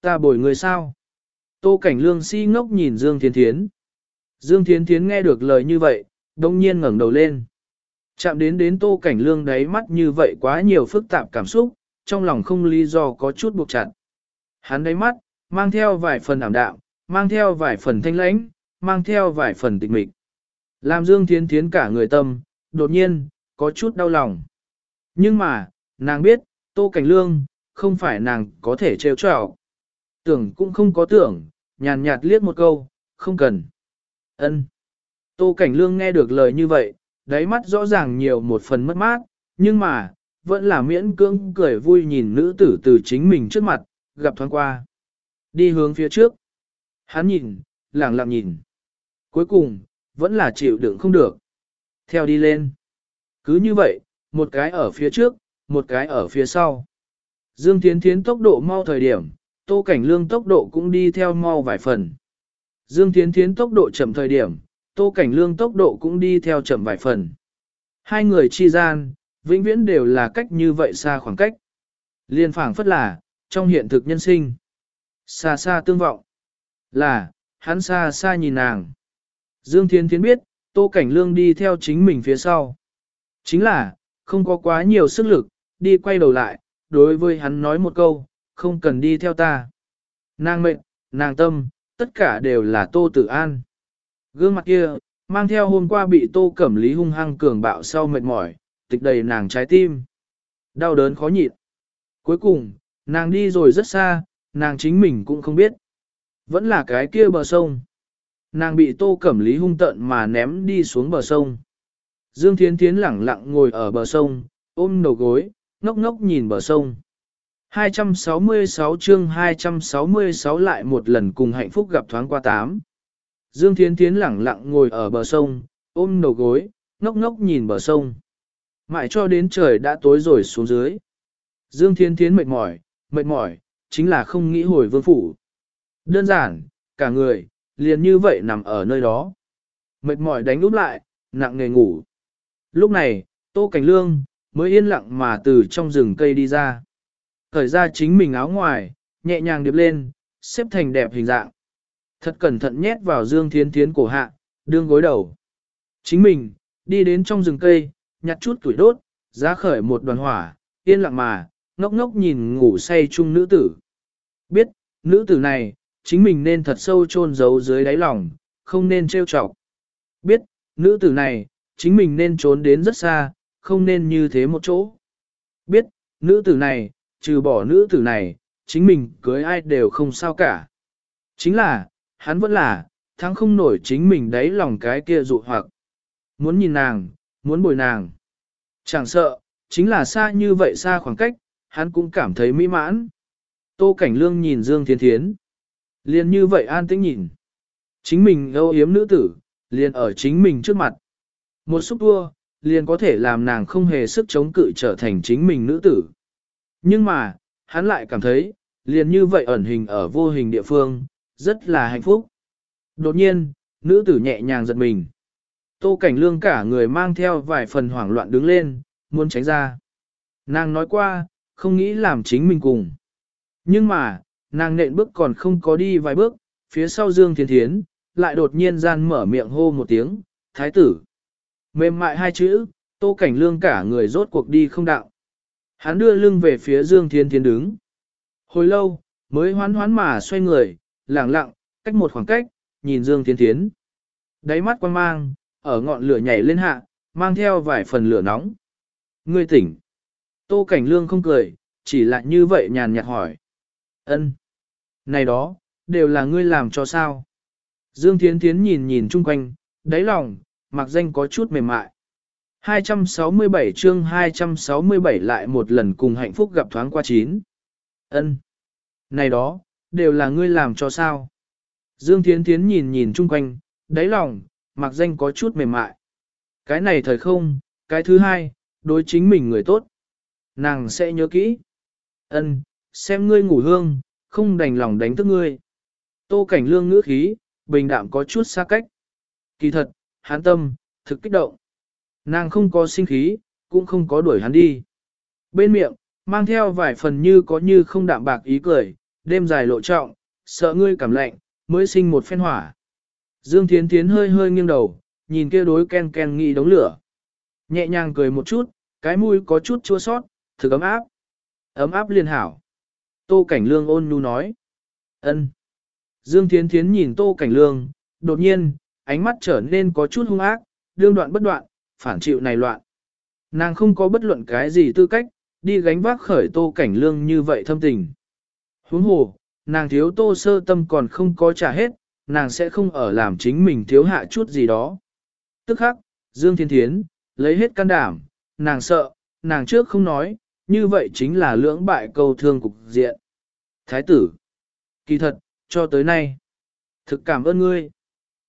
ta bồi người sao? Tô Cảnh Lương si ngốc nhìn Dương Thiên Thiến. Dương Thiên Thiến nghe được lời như vậy, đông nhiên ngẩng đầu lên. Chạm đến đến Tô Cảnh Lương đáy mắt như vậy quá nhiều phức tạp cảm xúc, trong lòng không lý do có chút buộc chặt. Hắn đáy mắt, mang theo vài phần ảm đạm, mang theo vài phần thanh lãnh, mang theo vài phần tịch mịch. Làm Dương Thiên Thiến cả người tâm, đột nhiên, có chút đau lòng. Nhưng mà, nàng biết, Tô Cảnh Lương, không phải nàng có thể trêu trọc. Tưởng cũng không có tưởng, nhàn nhạt liếc một câu, không cần. ân Tô Cảnh Lương nghe được lời như vậy, đáy mắt rõ ràng nhiều một phần mất mát, nhưng mà, vẫn là miễn cưỡng cười vui nhìn nữ tử từ chính mình trước mặt, gặp thoáng qua. Đi hướng phía trước. Hắn nhìn, lẳng lặng nhìn. Cuối cùng, vẫn là chịu đựng không được. Theo đi lên. Cứ như vậy, một cái ở phía trước, một cái ở phía sau. Dương Thiến Thiến tốc độ mau thời điểm, Tô Cảnh Lương tốc độ cũng đi theo mau vài phần. Dương Thiến Thiến tốc độ chậm thời điểm, Tô Cảnh Lương tốc độ cũng đi theo chậm vài phần. Hai người chi gian, vĩnh viễn đều là cách như vậy xa khoảng cách. Liên phảng phất là, trong hiện thực nhân sinh. Xa xa tương vọng. Là, hắn xa xa nhìn nàng. Dương Thiên Thiến biết, Tô Cảnh Lương đi theo chính mình phía sau. Chính là, không có quá nhiều sức lực, đi quay đầu lại, đối với hắn nói một câu, không cần đi theo ta. Nàng mệnh, nàng tâm, tất cả đều là Tô Tử An. Gương mặt kia, mang theo hôm qua bị Tô Cẩm Lý hung hăng cường bạo sau mệt mỏi, tịch đầy nàng trái tim. Đau đớn khó nhịn. Cuối cùng, nàng đi rồi rất xa, nàng chính mình cũng không biết. Vẫn là cái kia bờ sông. Nàng bị Tô Cẩm Lý hung tận mà ném đi xuống bờ sông. Dương Thiến Thiến lẳng lặng ngồi ở bờ sông, ôm đầu gối, ngốc ngốc nhìn bờ sông. 266 chương 266 lại một lần cùng hạnh phúc gặp thoáng qua tám. Dương Thiến Thiến lẳng lặng ngồi ở bờ sông, ôm đầu gối, ngốc ngốc nhìn bờ sông. Mãi cho đến trời đã tối rồi xuống dưới. Dương Thiến Thiến mệt mỏi, mệt mỏi, chính là không nghĩ hồi vương phủ. Đơn giản, cả người, liền như vậy nằm ở nơi đó. Mệt mỏi đánh úp lại, nặng nề ngủ. Lúc này, Tô Cảnh Lương, mới yên lặng mà từ trong rừng cây đi ra. Thời ra chính mình áo ngoài, nhẹ nhàng điệp lên, xếp thành đẹp hình dạng. Thật cẩn thận nhét vào Dương Thiên Thiến cổ hạ, đương gối đầu. Chính mình, đi đến trong rừng cây, nhặt chút tuổi đốt, giá khởi một đoàn hỏa, yên lặng mà, ngốc ngốc nhìn ngủ say chung nữ tử. Biết, nữ tử này, chính mình nên thật sâu chôn giấu dưới đáy lòng, không nên trêu chọc. Biết, nữ tử này, chính mình nên trốn đến rất xa, không nên như thế một chỗ. Biết, nữ tử này, trừ bỏ nữ tử này, chính mình cưới ai đều không sao cả. Chính là, hắn vẫn là, thắng không nổi chính mình đáy lòng cái kia dụ hoặc. Muốn nhìn nàng, muốn bồi nàng. Chẳng sợ, chính là xa như vậy xa khoảng cách, hắn cũng cảm thấy mỹ mãn. Tô Cảnh Lương nhìn Dương Thiên Thiến. Liền như vậy an tĩnh nhìn. Chính mình âu yếm nữ tử, liền ở chính mình trước mặt. Một xúc đua, liền có thể làm nàng không hề sức chống cự trở thành chính mình nữ tử. Nhưng mà, hắn lại cảm thấy, liền như vậy ẩn hình ở vô hình địa phương, rất là hạnh phúc. Đột nhiên, nữ tử nhẹ nhàng giật mình. Tô Cảnh Lương cả người mang theo vài phần hoảng loạn đứng lên, muốn tránh ra. Nàng nói qua, không nghĩ làm chính mình cùng. Nhưng mà, nàng nện bước còn không có đi vài bước, phía sau Dương Thiên Thiến, lại đột nhiên gian mở miệng hô một tiếng, thái tử. Mềm mại hai chữ, tô cảnh lương cả người rốt cuộc đi không đạo. Hắn đưa lưng về phía Dương Thiên thiên đứng. Hồi lâu, mới hoán hoán mà xoay người, lẳng lặng, cách một khoảng cách, nhìn Dương Thiên Thiến. Đáy mắt quan mang, ở ngọn lửa nhảy lên hạ, mang theo vài phần lửa nóng. Ngươi tỉnh. Tô Cảnh Lương không cười, chỉ lại như vậy nhàn nhạt hỏi. Ân, Này đó, đều là ngươi làm cho sao? Dương thiên Thiến nhìn nhìn chung quanh, đáy lòng, mặc danh có chút mềm mại. 267 chương 267 lại một lần cùng hạnh phúc gặp thoáng qua chín. Ân, Này đó, đều là ngươi làm cho sao? Dương Thiến Thiến nhìn nhìn chung quanh, đáy lòng, mặc danh có chút mềm mại. Cái này thời không, cái thứ hai, đối chính mình người tốt. Nàng sẽ nhớ kỹ. Ân, xem ngươi ngủ hương, không đành lòng đánh thức ngươi. Tô cảnh lương ngữ khí, bình đạm có chút xa cách. Kỳ thật, hán tâm, thực kích động. Nàng không có sinh khí, cũng không có đuổi hắn đi. Bên miệng, mang theo vài phần như có như không đạm bạc ý cười, đêm dài lộ trọng, sợ ngươi cảm lạnh, mới sinh một phen hỏa. Dương Thiến Thiến hơi hơi nghiêng đầu, nhìn kia đối ken ken nghĩ đống lửa. Nhẹ nhàng cười một chút, cái mũi có chút chua sót, thực ấm áp. Ấm áp liên hảo. Tô Cảnh Lương ôn nhu nói. ân. Dương Thiến Thiến nhìn Tô Cảnh Lương, đột nhiên, ánh mắt trở nên có chút hung ác, đương đoạn bất đoạn, phản chịu này loạn. Nàng không có bất luận cái gì tư cách, đi gánh vác khởi Tô Cảnh Lương như vậy thâm tình. Huống hồ, nàng thiếu Tô Sơ Tâm còn không có trả hết, nàng sẽ không ở làm chính mình thiếu hạ chút gì đó. Tức khắc, Dương Thiên Thiến, lấy hết can đảm, nàng sợ, nàng trước không nói, như vậy chính là lưỡng bại câu thương cục diện. Thái tử, kỳ thật, cho tới nay, thực cảm ơn ngươi.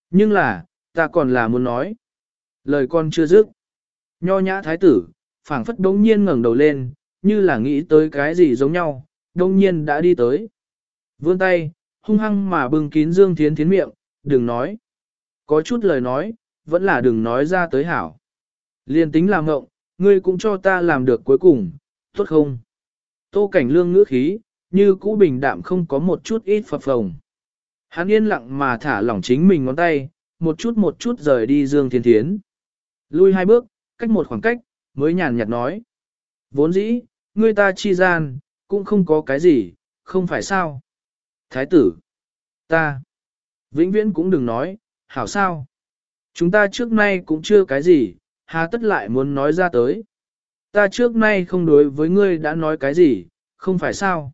Nhưng là, ta còn là muốn nói. Lời con chưa dứt. Nho nhã thái tử, phảng phất đống nhiên ngẩng đầu lên, như là nghĩ tới cái gì giống nhau, đông nhiên đã đi tới. Vươn tay, hung hăng mà bưng kín Dương Thiến Thiến miệng, đừng nói. Có chút lời nói, vẫn là đừng nói ra tới hảo. Liên tính làm ngộng, ngươi cũng cho ta làm được cuối cùng, tốt không? Tô cảnh lương ngữ khí, như cũ bình đạm không có một chút ít phập phồng. Hắn yên lặng mà thả lỏng chính mình ngón tay, một chút một chút rời đi Dương Thiên Thiến. Lui hai bước, cách một khoảng cách, mới nhàn nhạt nói. Vốn dĩ, người ta chi gian, cũng không có cái gì, không phải sao. Thái tử, ta, vĩnh viễn cũng đừng nói, hảo sao. Chúng ta trước nay cũng chưa cái gì, hà tất lại muốn nói ra tới. Ta trước nay không đối với ngươi đã nói cái gì, không phải sao.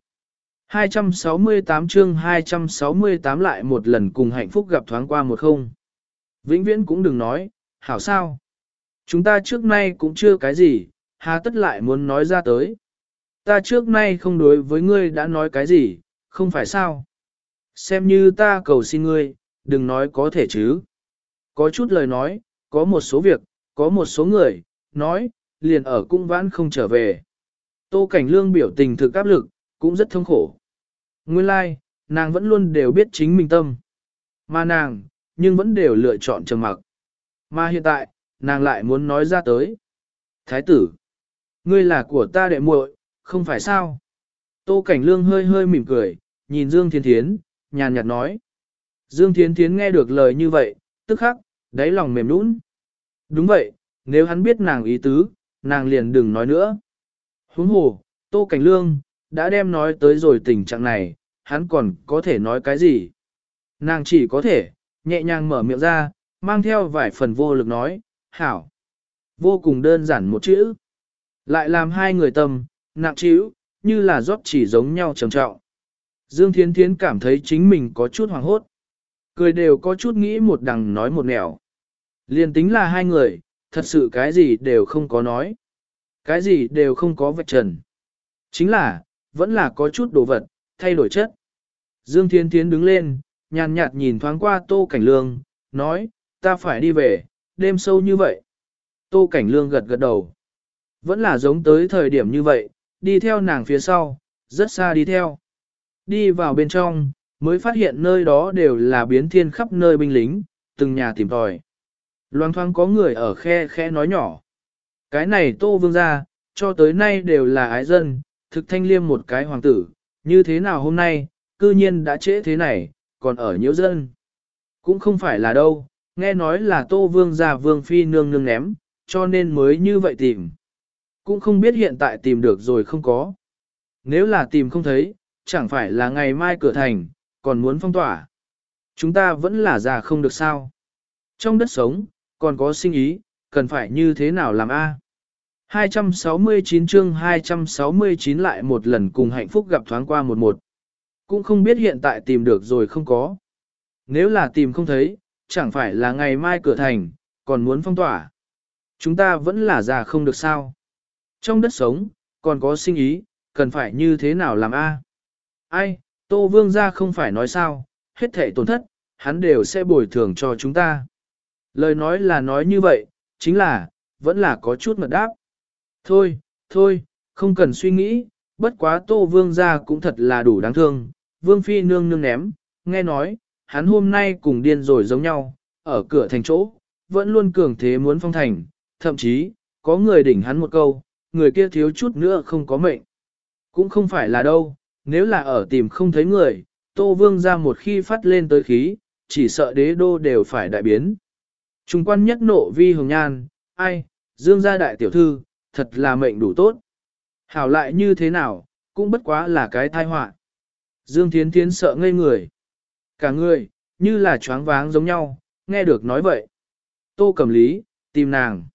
268 chương 268 lại một lần cùng hạnh phúc gặp thoáng qua một không. Vĩnh viễn cũng đừng nói, hảo sao. Chúng ta trước nay cũng chưa cái gì, hà tất lại muốn nói ra tới. Ta trước nay không đối với ngươi đã nói cái gì, không phải sao. Xem như ta cầu xin ngươi, đừng nói có thể chứ. Có chút lời nói, có một số việc, có một số người, nói, liền ở cung vãn không trở về. Tô Cảnh Lương biểu tình thực áp lực, cũng rất thống khổ. Nguyên lai, like, nàng vẫn luôn đều biết chính mình tâm. Mà nàng, nhưng vẫn đều lựa chọn trầm mặc. Mà hiện tại, nàng lại muốn nói ra tới. Thái tử, ngươi là của ta đệ muội, không phải sao? Tô Cảnh Lương hơi hơi mỉm cười, nhìn Dương Thiên Thiến, nhàn nhạt nói. Dương Thiên Thiến nghe được lời như vậy, tức khắc, đáy lòng mềm nũng. Đúng vậy, nếu hắn biết nàng ý tứ, nàng liền đừng nói nữa. Huống hồ, Tô Cảnh Lương, đã đem nói tới rồi tình trạng này, hắn còn có thể nói cái gì? Nàng chỉ có thể, nhẹ nhàng mở miệng ra, mang theo vài phần vô lực nói, hảo. Vô cùng đơn giản một chữ. Lại làm hai người tâm, nặng chữ, như là rót chỉ giống nhau trầm trọng. Dương Thiên Thiến cảm thấy chính mình có chút hoàng hốt. Cười đều có chút nghĩ một đằng nói một nẻo. Liên tính là hai người, thật sự cái gì đều không có nói. Cái gì đều không có vạch trần. Chính là, vẫn là có chút đồ vật, thay đổi chất. Dương Thiên Thiến đứng lên, nhàn nhạt nhìn thoáng qua Tô Cảnh Lương, nói, ta phải đi về, đêm sâu như vậy. Tô Cảnh Lương gật gật đầu. Vẫn là giống tới thời điểm như vậy, đi theo nàng phía sau, rất xa đi theo. Đi vào bên trong, mới phát hiện nơi đó đều là biến thiên khắp nơi binh lính, từng nhà tìm tòi. loan thoang có người ở khe khe nói nhỏ. Cái này Tô Vương gia, cho tới nay đều là ái dân, thực thanh liêm một cái hoàng tử, như thế nào hôm nay, cư nhiên đã trễ thế này, còn ở nhiễu dân. Cũng không phải là đâu, nghe nói là Tô Vương gia Vương Phi nương nương ném, cho nên mới như vậy tìm. Cũng không biết hiện tại tìm được rồi không có. Nếu là tìm không thấy, chẳng phải là ngày mai cửa thành, còn muốn phong tỏa. Chúng ta vẫn là già không được sao. Trong đất sống, còn có sinh ý, cần phải như thế nào làm a? 269 chương 269 lại một lần cùng hạnh phúc gặp thoáng qua một một. Cũng không biết hiện tại tìm được rồi không có. Nếu là tìm không thấy, chẳng phải là ngày mai cửa thành, còn muốn phong tỏa. Chúng ta vẫn là già không được sao. Trong đất sống, còn có sinh ý, cần phải như thế nào làm a? Ai, Tô Vương gia không phải nói sao, hết thể tổn thất, hắn đều sẽ bồi thường cho chúng ta. Lời nói là nói như vậy, chính là, vẫn là có chút mật đáp. Thôi, thôi, không cần suy nghĩ, bất quá Tô Vương gia cũng thật là đủ đáng thương, Vương Phi nương nương ném, nghe nói, hắn hôm nay cùng điên rồi giống nhau, ở cửa thành chỗ, vẫn luôn cường thế muốn phong thành, thậm chí, có người đỉnh hắn một câu, người kia thiếu chút nữa không có mệnh. Cũng không phải là đâu, Nếu là ở tìm không thấy người, Tô Vương ra một khi phát lên tới khí, chỉ sợ đế đô đều phải đại biến. Trung quan nhất nộ vi hồng nhan, ai, dương gia đại tiểu thư, thật là mệnh đủ tốt. Hảo lại như thế nào, cũng bất quá là cái tai họa. Dương Thiến Thiến sợ ngây người. Cả người, như là choáng váng giống nhau, nghe được nói vậy. Tô Cẩm Lý, tìm nàng.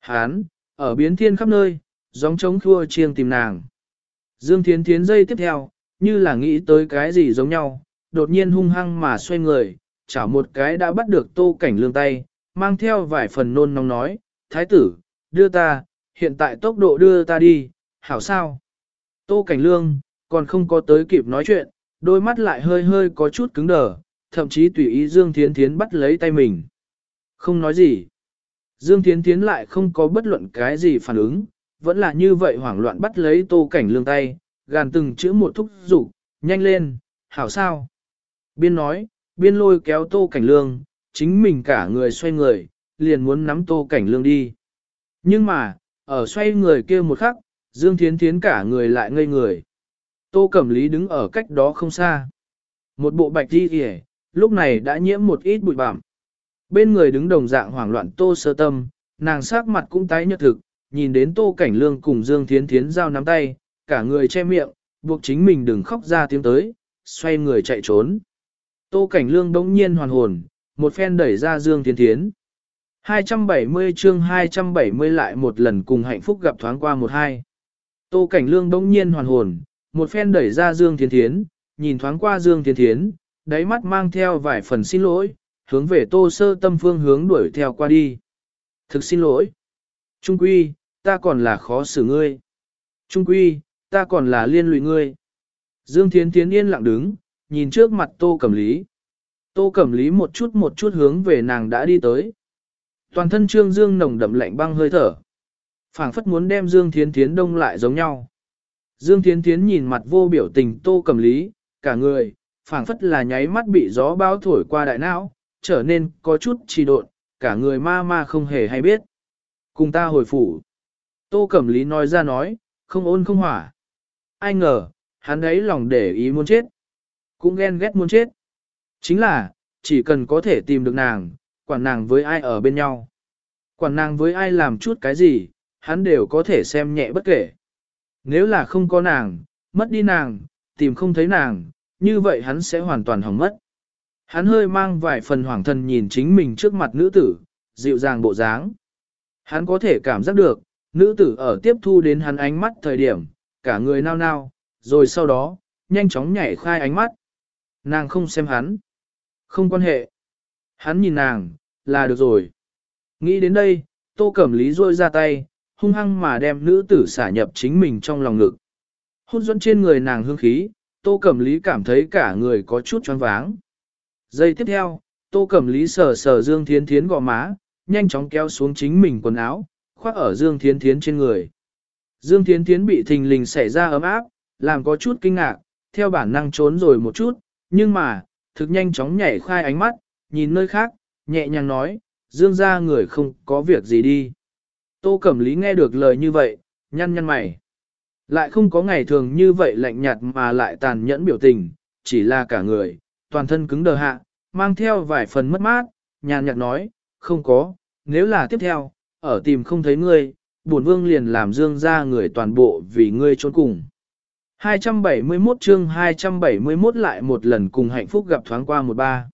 Hán, ở biến thiên khắp nơi, gióng trống thua chiêng tìm nàng. Dương Thiến Thiến dây tiếp theo, như là nghĩ tới cái gì giống nhau, đột nhiên hung hăng mà xoay người, chảo một cái đã bắt được tô cảnh lương tay, mang theo vài phần nôn nóng nói, thái tử, đưa ta, hiện tại tốc độ đưa ta đi, hảo sao? Tô cảnh lương, còn không có tới kịp nói chuyện, đôi mắt lại hơi hơi có chút cứng đờ, thậm chí tùy ý Dương Thiến Thiến bắt lấy tay mình. Không nói gì. Dương Thiến Thiến lại không có bất luận cái gì phản ứng, vẫn là như vậy hoảng loạn bắt lấy tô cảnh lương tay, gàn từng chữ một thúc dục nhanh lên, hảo sao. Biên nói, biên lôi kéo tô cảnh lương, chính mình cả người xoay người, liền muốn nắm tô cảnh lương đi. Nhưng mà, ở xoay người kia một khắc, Dương Thiến Thiến cả người lại ngây người. Tô Cẩm Lý đứng ở cách đó không xa. Một bộ bạch đi kìa, lúc này đã nhiễm một ít bụi bặm. Bên người đứng đồng dạng hoảng loạn Tô Sơ Tâm, nàng sắc mặt cũng tái nhợt thực, nhìn đến Tô Cảnh Lương cùng Dương Thiến Thiến giao nắm tay, cả người che miệng, buộc chính mình đừng khóc ra tiếng tới, xoay người chạy trốn. Tô Cảnh Lương đống nhiên hoàn hồn, một phen đẩy ra Dương Thiến Thiến. 270 chương 270 lại một lần cùng hạnh phúc gặp thoáng qua một hai. Tô Cảnh Lương đống nhiên hoàn hồn, một phen đẩy ra Dương Thiên Thiến, nhìn thoáng qua Dương Thiên Thiến, đáy mắt mang theo vài phần xin lỗi, hướng về Tô Sơ Tâm phương hướng đuổi theo qua đi. Thực xin lỗi. Trung Quy, ta còn là khó xử ngươi. Trung Quy, ta còn là liên lụy ngươi. Dương Thiến Thiến yên lặng đứng, nhìn trước mặt Tô Cẩm Lý. Tô Cẩm Lý một chút một chút hướng về nàng đã đi tới. Toàn thân Trương Dương nồng đậm lạnh băng hơi thở. phảng phất muốn đem Dương Thiến Thiến đông lại giống nhau. Dương Thiến Thiến nhìn mặt vô biểu tình Tô Cẩm Lý, cả người, phảng phất là nháy mắt bị gió bao thổi qua đại não, trở nên có chút trì độn, cả người ma ma không hề hay biết. Cùng ta hồi phủ. Tô Cẩm Lý nói ra nói, không ôn không hỏa. Ai ngờ, hắn ấy lòng để ý muốn chết. Cũng ghen ghét muốn chết. Chính là, chỉ cần có thể tìm được nàng, quản nàng với ai ở bên nhau. Quản nàng với ai làm chút cái gì, hắn đều có thể xem nhẹ bất kể. Nếu là không có nàng, mất đi nàng, tìm không thấy nàng, như vậy hắn sẽ hoàn toàn hỏng mất. Hắn hơi mang vài phần hoảng thần nhìn chính mình trước mặt nữ tử, dịu dàng bộ dáng. Hắn có thể cảm giác được, nữ tử ở tiếp thu đến hắn ánh mắt thời điểm, cả người nao nao, rồi sau đó, nhanh chóng nhảy khai ánh mắt. Nàng không xem hắn. Không quan hệ. Hắn nhìn nàng, là được rồi. Nghĩ đến đây, tô cẩm lý rôi ra tay, hung hăng mà đem nữ tử xả nhập chính mình trong lòng ngực. Hôn dẫn trên người nàng hương khí, tô cẩm lý cảm thấy cả người có chút choáng váng. Giây tiếp theo, tô cẩm lý sờ sờ dương thiến thiến gò má, nhanh chóng kéo xuống chính mình quần áo, khoác ở dương thiến thiến trên người. Dương thiến thiến bị thình lình xảy ra ấm áp, làm có chút kinh ngạc, theo bản năng trốn rồi một chút, nhưng mà, thực nhanh chóng nhảy khai ánh mắt, nhìn nơi khác, nhẹ nhàng nói, dương ra người không có việc gì đi. Tô Cẩm Lý nghe được lời như vậy, nhăn nhăn mày. Lại không có ngày thường như vậy lạnh nhạt mà lại tàn nhẫn biểu tình, chỉ là cả người, toàn thân cứng đờ hạ, mang theo vài phần mất mát, nhàn nhạt nói, không có, nếu là tiếp theo, ở tìm không thấy ngươi, bổn vương liền làm dương ra người toàn bộ vì ngươi trốn cùng. 271 chương 271 lại một lần cùng hạnh phúc gặp thoáng qua một ba.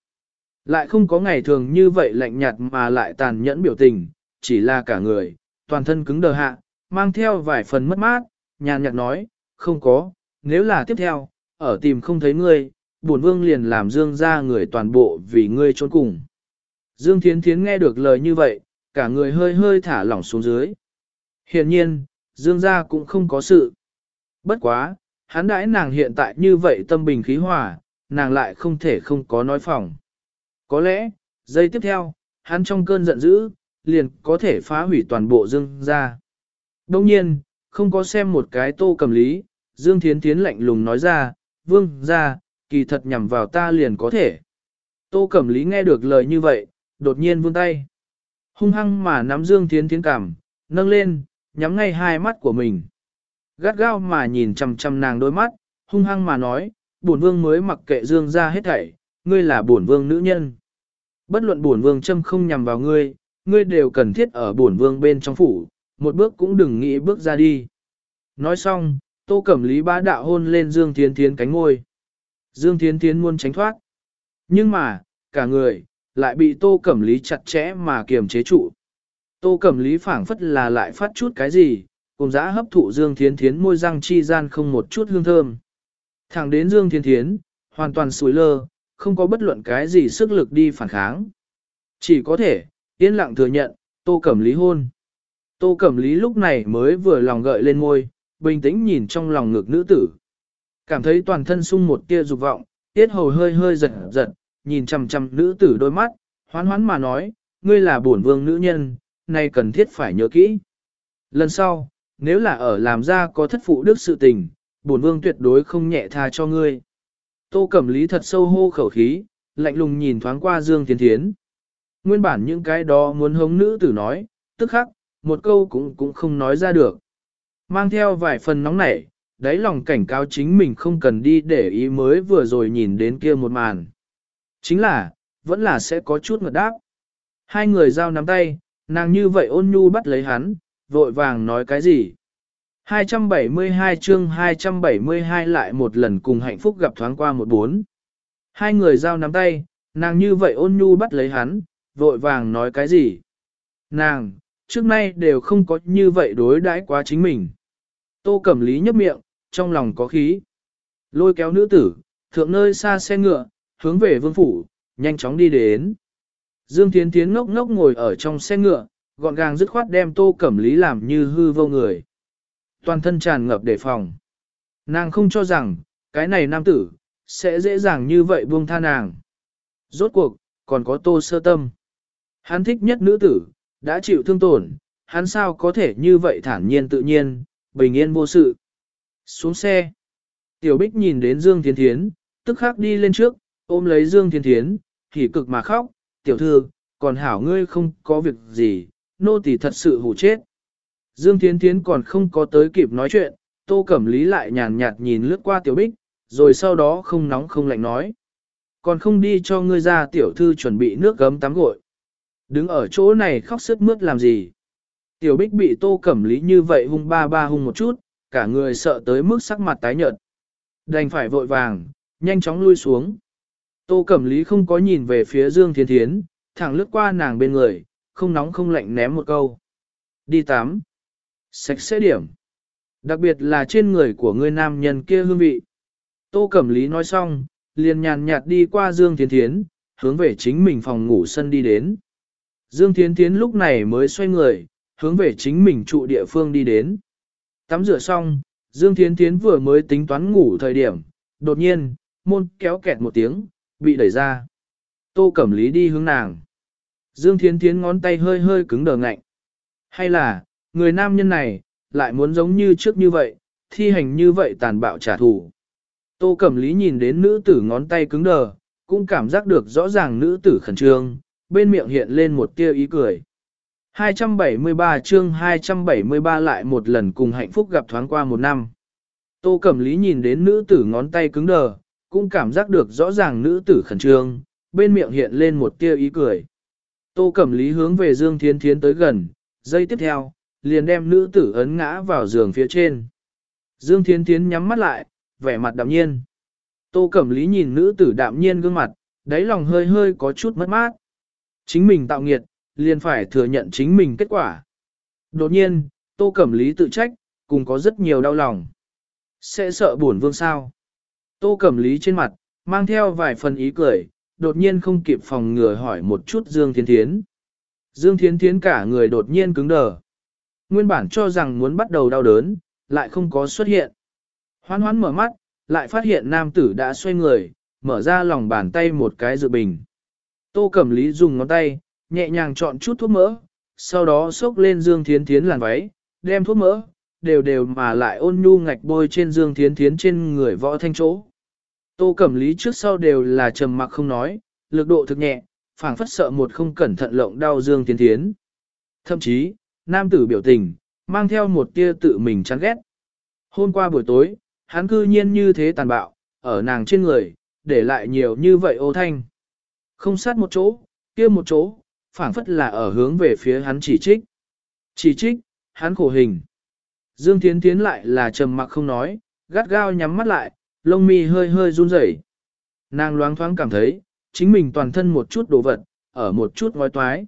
Lại không có ngày thường như vậy lạnh nhạt mà lại tàn nhẫn biểu tình, chỉ là cả người, toàn thân cứng đờ hạ, mang theo vài phần mất mát, nhàn nhạt nói, không có, nếu là tiếp theo, ở tìm không thấy ngươi, bổn vương liền làm dương ra người toàn bộ vì ngươi trốn cùng. Dương Thiến Thiến nghe được lời như vậy, cả người hơi hơi thả lỏng xuống dưới. Hiện nhiên, dương gia cũng không có sự. Bất quá, hắn đãi nàng hiện tại như vậy tâm bình khí hòa, nàng lại không thể không có nói phòng. Có lẽ, giây tiếp theo, hắn trong cơn giận dữ, liền có thể phá hủy toàn bộ dương gia. Đông nhiên, không có xem một cái tô cầm lý, Dương Thiến Thiến lạnh lùng nói ra, vương ra, kỳ thật nhằm vào ta liền có thể. Tô Cẩm Lý nghe được lời như vậy, đột nhiên vươn tay. Hung hăng mà nắm Dương Thiến Thiến cảm, nâng lên, nhắm ngay hai mắt của mình. Gắt gao mà nhìn chằm chằm nàng đôi mắt, hung hăng mà nói, bổn vương mới mặc kệ dương ra hết thảy, ngươi là bổn vương nữ nhân. Bất luận bổn vương châm không nhằm vào ngươi, ngươi đều cần thiết ở bổn vương bên trong phủ, một bước cũng đừng nghĩ bước ra đi. Nói xong, tô cẩm lý bá đạo hôn lên Dương Thiến Thiến cánh ngôi. Dương Thiến Thiến muốn tránh thoát. Nhưng mà, cả người, lại bị tô cẩm lý chặt chẽ mà kiềm chế trụ. Tô cẩm lý phảng phất là lại phát chút cái gì, cùng giã hấp thụ Dương Thiến Thiến môi răng chi gian không một chút hương thơm. Thẳng đến Dương Thiến Thiến, hoàn toàn sủi lơ, không có bất luận cái gì sức lực đi phản kháng. Chỉ có thể, yên lặng thừa nhận, tô cẩm lý hôn. Tô cẩm lý lúc này mới vừa lòng gợi lên môi, bình tĩnh nhìn trong lòng ngực nữ tử. Cảm thấy toàn thân sung một tia dục vọng, tiết hầu hơi hơi giật giật, nhìn chằm chằm nữ tử đôi mắt, hoán hoán mà nói, ngươi là bổn vương nữ nhân, nay cần thiết phải nhớ kỹ. Lần sau, nếu là ở làm ra có thất phụ đức sự tình, bổn vương tuyệt đối không nhẹ tha cho ngươi. Tô Cẩm Lý thật sâu hô khẩu khí, lạnh lùng nhìn thoáng qua Dương Tiến Thiến. Nguyên bản những cái đó muốn hống nữ tử nói, tức khắc, một câu cũng cũng không nói ra được. Mang theo vài phần nóng nảy, đáy lòng cảnh cáo chính mình không cần đi để ý mới vừa rồi nhìn đến kia một màn. Chính là, vẫn là sẽ có chút ngợt đáp. Hai người giao nắm tay, nàng như vậy ôn nhu bắt lấy hắn, vội vàng nói cái gì. 272 chương 272 lại một lần cùng hạnh phúc gặp thoáng qua một bốn. Hai người giao nắm tay, nàng như vậy ôn nhu bắt lấy hắn, vội vàng nói cái gì. Nàng, trước nay đều không có như vậy đối đãi quá chính mình. Tô Cẩm Lý nhấp miệng, trong lòng có khí. Lôi kéo nữ tử, thượng nơi xa xe ngựa, hướng về vương phủ, nhanh chóng đi đến. Dương Thiến Thiến ngốc ngốc ngồi ở trong xe ngựa, gọn gàng dứt khoát đem Tô Cẩm Lý làm như hư vô người. Toàn thân tràn ngập đề phòng. Nàng không cho rằng, cái này nam tử, sẽ dễ dàng như vậy buông tha nàng. Rốt cuộc, còn có Tô Sơ Tâm. Hắn thích nhất nữ tử, đã chịu thương tổn, hắn sao có thể như vậy thản nhiên tự nhiên, bình yên vô sự. Xuống xe. Tiểu Bích nhìn đến Dương Thiên Thiến, tức khắc đi lên trước, ôm lấy Dương Thiên Thiến, thì cực mà khóc, tiểu thư, còn hảo ngươi không có việc gì, nô tỳ thật sự hủ chết. Dương Thiên Thiến còn không có tới kịp nói chuyện, Tô Cẩm Lý lại nhàn nhạt nhìn lướt qua Tiểu Bích, rồi sau đó không nóng không lạnh nói. Còn không đi cho ngươi ra tiểu thư chuẩn bị nước gấm tắm gội. Đứng ở chỗ này khóc sướt mướt làm gì? Tiểu Bích bị Tô Cẩm Lý như vậy hung ba ba hung một chút, cả người sợ tới mức sắc mặt tái nhợt. Đành phải vội vàng, nhanh chóng lui xuống. Tô Cẩm Lý không có nhìn về phía Dương Thiên Thiến, thẳng lướt qua nàng bên người, không nóng không lạnh ném một câu. Đi tắm. Sạch sẽ điểm. Đặc biệt là trên người của người nam nhân kia hương vị. Tô Cẩm Lý nói xong, liền nhàn nhạt đi qua Dương Thiên Thiến, hướng về chính mình phòng ngủ sân đi đến. Dương Thiến Thiến lúc này mới xoay người, hướng về chính mình trụ địa phương đi đến. Tắm rửa xong, Dương Thiến Thiến vừa mới tính toán ngủ thời điểm, đột nhiên, môn kéo kẹt một tiếng, bị đẩy ra. Tô Cẩm Lý đi hướng nàng. Dương Thiến Thiến ngón tay hơi hơi cứng đờ ngạnh. Hay là, người nam nhân này, lại muốn giống như trước như vậy, thi hành như vậy tàn bạo trả thù. Tô Cẩm Lý nhìn đến nữ tử ngón tay cứng đờ, cũng cảm giác được rõ ràng nữ tử khẩn trương, bên miệng hiện lên một tia ý cười. 273 chương 273 lại một lần cùng hạnh phúc gặp thoáng qua một năm. Tô Cẩm Lý nhìn đến nữ tử ngón tay cứng đờ, cũng cảm giác được rõ ràng nữ tử khẩn trương, bên miệng hiện lên một tia ý cười. Tô Cẩm Lý hướng về Dương Thiên Thiến tới gần, giây tiếp theo, liền đem nữ tử ấn ngã vào giường phía trên. Dương Thiên Thiến nhắm mắt lại, vẻ mặt đạm nhiên. Tô Cẩm Lý nhìn nữ tử đạm nhiên gương mặt, đáy lòng hơi hơi có chút mất mát. Chính mình tạo nghiệt, liền phải thừa nhận chính mình kết quả. Đột nhiên, Tô Cẩm Lý tự trách, cùng có rất nhiều đau lòng. Sẽ sợ buồn vương sao? Tô Cẩm Lý trên mặt, mang theo vài phần ý cười, đột nhiên không kịp phòng ngừa hỏi một chút Dương Thiên Thiến. Dương Thiên Thiến cả người đột nhiên cứng đờ. Nguyên bản cho rằng muốn bắt đầu đau đớn, lại không có xuất hiện. Hoan hoan mở mắt, lại phát hiện nam tử đã xoay người, mở ra lòng bàn tay một cái dự bình. Tô Cẩm Lý dùng ngón tay, nhẹ nhàng chọn chút thuốc mỡ, sau đó xốc lên Dương Thiến Thiến làn váy, đem thuốc mỡ, đều đều mà lại ôn nhu ngạch bôi trên Dương Thiến Thiến trên người võ thanh chỗ. Tô Cẩm Lý trước sau đều là trầm mặc không nói, lực độ thực nhẹ, phảng phất sợ một không cẩn thận lộng đau Dương Thiến Thiến. Thậm chí, nam tử biểu tình, mang theo một tia tự mình chán ghét. Hôm qua buổi tối, hắn cư nhiên như thế tàn bạo, ở nàng trên người, để lại nhiều như vậy ô thanh. Không sát một chỗ, kia một chỗ, phảng phất là ở hướng về phía hắn chỉ trích. Chỉ trích, hắn khổ hình. Dương Thiến Tiến lại là trầm mặc không nói, gắt gao nhắm mắt lại, lông mi hơi hơi run rẩy. Nàng loáng thoáng cảm thấy, chính mình toàn thân một chút đồ vật, ở một chút ngói toái.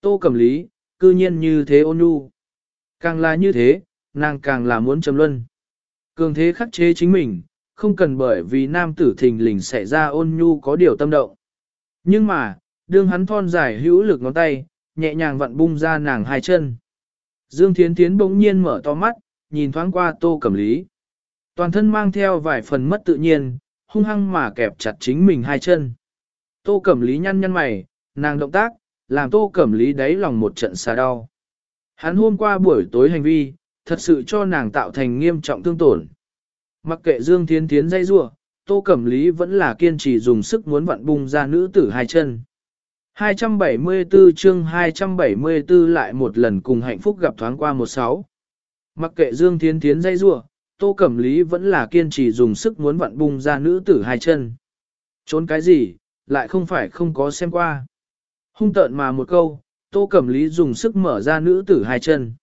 Tô Cẩm Lý, cư nhiên như thế ôn nhu. Càng là như thế, nàng càng là muốn trầm luân. Cường thế khắc chế chính mình, không cần bởi vì nam tử thình lình xảy ra ôn nhu có điều tâm động. Nhưng mà, đương hắn thon dài hữu lực ngón tay, nhẹ nhàng vặn bung ra nàng hai chân. Dương Thiến Thiến bỗng nhiên mở to mắt, nhìn thoáng qua tô cẩm lý. Toàn thân mang theo vài phần mất tự nhiên, hung hăng mà kẹp chặt chính mình hai chân. Tô cẩm lý nhăn nhăn mày, nàng động tác, làm tô cẩm lý đáy lòng một trận xa đau. Hắn hôm qua buổi tối hành vi, thật sự cho nàng tạo thành nghiêm trọng thương tổn. Mặc kệ Dương Thiến Thiến dây rua, Tô Cẩm Lý vẫn là kiên trì dùng sức muốn vặn bung ra nữ tử hai chân. 274 chương 274 lại một lần cùng hạnh phúc gặp thoáng qua một sáu. Mặc kệ Dương Thiến Thiến dây rua, Tô Cẩm Lý vẫn là kiên trì dùng sức muốn vặn bung ra nữ tử hai chân. Trốn cái gì, lại không phải không có xem qua. Hung tợn mà một câu, Tô Cẩm Lý dùng sức mở ra nữ tử hai chân.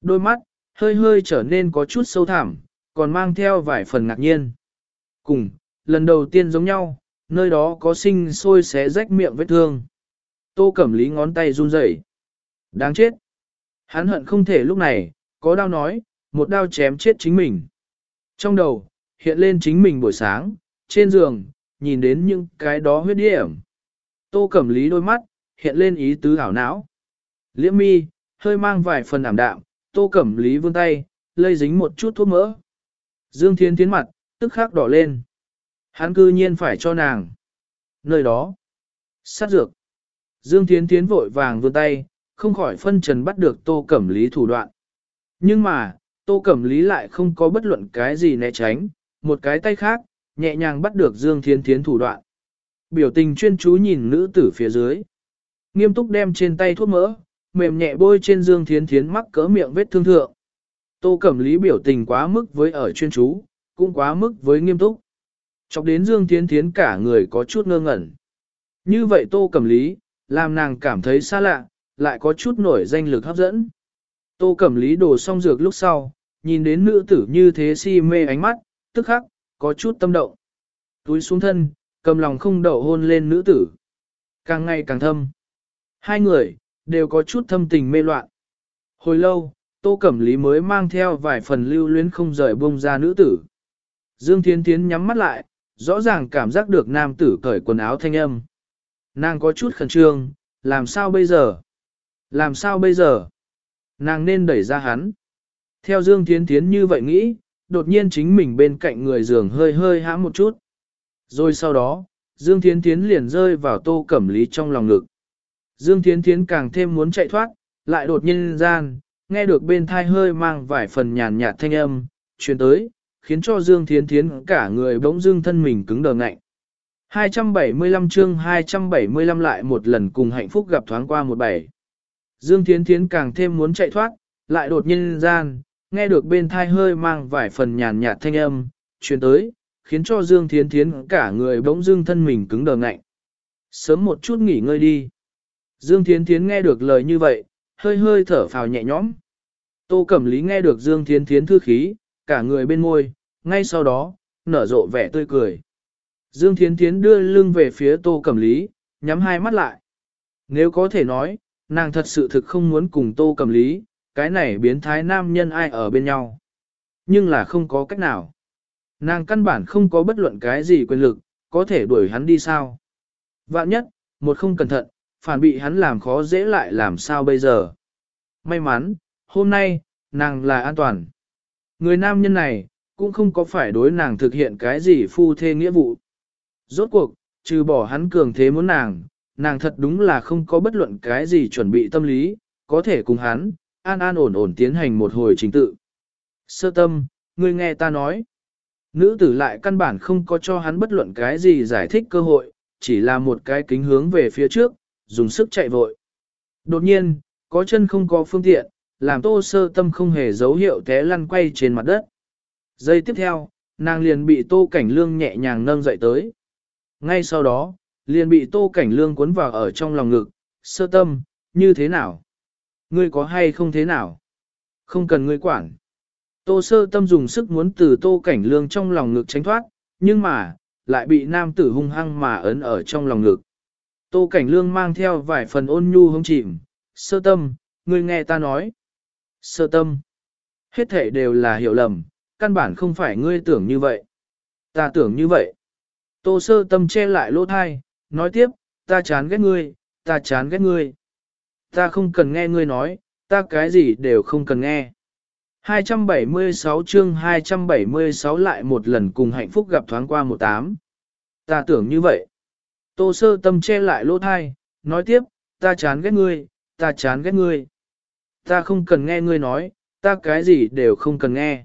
Đôi mắt, hơi hơi trở nên có chút sâu thẳm, còn mang theo vài phần ngạc nhiên. Cùng, lần đầu tiên giống nhau, nơi đó có sinh sôi xé rách miệng vết thương. Tô Cẩm Lý ngón tay run rẩy. Đáng chết. Hắn hận không thể lúc này, có đau nói, một đau chém chết chính mình. Trong đầu, hiện lên chính mình buổi sáng, trên giường, nhìn đến những cái đó huyết điểm. Tô Cẩm Lý đôi mắt, hiện lên ý tứ ảo não. Liễm mi, hơi mang vài phần ảm đạm, Tô Cẩm Lý vươn tay, lây dính một chút thuốc mỡ. Dương Thiên tiến mặt, tức khắc đỏ lên. Hắn cư nhiên phải cho nàng. Nơi đó. Sát dược. Dương Thiến Thiến vội vàng vươn tay, không khỏi phân trần bắt được Tô Cẩm Lý thủ đoạn. Nhưng mà, Tô Cẩm Lý lại không có bất luận cái gì né tránh, một cái tay khác, nhẹ nhàng bắt được Dương Thiến Thiến thủ đoạn. Biểu tình chuyên chú nhìn nữ tử phía dưới. Nghiêm túc đem trên tay thuốc mỡ, mềm nhẹ bôi trên Dương Thiến Thiến mắc cỡ miệng vết thương thượng. Tô Cẩm Lý biểu tình quá mức với ở chuyên chú, cũng quá mức với nghiêm túc. Chọc đến Dương Thiến Thiến cả người có chút ngơ ngẩn. Như vậy Tô Cẩm Lý, làm nàng cảm thấy xa lạ, lại có chút nổi danh lực hấp dẫn. Tô Cẩm Lý đổ xong dược lúc sau, nhìn đến nữ tử như thế si mê ánh mắt, tức khắc, có chút tâm động. Túi xuống thân, cầm lòng không đậu hôn lên nữ tử. Càng ngày càng thâm. Hai người, đều có chút thâm tình mê loạn. Hồi lâu, Tô Cẩm Lý mới mang theo vài phần lưu luyến không rời buông ra nữ tử. Dương Thiên Thiến nhắm mắt lại, rõ ràng cảm giác được nam tử cởi quần áo thanh âm. Nàng có chút khẩn trương, làm sao bây giờ? Làm sao bây giờ? Nàng nên đẩy ra hắn. Theo Dương Thiến Thiến như vậy nghĩ, đột nhiên chính mình bên cạnh người giường hơi hơi hãm một chút. Rồi sau đó, Dương Thiến Thiến liền rơi vào tô cẩm lý trong lòng ngực. Dương Thiến Thiến càng thêm muốn chạy thoát, lại đột nhiên gian, nghe được bên thai hơi mang vài phần nhàn nhạt thanh âm, truyền tới, khiến cho Dương Thiến Thiến cả người bỗng dưng thân mình cứng đờ ngạnh. 275 chương 275 lại một lần cùng hạnh phúc gặp thoáng qua một bảy. Dương Thiến Thiến càng thêm muốn chạy thoát, lại đột nhiên gian, nghe được bên thai hơi mang vài phần nhàn nhạt thanh âm, truyền tới, khiến cho Dương Thiến Thiến cả người bỗng dưng thân mình cứng đờ ngạnh. Sớm một chút nghỉ ngơi đi. Dương Thiến Thiến nghe được lời như vậy, hơi hơi thở phào nhẹ nhõm. Tô Cẩm Lý nghe được Dương Thiến Thiến thư khí, cả người bên môi, ngay sau đó, nở rộ vẻ tươi cười. Dương Thiến Thiến đưa lưng về phía Tô Cẩm Lý, nhắm hai mắt lại. Nếu có thể nói, nàng thật sự thực không muốn cùng Tô Cẩm Lý, cái này biến thái nam nhân ai ở bên nhau. Nhưng là không có cách nào. Nàng căn bản không có bất luận cái gì quyền lực, có thể đuổi hắn đi sao. Vạn nhất, một không cẩn thận, phản bị hắn làm khó dễ lại làm sao bây giờ. May mắn, hôm nay, nàng là an toàn. Người nam nhân này, cũng không có phải đối nàng thực hiện cái gì phu thê nghĩa vụ. Rốt cuộc, trừ bỏ hắn cường thế muốn nàng, nàng thật đúng là không có bất luận cái gì chuẩn bị tâm lý, có thể cùng hắn, an an ổn ổn tiến hành một hồi chính tự. Sơ tâm, ngươi nghe ta nói. Nữ tử lại căn bản không có cho hắn bất luận cái gì giải thích cơ hội, chỉ là một cái kính hướng về phía trước, dùng sức chạy vội. Đột nhiên, có chân không có phương tiện, làm tô sơ tâm không hề dấu hiệu té lăn quay trên mặt đất. Giây tiếp theo, Nàng liền bị Tô Cảnh Lương nhẹ nhàng nâng dậy tới. Ngay sau đó, liền bị Tô Cảnh Lương cuốn vào ở trong lòng ngực, sơ tâm, như thế nào? Ngươi có hay không thế nào? Không cần ngươi quản. Tô sơ tâm dùng sức muốn từ Tô Cảnh Lương trong lòng ngực tránh thoát, nhưng mà, lại bị nam tử hung hăng mà ấn ở trong lòng ngực. Tô Cảnh Lương mang theo vài phần ôn nhu hông chìm, sơ tâm, ngươi nghe ta nói. Sơ tâm, hết thể đều là hiểu lầm, căn bản không phải ngươi tưởng như vậy. Ta tưởng như vậy. Tô sơ tâm che lại lỗ thai, nói tiếp, ta chán ghét ngươi, ta chán ghét ngươi. Ta không cần nghe ngươi nói, ta cái gì đều không cần nghe. 276 chương 276 lại một lần cùng hạnh phúc gặp thoáng qua một tám. Ta tưởng như vậy. Tô sơ tâm che lại lỗ thai, nói tiếp, ta chán ghét ngươi, ta chán ghét ngươi. Ta không cần nghe ngươi nói, ta cái gì đều không cần nghe.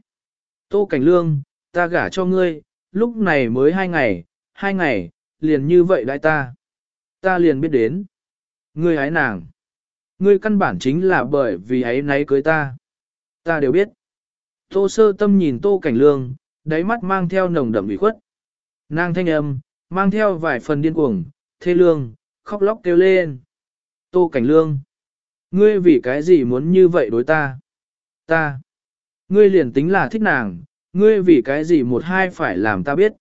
Tô Cảnh Lương, ta gả cho ngươi, lúc này mới hai ngày, hai ngày, liền như vậy đại ta. Ta liền biết đến. Ngươi hái nàng. Ngươi căn bản chính là bởi vì ấy nấy cưới ta. Ta đều biết. Tô sơ tâm nhìn Tô Cảnh Lương, đáy mắt mang theo nồng đậm ủy khuất. Nàng thanh âm, mang theo vài phần điên cuồng, thê lương, khóc lóc kêu lên. Tô Cảnh Lương. Ngươi vì cái gì muốn như vậy đối ta? Ta. Ngươi liền tính là thích nàng, ngươi vì cái gì một hai phải làm ta biết.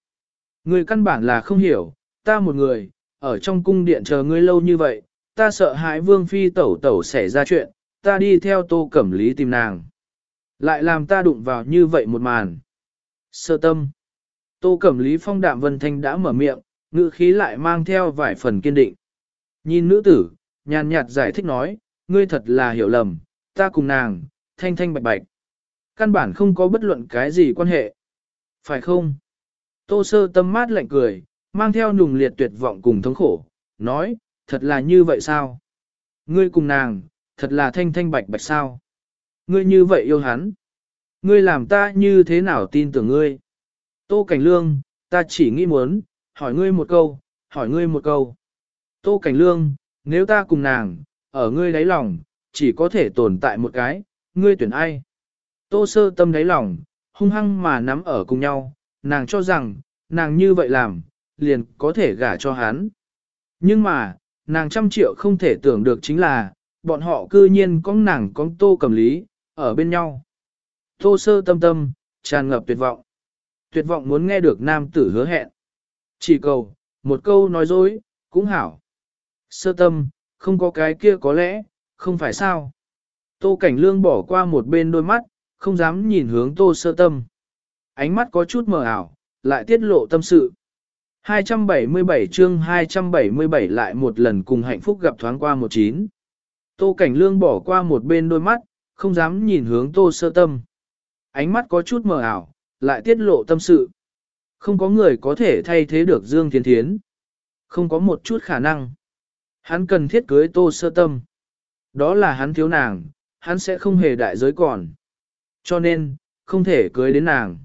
Ngươi căn bản là không hiểu, ta một người, ở trong cung điện chờ ngươi lâu như vậy, ta sợ hãi vương phi tẩu tẩu xảy ra chuyện, ta đi theo tô cẩm lý tìm nàng. Lại làm ta đụng vào như vậy một màn. Sơ tâm. Tô cẩm lý phong đạm vân thanh đã mở miệng, ngữ khí lại mang theo vài phần kiên định. Nhìn nữ tử, nhàn nhạt giải thích nói, ngươi thật là hiểu lầm, ta cùng nàng, thanh thanh bạch bạch. Căn bản không có bất luận cái gì quan hệ. Phải không? Tô sơ tâm mát lạnh cười, mang theo nùng liệt tuyệt vọng cùng thống khổ, nói, thật là như vậy sao? Ngươi cùng nàng, thật là thanh thanh bạch bạch sao? Ngươi như vậy yêu hắn. Ngươi làm ta như thế nào tin tưởng ngươi? Tô Cảnh Lương, ta chỉ nghĩ muốn, hỏi ngươi một câu, hỏi ngươi một câu. Tô Cảnh Lương, nếu ta cùng nàng, ở ngươi đáy lòng, chỉ có thể tồn tại một cái, ngươi tuyển ai? Tô sơ tâm đáy lòng, hung hăng mà nắm ở cùng nhau, nàng cho rằng, nàng như vậy làm, liền có thể gả cho hắn. Nhưng mà, nàng trăm triệu không thể tưởng được chính là, bọn họ cư nhiên có nàng có tô cầm lý, ở bên nhau. Tô sơ tâm tâm, tràn ngập tuyệt vọng. Tuyệt vọng muốn nghe được nam tử hứa hẹn. Chỉ cầu, một câu nói dối, cũng hảo. Sơ tâm, không có cái kia có lẽ, không phải sao. Tô Cảnh Lương bỏ qua một bên đôi mắt, không dám nhìn hướng Tô Sơ Tâm. Ánh mắt có chút mờ ảo, lại tiết lộ tâm sự. 277 chương 277 lại một lần cùng hạnh phúc gặp thoáng qua một chín. Tô Cảnh Lương bỏ qua một bên đôi mắt, không dám nhìn hướng Tô Sơ Tâm. Ánh mắt có chút mờ ảo, lại tiết lộ tâm sự. Không có người có thể thay thế được Dương Thiên Thiến. Không có một chút khả năng. Hắn cần thiết cưới Tô Sơ Tâm. Đó là hắn thiếu nàng, hắn sẽ không hề đại giới còn. Cho nên, không thể cưới đến nàng.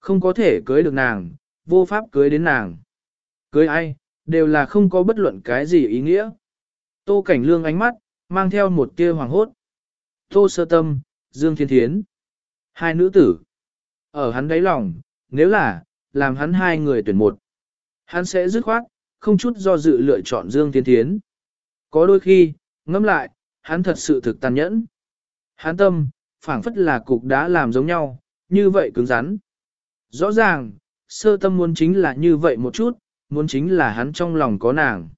Không có thể cưới được nàng, vô pháp cưới đến nàng. Cưới ai, đều là không có bất luận cái gì ý nghĩa. Tô Cảnh Lương ánh mắt, mang theo một tia hoàng hốt. Tô Sơ Tâm, Dương Thiên Thiến. Hai nữ tử. Ở hắn đáy lòng, nếu là, làm hắn hai người tuyển một. Hắn sẽ dứt khoát, không chút do dự lựa chọn Dương Thiên Thiến. Có đôi khi, ngẫm lại, hắn thật sự thực tàn nhẫn. Hắn tâm, phảng phất là cục đã làm giống nhau, như vậy cứng rắn. Rõ ràng, sơ tâm muốn chính là như vậy một chút, muốn chính là hắn trong lòng có nàng.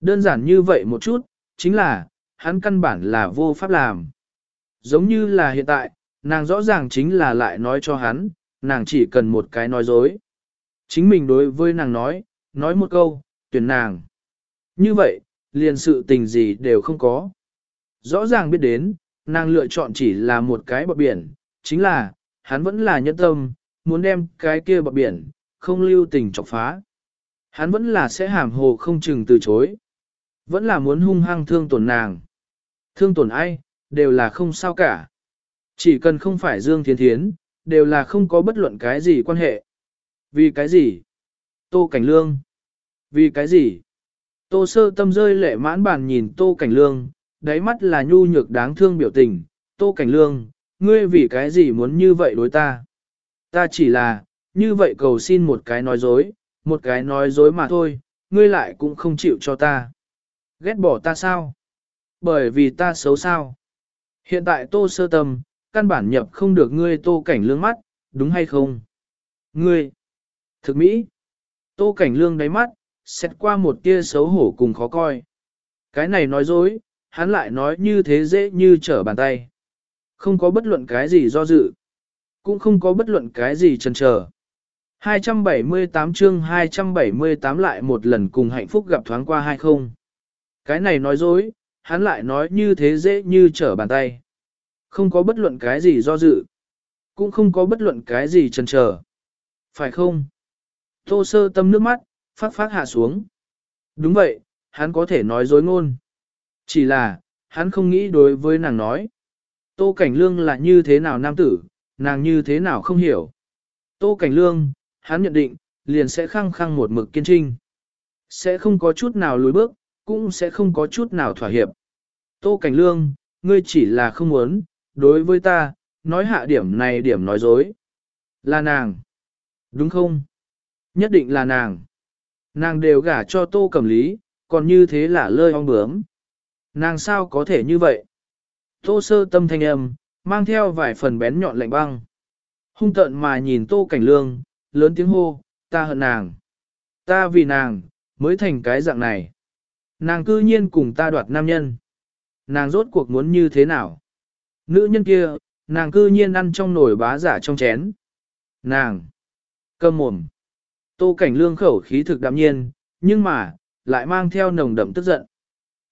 Đơn giản như vậy một chút, chính là, hắn căn bản là vô pháp làm. Giống như là hiện tại, nàng rõ ràng chính là lại nói cho hắn, nàng chỉ cần một cái nói dối. Chính mình đối với nàng nói, nói một câu, tuyển nàng. Như vậy, liền sự tình gì đều không có. Rõ ràng biết đến, nàng lựa chọn chỉ là một cái bọc biển, chính là, hắn vẫn là nhân tâm, muốn đem cái kia bọc biển, không lưu tình chọc phá. Hắn vẫn là sẽ hàm hồ không chừng từ chối. Vẫn là muốn hung hăng thương tổn nàng. Thương tổn ai, đều là không sao cả. Chỉ cần không phải Dương Thiên Thiến, đều là không có bất luận cái gì quan hệ. Vì cái gì? Tô Cảnh Lương. Vì cái gì? Tô sơ tâm rơi lệ mãn bàn nhìn Tô Cảnh Lương, đáy mắt là nhu nhược đáng thương biểu tình, Tô Cảnh Lương, ngươi vì cái gì muốn như vậy đối ta? Ta chỉ là, như vậy cầu xin một cái nói dối, một cái nói dối mà thôi, ngươi lại cũng không chịu cho ta. Ghét bỏ ta sao? Bởi vì ta xấu sao? Hiện tại tô sơ tâm, căn bản nhập không được ngươi tô cảnh lương mắt, đúng hay không? Ngươi! Thực mỹ! Tô cảnh lương đáy mắt, xét qua một tia xấu hổ cùng khó coi. Cái này nói dối, hắn lại nói như thế dễ như trở bàn tay. Không có bất luận cái gì do dự. Cũng không có bất luận cái gì chần chờ. 278 chương 278 lại một lần cùng hạnh phúc gặp thoáng qua hay không. Cái này nói dối, hắn lại nói như thế dễ như trở bàn tay. Không có bất luận cái gì do dự. Cũng không có bất luận cái gì chần chờ. Phải không? Tô sơ tâm nước mắt, phát phát hạ xuống. Đúng vậy, hắn có thể nói dối ngôn. Chỉ là, hắn không nghĩ đối với nàng nói. Tô Cảnh Lương là như thế nào nam tử, nàng như thế nào không hiểu. Tô Cảnh Lương, hắn nhận định, liền sẽ khăng khăng một mực kiên trinh. Sẽ không có chút nào lùi bước, cũng sẽ không có chút nào thỏa hiệp. Tô Cảnh Lương, ngươi chỉ là không muốn, đối với ta, nói hạ điểm này điểm nói dối. Là nàng. Đúng không? Nhất định là nàng. Nàng đều gả cho tô cẩm lý, còn như thế là lơi ong bướm. Nàng sao có thể như vậy? Tô sơ tâm thanh âm, mang theo vài phần bén nhọn lạnh băng. Hung tận mà nhìn tô cảnh lương, lớn tiếng hô, ta hận nàng. Ta vì nàng, mới thành cái dạng này. Nàng cư nhiên cùng ta đoạt nam nhân. Nàng rốt cuộc muốn như thế nào? Nữ nhân kia, nàng cư nhiên ăn trong nồi bá giả trong chén. Nàng! Cầm mồm! Tô cảnh lương khẩu khí thực đạm nhiên, nhưng mà, lại mang theo nồng đậm tức giận.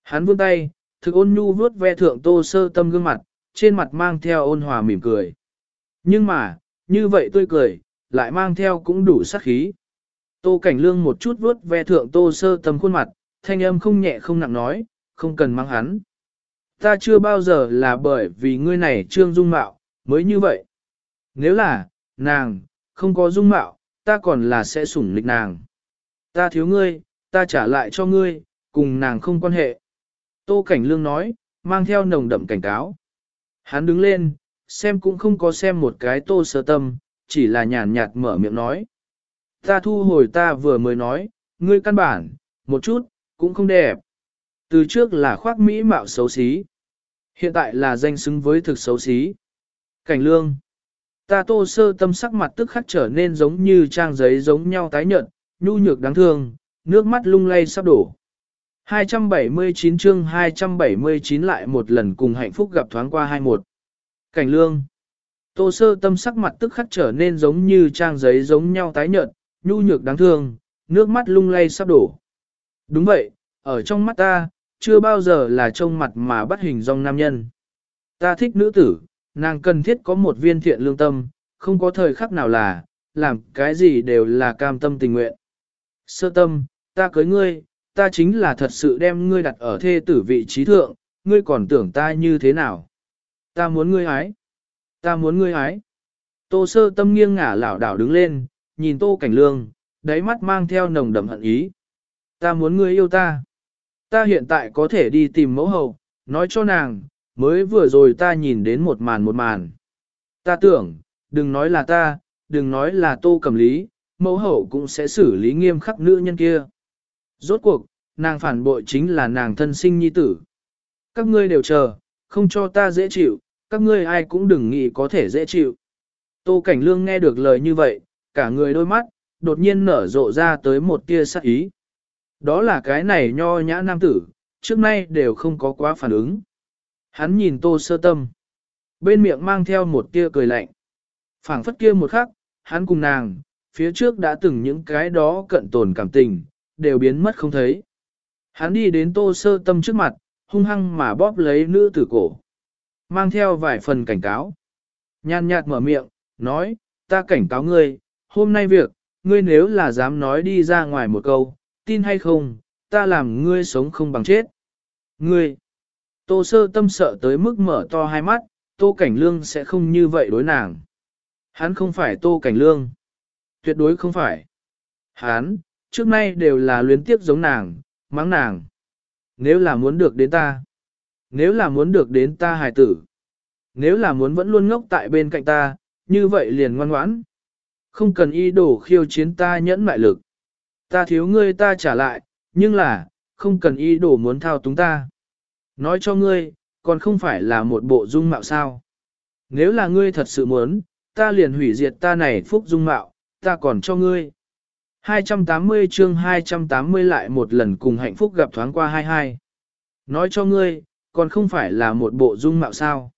Hắn vươn tay, thực ôn nhu vuốt ve thượng tô sơ tâm gương mặt, trên mặt mang theo ôn hòa mỉm cười. Nhưng mà, như vậy tươi cười, lại mang theo cũng đủ sát khí. Tô cảnh lương một chút vuốt ve thượng tô sơ tâm khuôn mặt, thanh âm không nhẹ không nặng nói, không cần mang hắn. Ta chưa bao giờ là bởi vì ngươi này trương dung mạo, mới như vậy. Nếu là, nàng, không có dung mạo, ta còn là sẽ sủng lịch nàng. Ta thiếu ngươi, ta trả lại cho ngươi, cùng nàng không quan hệ. Tô Cảnh Lương nói, mang theo nồng đậm cảnh cáo. Hắn đứng lên, xem cũng không có xem một cái tô sơ tâm, chỉ là nhàn nhạt mở miệng nói. Ta thu hồi ta vừa mới nói, ngươi căn bản, một chút, cũng không đẹp. Từ trước là khoác mỹ mạo xấu xí. Hiện tại là danh xứng với thực xấu xí. Cảnh lương. Ta tô sơ tâm sắc mặt tức khắc trở nên giống như trang giấy giống nhau tái nhợt, nhu nhược đáng thương, nước mắt lung lay sắp đổ. 279 chương 279 lại một lần cùng hạnh phúc gặp thoáng qua 21. Cảnh lương. Tô sơ tâm sắc mặt tức khắc trở nên giống như trang giấy giống nhau tái nhợt, nhu nhược đáng thương, nước mắt lung lay sắp đổ. Đúng vậy, ở trong mắt ta, chưa bao giờ là trông mặt mà bắt hình dong nam nhân. Ta thích nữ tử, nàng cần thiết có một viên thiện lương tâm, không có thời khắc nào là, làm cái gì đều là cam tâm tình nguyện. Sơ tâm, ta cưới ngươi, ta chính là thật sự đem ngươi đặt ở thê tử vị trí thượng, ngươi còn tưởng ta như thế nào. Ta muốn ngươi hái, Ta muốn ngươi hái. Tô sơ tâm nghiêng ngả lảo đảo đứng lên, nhìn tô cảnh lương, đáy mắt mang theo nồng đậm hận ý. Ta muốn ngươi yêu ta. Ta hiện tại có thể đi tìm mẫu hậu, nói cho nàng, mới vừa rồi ta nhìn đến một màn một màn. Ta tưởng, đừng nói là ta, đừng nói là tô cầm lý, mẫu hậu cũng sẽ xử lý nghiêm khắc nữ nhân kia. Rốt cuộc, nàng phản bội chính là nàng thân sinh nhi tử. Các ngươi đều chờ, không cho ta dễ chịu, các ngươi ai cũng đừng nghĩ có thể dễ chịu. Tô Cảnh Lương nghe được lời như vậy, cả người đôi mắt, đột nhiên nở rộ ra tới một tia sắc ý. Đó là cái này nho nhã nam tử, trước nay đều không có quá phản ứng. Hắn nhìn tô sơ tâm. Bên miệng mang theo một tia cười lạnh. phảng phất kia một khắc, hắn cùng nàng, phía trước đã từng những cái đó cận tồn cảm tình, đều biến mất không thấy. Hắn đi đến tô sơ tâm trước mặt, hung hăng mà bóp lấy nữ tử cổ. Mang theo vài phần cảnh cáo. Nhàn nhạt mở miệng, nói, ta cảnh cáo ngươi, hôm nay việc, ngươi nếu là dám nói đi ra ngoài một câu, tin hay không, ta làm ngươi sống không bằng chết. Ngươi, tô sơ tâm sợ tới mức mở to hai mắt, tô cảnh lương sẽ không như vậy đối nàng. Hắn không phải tô cảnh lương. Tuyệt đối không phải. Hắn, trước nay đều là luyến tiếp giống nàng, mắng nàng. Nếu là muốn được đến ta, nếu là muốn được đến ta hài tử, nếu là muốn vẫn luôn ngốc tại bên cạnh ta, như vậy liền ngoan ngoãn. Không cần ý đồ khiêu chiến ta nhẫn mại lực. Ta thiếu ngươi ta trả lại, nhưng là, không cần ý đồ muốn thao túng ta. Nói cho ngươi, còn không phải là một bộ dung mạo sao. Nếu là ngươi thật sự muốn, ta liền hủy diệt ta này phúc dung mạo, ta còn cho ngươi. 280 chương 280 lại một lần cùng hạnh phúc gặp thoáng qua 22. Nói cho ngươi, còn không phải là một bộ dung mạo sao.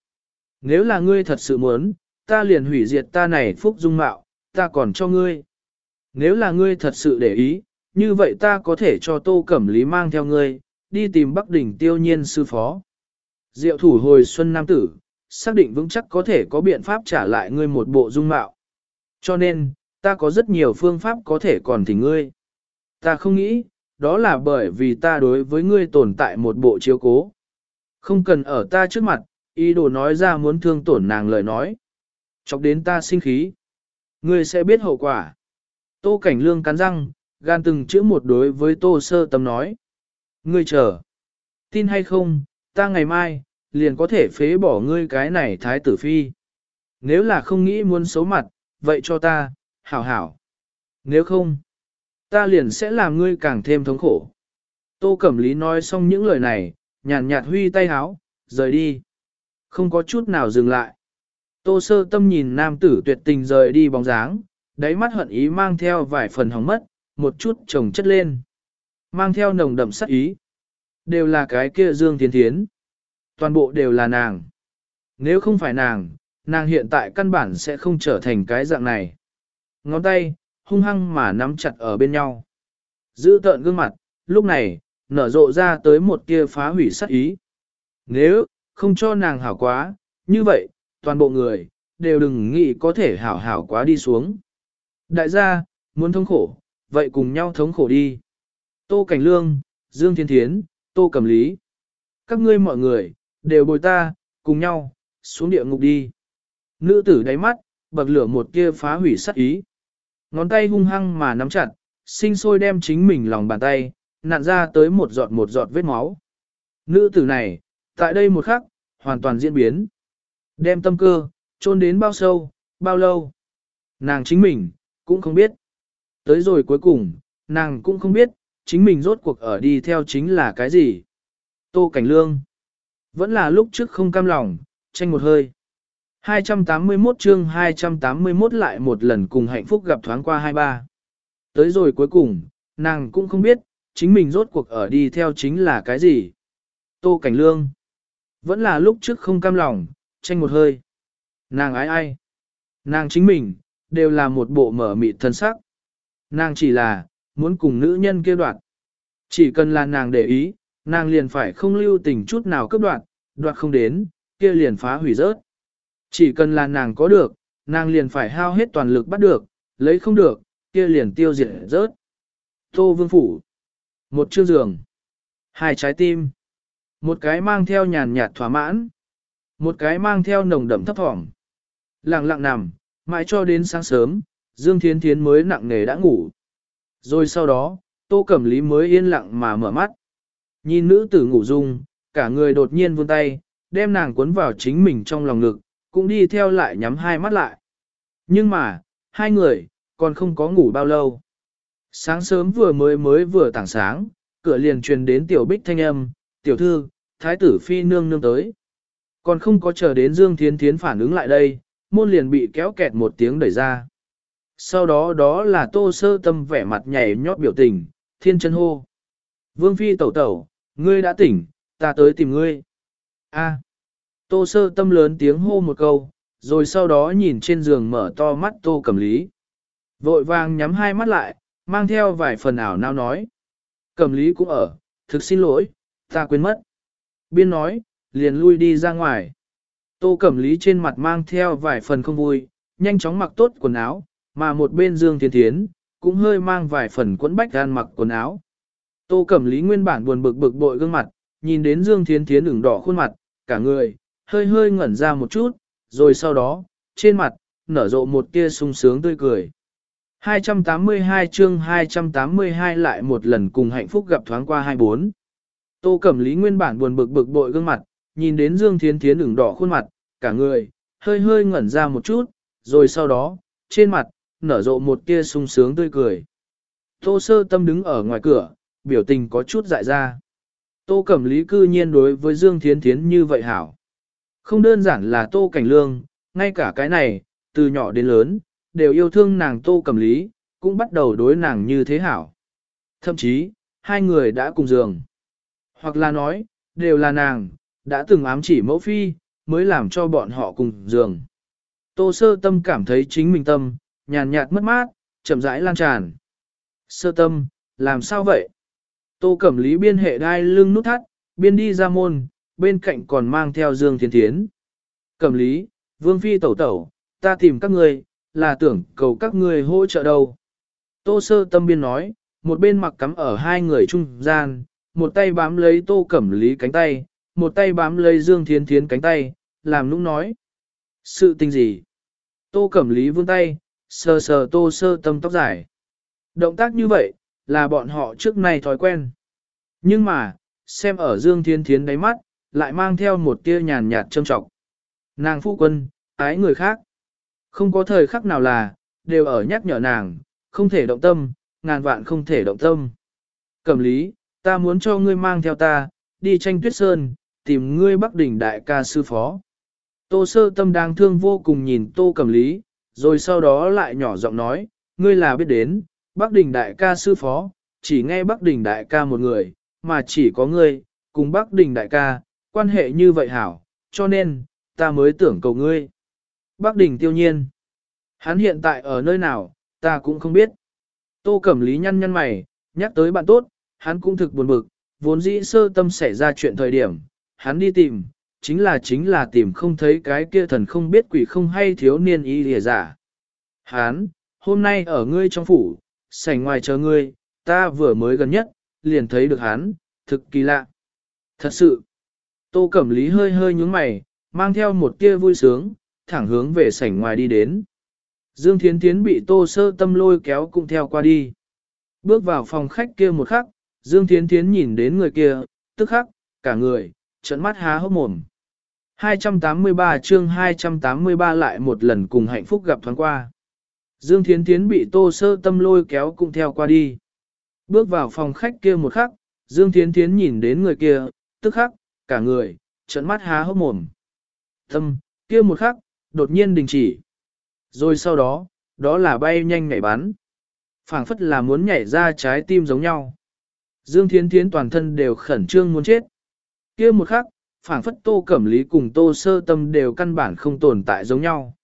Nếu là ngươi thật sự muốn, ta liền hủy diệt ta này phúc dung mạo, ta còn cho ngươi. Nếu là ngươi thật sự để ý, như vậy ta có thể cho Tô Cẩm Lý mang theo ngươi, đi tìm Bắc Đỉnh tiêu nhiên sư phó. Diệu thủ hồi xuân nam tử, xác định vững chắc có thể có biện pháp trả lại ngươi một bộ dung mạo. Cho nên, ta có rất nhiều phương pháp có thể còn thỉnh ngươi. Ta không nghĩ, đó là bởi vì ta đối với ngươi tồn tại một bộ chiếu cố. Không cần ở ta trước mặt, ý đồ nói ra muốn thương tổn nàng lời nói. Chọc đến ta sinh khí. Ngươi sẽ biết hậu quả. Tô Cảnh Lương cắn răng, gan từng chữ một đối với Tô Sơ Tâm nói. Ngươi chờ. Tin hay không, ta ngày mai, liền có thể phế bỏ ngươi cái này thái tử phi. Nếu là không nghĩ muốn xấu mặt, vậy cho ta, hảo hảo. Nếu không, ta liền sẽ làm ngươi càng thêm thống khổ. Tô Cẩm Lý nói xong những lời này, nhàn nhạt huy tay háo, rời đi. Không có chút nào dừng lại. Tô sơ tâm nhìn nam tử tuyệt tình rời đi bóng dáng, đáy mắt hận ý mang theo vài phần hóng mất, một chút trồng chất lên. Mang theo nồng đậm sắc ý. Đều là cái kia Dương Thiên Thiến. Toàn bộ đều là nàng. Nếu không phải nàng, nàng hiện tại căn bản sẽ không trở thành cái dạng này. Ngón tay, hung hăng mà nắm chặt ở bên nhau. Giữ tợn gương mặt, lúc này, nở rộ ra tới một tia phá hủy sắc ý. Nếu, không cho nàng hảo quá, như vậy, toàn bộ người, đều đừng nghĩ có thể hảo hảo quá đi xuống. Đại gia, muốn thống khổ, vậy cùng nhau thống khổ đi. Tô Cảnh Lương, Dương Thiên Thiến, Tô Cẩm Lý. Các ngươi mọi người, đều bồi ta, cùng nhau, xuống địa ngục đi. Nữ tử đáy mắt, bậc lửa một kia phá hủy sắc ý. Ngón tay hung hăng mà nắm chặt, sinh sôi đem chính mình lòng bàn tay, nặn ra tới một giọt một giọt vết máu. Nữ tử này, tại đây một khắc, hoàn toàn diễn biến. Đem tâm cơ, trôn đến bao sâu, bao lâu. Nàng chính mình, cũng không biết. Tới rồi cuối cùng, nàng cũng không biết, chính mình rốt cuộc ở đi theo chính là cái gì. Tô Cảnh Lương. Vẫn là lúc trước không cam lòng, tranh một hơi. 281 chương 281 lại một lần cùng hạnh phúc gặp thoáng qua hai ba. Tới rồi cuối cùng, nàng cũng không biết, chính mình rốt cuộc ở đi theo chính là cái gì. Tô Cảnh Lương. Vẫn là lúc trước không cam lòng, tranh một hơi. Nàng ái ai? Nàng chính mình, đều là một bộ mở mịt thân sắc. Nàng chỉ là, muốn cùng nữ nhân kia đoạn. Chỉ cần là nàng để ý, nàng liền phải không lưu tình chút nào cấp đoạn, đoạt không đến, kia liền phá hủy rớt. Chỉ cần là nàng có được, nàng liền phải hao hết toàn lực bắt được, lấy không được, kia liền tiêu diệt rớt. Tô Vương Phủ Một chương giường Hai trái tim Một cái mang theo nhàn nhạt thỏa mãn Một cái mang theo nồng đậm thấp thỏm Lặng lặng nằm, mãi cho đến sáng sớm, Dương Thiến Thiến mới nặng nề đã ngủ. Rồi sau đó, Tô Cẩm Lý mới yên lặng mà mở mắt. Nhìn nữ tử ngủ dung, cả người đột nhiên vươn tay, đem nàng cuốn vào chính mình trong lòng ngực, cũng đi theo lại nhắm hai mắt lại. Nhưng mà, hai người, còn không có ngủ bao lâu. Sáng sớm vừa mới mới vừa tảng sáng, cửa liền truyền đến tiểu bích thanh âm, tiểu thư, thái tử phi nương nương tới. Còn không có chờ đến Dương Thiến Thiến phản ứng lại đây, môn liền bị kéo kẹt một tiếng đẩy ra. Sau đó đó là tô sơ tâm vẻ mặt nhảy nhót biểu tình, thiên chân hô. Vương phi tẩu tẩu, ngươi đã tỉnh, ta tới tìm ngươi. A. Tô sơ tâm lớn tiếng hô một câu, rồi sau đó nhìn trên giường mở to mắt tô cẩm lý. Vội vàng nhắm hai mắt lại, mang theo vài phần ảo nao nói. Cẩm lý cũng ở, thực xin lỗi, ta quên mất. Biên nói, liền lui đi ra ngoài. Tô cẩm lý trên mặt mang theo vài phần không vui, nhanh chóng mặc tốt quần áo, mà một bên dương thiên thiến, cũng hơi mang vài phần quấn bách gan mặc quần áo. Tô cẩm lý nguyên bản buồn bực bực bội gương mặt, nhìn đến dương thiên thiến ửng đỏ khuôn mặt, cả người, hơi hơi ngẩn ra một chút, rồi sau đó, trên mặt, nở rộ một tia sung sướng tươi cười. 282 chương 282 lại một lần cùng hạnh phúc gặp thoáng qua 24. Tô Cẩm Lý nguyên bản buồn bực bực bội gương mặt, nhìn đến Dương Thiên Thiến ửng đỏ khuôn mặt, cả người, hơi hơi ngẩn ra một chút, rồi sau đó, trên mặt, nở rộ một tia sung sướng tươi cười. Tô sơ tâm đứng ở ngoài cửa, biểu tình có chút dại ra. Tô Cẩm Lý cư nhiên đối với Dương Thiến Thiến như vậy hảo. Không đơn giản là Tô Cảnh Lương, ngay cả cái này, từ nhỏ đến lớn, đều yêu thương nàng Tô Cẩm Lý, cũng bắt đầu đối nàng như thế hảo. Thậm chí, hai người đã cùng giường. Hoặc là nói, đều là nàng, đã từng ám chỉ mẫu phi, mới làm cho bọn họ cùng giường. Tô sơ tâm cảm thấy chính mình tâm, nhàn nhạt mất mát, chậm rãi lan tràn. Sơ tâm, làm sao vậy? Tô Cẩm Lý biên hệ đai lưng nút thắt, biên đi ra môn, bên cạnh còn mang theo Dương Thiên Thiến. Cẩm Lý, Vương Phi tẩu tẩu, ta tìm các ngươi, là tưởng cầu các ngươi hỗ trợ đâu. Tô Sơ Tâm biên nói, một bên mặc cắm ở hai người trung gian, một tay bám lấy Tô Cẩm Lý cánh tay, một tay bám lấy Dương Thiên Thiến cánh tay, làm nũng nói. Sự tình gì? Tô Cẩm Lý vươn tay, sờ sờ Tô Sơ Tâm tóc dài. Động tác như vậy, là bọn họ trước nay thói quen. Nhưng mà, xem ở Dương Thiên Thiến đáy mắt, lại mang theo một tia nhàn nhạt trâm trọng. Nàng phu quân, ái người khác. Không có thời khắc nào là, đều ở nhắc nhở nàng, không thể động tâm, ngàn vạn không thể động tâm. Cẩm lý, ta muốn cho ngươi mang theo ta, đi tranh tuyết sơn, tìm ngươi Bắc đỉnh đại ca sư phó. Tô sơ tâm đang thương vô cùng nhìn tô cẩm lý, rồi sau đó lại nhỏ giọng nói, ngươi là biết đến, Bắc Đình đại ca sư phó, chỉ nghe Bắc Đình đại ca một người, mà chỉ có ngươi, cùng Bắc Đình đại ca, quan hệ như vậy hảo, cho nên, ta mới tưởng cầu ngươi. Bắc Đình tiêu nhiên, hắn hiện tại ở nơi nào, ta cũng không biết. Tô Cẩm Lý nhăn nhăn mày, nhắc tới bạn tốt, hắn cũng thực buồn bực, vốn dĩ sơ tâm xảy ra chuyện thời điểm, hắn đi tìm, chính là chính là tìm không thấy cái kia thần không biết quỷ không hay thiếu niên y lìa giả. hán hôm nay ở ngươi trong phủ, sảnh ngoài chờ ngươi, ta vừa mới gần nhất, liền thấy được hắn, thực kỳ lạ. Thật sự, Tô Cẩm Lý hơi hơi nhúng mày, mang theo một tia vui sướng, thẳng hướng về sảnh ngoài đi đến. Dương Thiến Thiến bị Tô Sơ Tâm lôi kéo cũng theo qua đi. Bước vào phòng khách kia một khắc, Dương Thiến Thiến nhìn đến người kia, tức khắc, cả người, trận mắt há hốc mồm. 283 chương 283 lại một lần cùng hạnh phúc gặp thoáng qua. Dương Thiến Thiến bị tô sơ tâm lôi kéo cũng theo qua đi. Bước vào phòng khách kia một khắc, Dương Thiến Thiến nhìn đến người kia, tức khắc, cả người, trận mắt há hốc mồm. Tâm, kia một khắc, đột nhiên đình chỉ. Rồi sau đó, đó là bay nhanh nhảy bắn. phảng phất là muốn nhảy ra trái tim giống nhau. Dương Thiến Thiến toàn thân đều khẩn trương muốn chết. Kia một khắc, phảng phất tô cẩm lý cùng tô sơ tâm đều căn bản không tồn tại giống nhau.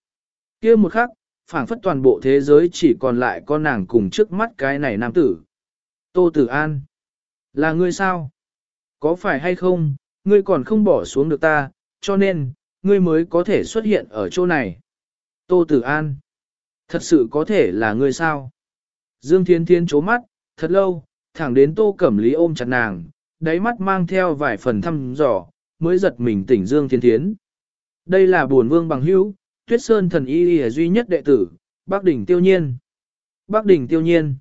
Kia một khắc, phảng phất toàn bộ thế giới chỉ còn lại con nàng cùng trước mắt cái này nam tử. Tô Tử An. Là ngươi sao? Có phải hay không, ngươi còn không bỏ xuống được ta, cho nên, ngươi mới có thể xuất hiện ở chỗ này. Tô Tử An. Thật sự có thể là ngươi sao? Dương Thiên Thiên chố mắt, thật lâu, thẳng đến Tô Cẩm Lý ôm chặt nàng, đáy mắt mang theo vài phần thăm dò, mới giật mình tỉnh Dương Thiên Thiến. Đây là buồn vương bằng hữu, tuyết sơn thần y y duy nhất đệ tử, Bác Đỉnh Tiêu Nhiên. Bác Đỉnh Tiêu Nhiên.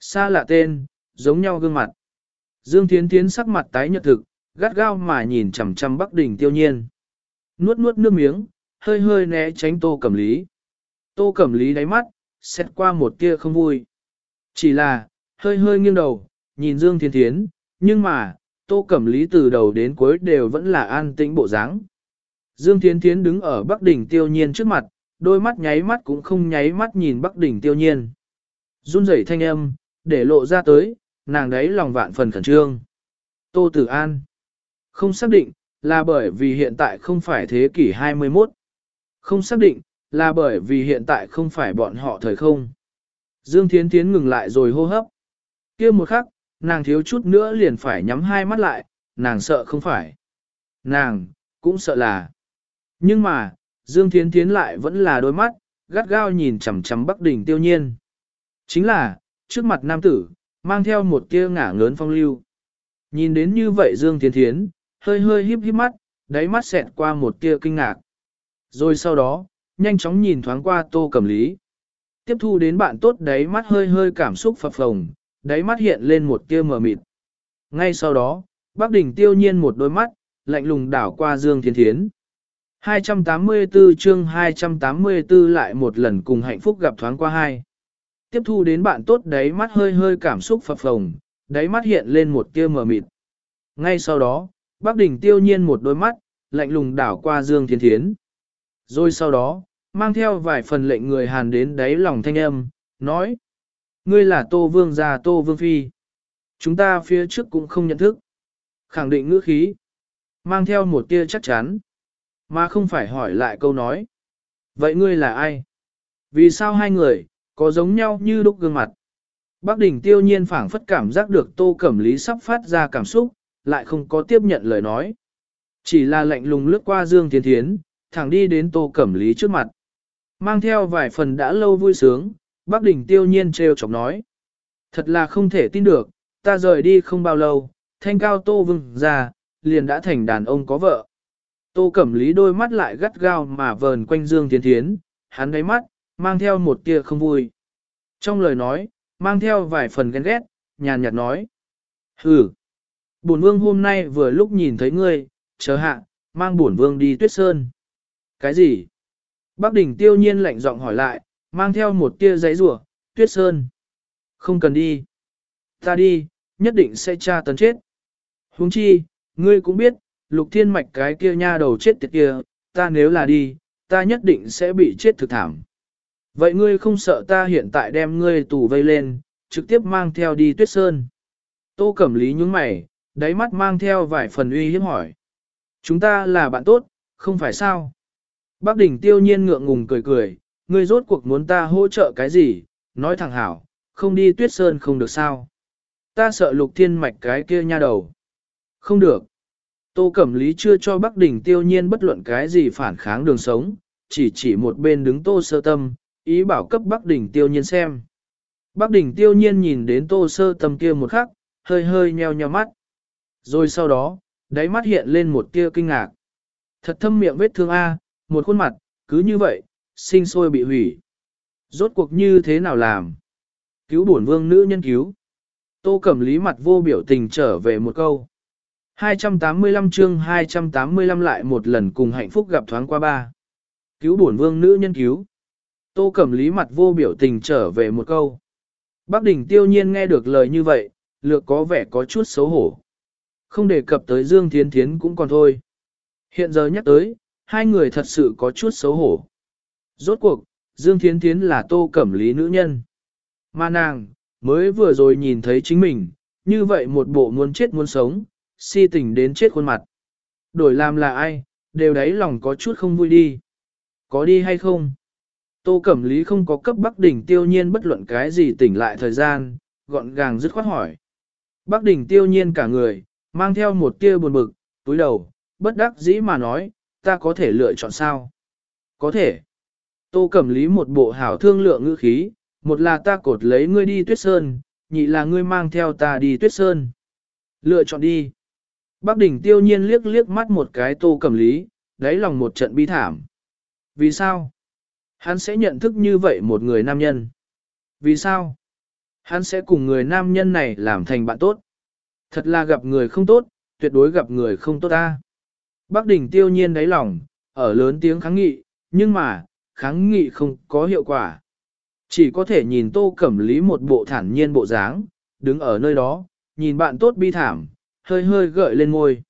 Xa lạ tên, giống nhau gương mặt. Dương Thiến Thiến sắc mặt tái nhợt thực, gắt gao mà nhìn chằm chằm Bắc Đỉnh Tiêu Nhiên. Nuốt nuốt nước miếng, hơi hơi né tránh Tô Cẩm Lý. Tô Cẩm Lý đáy mắt, xét qua một tia không vui. Chỉ là, hơi hơi nghiêng đầu, nhìn Dương Thiên Thiến, nhưng mà, Tô Cẩm Lý từ đầu đến cuối đều vẫn là an tĩnh bộ dáng. Dương Thiến Thiến đứng ở Bắc Đỉnh Tiêu Nhiên trước mặt, đôi mắt nháy mắt cũng không nháy mắt nhìn Bắc Đỉnh Tiêu Nhiên. Run rẩy thanh âm, để lộ ra tới, nàng đấy lòng vạn phần khẩn trương. Tô Tử An Không xác định, là bởi vì hiện tại không phải thế kỷ 21. Không xác định, là bởi vì hiện tại không phải bọn họ thời không. Dương Thiến Thiến ngừng lại rồi hô hấp. kia một khắc, nàng thiếu chút nữa liền phải nhắm hai mắt lại, nàng sợ không phải. Nàng, cũng sợ là. Nhưng mà, Dương Thiến Thiến lại vẫn là đôi mắt, gắt gao nhìn chằm chằm Bắc Đình tiêu nhiên. Chính là, trước mặt nam tử, mang theo một tia ngả ngớn phong lưu. Nhìn đến như vậy Dương Thiến Thiến, hơi hơi híp híp mắt, đáy mắt xẹt qua một tia kinh ngạc. Rồi sau đó, nhanh chóng nhìn thoáng qua tô cầm lý. Tiếp thu đến bạn tốt đấy mắt hơi hơi cảm xúc phập phồng, đáy mắt hiện lên một tia mờ mịt. Ngay sau đó, Bắc Đình tiêu nhiên một đôi mắt, lạnh lùng đảo qua Dương Thiên Thiến. 284 chương 284 lại một lần cùng hạnh phúc gặp thoáng qua hai. Tiếp thu đến bạn tốt đấy mắt hơi hơi cảm xúc phập phồng, đáy mắt hiện lên một tia mờ mịt. Ngay sau đó, bác đỉnh tiêu nhiên một đôi mắt, lạnh lùng đảo qua Dương Thiên Thiến. Rồi sau đó, mang theo vài phần lệnh người hàn đến đáy lòng thanh âm, nói. Ngươi là Tô Vương gia Tô Vương Phi. Chúng ta phía trước cũng không nhận thức. Khẳng định ngữ khí. Mang theo một tia chắc chắn. Mà không phải hỏi lại câu nói. Vậy ngươi là ai? Vì sao hai người, có giống nhau như đúc gương mặt? Bác đỉnh tiêu nhiên phảng phất cảm giác được tô cẩm lý sắp phát ra cảm xúc, lại không có tiếp nhận lời nói. Chỉ là lạnh lùng lướt qua Dương Thiên Thiến, thẳng đi đến tô cẩm lý trước mặt. Mang theo vài phần đã lâu vui sướng, bác đỉnh tiêu nhiên trêu chọc nói. Thật là không thể tin được, ta rời đi không bao lâu, thanh cao tô vừng ra, liền đã thành đàn ông có vợ. Tô Cẩm Lý đôi mắt lại gắt gao mà vờn quanh Dương Tiến Thiến, hắn đáy mắt, mang theo một tia không vui. Trong lời nói, mang theo vài phần ghen ghét, nhàn nhạt nói. Hừ, bổn vương hôm nay vừa lúc nhìn thấy ngươi, chờ hạ, mang bổn vương đi tuyết sơn. Cái gì? Bác đỉnh tiêu nhiên lạnh giọng hỏi lại, mang theo một tia giấy rủa tuyết sơn. Không cần đi. Ta đi, nhất định sẽ tra tấn chết. Huống chi, ngươi cũng biết, lục thiên mạch cái kia nha đầu chết tiệt kia, ta nếu là đi, ta nhất định sẽ bị chết thực thảm. Vậy ngươi không sợ ta hiện tại đem ngươi tù vây lên, trực tiếp mang theo đi tuyết sơn. Tô Cẩm Lý nhúng mày, đáy mắt mang theo vài phần uy hiếp hỏi. Chúng ta là bạn tốt, không phải sao? Bác đỉnh tiêu nhiên ngượng ngùng cười cười, ngươi rốt cuộc muốn ta hỗ trợ cái gì, nói thẳng hảo, không đi tuyết sơn không được sao. Ta sợ lục thiên mạch cái kia nha đầu. Không được. Tô Cẩm Lý chưa cho Bắc Đình tiêu nhiên bất luận cái gì phản kháng đường sống, chỉ chỉ một bên đứng Tô Sơ Tâm, ý bảo cấp Bắc Đình tiêu nhiên xem. Bắc Đình tiêu nhiên nhìn đến Tô Sơ Tâm kia một khắc, hơi hơi nheo nheo mắt. Rồi sau đó, đáy mắt hiện lên một tia kinh ngạc. Thật thâm miệng vết thương A, một khuôn mặt, cứ như vậy, sinh sôi bị hủy. Rốt cuộc như thế nào làm? Cứu bổn vương nữ nhân cứu. Tô Cẩm Lý mặt vô biểu tình trở về một câu. 285 chương 285 lại một lần cùng hạnh phúc gặp thoáng qua ba. Cứu bổn vương nữ nhân cứu. Tô Cẩm Lý mặt vô biểu tình trở về một câu. Bác đỉnh tiêu nhiên nghe được lời như vậy, lược có vẻ có chút xấu hổ. Không đề cập tới Dương Thiến Thiến cũng còn thôi. Hiện giờ nhắc tới, hai người thật sự có chút xấu hổ. Rốt cuộc, Dương Thiến Thiến là Tô Cẩm Lý nữ nhân. Mà nàng, mới vừa rồi nhìn thấy chính mình, như vậy một bộ muốn chết muốn sống, si tình đến chết khuôn mặt. Đổi làm là ai, đều đấy lòng có chút không vui đi. Có đi hay không? Tô Cẩm Lý không có cấp Bắc Đỉnh tiêu nhiên bất luận cái gì tỉnh lại thời gian, gọn gàng dứt khoát hỏi. Bắc Đỉnh tiêu nhiên cả người, mang theo một tia buồn bực, túi đầu, bất đắc dĩ mà nói, ta có thể lựa chọn sao? Có thể. Tô Cẩm Lý một bộ hảo thương lượng ngữ khí, một là ta cột lấy ngươi đi tuyết sơn, nhị là ngươi mang theo ta đi tuyết sơn. Lựa chọn đi. Bác đỉnh tiêu nhiên liếc liếc mắt một cái tô cẩm lý, đáy lòng một trận bi thảm. Vì sao? Hắn sẽ nhận thức như vậy một người nam nhân. Vì sao? Hắn sẽ cùng người nam nhân này làm thành bạn tốt. Thật là gặp người không tốt, tuyệt đối gặp người không tốt ta. Bác đỉnh tiêu nhiên đáy lòng, ở lớn tiếng kháng nghị, nhưng mà, kháng nghị không có hiệu quả. Chỉ có thể nhìn tô cẩm lý một bộ thản nhiên bộ dáng, đứng ở nơi đó, nhìn bạn tốt bi thảm, hơi hơi gợi lên môi.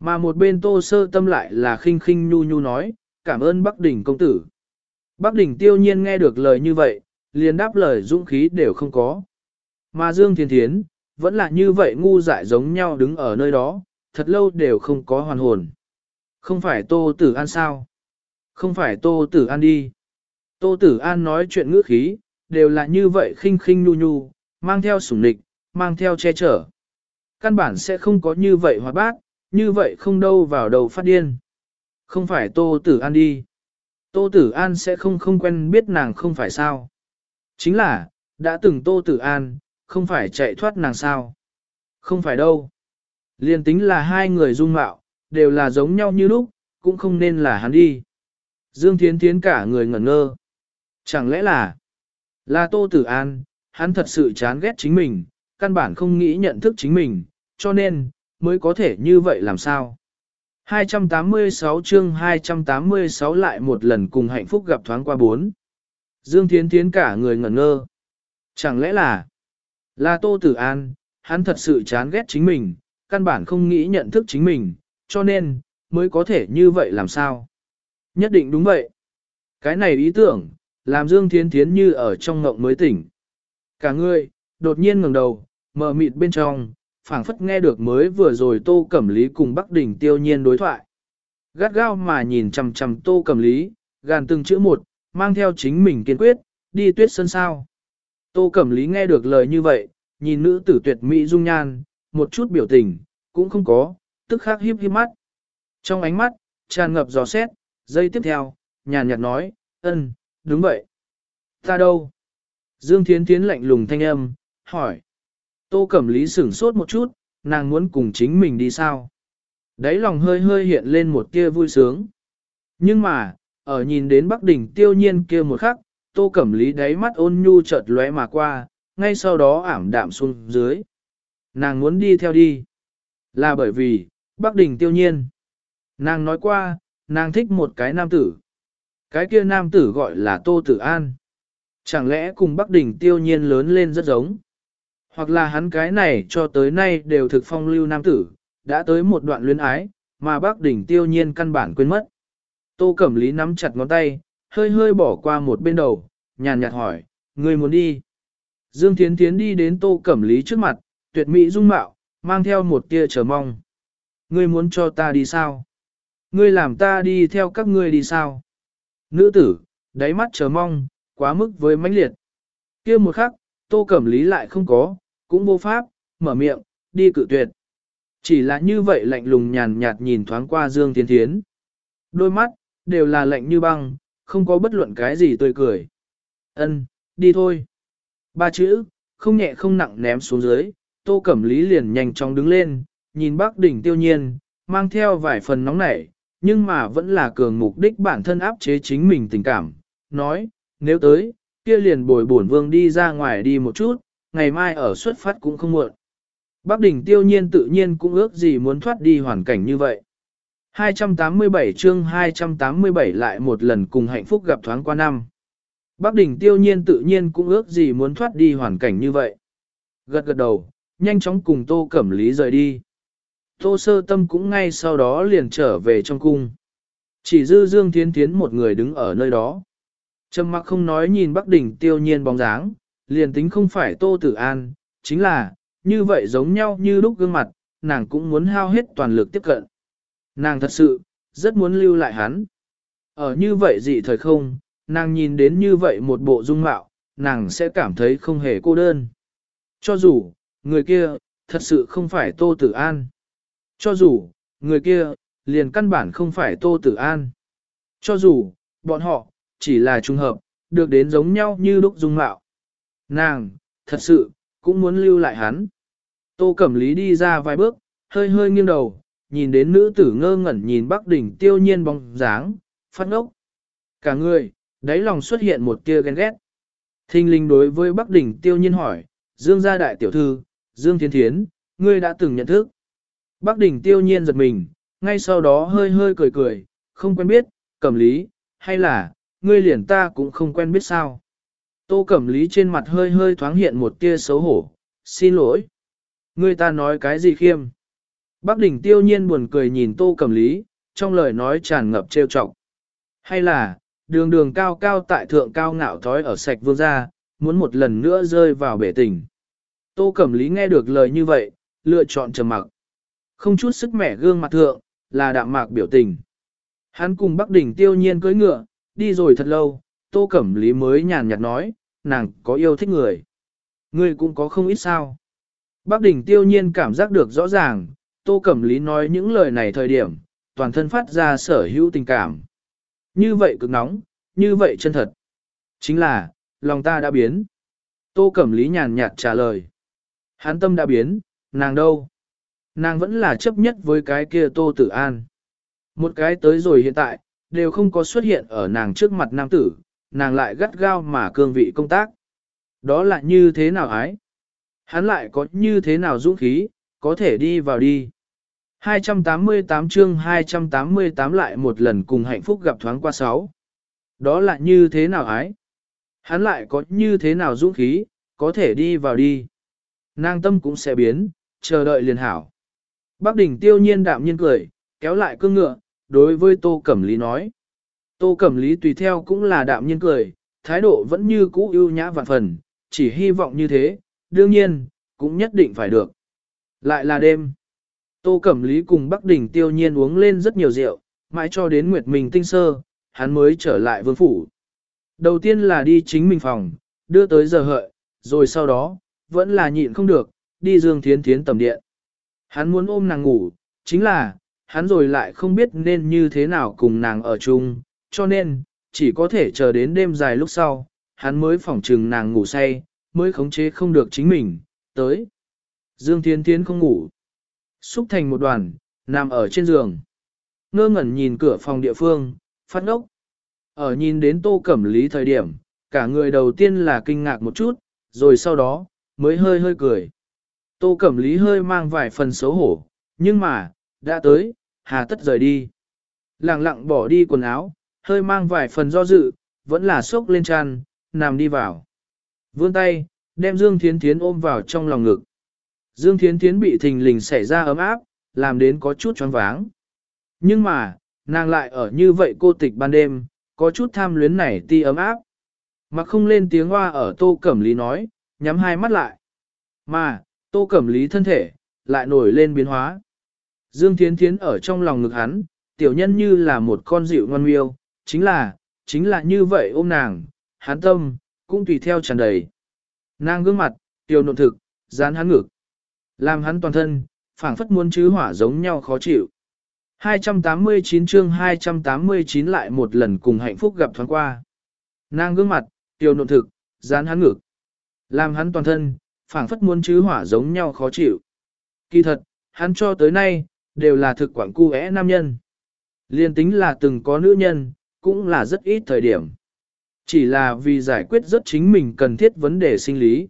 Mà một bên tô sơ tâm lại là khinh khinh nhu nhu nói, cảm ơn Bắc Đỉnh công tử. Bắc Đỉnh tiêu nhiên nghe được lời như vậy, liền đáp lời dũng khí đều không có. Mà Dương Thiên Thiến, vẫn là như vậy ngu dại giống nhau đứng ở nơi đó, thật lâu đều không có hoàn hồn. Không phải Tô Tử An sao? Không phải Tô Tử An đi. Tô Tử An nói chuyện ngữ khí, đều là như vậy khinh khinh nhu nhu, mang theo sủng nịch, mang theo che chở. Căn bản sẽ không có như vậy hòa bác, như vậy không đâu vào đầu phát điên. Không phải Tô Tử An đi. Tô Tử An sẽ không không quen biết nàng không phải sao. Chính là, đã từng Tô Tử An, không phải chạy thoát nàng sao. Không phải đâu. Liên tính là hai người dung mạo, đều là giống nhau như lúc, cũng không nên là hắn đi. Dương Thiến Thiến cả người ngẩn ngơ. Chẳng lẽ là, là Tô Tử An, hắn thật sự chán ghét chính mình, căn bản không nghĩ nhận thức chính mình, cho nên, mới có thể như vậy làm sao. 286 chương 286 lại một lần cùng hạnh phúc gặp thoáng qua bốn. Dương Thiến Thiến cả người ngẩn ngơ. Chẳng lẽ là, là Tô Tử An, hắn thật sự chán ghét chính mình, căn bản không nghĩ nhận thức chính mình, cho nên, mới có thể như vậy làm sao? Nhất định đúng vậy. Cái này ý tưởng, làm Dương Thiến Thiến như ở trong ngộng mới tỉnh. Cả người, đột nhiên ngẩng đầu, mở mịt bên trong, phảng phất nghe được mới vừa rồi Tô Cẩm Lý cùng Bắc Đình tiêu nhiên đối thoại. Gắt gao mà nhìn chằm chằm Tô Cẩm Lý, gàn từng chữ một, mang theo chính mình kiên quyết, đi tuyết sân sao. Tô Cẩm Lý nghe được lời như vậy, nhìn nữ tử tuyệt mỹ dung nhan, một chút biểu tình, cũng không có, tức khắc hiếp hiếp mắt. Trong ánh mắt, tràn ngập giò xét, giây tiếp theo, nhàn nhạt nói, ân, đúng vậy. Ta đâu? Dương Thiến Thiến lạnh lùng thanh âm, hỏi. Tô Cẩm Lý sửng sốt một chút, nàng muốn cùng chính mình đi sao? Đấy lòng hơi hơi hiện lên một tia vui sướng. Nhưng mà, ở nhìn đến Bắc Đỉnh tiêu nhiên kia một khắc, Tô Cẩm Lý đáy mắt ôn nhu chợt lóe mà qua, ngay sau đó ảm đạm xuống dưới. Nàng muốn đi theo đi. Là bởi vì, Bắc Đình tiêu nhiên. Nàng nói qua, nàng thích một cái nam tử. Cái kia nam tử gọi là Tô Tử An. Chẳng lẽ cùng Bắc Đình tiêu nhiên lớn lên rất giống? Hoặc là hắn cái này cho tới nay đều thực phong lưu nam tử, đã tới một đoạn luyến ái, mà Bắc Đình tiêu nhiên căn bản quên mất. Tô Cẩm Lý nắm chặt ngón tay, hơi hơi bỏ qua một bên đầu, nhàn nhạt hỏi, người muốn đi. Dương Thiến Thiến đi đến Tô Cẩm Lý trước mặt, tuyệt mỹ dung mạo, mang theo một tia chờ mong. Ngươi muốn cho ta đi sao? Ngươi làm ta đi theo các ngươi đi sao? Nữ tử, đáy mắt chờ mong, quá mức với mãnh liệt. kia một khắc, Tô Cẩm Lý lại không có, cũng vô pháp, mở miệng, đi cự tuyệt. Chỉ là như vậy lạnh lùng nhàn nhạt nhìn thoáng qua Dương Thiên Thiến. Đôi mắt, đều là lạnh như băng, không có bất luận cái gì tươi cười. Ân, đi thôi. Ba chữ, không nhẹ không nặng ném xuống dưới, Tô Cẩm Lý liền nhanh chóng đứng lên, nhìn bác đỉnh tiêu nhiên, mang theo vài phần nóng nảy, nhưng mà vẫn là cường mục đích bản thân áp chế chính mình tình cảm. Nói, nếu tới, kia liền bồi bổn vương đi ra ngoài đi một chút, ngày mai ở xuất phát cũng không muộn. Bác đỉnh tiêu nhiên tự nhiên cũng ước gì muốn thoát đi hoàn cảnh như vậy. 287 chương 287 lại một lần cùng hạnh phúc gặp thoáng qua năm. Bác đỉnh tiêu nhiên tự nhiên cũng ước gì muốn thoát đi hoàn cảnh như vậy. Gật gật đầu, nhanh chóng cùng Tô Cẩm Lý rời đi. Tô sơ tâm cũng ngay sau đó liền trở về trong cung. Chỉ dư Dương Thiến Thiến một người đứng ở nơi đó. Trầm mặc không nói nhìn Bắc Đỉnh tiêu nhiên bóng dáng, liền tính không phải Tô Tử An, chính là, như vậy giống nhau như lúc gương mặt, nàng cũng muốn hao hết toàn lực tiếp cận. Nàng thật sự, rất muốn lưu lại hắn. Ở như vậy dị thời không, nàng nhìn đến như vậy một bộ dung mạo, nàng sẽ cảm thấy không hề cô đơn. Cho dù, người kia, thật sự không phải Tô Tử An. Cho dù, người kia, liền căn bản không phải Tô Tử An. Cho dù, bọn họ, chỉ là trùng hợp, được đến giống nhau như lúc dung mạo. Nàng, thật sự, cũng muốn lưu lại hắn. Tô Cẩm Lý đi ra vài bước, hơi hơi nghiêng đầu, nhìn đến nữ tử ngơ ngẩn nhìn Bắc Đỉnh tiêu nhiên bóng dáng, phát ngốc. Cả người, đáy lòng xuất hiện một tia ghen ghét. Thinh linh đối với Bắc Đỉnh tiêu nhiên hỏi, Dương gia đại tiểu thư, Dương Thiên Thiến, ngươi đã từng nhận thức. Bắc Đỉnh tiêu nhiên giật mình, ngay sau đó hơi hơi cười cười, không quen biết, cẩm lý, hay là, ngươi liền ta cũng không quen biết sao. Tô cẩm lý trên mặt hơi hơi thoáng hiện một tia xấu hổ, xin lỗi. Ngươi ta nói cái gì khiêm? Bắc Đỉnh tiêu nhiên buồn cười nhìn tô cẩm lý, trong lời nói tràn ngập trêu trọng. Hay là, đường đường cao cao tại thượng cao ngạo thói ở sạch vương gia, muốn một lần nữa rơi vào bể tình. Tô Cẩm Lý nghe được lời như vậy, lựa chọn trầm mặc. Không chút sức mẻ gương mặt thượng, là đạm mạc biểu tình. Hắn cùng Bắc Đỉnh tiêu nhiên cưỡi ngựa, đi rồi thật lâu, Tô Cẩm Lý mới nhàn nhạt nói, nàng có yêu thích người. Người cũng có không ít sao. Bắc Đỉnh tiêu nhiên cảm giác được rõ ràng, Tô Cẩm Lý nói những lời này thời điểm, toàn thân phát ra sở hữu tình cảm. Như vậy cực nóng, như vậy chân thật. Chính là, lòng ta đã biến. Tô Cẩm Lý nhàn nhạt trả lời. Hắn tâm đã biến, nàng đâu? Nàng vẫn là chấp nhất với cái kia Tô Tử An. Một cái tới rồi hiện tại, đều không có xuất hiện ở nàng trước mặt nam tử, nàng lại gắt gao mà cương vị công tác. Đó là như thế nào ái? Hắn lại có như thế nào dũng khí, có thể đi vào đi. 288 chương 288 lại một lần cùng hạnh phúc gặp thoáng qua sáu. Đó là như thế nào ái? Hắn lại có như thế nào dũng khí, có thể đi vào đi. Nàng tâm cũng sẽ biến, chờ đợi liền hảo. Bác đỉnh tiêu nhiên đạm nhiên cười, kéo lại cương ngựa, đối với Tô Cẩm Lý nói. Tô Cẩm Lý tùy theo cũng là đạm nhiên cười, thái độ vẫn như cũ ưu nhã vạn phần, chỉ hy vọng như thế, đương nhiên, cũng nhất định phải được. Lại là đêm. Tô Cẩm Lý cùng Bắc Đỉnh tiêu nhiên uống lên rất nhiều rượu, mãi cho đến Nguyệt Mình tinh sơ, hắn mới trở lại vương phủ. Đầu tiên là đi chính mình phòng, đưa tới giờ hợi, rồi sau đó, vẫn là nhịn không được, đi Dương Thiến Thiến tầm điện. Hắn muốn ôm nàng ngủ, chính là, hắn rồi lại không biết nên như thế nào cùng nàng ở chung, cho nên, chỉ có thể chờ đến đêm dài lúc sau, hắn mới phỏng trừng nàng ngủ say, mới khống chế không được chính mình, tới. Dương Thiên Thiến không ngủ, xúc thành một đoàn, nằm ở trên giường. Ngơ ngẩn nhìn cửa phòng địa phương, phát ngốc. Ở nhìn đến tô cẩm lý thời điểm, cả người đầu tiên là kinh ngạc một chút, rồi sau đó, mới hơi hơi cười. Tô cẩm lý hơi mang vài phần xấu hổ, nhưng mà, đã tới, hà tất rời đi. Lặng lặng bỏ đi quần áo, hơi mang vài phần do dự, vẫn là sốc lên tràn, nằm đi vào. Vươn tay, đem Dương Thiến Thiến ôm vào trong lòng ngực. Dương Thiến Thiến bị thình lình xảy ra ấm áp, làm đến có chút choáng váng. Nhưng mà, nàng lại ở như vậy cô tịch ban đêm, có chút tham luyến này ti ấm áp. Mà không lên tiếng hoa ở tô cẩm lý nói, nhắm hai mắt lại. Mà, tô cẩm lý thân thể, lại nổi lên biến hóa. Dương Thiến Thiến ở trong lòng ngực hắn, tiểu nhân như là một con dịu ngoan miêu, chính là, chính là như vậy ôm nàng, hắn tâm, cũng tùy theo tràn đầy. Nàng gương mặt, tiểu nộn thực, dán hắn ngực. Làm hắn toàn thân, phảng phất muốn chứ hỏa giống nhau khó chịu. 289 chương 289 lại một lần cùng hạnh phúc gặp thoáng qua. Nàng gương mặt, tiểu nộn thực, dán hắn ngực. Làm hắn toàn thân, phảng phất muốn chứ hỏa giống nhau khó chịu. Kỳ thật, hắn cho tới nay, đều là thực quảng cu é nam nhân. Liên tính là từng có nữ nhân, cũng là rất ít thời điểm. Chỉ là vì giải quyết rất chính mình cần thiết vấn đề sinh lý.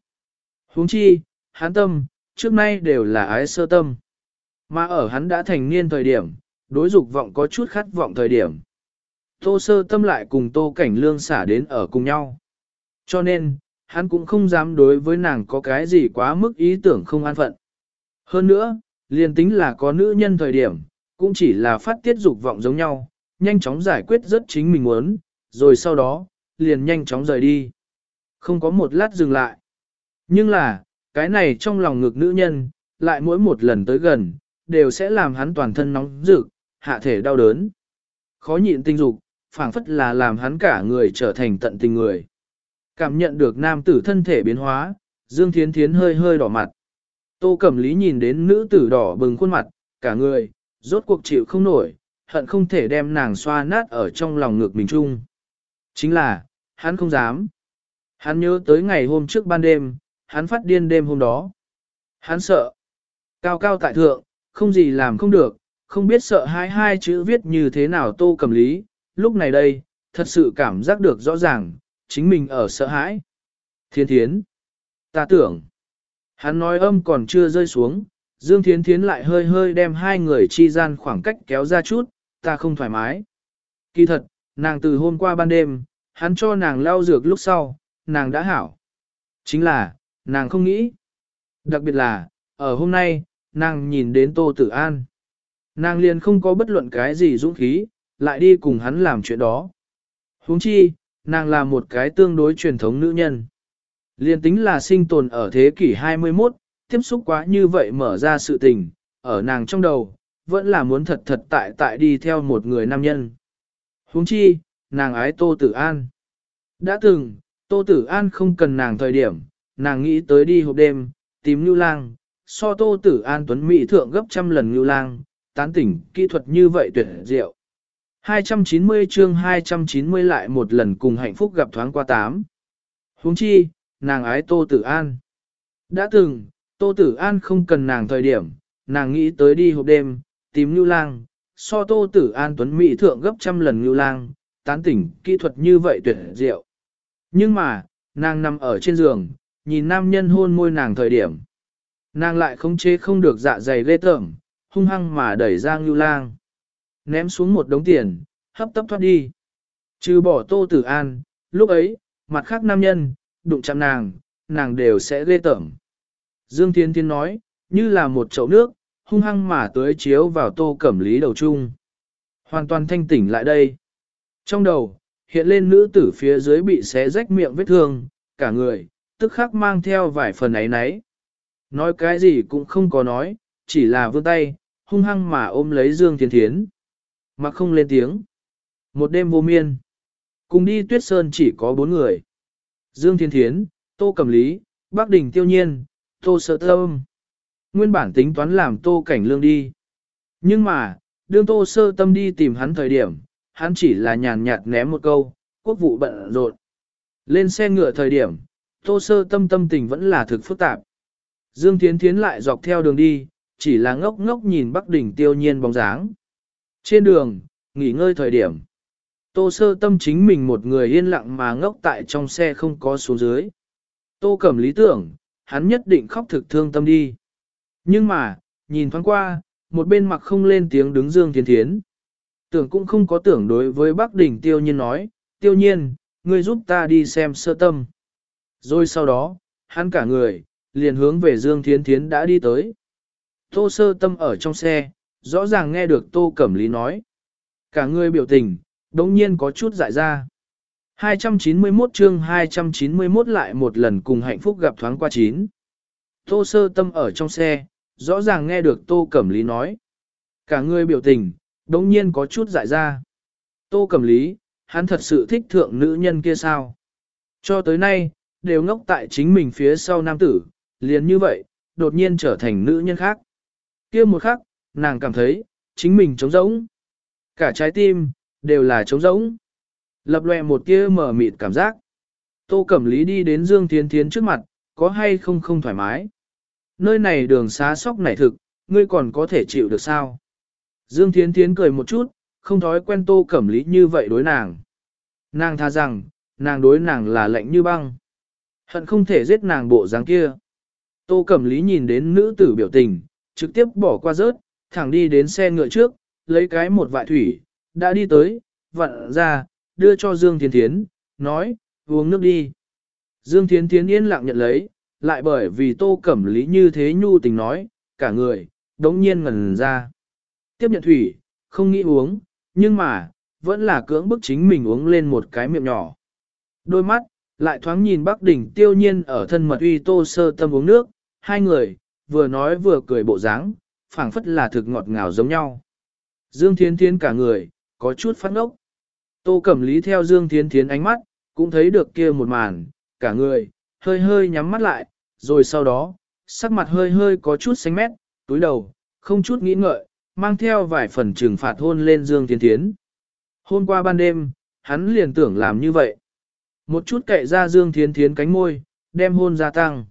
huống chi, hắn tâm, trước nay đều là ái sơ tâm. Mà ở hắn đã thành niên thời điểm, đối dục vọng có chút khát vọng thời điểm. Tô sơ tâm lại cùng tô cảnh lương xả đến ở cùng nhau. Cho nên, hắn cũng không dám đối với nàng có cái gì quá mức ý tưởng không an phận. Hơn nữa, liền tính là có nữ nhân thời điểm, cũng chỉ là phát tiết dục vọng giống nhau, nhanh chóng giải quyết rất chính mình muốn, rồi sau đó, liền nhanh chóng rời đi. Không có một lát dừng lại. Nhưng là, cái này trong lòng ngực nữ nhân, lại mỗi một lần tới gần, đều sẽ làm hắn toàn thân nóng rực, hạ thể đau đớn. Khó nhịn tình dục, phảng phất là làm hắn cả người trở thành tận tình người. Cảm nhận được nam tử thân thể biến hóa, Dương Thiến Thiến hơi hơi đỏ mặt. Tô Cẩm Lý nhìn đến nữ tử đỏ bừng khuôn mặt, cả người, rốt cuộc chịu không nổi, hận không thể đem nàng xoa nát ở trong lòng ngực mình chung. Chính là, hắn không dám. Hắn nhớ tới ngày hôm trước ban đêm, hắn phát điên đêm hôm đó. Hắn sợ. Cao cao tại thượng, không gì làm không được, không biết sợ hai hai chữ viết như thế nào tô cầm lý. Lúc này đây, thật sự cảm giác được rõ ràng, chính mình ở sợ hãi. Thiên thiến. Ta tưởng. Hắn nói âm còn chưa rơi xuống, Dương Thiến Thiến lại hơi hơi đem hai người chi gian khoảng cách kéo ra chút, ta không thoải mái. Kỳ thật, nàng từ hôm qua ban đêm, hắn cho nàng lau dược lúc sau, nàng đã hảo. Chính là, nàng không nghĩ. Đặc biệt là, ở hôm nay, nàng nhìn đến Tô Tử An. Nàng liền không có bất luận cái gì dũng khí, lại đi cùng hắn làm chuyện đó. huống chi, nàng là một cái tương đối truyền thống nữ nhân. Liền tính là sinh tồn ở thế kỷ 21, tiếp xúc quá như vậy mở ra sự tình, ở nàng trong đầu, vẫn là muốn thật thật tại tại đi theo một người nam nhân. huống chi, nàng ái Tô Tử An. Đã từng, Tô Tử An không cần nàng thời điểm, nàng nghĩ tới đi hộp đêm, tìm Nhu Lang, so Tô Tử An tuấn mỹ thượng gấp trăm lần Nhu Lang, tán tỉnh kỹ thuật như vậy tuyệt diệu. 290 chương 290 lại một lần cùng hạnh phúc gặp thoáng qua tám. Huống chi, nàng ái Tô Tử An. Đã từng, Tô Tử An không cần nàng thời điểm, nàng nghĩ tới đi hộp đêm, tìm Nhu Lang, so Tô Tử An tuấn mỹ thượng gấp trăm lần Nhu Lang, tán tỉnh kỹ thuật như vậy tuyệt diệu. Nhưng mà, nàng nằm ở trên giường, nhìn nam nhân hôn môi nàng thời điểm. Nàng lại không chế không được dạ dày lê tởm, hung hăng mà đẩy ra Nhu lang. Ném xuống một đống tiền, hấp tấp thoát đi. Trừ bỏ tô tử an, lúc ấy, mặt khác nam nhân, đụng chạm nàng, nàng đều sẽ ghê tởm. Dương Thiên Thiên nói, như là một chậu nước, hung hăng mà tưới chiếu vào tô cẩm lý đầu chung. Hoàn toàn thanh tỉnh lại đây. Trong đầu, hiện lên nữ tử phía dưới bị xé rách miệng vết thương, cả người, tức khắc mang theo vài phần ấy nấy. Nói cái gì cũng không có nói, chỉ là vươn tay, hung hăng mà ôm lấy Dương Thiên Thiến. Mà không lên tiếng. Một đêm vô miên. Cùng đi tuyết sơn chỉ có bốn người. Dương Thiên Thiến, Tô Cẩm Lý, Bác Đình Tiêu Nhiên, Tô Sợ Tâm. Nguyên bản tính toán làm Tô Cảnh Lương đi. Nhưng mà, đương Tô Sơ Tâm đi tìm hắn thời điểm, hắn chỉ là nhàn nhạt ném một câu, quốc vụ bận rộn. Lên xe ngựa thời điểm, Tô Sơ Tâm tâm tình vẫn là thực phức tạp. Dương Thiến Thiến lại dọc theo đường đi, chỉ là ngốc ngốc nhìn Bắc Đỉnh tiêu nhiên bóng dáng. Trên đường, nghỉ ngơi thời điểm. Tô sơ tâm chính mình một người yên lặng mà ngốc tại trong xe không có xuống dưới. Tô cầm lý tưởng, hắn nhất định khóc thực thương tâm đi. Nhưng mà, nhìn thoáng qua, một bên mặt không lên tiếng đứng Dương Thiến Thiến. Tưởng cũng không có tưởng đối với Bắc Đỉnh tiêu nhiên nói, tiêu nhiên, ngươi giúp ta đi xem sơ tâm. Rồi sau đó, hắn cả người, liền hướng về Dương Thiến Thiến đã đi tới. Tô sơ tâm ở trong xe, rõ ràng nghe được Tô Cẩm Lý nói. Cả người biểu tình, đống nhiên có chút dại ra. 291 chương 291 lại một lần cùng hạnh phúc gặp thoáng qua chín. Tô sơ tâm ở trong xe, rõ ràng nghe được Tô Cẩm Lý nói. Cả người biểu tình, đống nhiên có chút dại ra. Tô Cẩm Lý, hắn thật sự thích thượng nữ nhân kia sao? Cho tới nay, đều ngốc tại chính mình phía sau nam tử, liền như vậy, đột nhiên trở thành nữ nhân khác. kia một khắc, nàng cảm thấy, chính mình trống rỗng. Cả trái tim, đều là trống rỗng. Lập lòe một tia mở mịt cảm giác. Tô Cẩm Lý đi đến Dương Thiên Thiến trước mặt, có hay không không thoải mái. Nơi này đường xá sóc nảy thực, ngươi còn có thể chịu được sao? Dương Thiên Thiến cười một chút, không thói quen Tô Cẩm Lý như vậy đối nàng. Nàng tha rằng, nàng đối nàng là lạnh như băng. Hận không thể giết nàng bộ dáng kia. Tô Cẩm Lý nhìn đến nữ tử biểu tình, trực tiếp bỏ qua rớt, thẳng đi đến xe ngựa trước, lấy cái một vại thủy, đã đi tới, vặn ra, đưa cho Dương Thiên Thiến, nói, uống nước đi. Dương Thiên Thiến yên lặng nhận lấy, lại bởi vì Tô Cẩm Lý như thế nhu tình nói, cả người, đống nhiên ngần ra. Tiếp nhận thủy, không nghĩ uống, nhưng mà, vẫn là cưỡng bức chính mình uống lên một cái miệng nhỏ. Đôi mắt, lại thoáng nhìn Bắc Đỉnh tiêu nhiên ở thân mật uy tô sơ tâm uống nước, hai người, vừa nói vừa cười bộ dáng, phảng phất là thực ngọt ngào giống nhau. Dương Thiến Thiến cả người, có chút phát ngốc. Tô Cẩm Lý theo Dương Thiến Thiến ánh mắt, cũng thấy được kia một màn, cả người, hơi hơi nhắm mắt lại, rồi sau đó, sắc mặt hơi hơi có chút xanh mét, túi đầu, không chút nghĩ ngợi, mang theo vài phần trừng phạt hôn lên Dương Thiến Thiến. Hôm qua ban đêm, hắn liền tưởng làm như vậy. Một chút cậy ra Dương Thiến Thiến cánh môi, đem hôn gia tăng.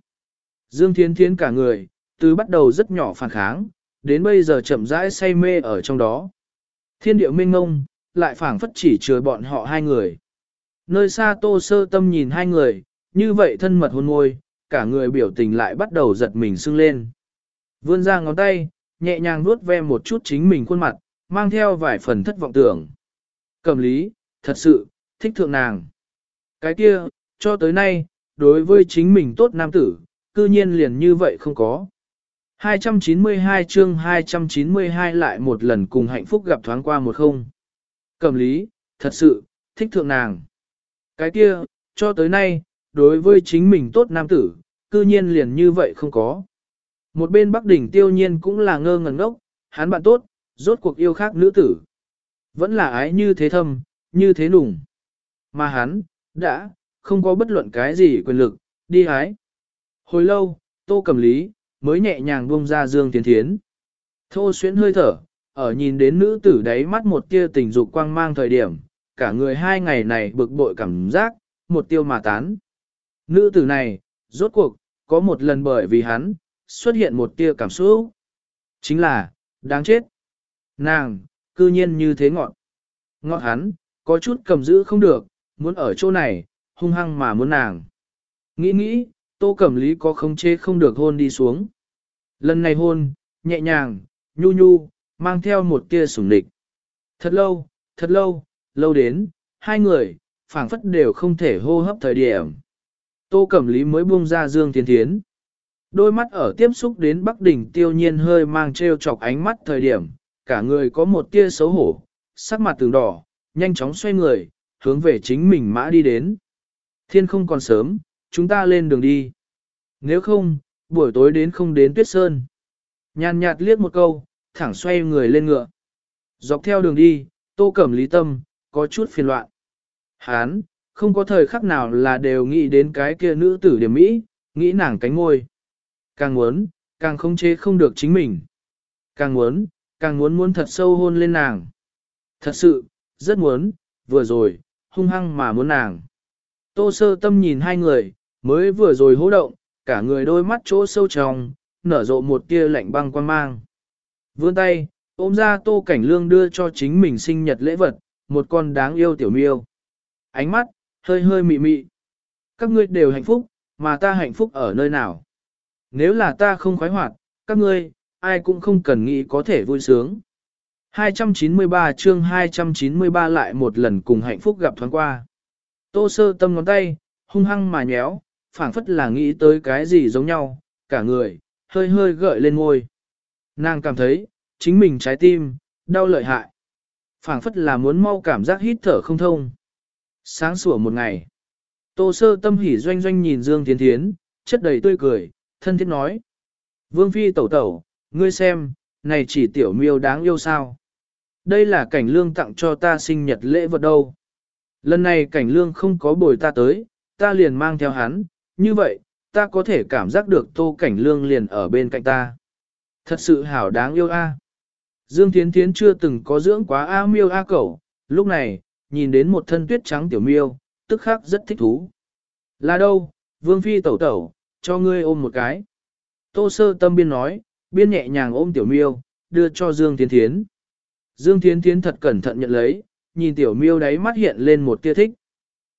Dương Thiến Thiến cả người, từ bắt đầu rất nhỏ phản kháng, đến bây giờ chậm rãi say mê ở trong đó. Thiên điệu minh ngông, lại phảng phất chỉ chừa bọn họ hai người. Nơi xa tô sơ tâm nhìn hai người, như vậy thân mật hôn môi, cả người biểu tình lại bắt đầu giật mình sưng lên. Vươn ra ngón tay, nhẹ nhàng vuốt ve một chút chính mình khuôn mặt, mang theo vài phần thất vọng tưởng. Cầm lý, thật sự, thích thượng nàng. Cái kia, cho tới nay, đối với chính mình tốt nam tử, cư nhiên liền như vậy không có. 292 chương 292 lại một lần cùng hạnh phúc gặp thoáng qua một không. Cẩm lý, thật sự, thích thượng nàng. Cái kia, cho tới nay, đối với chính mình tốt nam tử, cư nhiên liền như vậy không có. Một bên Bắc Đỉnh tiêu nhiên cũng là ngơ ngẩn ngốc, hắn bạn tốt, rốt cuộc yêu khác nữ tử. Vẫn là ái như thế thâm, như thế nùng. Mà hắn, đã, không có bất luận cái gì quyền lực, đi ái. Hồi lâu, tô cầm lý, mới nhẹ nhàng buông ra Dương Tiến Thiến. Thô xuyến hơi thở, ở nhìn đến nữ tử đáy mắt một tia tình dục quang mang thời điểm, cả người hai ngày này bực bội cảm giác, một tiêu mà tán. Nữ tử này, rốt cuộc, có một lần bởi vì hắn, xuất hiện một tia cảm xúc. Chính là, đáng chết. Nàng, cư nhiên như thế ngọn. Ngọn hắn, có chút cầm giữ không được, muốn ở chỗ này, hung hăng mà muốn nàng. Nghĩ nghĩ, Tô Cẩm Lý có không chê không được hôn đi xuống. Lần này hôn, nhẹ nhàng, nhu nhu, mang theo một tia sủng địch. Thật lâu, thật lâu, lâu đến, hai người, phảng phất đều không thể hô hấp thời điểm. Tô Cẩm Lý mới buông ra Dương Thiên Thiến. Đôi mắt ở tiếp xúc đến Bắc Đỉnh tiêu nhiên hơi mang treo chọc ánh mắt thời điểm, cả người có một tia xấu hổ, sắc mặt từng đỏ, nhanh chóng xoay người, hướng về chính mình mã đi đến. Thiên không còn sớm, chúng ta lên đường đi. Nếu không, buổi tối đến không đến tuyết sơn. Nhàn nhạt liếc một câu, thẳng xoay người lên ngựa. Dọc theo đường đi, tô cẩm lý tâm, có chút phiền loạn. Hán, không có thời khắc nào là đều nghĩ đến cái kia nữ tử điểm mỹ, nghĩ nàng cánh ngôi. Càng muốn, càng không chế không được chính mình. Càng muốn, càng muốn muốn thật sâu hôn lên nàng. Thật sự, rất muốn, vừa rồi, hung hăng mà muốn nàng. Tô sơ tâm nhìn hai người, mới vừa rồi hô động, cả người đôi mắt chỗ sâu trong, nở rộ một tia lạnh băng quan mang. Vươn tay, ôm ra tô cảnh lương đưa cho chính mình sinh nhật lễ vật, một con đáng yêu tiểu miêu. Ánh mắt, hơi hơi mị mị. Các ngươi đều hạnh phúc, mà ta hạnh phúc ở nơi nào? Nếu là ta không khoái hoạt, các ngươi, ai cũng không cần nghĩ có thể vui sướng. 293 chương 293 lại một lần cùng hạnh phúc gặp thoáng qua. Tô sơ tâm ngón tay, hung hăng mà nhéo, phảng phất là nghĩ tới cái gì giống nhau, cả người, hơi hơi gợi lên ngôi. Nàng cảm thấy, chính mình trái tim, đau lợi hại. phảng phất là muốn mau cảm giác hít thở không thông. Sáng sủa một ngày, tô sơ tâm hỉ doanh doanh nhìn Dương Tiến Thiến, chất đầy tươi cười, thân thiết nói. Vương Phi tẩu tẩu, ngươi xem, này chỉ tiểu miêu đáng yêu sao. Đây là cảnh lương tặng cho ta sinh nhật lễ vật đâu. Lần này cảnh lương không có bồi ta tới, ta liền mang theo hắn, như vậy, ta có thể cảm giác được tô cảnh lương liền ở bên cạnh ta. Thật sự hảo đáng yêu a. Dương Thiến Thiến chưa từng có dưỡng quá a miêu a cẩu, lúc này, nhìn đến một thân tuyết trắng tiểu miêu, tức khắc rất thích thú. Là đâu, Vương Phi tẩu tẩu, cho ngươi ôm một cái. Tô sơ tâm biên nói, biên nhẹ nhàng ôm tiểu miêu, đưa cho Dương Thiến Thiến. Dương Thiến Thiến thật cẩn thận nhận lấy, nhìn tiểu miêu đáy mắt hiện lên một tia thích.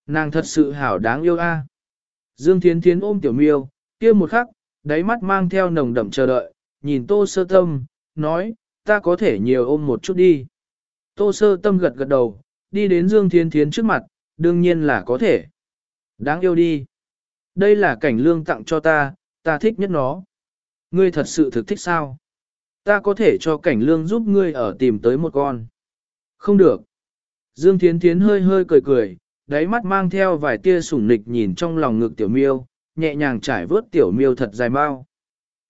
Nàng thật sự hảo đáng yêu a. Dương Thiến Thiến ôm tiểu miêu, kia một khắc, đáy mắt mang theo nồng đậm chờ đợi, nhìn tô sơ tâm, nói, ta có thể nhiều ôm một chút đi. Tô sơ tâm gật gật đầu, đi đến Dương Thiến Thiến trước mặt, đương nhiên là có thể. Đáng yêu đi. Đây là cảnh lương tặng cho ta, ta thích nhất nó. Ngươi thật sự thực thích sao? Ta có thể cho cảnh lương giúp ngươi ở tìm tới một con. Không được. Dương Thiến Thiến hơi hơi cười cười, đáy mắt mang theo vài tia sủng nịch nhìn trong lòng ngực tiểu miêu, nhẹ nhàng trải vớt tiểu miêu thật dài mau.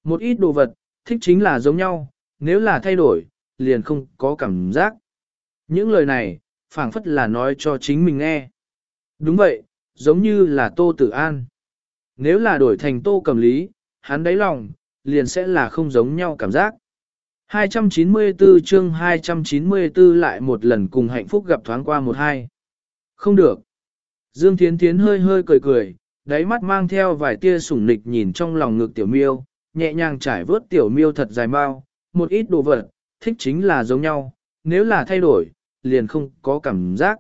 Một ít đồ vật, thích chính là giống nhau, nếu là thay đổi, liền không có cảm giác. Những lời này, phảng phất là nói cho chính mình nghe. Đúng vậy, giống như là Tô Tử An. Nếu là đổi thành Tô Cầm Lý, hắn đáy lòng, liền sẽ là không giống nhau cảm giác. 294 chương 294 lại một lần cùng hạnh phúc gặp thoáng qua một hai. Không được. Dương Thiến Thiến hơi hơi cười cười, đáy mắt mang theo vài tia sủng nịch nhìn trong lòng ngực tiểu miêu, nhẹ nhàng trải vớt tiểu miêu thật dài mau, một ít đồ vật, thích chính là giống nhau, nếu là thay đổi, liền không có cảm giác.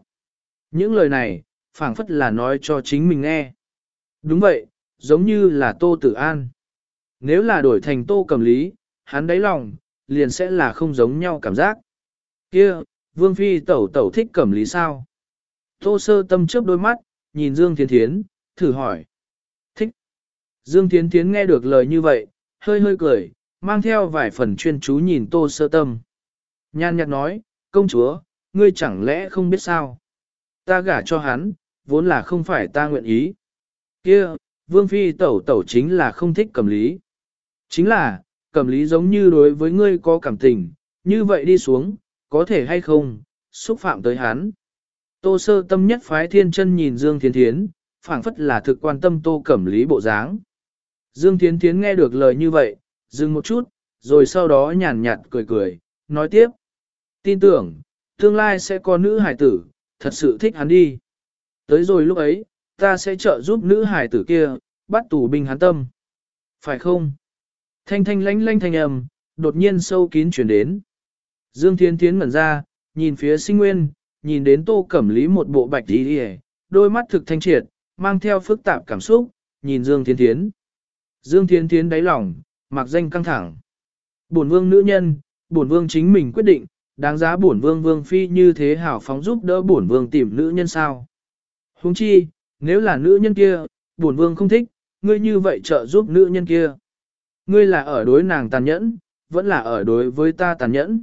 Những lời này, phảng phất là nói cho chính mình nghe. Đúng vậy, giống như là Tô Tử An. Nếu là đổi thành Tô Cầm Lý, hắn đáy lòng, liền sẽ là không giống nhau cảm giác. Kia, Vương Phi tẩu tẩu thích Cẩm Lý sao? Tô sơ tâm chớp đôi mắt, nhìn Dương Thiên Thiến, thử hỏi. Thích. Dương Thiên Thiến nghe được lời như vậy, hơi hơi cười, mang theo vài phần chuyên chú nhìn tô sơ tâm. Nhan nhạt nói, công chúa, ngươi chẳng lẽ không biết sao? Ta gả cho hắn, vốn là không phải ta nguyện ý. Kia, vương phi tẩu tẩu chính là không thích cầm lý. Chính là, cầm lý giống như đối với ngươi có cảm tình, như vậy đi xuống, có thể hay không, xúc phạm tới hắn. Tô sơ tâm nhất phái thiên chân nhìn Dương Thiên Thiến, phảng phất là thực quan tâm tô cẩm lý bộ dáng. Dương Thiến Thiến nghe được lời như vậy, dừng một chút, rồi sau đó nhàn nhạt cười cười, nói tiếp. Tin tưởng, tương lai sẽ có nữ hải tử, thật sự thích hắn đi. Tới rồi lúc ấy, ta sẽ trợ giúp nữ hải tử kia, bắt tù binh hắn tâm. Phải không? Thanh thanh lánh lánh thanh âm, đột nhiên sâu kín chuyển đến. Dương Thiên Thiến ngẩn ra, nhìn phía sinh nguyên, nhìn đến tô cẩm lý một bộ bạch đi hề, đôi mắt thực thanh triệt, mang theo phức tạp cảm xúc, nhìn Dương Thiên Thiến. Dương Thiên Thiến đáy lòng, mặc danh căng thẳng. Bổn vương nữ nhân, bổn vương chính mình quyết định, đáng giá bổn vương vương phi như thế hảo phóng giúp đỡ bổn vương tìm nữ nhân sao. Huống chi, nếu là nữ nhân kia, bổn vương không thích, ngươi như vậy trợ giúp nữ nhân kia. Ngươi là ở đối nàng tàn nhẫn, vẫn là ở đối với ta tàn nhẫn.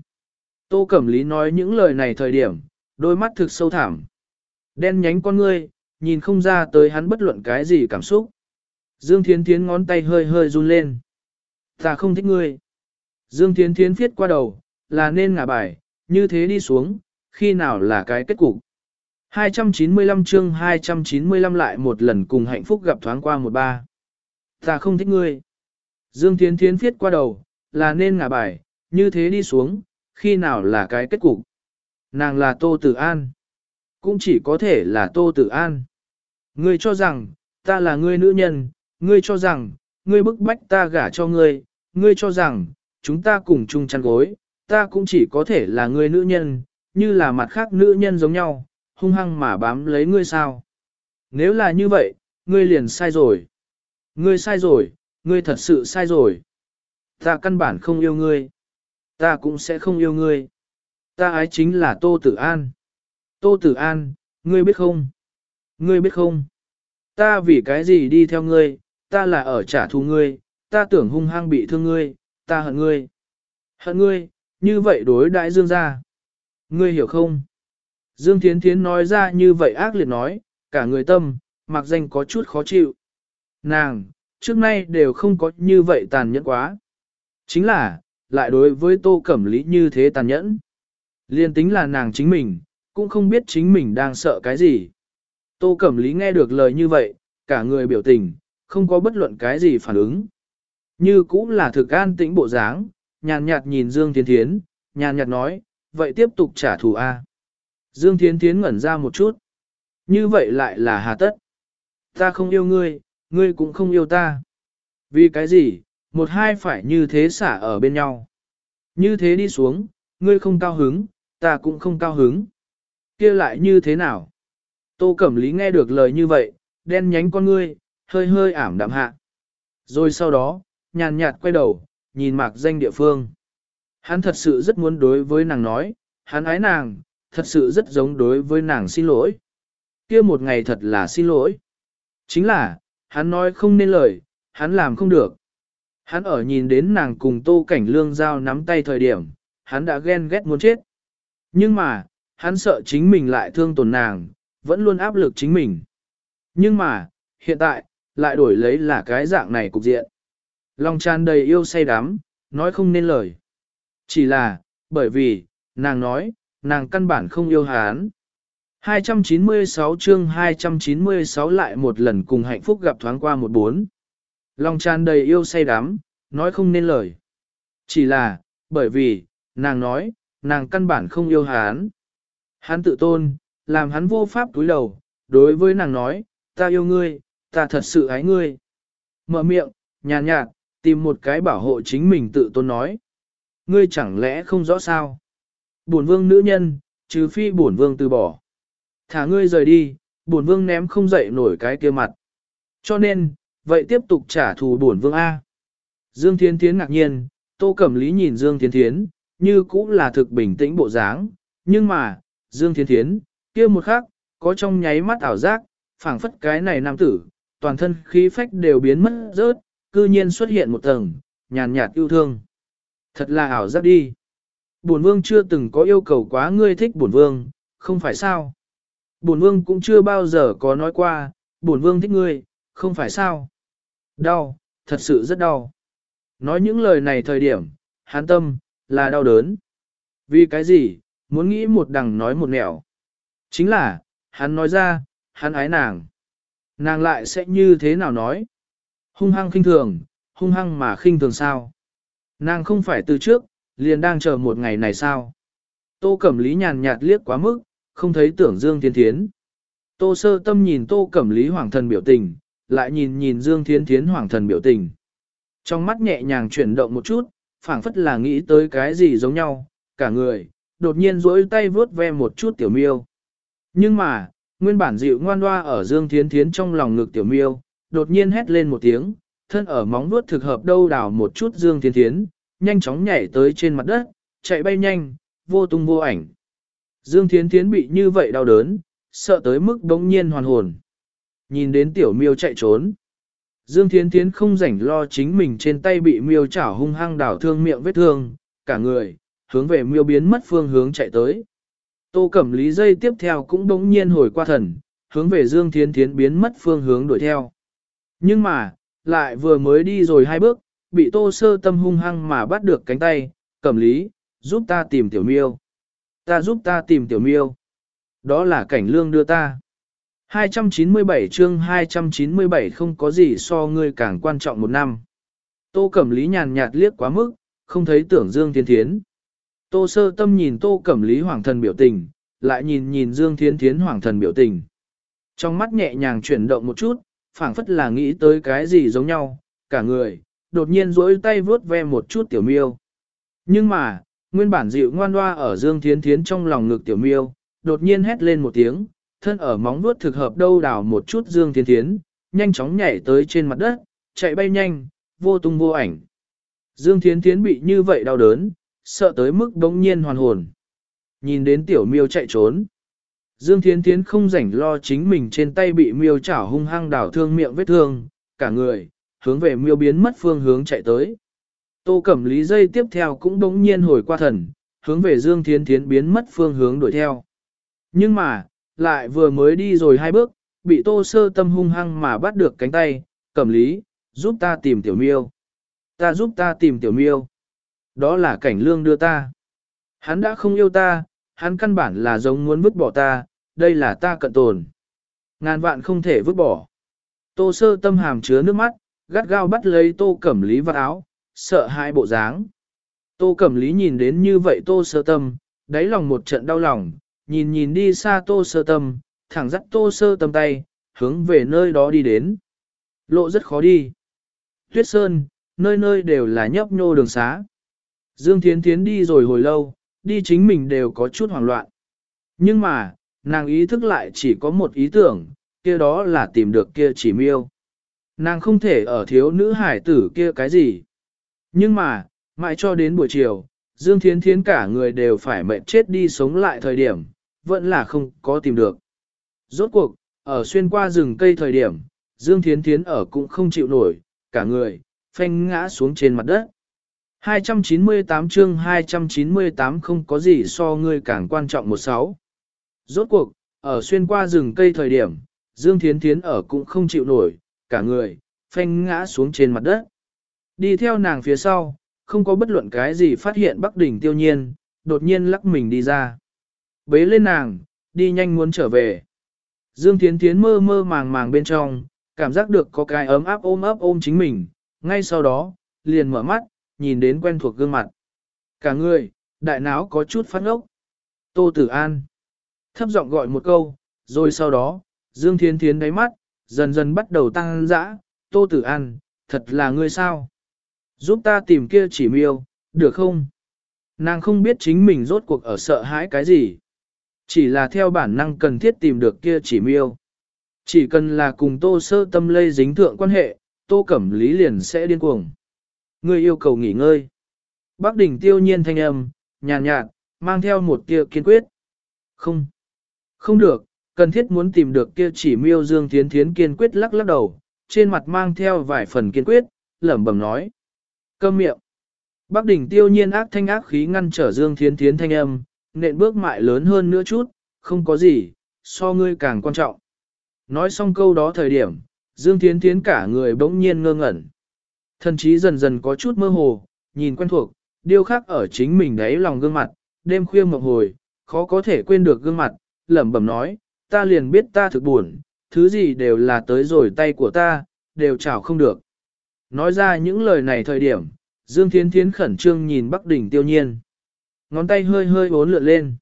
Tô Cẩm Lý nói những lời này thời điểm, đôi mắt thực sâu thẳm. Đen nhánh con ngươi, nhìn không ra tới hắn bất luận cái gì cảm xúc. Dương Thiến Thiến ngón tay hơi hơi run lên. Ta không thích ngươi. Dương Thiến Thiến viết qua đầu, là nên ngả bài, như thế đi xuống, khi nào là cái kết cục. 295 chương 295 lại một lần cùng hạnh phúc gặp thoáng qua một ba. Ta không thích ngươi. Dương Thiến Thiến viết qua đầu, là nên ngả bài, như thế đi xuống, khi nào là cái kết cục. Nàng là Tô Tử An. Cũng chỉ có thể là Tô Tử An. Ngươi cho rằng, ta là ngươi nữ nhân, ngươi cho rằng, ngươi bức bách ta gả cho ngươi, ngươi cho rằng, chúng ta cùng chung chăn gối, ta cũng chỉ có thể là ngươi nữ nhân, như là mặt khác nữ nhân giống nhau, hung hăng mà bám lấy ngươi sao. Nếu là như vậy, ngươi liền sai rồi. Ngươi sai rồi, ngươi thật sự sai rồi. Ta căn bản không yêu ngươi. Ta cũng sẽ không yêu ngươi. Ta ái chính là Tô Tử An. Tô Tử An, ngươi biết không? Ngươi biết không? Ta vì cái gì đi theo ngươi, ta là ở trả thù ngươi, ta tưởng hung hăng bị thương ngươi, ta hận ngươi. Hận ngươi, như vậy đối đãi Dương gia. Ngươi hiểu không? Dương Thiến Thiến nói ra như vậy ác liệt nói, cả người tâm, mặc danh có chút khó chịu. Nàng, trước nay đều không có như vậy tàn nhẫn quá. Chính là, lại đối với Tô Cẩm Lý như thế tàn nhẫn. Liên tính là nàng chính mình, cũng không biết chính mình đang sợ cái gì. Tô Cẩm Lý nghe được lời như vậy, cả người biểu tình, không có bất luận cái gì phản ứng. Như cũng là thực an tĩnh bộ dáng, nhàn nhạt nhìn Dương Thiên Thiến, nhàn nhạt nói, vậy tiếp tục trả thù A. Dương Thiên Thiến ngẩn ra một chút. Như vậy lại là hà tất. Ta không yêu ngươi, ngươi cũng không yêu ta. Vì cái gì, một hai phải như thế xả ở bên nhau. Như thế đi xuống, ngươi không cao hứng, ta cũng không cao hứng. kia lại như thế nào? Tô Cẩm Lý nghe được lời như vậy, đen nhánh con ngươi, hơi hơi ảm đạm hạ. Rồi sau đó, nhàn nhạt quay đầu, nhìn mạc danh địa phương. Hắn thật sự rất muốn đối với nàng nói, hắn ái nàng, thật sự rất giống đối với nàng xin lỗi. kia một ngày thật là xin lỗi. Chính là, hắn nói không nên lời, hắn làm không được. Hắn ở nhìn đến nàng cùng tô cảnh lương giao nắm tay thời điểm, hắn đã ghen ghét muốn chết. Nhưng mà, hắn sợ chính mình lại thương tổn nàng, vẫn luôn áp lực chính mình. Nhưng mà, hiện tại, lại đổi lấy là cái dạng này cục diện. Lòng tràn đầy yêu say đắm, nói không nên lời. Chỉ là, bởi vì, nàng nói, nàng căn bản không yêu hắn. 296 chương 296 lại một lần cùng hạnh phúc gặp thoáng qua một bốn. Lòng tràn đầy yêu say đắm, nói không nên lời. Chỉ là, bởi vì, nàng nói, nàng căn bản không yêu hắn. Hắn tự tôn, làm hắn vô pháp túi đầu, đối với nàng nói, ta yêu ngươi, ta thật sự ái ngươi. Mở miệng, nhàn nhạt, tìm một cái bảo hộ chính mình tự tôn nói. Ngươi chẳng lẽ không rõ sao? Bổn vương nữ nhân, trừ phi bổn vương từ bỏ. Thả ngươi rời đi, bổn vương ném không dậy nổi cái kia mặt. Cho nên, vậy tiếp tục trả thù bổn vương A. Dương Thiên Thiến ngạc nhiên, Tô Cẩm Lý nhìn Dương Thiên Thiến, như cũng là thực bình tĩnh bộ dáng, nhưng mà, Dương Thiên Thiến, kia một khắc, có trong nháy mắt ảo giác, phảng phất cái này nam tử, toàn thân khí phách đều biến mất rớt, cư nhiên xuất hiện một tầng, nhàn nhạt yêu thương. Thật là ảo giác đi. Bổn vương chưa từng có yêu cầu quá ngươi thích bổn vương, không phải sao? Bổn vương cũng chưa bao giờ có nói qua, bổn vương thích ngươi, không phải sao? Đau, thật sự rất đau. Nói những lời này thời điểm, hán tâm, là đau đớn. Vì cái gì, muốn nghĩ một đằng nói một nẻo. Chính là, hắn nói ra, hắn ái nàng. Nàng lại sẽ như thế nào nói? Hung hăng khinh thường, hung hăng mà khinh thường sao? Nàng không phải từ trước, liền đang chờ một ngày này sao? Tô Cẩm Lý nhàn nhạt liếc quá mức, không thấy tưởng Dương Thiên Thiến. Tô sơ tâm nhìn Tô Cẩm Lý hoàng thần biểu tình, lại nhìn nhìn Dương Thiên Thiến hoàng thần biểu tình. Trong mắt nhẹ nhàng chuyển động một chút, phảng phất là nghĩ tới cái gì giống nhau, cả người, đột nhiên duỗi tay vướt ve một chút tiểu miêu. Nhưng mà, nguyên bản dịu ngoan hoa ở Dương Thiến Thiến trong lòng ngực tiểu miêu, đột nhiên hét lên một tiếng, thân ở móng vuốt thực hợp đâu đảo một chút Dương Thiến Thiến, nhanh chóng nhảy tới trên mặt đất, chạy bay nhanh, vô tung vô ảnh. Dương Thiến Thiến bị như vậy đau đớn, sợ tới mức đống nhiên hoàn hồn. Nhìn đến tiểu miêu chạy trốn. Dương Thiến Thiến không rảnh lo chính mình trên tay bị miêu chảo hung hăng đảo thương miệng vết thương, cả người, hướng về miêu biến mất phương hướng chạy tới. Tô Cẩm Lý dây tiếp theo cũng đống nhiên hồi qua thần, hướng về Dương Thiến Thiến biến mất phương hướng đuổi theo. Nhưng mà, lại vừa mới đi rồi hai bước, bị Tô Sơ Tâm hung hăng mà bắt được cánh tay, Cẩm Lý, giúp ta tìm tiểu miêu. Ta giúp ta tìm tiểu miêu. Đó là cảnh lương đưa ta. 297 chương 297 không có gì so ngươi càng quan trọng một năm. Tô Cẩm Lý nhàn nhạt liếc quá mức, không thấy tưởng Dương Thiên Thiến. Tô sơ tâm nhìn Tô Cẩm Lý hoàng thần biểu tình, lại nhìn nhìn Dương Thiên Thiến hoàng thần biểu tình. Trong mắt nhẹ nhàng chuyển động một chút, phảng phất là nghĩ tới cái gì giống nhau, cả người, đột nhiên duỗi tay vướt ve một chút tiểu miêu. Nhưng mà, nguyên bản dịu ngoan hoa ở Dương Thiên Thiến trong lòng ngực tiểu miêu, đột nhiên hét lên một tiếng, thân ở móng vuốt thực hợp đâu đào một chút Dương Thiên Thiến, nhanh chóng nhảy tới trên mặt đất, chạy bay nhanh, vô tung vô ảnh. Dương Thiên Thiến bị như vậy đau đớn, sợ tới mức đống nhiên hoàn hồn. Nhìn đến tiểu miêu chạy trốn. Dương Thiến Thiến không rảnh lo chính mình trên tay bị miêu chảo hung hăng đảo thương miệng vết thương, cả người, hướng về miêu biến mất phương hướng chạy tới. Tô Cẩm Lý dây tiếp theo cũng đống nhiên hồi qua thần, hướng về Dương Thiến Thiến biến mất phương hướng đuổi theo. Nhưng mà, lại vừa mới đi rồi hai bước, bị tô sơ tâm hung hăng mà bắt được cánh tay, cẩm lý, giúp ta tìm tiểu miêu. Ta giúp ta tìm tiểu miêu. Đó là cảnh lương đưa ta. Hắn đã không yêu ta, hắn căn bản là giống muốn vứt bỏ ta, đây là ta cận tồn. Ngàn vạn không thể vứt bỏ. Tô sơ tâm hàm chứa nước mắt, gắt gao bắt lấy tô cẩm lý vào áo, sợ hai bộ dáng. Tô cẩm lý nhìn đến như vậy tô sơ tâm, đáy lòng một trận đau lòng, nhìn nhìn đi xa tô sơ tâm, thẳng dắt tô sơ tâm tay, hướng về nơi đó đi đến. Lộ rất khó đi. Tuyết sơn, nơi nơi đều là nhấp nhô đường xá. Dương Thiến Thiến đi rồi hồi lâu, đi chính mình đều có chút hoảng loạn. Nhưng mà, nàng ý thức lại chỉ có một ý tưởng, kia đó là tìm được kia chỉ miêu. Nàng không thể ở thiếu nữ hải tử kia cái gì. Nhưng mà, mãi cho đến buổi chiều, Dương Thiến Thiến cả người đều phải mệt chết đi sống lại thời điểm, vẫn là không có tìm được. Rốt cuộc, ở xuyên qua rừng cây thời điểm, Dương Thiến Thiến ở cũng không chịu nổi, cả người, phanh ngã xuống trên mặt đất. 298 chương 298 không có gì so ngươi càng quan trọng một sáu. Rốt cuộc, ở xuyên qua rừng cây thời điểm, Dương Thiến Thiến ở cũng không chịu nổi, cả người, phanh ngã xuống trên mặt đất. Đi theo nàng phía sau, không có bất luận cái gì phát hiện Bắc Đỉnh tiêu nhiên, đột nhiên lắc mình đi ra. Bế lên nàng, đi nhanh muốn trở về. Dương Thiến Thiến mơ mơ màng màng bên trong, cảm giác được có cái ấm áp ôm ấp ôm chính mình, ngay sau đó, liền mở mắt, nhìn đến quen thuộc gương mặt. Cả người, đại náo có chút phát ngốc. Tô Tử An. Thấp giọng gọi một câu, rồi sau đó, Dương Thiến Thiến đáy mắt, dần dần bắt đầu tăng dã. Tô Tử An, thật là ngươi sao? Giúp ta tìm kia chỉ miêu, được không? Nàng không biết chính mình rốt cuộc ở sợ hãi cái gì. Chỉ là theo bản năng cần thiết tìm được kia chỉ miêu. Chỉ cần là cùng tô sơ tâm lây dính thượng quan hệ, tô cẩm lý liền sẽ điên cuồng. Người yêu cầu nghỉ ngơi. Bác đỉnh tiêu nhiên thanh âm, nhàn nhạt, mang theo một tia kiên quyết. Không. Không được, cần thiết muốn tìm được kia chỉ miêu dương thiến thiến kiên quyết lắc lắc đầu, trên mặt mang theo vài phần kiên quyết, lẩm bẩm nói. Câm miệng. Bác đỉnh tiêu nhiên ác thanh ác khí ngăn trở dương thiến thiến thanh âm, nện bước mại lớn hơn nữa chút, không có gì, so ngươi càng quan trọng. Nói xong câu đó thời điểm, Dương Thiến Thiến cả người bỗng nhiên ngơ ngẩn. Thần trí dần dần có chút mơ hồ, nhìn quen thuộc, điêu khắc ở chính mình đấy lòng gương mặt, đêm khuya mộng hồi, khó có thể quên được gương mặt, lẩm bẩm nói, ta liền biết ta thực buồn, thứ gì đều là tới rồi tay của ta, đều chảo không được. Nói ra những lời này thời điểm, Dương Thiến Thiến khẩn trương nhìn Bắc Đỉnh tiêu nhiên. Ngón tay hơi hơi bốn lượn lên.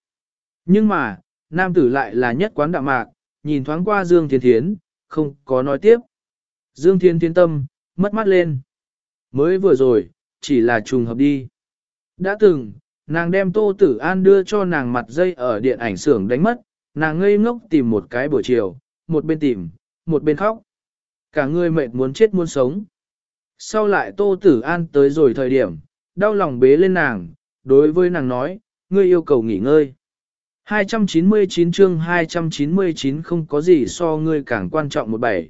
Nhưng mà, nam tử lại là nhất quán đạm mạc, nhìn thoáng qua Dương Thiên Thiến, không có nói tiếp. Dương Thiên thiên tâm, mất mắt lên. Mới vừa rồi, chỉ là trùng hợp đi. Đã từng, nàng đem Tô Tử An đưa cho nàng mặt dây ở điện ảnh xưởng đánh mất, nàng ngây ngốc tìm một cái buổi chiều, một bên tìm, một bên khóc. Cả người mệt muốn chết muốn sống. Sau lại Tô Tử An tới rồi thời điểm, đau lòng bế lên nàng, đối với nàng nói, ngươi yêu cầu nghỉ ngơi. 299 chương 299 không có gì so ngươi càng quan trọng một bảy.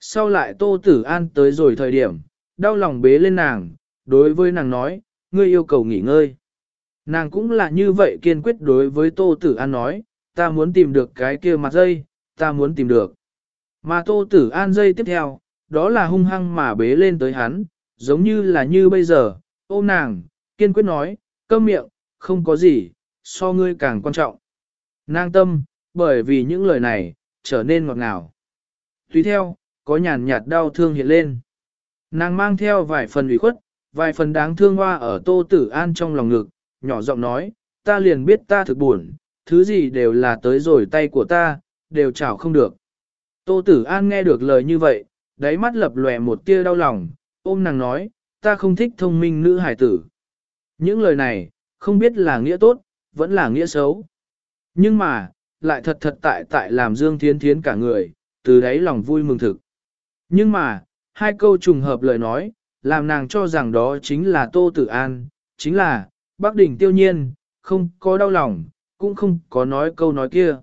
Sau lại Tô Tử An tới rồi thời điểm, đau lòng bế lên nàng, đối với nàng nói, ngươi yêu cầu nghỉ ngơi. Nàng cũng là như vậy kiên quyết đối với Tô Tử An nói, ta muốn tìm được cái kia mặt dây, ta muốn tìm được. Mà Tô Tử An dây tiếp theo, đó là hung hăng mà bế lên tới hắn, giống như là như bây giờ, ôm nàng, kiên quyết nói, câm miệng, không có gì, so ngươi càng quan trọng. nang tâm, bởi vì những lời này, trở nên ngọt ngào. Tùy theo, có nhàn nhạt đau thương hiện lên. Nàng mang theo vài phần ủy khuất, vài phần đáng thương hoa ở tô tử an trong lòng ngực, nhỏ giọng nói, ta liền biết ta thực buồn, thứ gì đều là tới rồi tay của ta, đều chảo không được. Tô tử an nghe được lời như vậy, đáy mắt lập lòe một tia đau lòng, ôm nàng nói, ta không thích thông minh nữ hải tử. Những lời này, không biết là nghĩa tốt, vẫn là nghĩa xấu. Nhưng mà, lại thật thật tại tại làm Dương Thiến Thiến cả người, từ đấy lòng vui mừng thực. Nhưng mà, hai câu trùng hợp lời nói, làm nàng cho rằng đó chính là Tô Tử An, chính là, Bác Đỉnh tiêu nhiên, không có đau lòng, cũng không có nói câu nói kia.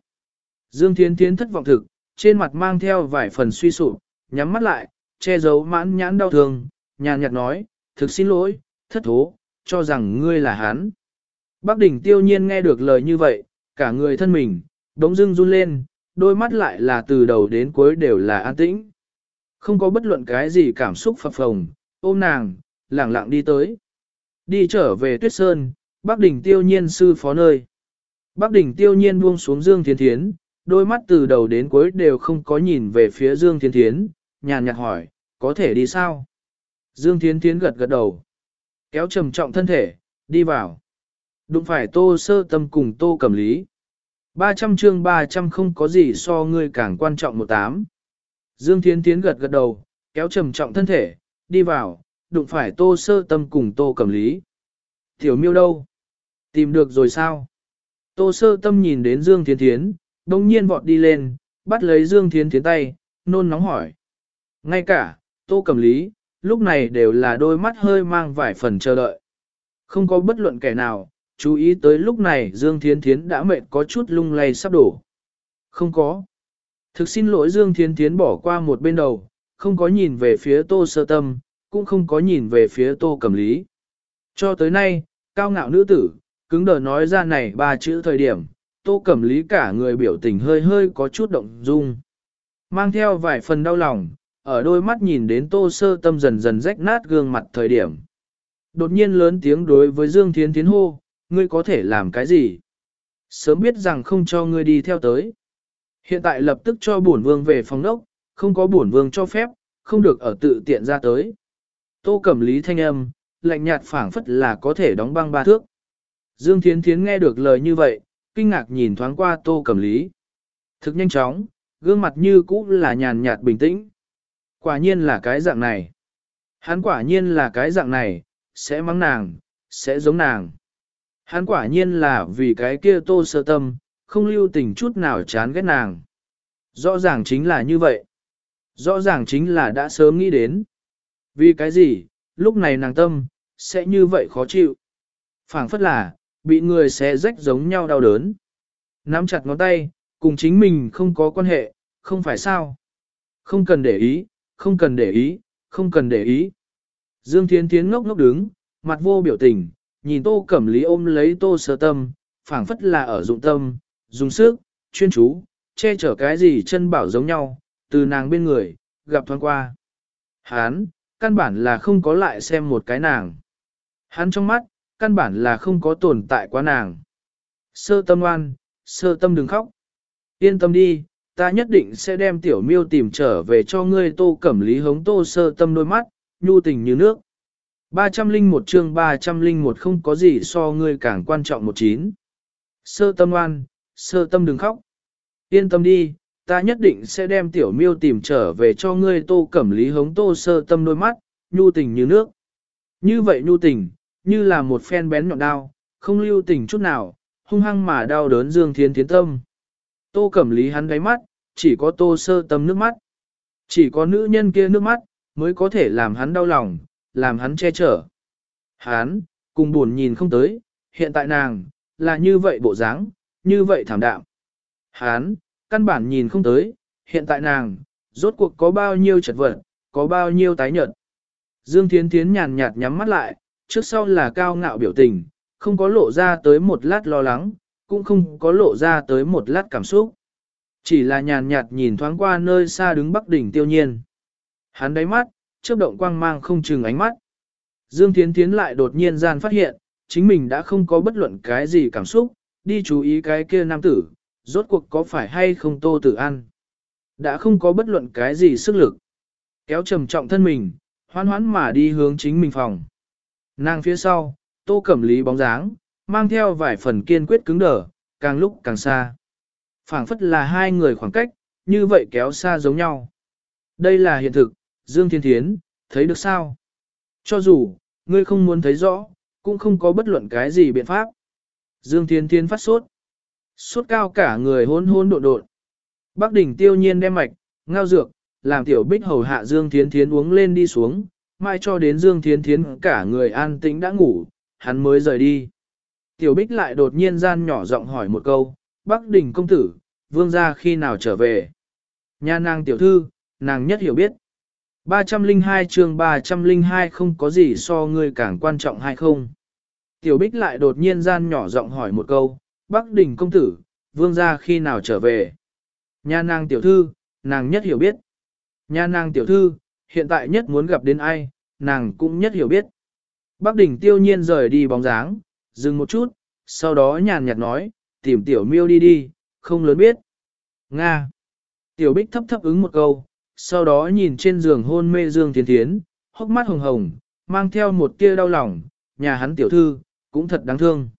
Dương Thiến Thiến thất vọng thực, trên mặt mang theo vài phần suy sụp, nhắm mắt lại, che giấu mãn nhãn đau thương, nhàn nhạt nói, thực xin lỗi, thất thố, cho rằng ngươi là hắn. Bác đỉnh tiêu nhiên nghe được lời như vậy, cả người thân mình, đống dưng run lên, đôi mắt lại là từ đầu đến cuối đều là an tĩnh. Không có bất luận cái gì cảm xúc phập phồng, ôm nàng, lẳng lặng đi tới. Đi trở về tuyết sơn, bác đỉnh tiêu nhiên sư phó nơi. Bác đỉnh tiêu nhiên buông xuống Dương Thiên Thiến, đôi mắt từ đầu đến cuối đều không có nhìn về phía Dương Thiên Thiến, nhàn nhạt hỏi, có thể đi sao? Dương Thiên Thiến gật gật đầu. Kéo trầm trọng thân thể, đi vào. Đụng phải tô sơ tâm cùng tô cầm lý. 300 chương 300 không có gì so ngươi càng quan trọng một tám. Dương Thiến Thiến gật gật đầu, kéo trầm trọng thân thể, đi vào, đụng phải tô sơ tâm cùng tô cầm lý. Tiểu miêu đâu? Tìm được rồi sao? Tô sơ tâm nhìn đến Dương Thiến Thiến, đồng nhiên vọt đi lên, bắt lấy Dương Thiến Thiến tay, nôn nóng hỏi. Ngay cả, tô cầm lý, lúc này đều là đôi mắt hơi mang vài phần chờ đợi. Không có bất luận kẻ nào, chú ý tới lúc này Dương Thiến Thiến đã mệt có chút lung lay sắp đổ. Không có. Thực xin lỗi Dương Thiến Thiến bỏ qua một bên đầu, không có nhìn về phía tô sơ tâm, cũng không có nhìn về phía tô cầm lý. Cho tới nay, cao ngạo nữ tử, cứng đờ nói ra này ba chữ thời điểm, tô cầm lý cả người biểu tình hơi hơi có chút động dung. Mang theo vài phần đau lòng, ở đôi mắt nhìn đến tô sơ tâm dần dần rách nát gương mặt thời điểm. Đột nhiên lớn tiếng đối với Dương Thiến Thiến hô, ngươi có thể làm cái gì? Sớm biết rằng không cho ngươi đi theo tới. Hiện tại lập tức cho bổn vương về phòng đốc, không có bổn vương cho phép, không được ở tự tiện ra tới. Tô Cẩm Lý thanh âm, lạnh nhạt phảng phất là có thể đóng băng ba thước. Dương Thiến Thiến nghe được lời như vậy, kinh ngạc nhìn thoáng qua Tô Cẩm Lý. Thực nhanh chóng, gương mặt như cũ là nhàn nhạt bình tĩnh. Quả nhiên là cái dạng này. Hắn quả nhiên là cái dạng này, sẽ mắng nàng, sẽ giống nàng. Hắn quả nhiên là vì cái kia tô sơ tâm, không lưu tình chút nào chán ghét nàng. Rõ ràng chính là như vậy. Rõ ràng chính là đã sớm nghĩ đến. Vì cái gì, lúc này nàng tâm, sẽ như vậy khó chịu. phảng phất là, bị người xé rách giống nhau đau đớn. Nắm chặt ngón tay, cùng chính mình không có quan hệ, không phải sao. Không cần để ý, không cần để ý, không cần để ý. Dương Thiến Thiến ngốc ngốc đứng, mặt vô biểu tình, nhìn tô cẩm lý ôm lấy tô sơ tâm, phảng phất là ở dụng tâm, dùng sức, chuyên chú, che chở cái gì chân bảo giống nhau, từ nàng bên người, gặp thoáng qua. Hán, căn bản là không có lại xem một cái nàng. Hắn trong mắt, căn bản là không có tồn tại quá nàng. Sơ tâm oan, sơ tâm đừng khóc. Yên tâm đi, ta nhất định sẽ đem tiểu miêu tìm trở về cho ngươi tô cẩm lý hống tô sơ tâm đôi mắt, nhu tình như nước. 301 chương 301 không có gì so ngươi càng quan trọng một chín. Sơ tâm oan, sơ tâm đừng khóc. Yên tâm đi, ta nhất định sẽ đem tiểu miêu tìm trở về cho ngươi tô cẩm lý hống tô sơ tâm đôi mắt, nhu tình như nước. Như vậy nhu tình, như là một phen bén nhọn đao, không lưu tình chút nào, hung hăng mà đau đớn dương thiên thiến tâm. Tô cẩm lý hắn đáy mắt, chỉ có tô sơ tâm nước mắt. Chỉ có nữ nhân kia nước mắt, mới có thể làm hắn đau lòng, làm hắn che chở. Hắn, cùng buồn nhìn không tới, hiện tại nàng, là như vậy bộ dáng, như vậy thảm đạm. Hán, căn bản nhìn không tới, hiện tại nàng, rốt cuộc có bao nhiêu chật vật, có bao nhiêu tái nhợt. Dương Thiến Thiến nhàn nhạt nhắm mắt lại, trước sau là cao ngạo biểu tình, không có lộ ra tới một lát lo lắng, cũng không có lộ ra tới một lát cảm xúc. Chỉ là nhàn nhạt nhìn thoáng qua nơi xa đứng bắc đỉnh tiêu nhiên. Hắn đáy mắt, chớp động quang mang không chừng ánh mắt. Dương Thiến Thiến lại đột nhiên gian phát hiện, chính mình đã không có bất luận cái gì cảm xúc, đi chú ý cái kia nam tử, rốt cuộc có phải hay không tô tử ăn. Đã không có bất luận cái gì sức lực. Kéo trầm trọng thân mình, hoan hoán mà đi hướng chính mình phòng. Nàng phía sau, tô cẩm lý bóng dáng, mang theo vài phần kiên quyết cứng đờ, càng lúc càng xa. phảng phất là hai người khoảng cách, như vậy kéo xa giống nhau. Đây là hiện thực, Dương Thiên Thiến, thấy được sao? Cho dù, ngươi không muốn thấy rõ, cũng không có bất luận cái gì biện pháp. Dương Thiên Thiến phát sốt. Sốt cao cả người hôn hôn độn độn. Bác đỉnh tiêu nhiên đem mạch, ngao dược, làm tiểu bích hầu hạ Dương Thiên Thiến uống lên đi xuống, mai cho đến Dương Thiên Thiến cả người an tĩnh đã ngủ, hắn mới rời đi. Tiểu bích lại đột nhiên gian nhỏ giọng hỏi một câu, Bắc đỉnh công tử, vương gia khi nào trở về? Nha nàng tiểu thư, nàng nhất hiểu biết. 302 chương 302 không có gì so ngươi càng quan trọng hay không? Tiểu bích lại đột nhiên gian nhỏ giọng hỏi một câu, Bắc đỉnh công tử, vương gia khi nào trở về? Nha nàng tiểu thư, nàng nhất hiểu biết. Nha nàng tiểu thư, hiện tại nhất muốn gặp đến ai, nàng cũng nhất hiểu biết. Bắc đỉnh tiêu nhiên rời đi bóng dáng, dừng một chút, sau đó nhàn nhạt nói, tìm tiểu miêu đi đi, không lớn biết. Nga. Tiểu bích thấp thấp ứng một câu, sau đó nhìn trên giường hôn mê Dương Thiến Thiến, hốc mắt hồng hồng, mang theo một tia đau lòng, nhà hắn tiểu thư, cũng thật đáng thương.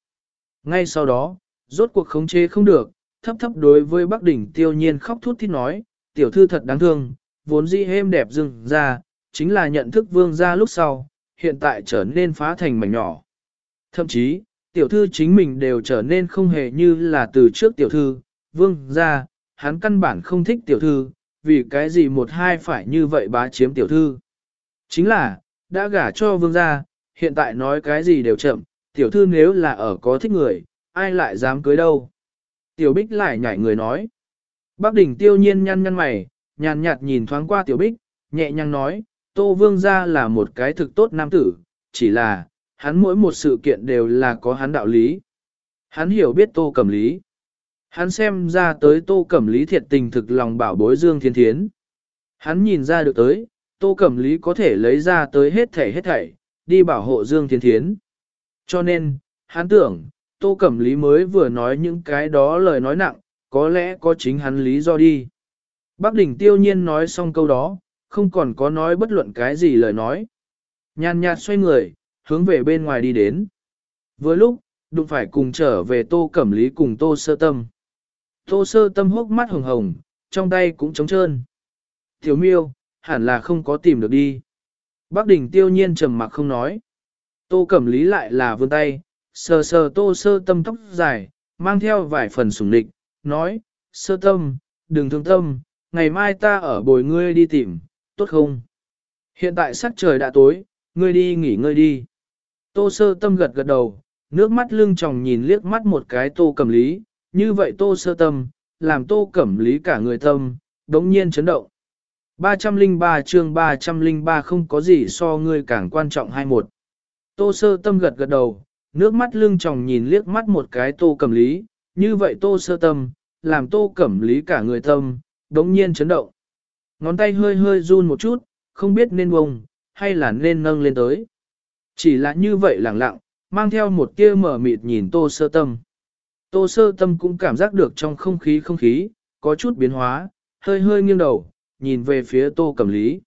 Ngay sau đó, rốt cuộc khống chế không được, thấp thấp đối với bác đỉnh tiêu nhiên khóc thút thít nói, tiểu thư thật đáng thương, vốn dĩ êm đẹp dừng ra, chính là nhận thức vương ra lúc sau, hiện tại trở nên phá thành mảnh nhỏ. Thậm chí, tiểu thư chính mình đều trở nên không hề như là từ trước tiểu thư, vương gia, hắn căn bản không thích tiểu thư, vì cái gì một hai phải như vậy bá chiếm tiểu thư. Chính là, đã gả cho vương gia, hiện tại nói cái gì đều chậm, tiểu thư nếu là ở có thích người, ai lại dám cưới đâu. Tiểu bích lại nhảy người nói. Bác đỉnh tiêu nhiên nhăn nhăn mày, nhàn nhạt nhìn thoáng qua tiểu bích, nhẹ nhàng nói, Tô Vương gia là một cái thực tốt nam tử, chỉ là, hắn mỗi một sự kiện đều là có hắn đạo lý. Hắn hiểu biết Tô Cẩm Lý. Hắn xem ra tới Tô Cẩm Lý thiệt tình thực lòng bảo bối Dương Thiên Thiến. Hắn nhìn ra được tới, Tô Cẩm Lý có thể lấy ra tới hết thảy hết thảy, đi bảo hộ Dương Thiên Thiến. Cho nên, hắn tưởng, Tô Cẩm Lý mới vừa nói những cái đó lời nói nặng, có lẽ có chính hắn lý do đi. Bác đỉnh tiêu nhiên nói xong câu đó, không còn có nói bất luận cái gì lời nói. Nhàn nhạt xoay người, hướng về bên ngoài đi đến. Vừa lúc, đụng phải cùng trở về tô cẩm lý cùng tô sơ tâm. Tô sơ tâm hốc mắt hồng hồng, trong tay cũng trống trơn. Tiểu miêu, hẳn là không có tìm được đi. Bác đỉnh tiêu nhiên trầm mặc không nói. Tô cẩm lý lại là vươn tay, sờ sờ tô sơ tâm tóc dài, mang theo vài phần sủng địch, nói, sơ tâm, đừng thương tâm, ngày mai ta ở bồi ngươi đi tìm, tốt không? Hiện tại sắc trời đã tối, ngươi đi nghỉ ngơi đi. Tô sơ tâm gật gật đầu, nước mắt lưng tròng nhìn liếc mắt một cái tô cẩm lý, như vậy tô sơ tâm, làm tô cẩm lý cả người tâm, đống nhiên chấn động. 303 chương 303 không có gì so ngươi càng quan trọng hai một. Tô sơ tâm gật gật đầu, nước mắt lưng tròng nhìn liếc mắt một cái tô cẩm lý, như vậy tô sơ tâm, làm tô cẩm lý cả người tâm, đống nhiên chấn động. Ngón tay hơi hơi run một chút, không biết nên bông, hay là nên nâng lên tới. Chỉ là như vậy lẳng lặng, mang theo một tia mở mịt nhìn tô sơ tâm. Tô sơ tâm cũng cảm giác được trong không khí không khí, có chút biến hóa, hơi hơi nghiêng đầu, nhìn về phía tô cẩm lý.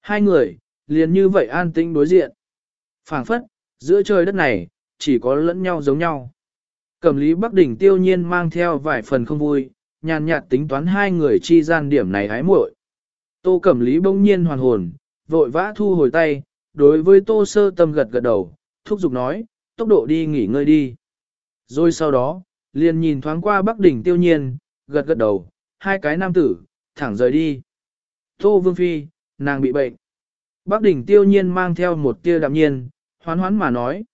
Hai người, liền như vậy an tĩnh đối diện. phảng phất, giữa trời đất này, chỉ có lẫn nhau giống nhau. Cẩm lý Bắc Đỉnh tiêu nhiên mang theo vài phần không vui, nhàn nhạt tính toán hai người chi gian điểm này hái muội. Tô Cẩm Lý bỗng nhiên hoàn hồn, vội vã thu hồi tay, đối với Tô Sơ Tâm gật gật đầu, thúc giục nói, tốc độ đi nghỉ ngơi đi. Rồi sau đó, liền nhìn thoáng qua Bắc Đỉnh Tiêu Nhiên, gật gật đầu, hai cái nam tử, thẳng rời đi. Tô Vương Phi, nàng bị bệnh. Bắc Đỉnh Tiêu Nhiên mang theo một tia đạm nhiên, hoán hoán mà nói.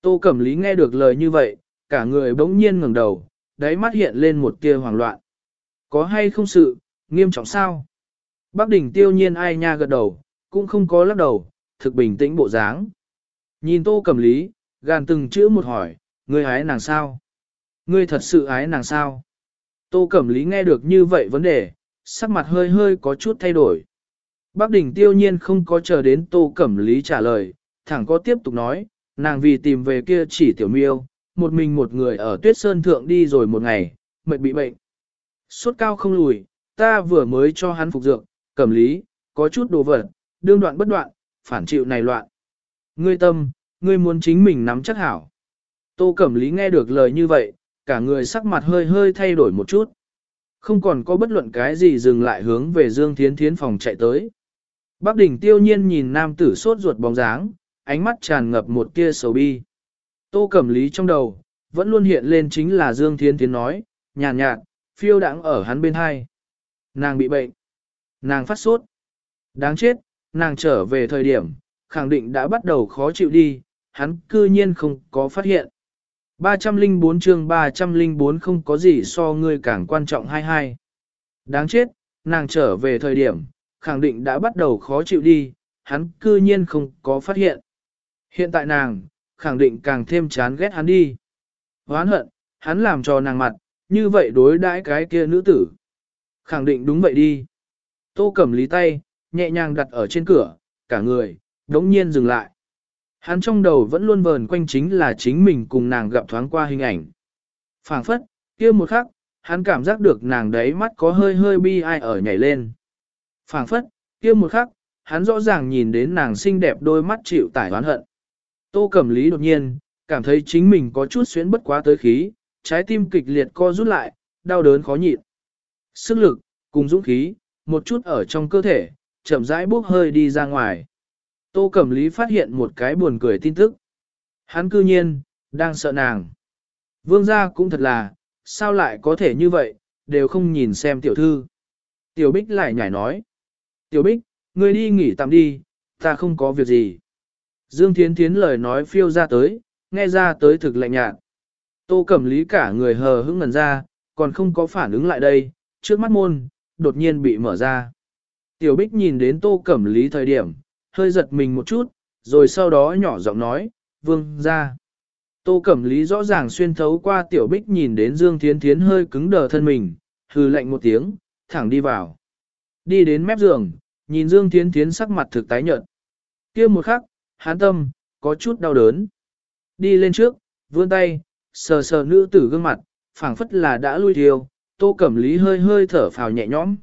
Tô Cẩm Lý nghe được lời như vậy, cả người bỗng nhiên ngẩng đầu, đáy mắt hiện lên một tia hoảng loạn. Có hay không sự, nghiêm trọng sao? bắc đỉnh tiêu nhiên ai nha gật đầu, cũng không có lắc đầu, thực bình tĩnh bộ dáng. Nhìn Tô Cẩm Lý, gàn từng chữ một hỏi, ngươi ái nàng sao? Ngươi thật sự ái nàng sao? Tô Cẩm Lý nghe được như vậy vấn đề, sắc mặt hơi hơi có chút thay đổi. Bác đỉnh tiêu nhiên không có chờ đến Tô Cẩm Lý trả lời, thẳng có tiếp tục nói, nàng vì tìm về kia chỉ tiểu miêu, một mình một người ở tuyết sơn thượng đi rồi một ngày, mệt bị bệnh. Suốt cao không lùi, ta vừa mới cho hắn phục dược, Cẩm Lý, có chút đồ vật, đương đoạn bất đoạn, phản chịu này loạn. Ngươi tâm, ngươi muốn chính mình nắm chắc hảo. Tô Cẩm Lý nghe được lời như vậy, cả người sắc mặt hơi hơi thay đổi một chút. Không còn có bất luận cái gì dừng lại hướng về Dương Thiến Thiến phòng chạy tới. Bác đỉnh tiêu nhiên nhìn nam tử sốt ruột bóng dáng, ánh mắt tràn ngập một tia sầu bi. Tô Cẩm Lý trong đầu, vẫn luôn hiện lên chính là Dương Thiến Thiến nói, nhàn nhạt, phiêu đãng ở hắn bên hai. Nàng bị bệnh. Nàng phát sốt. Đáng chết, nàng trở về thời điểm, khẳng định đã bắt đầu khó chịu đi, hắn cư nhiên không có phát hiện. 304 chương 304 không có gì so ngươi càng quan trọng hai hai. Đáng chết, nàng trở về thời điểm, khẳng định đã bắt đầu khó chịu đi, hắn cư nhiên không có phát hiện. Hiện tại nàng, khẳng định càng thêm chán ghét hắn đi. Hoán hận, hắn làm cho nàng mặt, như vậy đối đãi cái kia nữ tử. Khẳng định đúng vậy đi. Tô cầm lý tay, nhẹ nhàng đặt ở trên cửa, cả người, đống nhiên dừng lại. Hắn trong đầu vẫn luôn vờn quanh chính là chính mình cùng nàng gặp thoáng qua hình ảnh. phảng phất, kia một khắc, hắn cảm giác được nàng đấy mắt có hơi hơi bi ai ở nhảy lên. phảng phất, kia một khắc, hắn rõ ràng nhìn đến nàng xinh đẹp đôi mắt chịu tải oán hận. Tô Cẩm Lý đột nhiên, cảm thấy chính mình có chút xuyến bất quá tới khí, trái tim kịch liệt co rút lại, đau đớn khó nhịn. Sức lực, cùng dũng khí, một chút ở trong cơ thể, chậm rãi bốc hơi đi ra ngoài. Tô Cẩm Lý phát hiện một cái buồn cười tin tức. Hắn cư nhiên, đang sợ nàng. Vương gia cũng thật là, sao lại có thể như vậy, đều không nhìn xem tiểu thư. Tiểu Bích lại nhảy nói. Tiểu Bích, ngươi đi nghỉ tạm đi, ta không có việc gì. Dương Thiến Thiến lời nói phiêu ra tới, nghe ra tới thực lạnh nhạt. Tô Cẩm Lý cả người hờ hững ngần ra, còn không có phản ứng lại đây, trước mắt môn, đột nhiên bị mở ra. Tiểu Bích nhìn đến Tô Cẩm Lý thời điểm, hơi giật mình một chút, rồi sau đó nhỏ giọng nói, vương ra. Tô Cẩm Lý rõ ràng xuyên thấu qua Tiểu Bích nhìn đến Dương Thiến Thiến hơi cứng đờ thân mình, hừ lạnh một tiếng, thẳng đi vào. Đi đến mép giường, nhìn Dương Thiến Thiến sắc mặt thực tái nhợt. kia một khắc, hán tâm, có chút đau đớn. Đi lên trước, vươn tay, sờ sờ nữ tử gương mặt, phảng phất là đã lui thiêu, tô cẩm lý hơi hơi thở phào nhẹ nhõm.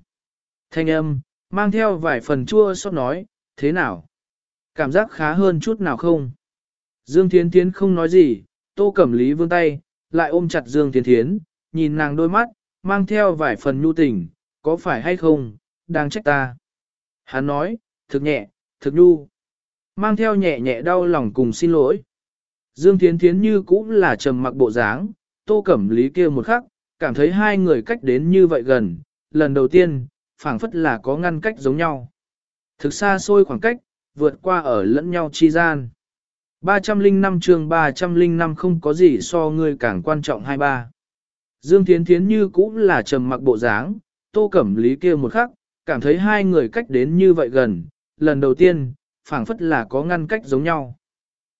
Thanh âm, mang theo vài phần chua xót nói, thế nào? Cảm giác khá hơn chút nào không? Dương Thiến Thiến không nói gì, tô cẩm lý vươn tay, lại ôm chặt Dương Thiến Thiến, nhìn nàng đôi mắt, mang theo vài phần nhu tình, có phải hay không, đang trách ta. Hắn nói, thực nhẹ, thực nhu, mang theo nhẹ nhẹ đau lòng cùng xin lỗi. Dương Thiến Thiến như cũng là trầm mặc bộ dáng, tô cẩm lý kia một khắc, cảm thấy hai người cách đến như vậy gần, lần đầu tiên, phảng phất là có ngăn cách giống nhau. Thực xa xôi khoảng cách, vượt qua ở lẫn nhau chi gian. 305 chương 305 không có gì so ngươi càng quan trọng hai ba. Dương Thiến Thiến như cũng là trầm mặc bộ dáng, tô cẩm lý kia một khắc, cảm thấy hai người cách đến như vậy gần, lần đầu tiên, phảng phất là có ngăn cách giống nhau.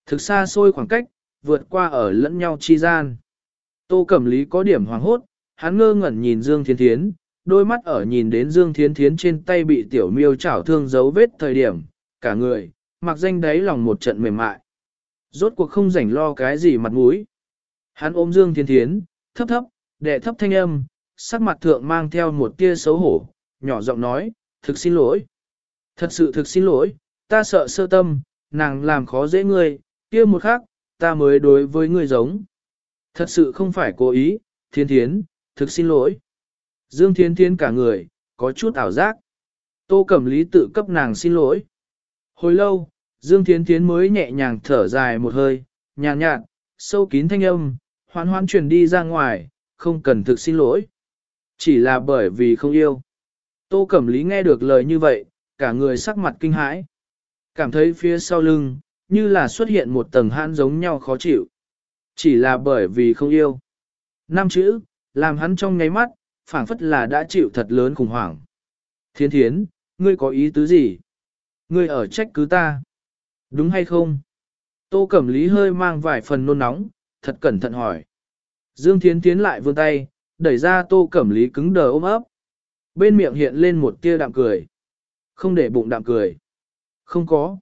Thực xa xôi khoảng cách, vượt qua ở lẫn nhau chi gian. Tô Cẩm Lý có điểm hoàng hốt, hắn ngơ ngẩn nhìn Dương Thiên Thiến, đôi mắt ở nhìn đến Dương Thiến Thiến trên tay bị tiểu miêu chảo thương dấu vết thời điểm, cả người, mặc danh đáy lòng một trận mềm mại. Rốt cuộc không rảnh lo cái gì mặt mũi. Hắn ôm Dương Thiến Thiến, thấp thấp, đệ thấp thanh âm, sắc mặt thượng mang theo một tia xấu hổ, nhỏ giọng nói, thực xin lỗi. Thật sự thực xin lỗi, ta sợ sơ tâm, nàng làm khó dễ ngươi, kia một khắc, ta mới đối với ngươi giống. Thật sự không phải cố ý, thiên thiến, thực xin lỗi. Dương thiên thiến cả người, có chút ảo giác. Tô Cẩm Lý tự cấp nàng xin lỗi. Hồi lâu, Dương Thiến Thiến mới nhẹ nhàng thở dài một hơi, nhàn nhạt, nhạt, sâu kín thanh âm, hoan hoan truyền đi ra ngoài, không cần thực xin lỗi. Chỉ là bởi vì không yêu. Tô Cẩm Lý nghe được lời như vậy, cả người sắc mặt kinh hãi. Cảm thấy phía sau lưng, như là xuất hiện một tầng hãn giống nhau khó chịu. Chỉ là bởi vì không yêu. Năm chữ, làm hắn trong nháy mắt, phảng phất là đã chịu thật lớn khủng hoảng. Thiên thiến, ngươi có ý tứ gì? Ngươi ở trách cứ ta. Đúng hay không? Tô Cẩm Lý hơi mang vài phần nôn nóng, thật cẩn thận hỏi. Dương Thiến tiến lại vươn tay, đẩy ra Tô Cẩm Lý cứng đờ ôm ấp. Bên miệng hiện lên một tia đạm cười. Không để bụng đạm cười. Không có.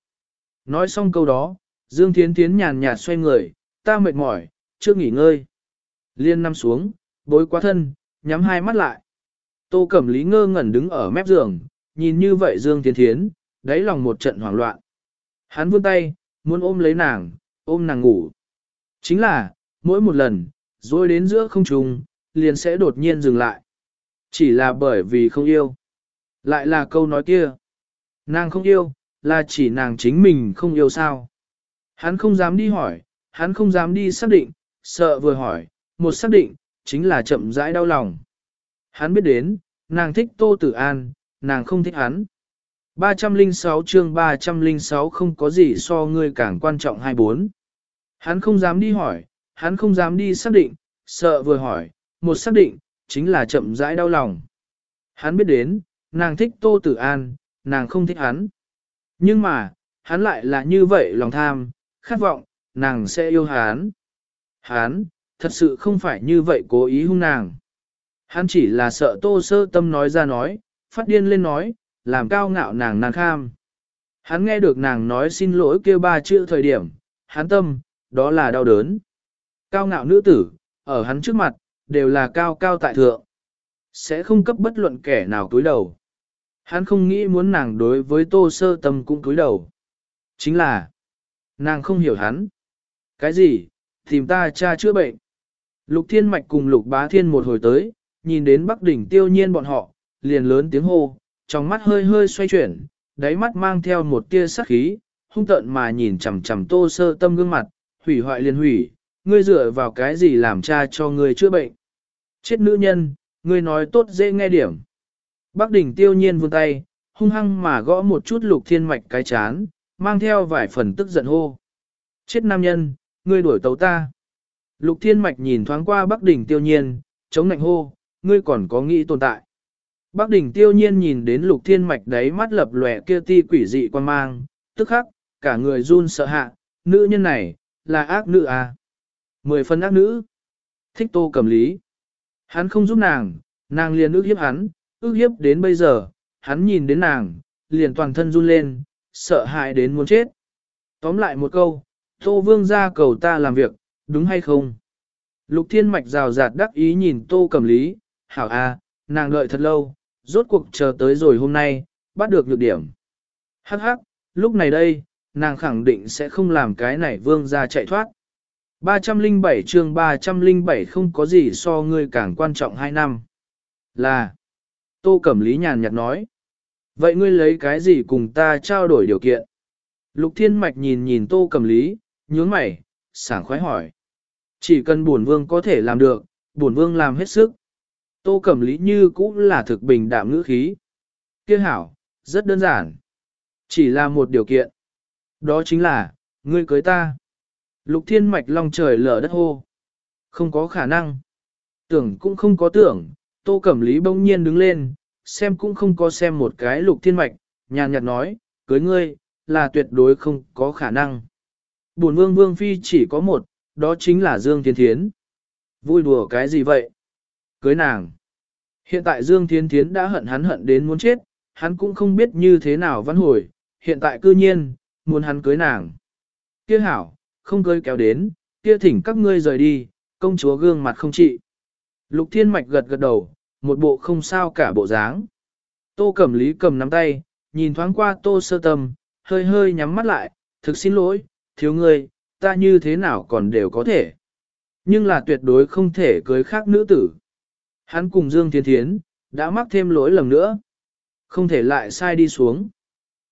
Nói xong câu đó, Dương Thiến Thiến nhàn nhạt xoay người, ta mệt mỏi, chưa nghỉ ngơi. Liên nằm xuống, bối quá thân, nhắm hai mắt lại. Tô Cẩm Lý ngơ ngẩn đứng ở mép giường, nhìn như vậy Dương thiên Thiến, đáy lòng một trận hoảng loạn. Hắn vươn tay, muốn ôm lấy nàng, ôm nàng ngủ. Chính là, mỗi một lần, rồi đến giữa không trùng, liền sẽ đột nhiên dừng lại. Chỉ là bởi vì không yêu. Lại là câu nói kia. Nàng không yêu, là chỉ nàng chính mình không yêu sao. Hắn không dám đi hỏi, hắn không dám đi xác định, sợ vừa hỏi, một xác định, chính là chậm rãi đau lòng. Hắn biết đến, nàng thích Tô Tử An, nàng không thích hắn. 306 chương 306 không có gì so ngươi càng quan trọng 24. Hắn không dám đi hỏi, hắn không dám đi xác định, sợ vừa hỏi, một xác định, chính là chậm rãi đau lòng. Hắn biết đến, nàng thích Tô Tử An, nàng không thích hắn. Nhưng mà, hắn lại là như vậy lòng tham, khát vọng, nàng sẽ yêu hắn. Hắn, thật sự không phải như vậy cố ý hung nàng. Hắn chỉ là sợ tô sơ tâm nói ra nói, phát điên lên nói, làm cao ngạo nàng nàng kham. Hắn nghe được nàng nói xin lỗi kêu ba chữ thời điểm, hắn tâm, đó là đau đớn. Cao ngạo nữ tử, ở hắn trước mặt, đều là cao cao tại thượng. Sẽ không cấp bất luận kẻ nào túi đầu. Hắn không nghĩ muốn nàng đối với tô sơ tâm cũng túi đầu. Chính là, nàng không hiểu hắn. Cái gì, tìm ta cha chữa bệnh. Lục thiên mạch cùng lục bá thiên một hồi tới, nhìn đến bắc đỉnh tiêu nhiên bọn họ, liền lớn tiếng hô, trong mắt hơi hơi xoay chuyển, đáy mắt mang theo một tia sắc khí, hung tợn mà nhìn chằm chằm tô sơ tâm gương mặt, hủy hoại liền hủy, ngươi dựa vào cái gì làm cha cho ngươi chữa bệnh. Chết nữ nhân, ngươi nói tốt dễ nghe điểm. Bắc đỉnh tiêu nhiên vươn tay, hung hăng mà gõ một chút lục thiên mạch cái chán, mang theo vài phần tức giận hô. Chết nam nhân, ngươi đuổi tấu ta. Lục thiên mạch nhìn thoáng qua Bắc đỉnh tiêu nhiên, chống nạnh hô, ngươi còn có nghĩ tồn tại. Bắc đỉnh tiêu nhiên nhìn đến lục thiên mạch đấy mắt lập lòe kia ti quỷ dị quan mang, tức khắc, cả người run sợ hạ, nữ nhân này, là ác nữ à. Mười phân ác nữ. Thích tô cầm lý. Hắn không giúp nàng, nàng liền ước hiếp hắn, ước hiếp đến bây giờ, hắn nhìn đến nàng, liền toàn thân run lên, sợ hãi đến muốn chết. Tóm lại một câu, Tô Vương ra cầu ta làm việc, đúng hay không? Lục Thiên Mạch rào rạt đắc ý nhìn Tô Cẩm Lý, hảo a, nàng đợi thật lâu, rốt cuộc chờ tới rồi hôm nay, bắt được nhược điểm. Hắc hắc, lúc này đây, nàng khẳng định sẽ không làm cái này vương ra chạy thoát. 307 chương 307 không có gì so ngươi càng quan trọng hai năm. Là, Tô Cẩm Lý nhàn nhạt nói. Vậy ngươi lấy cái gì cùng ta trao đổi điều kiện? Lục Thiên Mạch nhìn nhìn Tô Cẩm Lý, nhướng mày, sảng khoái hỏi. Chỉ cần bổn vương có thể làm được, bổn vương làm hết sức. Tô Cẩm Lý như cũng là thực bình đạm ngữ khí. Kia hảo, rất đơn giản. Chỉ là một điều kiện. Đó chính là, ngươi cưới ta. Lục Thiên Mạch long trời lở đất hô. Không có khả năng. Tưởng cũng không có tưởng, Tô Cẩm Lý bỗng nhiên đứng lên, xem cũng không có xem một cái Lục Thiên Mạch, nhàn nhạt nói, cưới ngươi, là tuyệt đối không có khả năng. Bổn vương vương phi chỉ có một, đó chính là Dương Thiên Thiến. Vui đùa cái gì vậy? Cưới nàng. Hiện tại Dương Thiên Thiến đã hận hắn hận đến muốn chết, hắn cũng không biết như thế nào văn hồi, hiện tại cư nhiên, muốn hắn cưới nàng. Kia hảo, không cưới kéo đến, kia thỉnh các ngươi rời đi, công chúa gương mặt không trị. Lục Thiên Mạch gật gật đầu, một bộ không sao cả bộ dáng. Tô Cẩm Lý cầm nắm tay, nhìn thoáng qua Tô Sơ Tâm, hơi hơi nhắm mắt lại, thực xin lỗi, thiếu ngươi, ta như thế nào còn đều có thể. Nhưng là tuyệt đối không thể cưới khác nữ tử. Hắn cùng Dương Thiên Thiến, đã mắc thêm lỗi lầm nữa. Không thể lại sai đi xuống.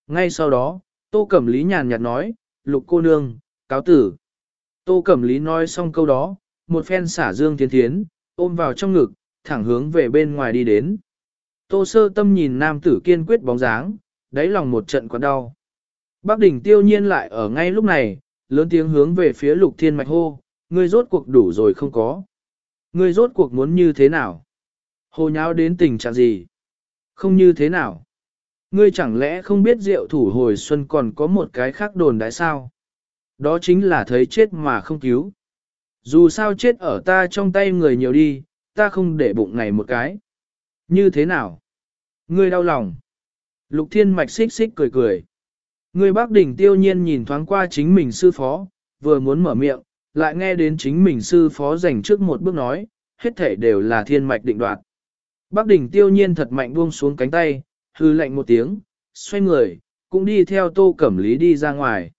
Ngay sau đó, Tô Cẩm Lý nhàn nhạt nói, lục cô nương, cáo tử. Tô Cẩm Lý nói xong câu đó, một phen xả Dương Thiên Thiến, ôm vào trong ngực, thẳng hướng về bên ngoài đi đến. Tô sơ tâm nhìn nam tử kiên quyết bóng dáng, đáy lòng một trận quặn đau. Bác đỉnh tiêu nhiên lại ở ngay lúc này, lớn tiếng hướng về phía lục thiên mạch hô, ngươi rốt cuộc đủ rồi không có. Ngươi rốt cuộc muốn như thế nào? Hồ nháo đến tình trạng gì? Không như thế nào? Ngươi chẳng lẽ không biết rượu thủ hồi xuân còn có một cái khác đồn đại sao? Đó chính là thấy chết mà không cứu. Dù sao chết ở ta trong tay người nhiều đi, ta không để bụng này một cái. Như thế nào? Ngươi đau lòng. Lục thiên mạch xích xích cười cười. Ngươi bác đỉnh tiêu nhiên nhìn thoáng qua chính mình sư phó, vừa muốn mở miệng, lại nghe đến chính mình sư phó dành trước một bước nói, hết thể đều là thiên mạch định đoạt. Bác đỉnh tiêu nhiên thật mạnh buông xuống cánh tay, hư lạnh một tiếng, xoay người, cũng đi theo tô cẩm lý đi ra ngoài.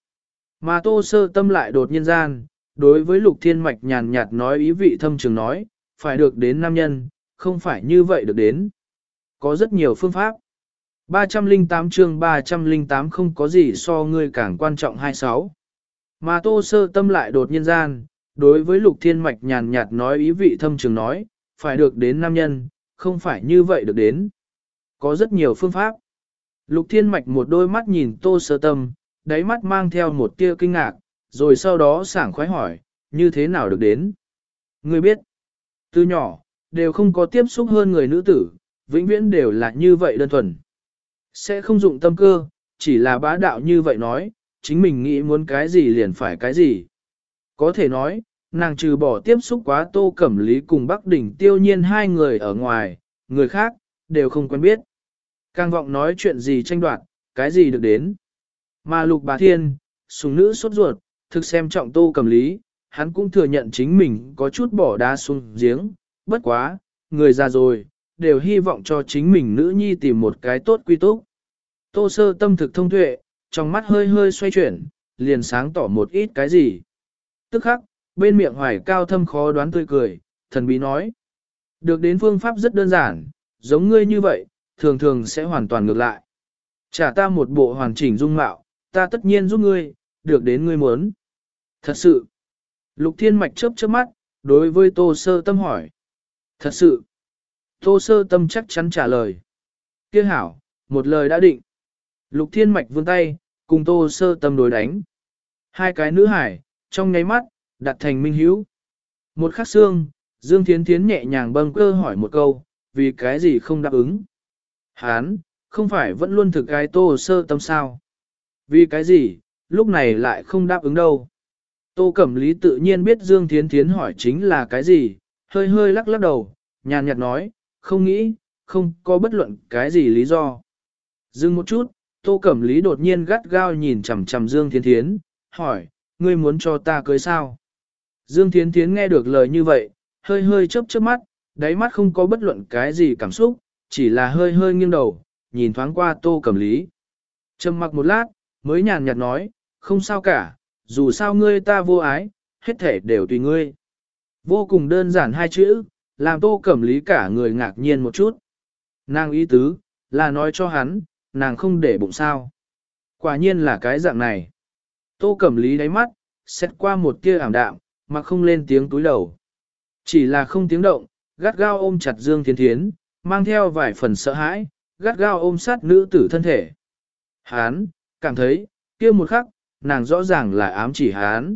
Mà tô sơ tâm lại đột nhiên gian, đối với lục thiên mạch nhàn nhạt nói ý vị thâm trường nói, phải được đến nam nhân, không phải như vậy được đến. Có rất nhiều phương pháp. 308 chương 308 không có gì so ngươi càng quan trọng 26. Mà tô sơ tâm lại đột nhiên gian, đối với lục thiên mạch nhàn nhạt nói ý vị thâm trường nói, phải được đến nam nhân, không phải như vậy được đến. Có rất nhiều phương pháp. Lục thiên mạch một đôi mắt nhìn tô sơ tâm, đáy mắt mang theo một tia kinh ngạc, rồi sau đó sảng khoái hỏi, như thế nào được đến. Ngươi biết, từ nhỏ, đều không có tiếp xúc hơn người nữ tử, vĩnh viễn đều là như vậy đơn thuần. Sẽ không dụng tâm cơ, chỉ là bá đạo như vậy nói, chính mình nghĩ muốn cái gì liền phải cái gì. Có thể nói, nàng trừ bỏ tiếp xúc quá tô cẩm lý cùng Bắc Đỉnh tiêu nhiên hai người ở ngoài, người khác, đều không quen biết. Càng vọng nói chuyện gì tranh đoạt, cái gì được đến. Mà lục bà thiên, sùng nữ sốt ruột, thực xem trọng tô cẩm lý, hắn cũng thừa nhận chính mình có chút bỏ đá xuống giếng, bất quá, người già rồi, đều hy vọng cho chính mình nữ nhi tìm một cái tốt quy túc. Tô sơ tâm thực thông tuệ, trong mắt hơi hơi xoay chuyển, liền sáng tỏ một ít cái gì. Tức khắc, bên miệng hoài cao thâm khó đoán tươi cười, thần bí nói. Được đến phương pháp rất đơn giản, giống ngươi như vậy, thường thường sẽ hoàn toàn ngược lại. Trả ta một bộ hoàn chỉnh dung mạo, ta tất nhiên giúp ngươi, được đến ngươi muốn. Thật sự. Lục thiên mạch chớp chớp mắt, đối với tô sơ tâm hỏi. Thật sự. Tô sơ tâm chắc chắn trả lời. Kia hảo, một lời đã định. Lục thiên mạch vươn tay, cùng tô sơ tâm đối đánh. Hai cái nữ hải, trong nháy mắt, đặt thành minh hữu. Một khắc xương, Dương Thiến Thiến nhẹ nhàng bâng cơ hỏi một câu, vì cái gì không đáp ứng. Hán, không phải vẫn luôn thực cái tô sơ tâm sao. Vì cái gì, lúc này lại không đáp ứng đâu. Tô Cẩm Lý tự nhiên biết Dương Thiến Thiến hỏi chính là cái gì, hơi hơi lắc lắc đầu, nhàn nhạt nói, không nghĩ, không có bất luận cái gì lý do. Dừng một chút, Tô Cẩm Lý đột nhiên gắt gao nhìn chằm chằm Dương Thiến Thiến, hỏi, ngươi muốn cho ta cưới sao? Dương Thiến Thiến nghe được lời như vậy, hơi hơi chớp chớp mắt, đáy mắt không có bất luận cái gì cảm xúc, chỉ là hơi hơi nghiêng đầu, nhìn thoáng qua Tô Cẩm Lý. Trầm mặc một lát, mới nhàn nhạt nói, không sao cả, dù sao ngươi ta vô ái, hết thể đều tùy ngươi. Vô cùng đơn giản hai chữ, làm tô cẩm lý cả người ngạc nhiên một chút. Nàng ý tứ, là nói cho hắn, nàng không để bụng sao. Quả nhiên là cái dạng này. Tô cẩm lý đáy mắt, xét qua một tia ảm đạm, mà không lên tiếng túi đầu. Chỉ là không tiếng động, gắt gao ôm chặt Dương Thiên Thiến, mang theo vài phần sợ hãi, gắt gao ôm sát nữ tử thân thể. Hán, cảm thấy, kia một khắc, nàng rõ ràng là ám chỉ hắn.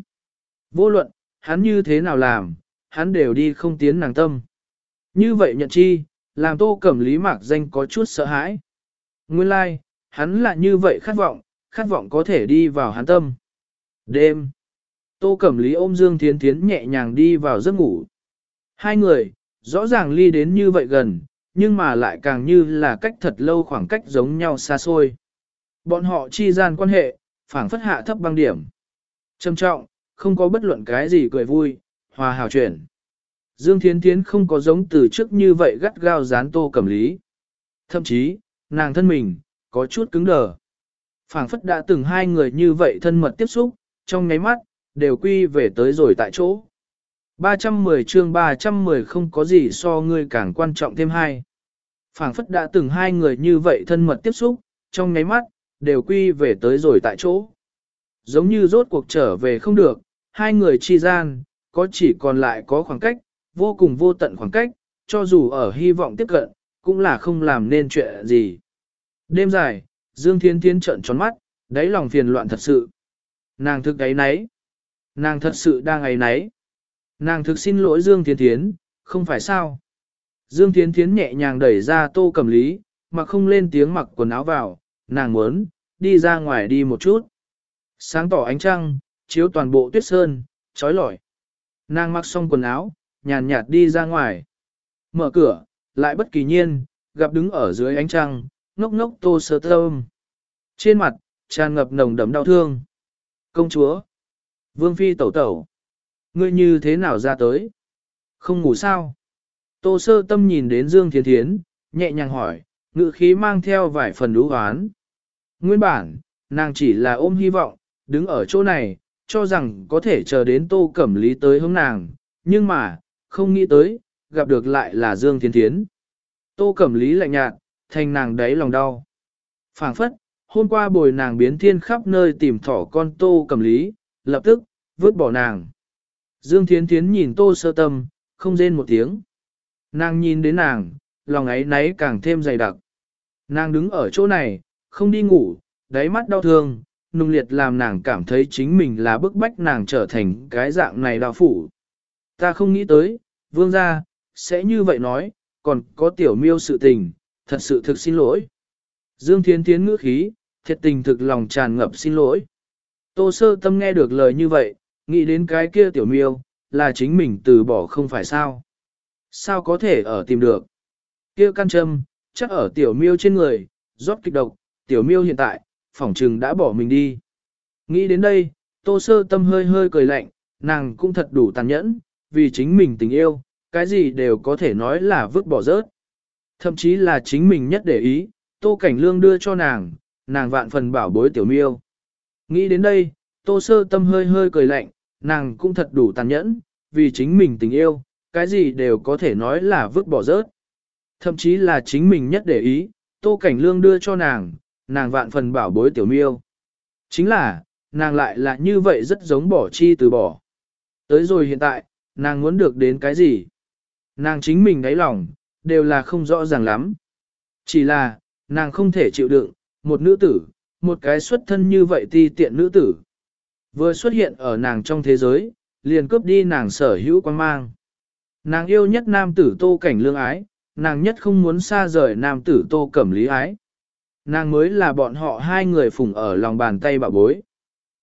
Vô luận, hắn như thế nào làm, hắn đều đi không tiến nàng tâm. Như vậy nhận chi, làm tô cẩm lý mạc danh có chút sợ hãi. Nguyên lai, like, hắn là như vậy khát vọng, khát vọng có thể đi vào hắn tâm. Đêm, tô cẩm lý ôm Dương Thiến Thiến nhẹ nhàng đi vào giấc ngủ. Hai người, rõ ràng ly đến như vậy gần, nhưng mà lại càng như là cách thật lâu khoảng cách giống nhau xa xôi. Bọn họ chi gian quan hệ, phảng phất hạ thấp băng điểm. Trầm trọng, không có bất luận cái gì cười vui, hòa hào chuyển. Dương Thiến Thiến không có giống từ trước như vậy gắt gao dán tô cầm lý. Thậm chí, nàng thân mình, có chút cứng đờ. phảng phất đã từng hai người như vậy thân mật tiếp xúc, trong nháy mắt, đều quy về tới rồi tại chỗ. 310 chương 310 không có gì so ngươi càng quan trọng thêm hai. phảng phất đã từng hai người như vậy thân mật tiếp xúc, trong nháy mắt, đều quy về tới rồi tại chỗ. Giống như rốt cuộc trở về không được, hai người chi gian, có chỉ còn lại có khoảng cách, vô cùng vô tận khoảng cách, cho dù ở hy vọng tiếp cận, cũng là không làm nên chuyện gì. Đêm dài, Dương Thiên Thiên trợn tròn mắt, Đấy lòng phiền loạn thật sự. Nàng thực ấy nấy. Nàng thật sự đang ấy nấy. Nàng thực xin lỗi Dương Thiến Thiến, không phải sao. Dương Thiến Thiến nhẹ nhàng đẩy ra tô cầm lý, mà không lên tiếng mặc quần áo vào, nàng muốn, đi ra ngoài đi một chút. Sáng tỏ ánh trăng, chiếu toàn bộ tuyết sơn, trói lọi. Nàng mặc xong quần áo, nhàn nhạt đi ra ngoài. Mở cửa, lại bất kỳ nhiên, gặp đứng ở dưới ánh trăng, ngốc ngốc tô sơ thơm. Trên mặt, tràn ngập nồng đậm đau thương. Công chúa! Vương phi tẩu tẩu! Ngươi như thế nào ra tới? Không ngủ sao? Tô sơ tâm nhìn đến Dương Thiên Thiến, nhẹ nhàng hỏi, ngự khí mang theo vài phần lũ hoán. Nguyên bản, nàng chỉ là ôm hy vọng, đứng ở chỗ này, cho rằng có thể chờ đến tô cẩm lý tới hướng nàng, nhưng mà, không nghĩ tới, gặp được lại là Dương Thiên Thiến. Tô cẩm lý lạnh nhạt, thành nàng đáy lòng đau. phảng phất, hôm qua bồi nàng biến thiên khắp nơi tìm thỏ con tô cẩm lý, lập tức, vứt bỏ nàng. Dương Thiên Thiến nhìn tô sơ tâm, không rên một tiếng. Nàng nhìn đến nàng, lòng ấy náy càng thêm dày đặc. Nàng đứng ở chỗ này, không đi ngủ, đáy mắt đau thương, nung liệt làm nàng cảm thấy chính mình là bức bách nàng trở thành cái dạng này đạo phủ. Ta không nghĩ tới, vương gia, sẽ như vậy nói, còn có tiểu miêu sự tình, thật sự thực xin lỗi. Dương Thiến Thiến ngữ khí, thiệt tình thực lòng tràn ngập xin lỗi. Tô sơ tâm nghe được lời như vậy, nghĩ đến cái kia tiểu miêu, là chính mình từ bỏ không phải sao. Sao có thể ở tìm được? Kia căn châm, chắc ở tiểu miêu trên người, rót kịch độc, tiểu miêu hiện tại, phỏng trừng đã bỏ mình đi. Nghĩ đến đây, tô sơ tâm hơi hơi cười lạnh, nàng cũng thật đủ tàn nhẫn, vì chính mình tình yêu, cái gì đều có thể nói là vứt bỏ rớt. Thậm chí là chính mình nhất để ý, tô cảnh lương đưa cho nàng, nàng vạn phần bảo bối tiểu miêu. Nghĩ đến đây, tô sơ tâm hơi hơi cười lạnh, nàng cũng thật đủ tàn nhẫn, vì chính mình tình yêu, cái gì đều có thể nói là vứt bỏ rớt. Thậm chí là chính mình nhất để ý, tô cảnh lương đưa cho nàng, nàng vạn phần bảo bối tiểu miêu. Chính là, nàng lại là như vậy rất giống bỏ chi từ bỏ. Tới rồi hiện tại, nàng muốn được đến cái gì? Nàng chính mình đáy lòng, đều là không rõ ràng lắm. Chỉ là, nàng không thể chịu đựng, một nữ tử, một cái xuất thân như vậy ti tiện nữ tử. Vừa xuất hiện ở nàng trong thế giới, liền cướp đi nàng sở hữu quan mang. Nàng yêu nhất nam tử tô cảnh lương ái, nàng nhất không muốn xa rời nam tử tô cẩm lý ái. Nàng mới là bọn họ hai người phùng ở lòng bàn tay bà bối.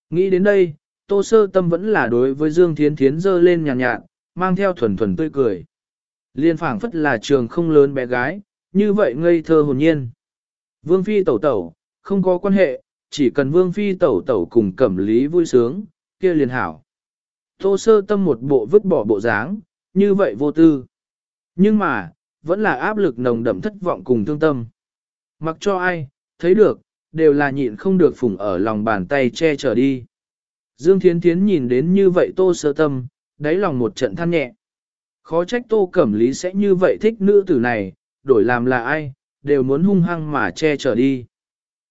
Nghĩ đến đây, tô sơ tâm vẫn là đối với Dương Thiến Thiến dơ lên nhàn nhạt, nhạt, mang theo thuần thuần tươi cười. Liên phảng phất là trường không lớn bé gái, như vậy ngây thơ hồn nhiên. Vương Phi tẩu tẩu, không có quan hệ, chỉ cần Vương Phi tẩu tẩu cùng cẩm lý vui sướng, kia liền hảo. Tô sơ tâm một bộ vứt bỏ bộ dáng, như vậy vô tư. Nhưng mà, vẫn là áp lực nồng đậm thất vọng cùng thương tâm. Mặc cho ai, thấy được, đều là nhịn không được phủng ở lòng bàn tay che chở đi. Dương Thiến Thiến nhìn đến như vậy tô sơ tâm, đáy lòng một trận than nhẹ. Khó trách tô cẩm lý sẽ như vậy thích nữ tử này, đổi làm là ai, đều muốn hung hăng mà che chở đi.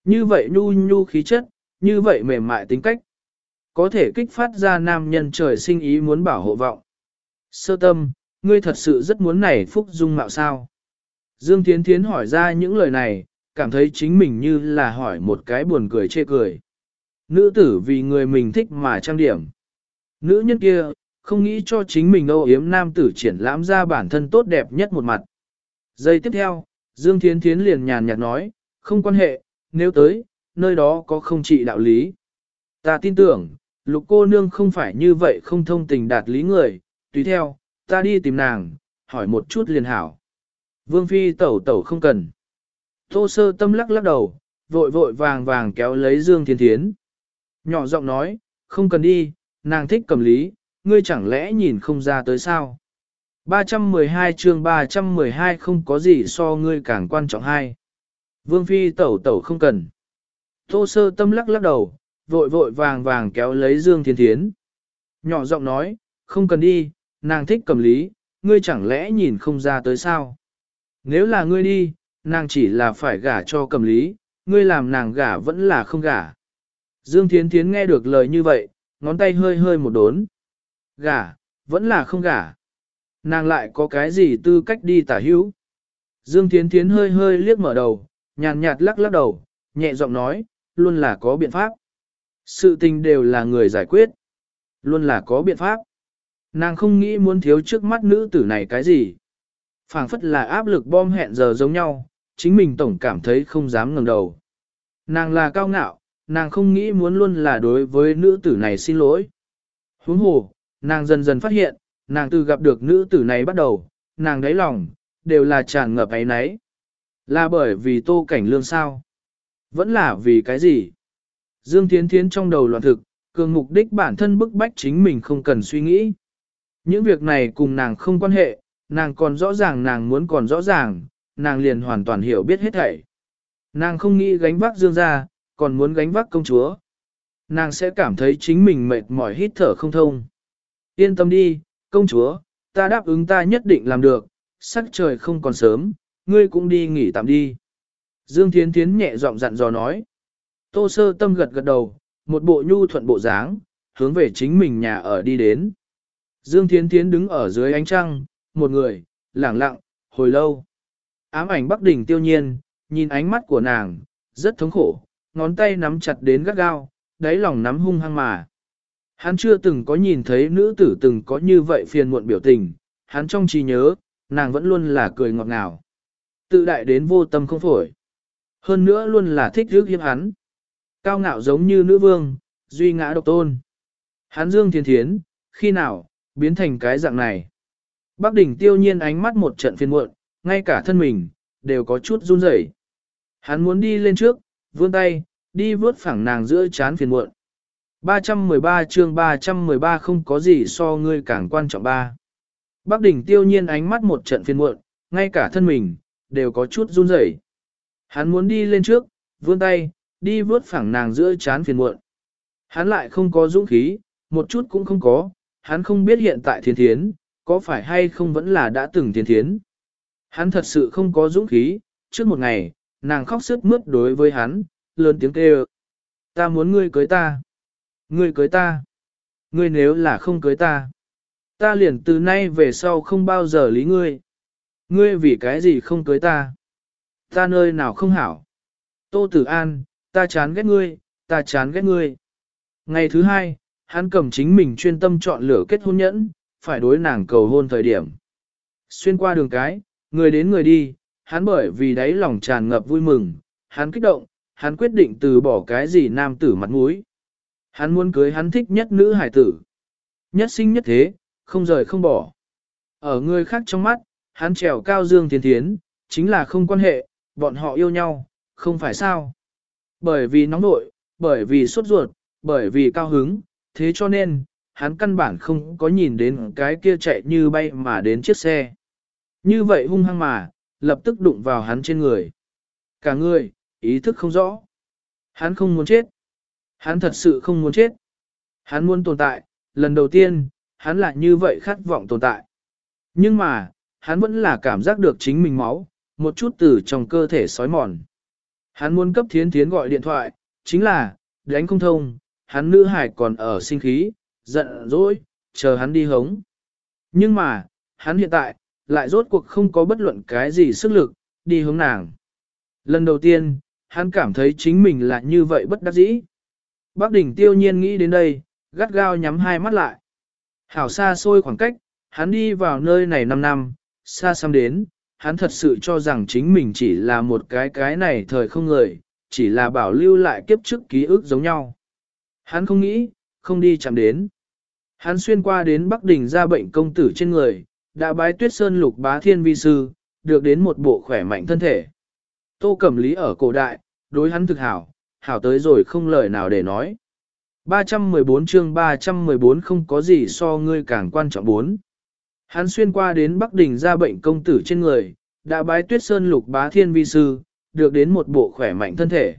Như vậy nhu nhu khí chất, như vậy mềm mại tính cách. Có thể kích phát ra nam nhân trời sinh ý muốn bảo hộ vọng. Sơ tâm, ngươi thật sự rất muốn này phúc dung mạo sao? Dương Thiến Thiến hỏi ra những lời này, cảm thấy chính mình như là hỏi một cái buồn cười chê cười. Nữ tử vì người mình thích mà trang điểm. Nữ nhân kia, không nghĩ cho chính mình âu yếm nam tử triển lãm ra bản thân tốt đẹp nhất một mặt. Giây tiếp theo, Dương Thiến Thiến liền nhàn nhạt nói, không quan hệ, nếu tới, nơi đó có không trị đạo lý. Ta tin tưởng, lục cô nương không phải như vậy không thông tình đạt lý người, tùy theo, ta đi tìm nàng, hỏi một chút liền hảo. Vương Phi tẩu tẩu không cần. Tô sơ tâm lắc lắc đầu, vội vội vàng vàng kéo lấy Dương Thiên Thiến. Nhỏ giọng nói, không cần đi, nàng thích cầm lý, ngươi chẳng lẽ nhìn không ra tới sao? 312 chương 312 không có gì so ngươi càng quan trọng hay. Vương Phi tẩu tẩu không cần. Tô sơ tâm lắc lắc đầu, vội vội vàng vàng kéo lấy Dương Thiên Thiến. Nhỏ giọng nói, không cần đi, nàng thích cầm lý, ngươi chẳng lẽ nhìn không ra tới sao? Nếu là ngươi đi, nàng chỉ là phải gả cho cầm lý, ngươi làm nàng gả vẫn là không gả. Dương Thiến Thiến nghe được lời như vậy, ngón tay hơi hơi một đốn. Gả, vẫn là không gả. Nàng lại có cái gì tư cách đi tả hữu. Dương Thiến Thiến hơi hơi liếc mở đầu, nhàn nhạt lắc lắc đầu, nhẹ giọng nói, luôn là có biện pháp. Sự tình đều là người giải quyết, luôn là có biện pháp. Nàng không nghĩ muốn thiếu trước mắt nữ tử này cái gì. phảng phất là áp lực bom hẹn giờ giống nhau, chính mình tổng cảm thấy không dám ngẩng đầu. Nàng là cao ngạo, nàng không nghĩ muốn luôn là đối với nữ tử này xin lỗi. Huống hồ, nàng dần dần phát hiện, nàng từ gặp được nữ tử này bắt đầu, nàng đáy lòng, đều là tràn ngập ấy nấy. Là bởi vì tô cảnh lương sao? Vẫn là vì cái gì? Dương Thiến Thiến trong đầu loạn thực, cường mục đích bản thân bức bách chính mình không cần suy nghĩ. Những việc này cùng nàng không quan hệ, nàng còn rõ ràng nàng muốn còn rõ ràng, nàng liền hoàn toàn hiểu biết hết thảy. Nàng không nghĩ gánh vác Dương ra, còn muốn gánh vác công chúa. Nàng sẽ cảm thấy chính mình mệt mỏi hít thở không thông. Yên tâm đi, công chúa, ta đáp ứng ta nhất định làm được, sắc trời không còn sớm, ngươi cũng đi nghỉ tạm đi. Dương Thiến Thiến nhẹ giọng dặn dò nói. Tô sơ tâm gật gật đầu, một bộ nhu thuận bộ dáng, hướng về chính mình nhà ở đi đến. Dương Thiến Thiến đứng ở dưới ánh trăng, một người, lẳng lặng, hồi lâu. Ám ảnh Bắc Đỉnh tiêu nhiên, nhìn ánh mắt của nàng, rất thống khổ, ngón tay nắm chặt đến gắt gao, đáy lòng nắm hung hăng mà. Hắn chưa từng có nhìn thấy nữ tử từng có như vậy phiền muộn biểu tình, hắn trong trí nhớ, nàng vẫn luôn là cười ngọt ngào. Tự đại đến vô tâm không phổi. Hơn nữa luôn là thích rước hiếp hắn. Cao ngạo giống như nữ vương, duy ngã độc tôn. Hắn dương thiên thiến, khi nào, biến thành cái dạng này. Bác đỉnh tiêu nhiên ánh mắt một trận phiền muộn, ngay cả thân mình, đều có chút run rẩy. Hắn muốn đi lên trước, vươn tay, đi vướt phẳng nàng giữa chán phiền muộn. 313 chương 313 không có gì so ngươi càng quan trọng ba. Bác đỉnh tiêu nhiên ánh mắt một trận phiền muộn, ngay cả thân mình, đều có chút run rẩy. Hắn muốn đi lên trước, vươn tay, đi vướt phẳng nàng giữa chán phiền muộn. Hắn lại không có dũng khí, một chút cũng không có, hắn không biết hiện tại thiên thiến, có phải hay không vẫn là đã từng thiên thiến. Hắn thật sự không có dũng khí, trước một ngày, nàng khóc sướt mướt đối với hắn, lớn tiếng kêu. Ta muốn ngươi cưới ta. Ngươi cưới ta. Ngươi nếu là không cưới ta. Ta liền từ nay về sau không bao giờ lý ngươi. Ngươi vì cái gì không cưới ta. Ta nơi nào không hảo. Tô Tử An, ta chán ghét ngươi, ta chán ghét ngươi. Ngày thứ hai, hắn cầm chính mình chuyên tâm chọn lựa kết hôn nhẫn, phải đối nàng cầu hôn thời điểm. Xuyên qua đường cái, người đến người đi, hắn bởi vì đáy lòng tràn ngập vui mừng, hắn kích động, hắn quyết định từ bỏ cái gì nam tử mặt mũi. Hắn muốn cưới hắn thích nhất nữ hải tử. Nhất sinh nhất thế, không rời không bỏ. Ở người khác trong mắt, hắn trèo cao dương thiên thiến, chính là không quan hệ, bọn họ yêu nhau, không phải sao. Bởi vì nóng nội, bởi vì sốt ruột, bởi vì cao hứng, thế cho nên, hắn căn bản không có nhìn đến cái kia chạy như bay mà đến chiếc xe. Như vậy hung hăng mà, lập tức đụng vào hắn trên người. Cả người, ý thức không rõ. Hắn không muốn chết. Hắn thật sự không muốn chết. Hắn muốn tồn tại, lần đầu tiên, hắn lại như vậy khát vọng tồn tại. Nhưng mà, hắn vẫn là cảm giác được chính mình máu, một chút từ trong cơ thể sói mòn. Hắn muốn cấp thiến thiến gọi điện thoại, chính là, đánh không thông, hắn nữ hải còn ở sinh khí, giận dỗi, chờ hắn đi hống. Nhưng mà, hắn hiện tại, lại rốt cuộc không có bất luận cái gì sức lực, đi hướng nàng. Lần đầu tiên, hắn cảm thấy chính mình là như vậy bất đắc dĩ. Bác đỉnh tiêu nhiên nghĩ đến đây, gắt gao nhắm hai mắt lại. Hảo xa xôi khoảng cách, hắn đi vào nơi này 5 năm, xa xăm đến, hắn thật sự cho rằng chính mình chỉ là một cái cái này thời không người, chỉ là bảo lưu lại kiếp trước ký ức giống nhau. Hắn không nghĩ, không đi chạm đến. Hắn xuyên qua đến Bắc Đỉnh ra bệnh công tử trên người, đã bái tuyết sơn lục bá thiên vi sư, được đến một bộ khỏe mạnh thân thể. Tô Cẩm Lý ở cổ đại, đối hắn thực hảo, hảo tới rồi không lời nào để nói. 314 chương 314 không có gì so ngươi càng quan trọng bốn. Hắn xuyên qua đến Bắc Đình ra bệnh công tử trên người, đã bái tuyết sơn lục bá thiên vi sư, được đến một bộ khỏe mạnh thân thể.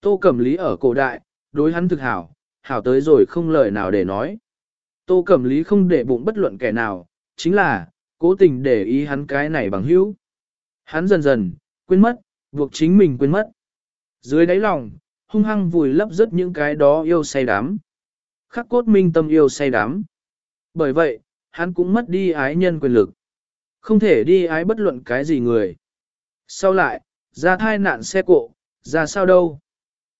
Tô Cẩm Lý ở cổ đại, đối hắn thực hảo, hảo tới rồi không lời nào để nói. Tô Cẩm Lý không để bụng bất luận kẻ nào, chính là, cố tình để ý hắn cái này bằng hữu. Hắn dần dần, quên mất, buộc chính mình quên mất. Dưới đáy lòng, hung hăng vùi lấp rất những cái đó yêu say đắm. Khắc cốt minh tâm yêu say đắm. Bởi vậy, hắn cũng mất đi ái nhân quyền lực. Không thể đi ái bất luận cái gì người. Sau lại, ra thai nạn xe cộ, ra sao đâu.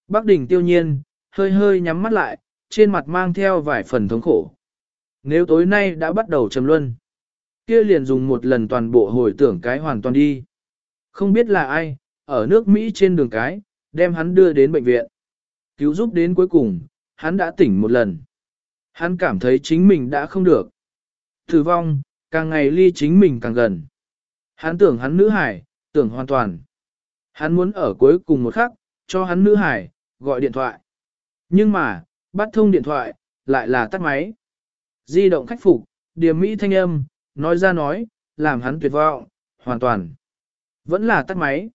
Bác đỉnh tiêu nhiên, hơi hơi nhắm mắt lại, trên mặt mang theo vài phần thống khổ. Nếu tối nay đã bắt đầu trầm luân, kia liền dùng một lần toàn bộ hồi tưởng cái hoàn toàn đi. Không biết là ai, ở nước Mỹ trên đường cái, đem hắn đưa đến bệnh viện. Cứu giúp đến cuối cùng, hắn đã tỉnh một lần. Hắn cảm thấy chính mình đã không được. Tử vong, càng ngày ly chính mình càng gần. Hắn tưởng hắn nữ hải, tưởng hoàn toàn. Hắn muốn ở cuối cùng một khắc, cho hắn nữ hải, gọi điện thoại. Nhưng mà, bắt thông điện thoại, lại là tắt máy. Di động khách phục, điểm mỹ thanh âm, nói ra nói, làm hắn tuyệt vọng, hoàn toàn. Vẫn là tắt máy.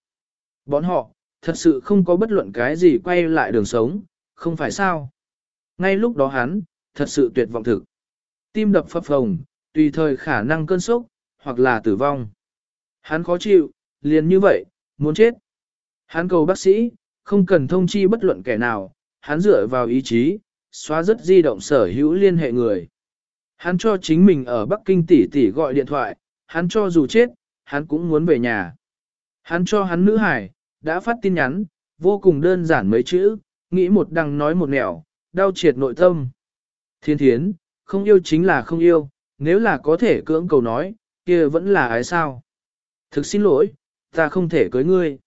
Bọn họ, thật sự không có bất luận cái gì quay lại đường sống, không phải sao. Ngay lúc đó hắn, thật sự tuyệt vọng thực. Tim đập phập phồng, tùy thời khả năng cơn sốc, hoặc là tử vong. Hắn khó chịu, liền như vậy, muốn chết. Hắn cầu bác sĩ, không cần thông chi bất luận kẻ nào, hắn dựa vào ý chí, xóa rất di động sở hữu liên hệ người. Hắn cho chính mình ở Bắc Kinh tỷ tỷ gọi điện thoại, hắn cho dù chết, hắn cũng muốn về nhà. Hắn cho hắn nữ hải, đã phát tin nhắn, vô cùng đơn giản mấy chữ, nghĩ một đằng nói một nẻo, đau triệt nội tâm. Thiên thiến, không yêu chính là không yêu, nếu là có thể cưỡng cầu nói, kia vẫn là ái sao. Thực xin lỗi, ta không thể cưới ngươi.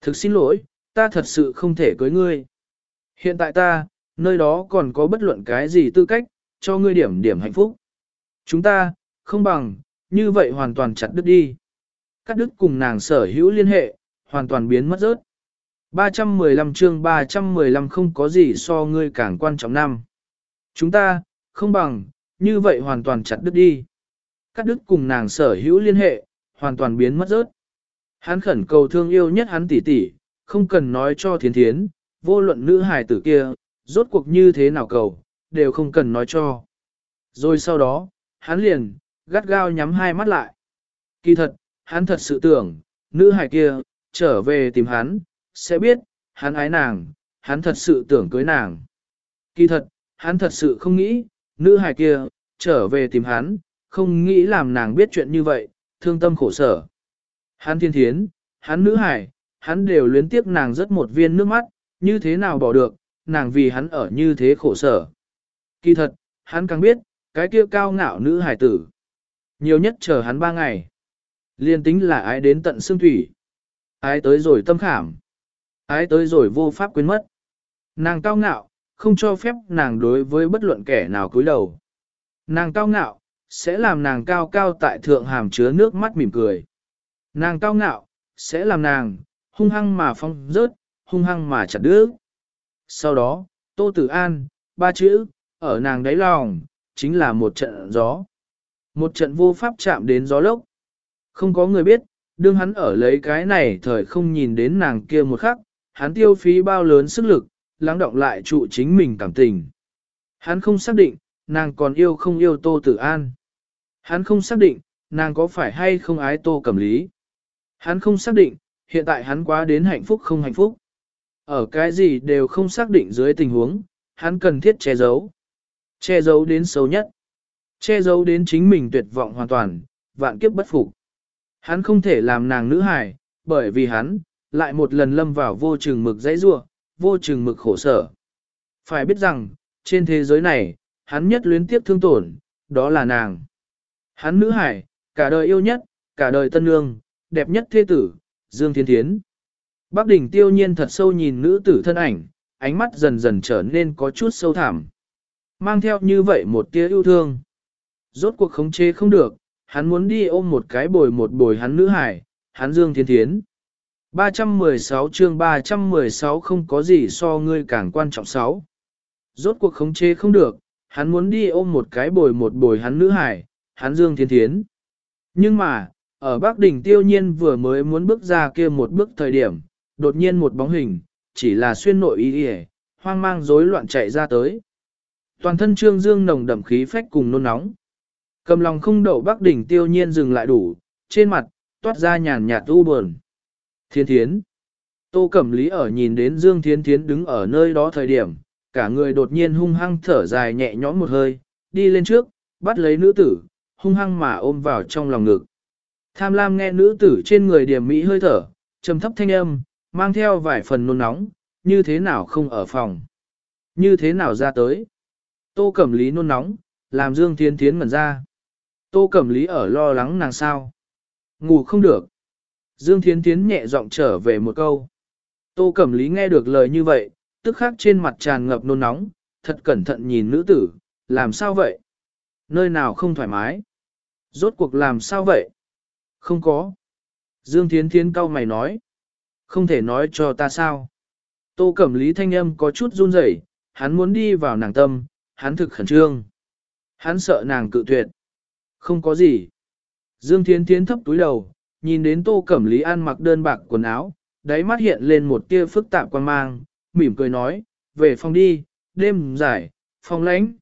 Thực xin lỗi, ta thật sự không thể cưới ngươi. Hiện tại ta, nơi đó còn có bất luận cái gì tư cách, cho ngươi điểm điểm hạnh phúc. Chúng ta, không bằng, như vậy hoàn toàn chặt đứt đi. Cắt đứt cùng nàng sở hữu liên hệ, hoàn toàn biến mất rớt. 315 chương 315 không có gì so ngươi càng quan trọng năm. Chúng ta, không bằng, như vậy hoàn toàn chặt đứt đi. Cắt đứt cùng nàng sở hữu liên hệ, hoàn toàn biến mất rớt. Hắn khẩn cầu thương yêu nhất hắn tỷ tỷ, không cần nói cho thiến thiến, vô luận nữ hài tử kia, rốt cuộc như thế nào cầu, đều không cần nói cho. Rồi sau đó, hắn liền, gắt gao nhắm hai mắt lại. Kỳ thật, hắn thật sự tưởng, nữ hải kia, trở về tìm hắn, sẽ biết, hắn ái nàng, hắn thật sự tưởng cưới nàng. Kỳ thật, hắn thật sự không nghĩ, nữ hải kia, trở về tìm hắn, không nghĩ làm nàng biết chuyện như vậy, thương tâm khổ sở. Hắn thiên thiến, hắn nữ hải, hắn đều luyến tiếc nàng rất một viên nước mắt, như thế nào bỏ được, nàng vì hắn ở như thế khổ sở. Kỳ thật, hắn càng biết, cái kia cao ngạo nữ hải tử. Nhiều nhất chờ hắn ba ngày. Liên tính là ai đến tận xương thủy. Ái tới rồi tâm khảm. Ái tới rồi vô pháp quên mất. Nàng cao ngạo, không cho phép nàng đối với bất luận kẻ nào cúi đầu. Nàng cao ngạo, sẽ làm nàng cao cao tại thượng hàm chứa nước mắt mỉm cười. Nàng cao ngạo, sẽ làm nàng, hung hăng mà phong rớt, hung hăng mà chặt đứa. Sau đó, Tô Tử An, ba chữ, ở nàng đáy lòng, chính là một trận gió. Một trận vô pháp chạm đến gió lốc. Không có người biết, đương hắn ở lấy cái này thời không nhìn đến nàng kia một khắc, hắn tiêu phí bao lớn sức lực, lắng động lại trụ chính mình cảm tình. Hắn không xác định, nàng còn yêu không yêu Tô Tử An. Hắn không xác định, nàng có phải hay không ái Tô Cẩm Lý. Hắn không xác định, hiện tại hắn quá đến hạnh phúc không hạnh phúc. Ở cái gì đều không xác định dưới tình huống, hắn cần thiết che giấu. Che giấu đến sâu nhất. Che giấu đến chính mình tuyệt vọng hoàn toàn, vạn kiếp bất phục. Hắn không thể làm nàng nữ hài, bởi vì hắn, lại một lần lâm vào vô chừng mực dãy rua, vô chừng mực khổ sở. Phải biết rằng, trên thế giới này, hắn nhất luyến tiếp thương tổn, đó là nàng. Hắn nữ hải, cả đời yêu nhất, cả đời tân nương, đẹp nhất thế tử, Dương Thiên Thiến. Bác đỉnh tiêu nhiên thật sâu nhìn nữ tử thân ảnh, ánh mắt dần dần trở nên có chút sâu thẳm. Mang theo như vậy một tia yêu thương. Rốt cuộc khống chế không được, hắn muốn đi ôm một cái bồi một bồi hắn nữ hải, hắn Dương Thiên Thiến. 316 chương 316 không có gì so ngươi càng quan trọng sáu. Rốt cuộc khống chế không được, hắn muốn đi ôm một cái bồi một bồi hắn nữ hải, hắn Dương Thiên Thiến. Nhưng mà, ở Bắc Đỉnh tiêu nhiên vừa mới muốn bước ra kia một bước thời điểm, đột nhiên một bóng hình, chỉ là xuyên nội ý hề, hoang mang rối loạn chạy ra tới. Toàn thân trương dương nồng đậm khí phách cùng nôn nóng. Cầm lòng không đậu Bắc Đỉnh tiêu nhiên dừng lại đủ, trên mặt, toát ra nhàn nhạt u buồn. Thiên thiến. Tô Cẩm Lý ở nhìn đến Dương Thiên Thiến đứng ở nơi đó thời điểm, cả người đột nhiên hung hăng thở dài nhẹ nhõm một hơi, đi lên trước, bắt lấy nữ tử, hung hăng mà ôm vào trong lòng ngực. Tham lam nghe nữ tử trên người điểm mỹ hơi thở, trầm thấp thanh âm, mang theo vài phần nôn nóng, như thế nào không ở phòng? Như thế nào ra tới? Tô Cẩm Lý nôn nóng, làm Dương Thiên Thiến ngẩn ra. Tô Cẩm Lý ở lo lắng nàng sao? Ngủ không được. Dương Thiến Thiến nhẹ giọng trở về một câu. Tô Cẩm Lý nghe được lời như vậy, tức khắc trên mặt tràn ngập nôn nóng, thật cẩn thận nhìn nữ tử, làm sao vậy? Nơi nào không thoải mái? Rốt cuộc làm sao vậy? Không có. Dương Thiến Thiến cau mày nói. Không thể nói cho ta sao. Tô Cẩm Lý thanh âm có chút run rẩy, hắn muốn đi vào nàng tâm, hắn thực khẩn trương. Hắn sợ nàng cự tuyệt. Không có gì. Dương Thiến Thiến thấp túi đầu, nhìn đến Tô Cẩm Lý an mặc đơn bạc quần áo, đáy mắt hiện lên một tia phức tạp quan mang, mỉm cười nói, về phòng đi, đêm dài, phòng lãnh.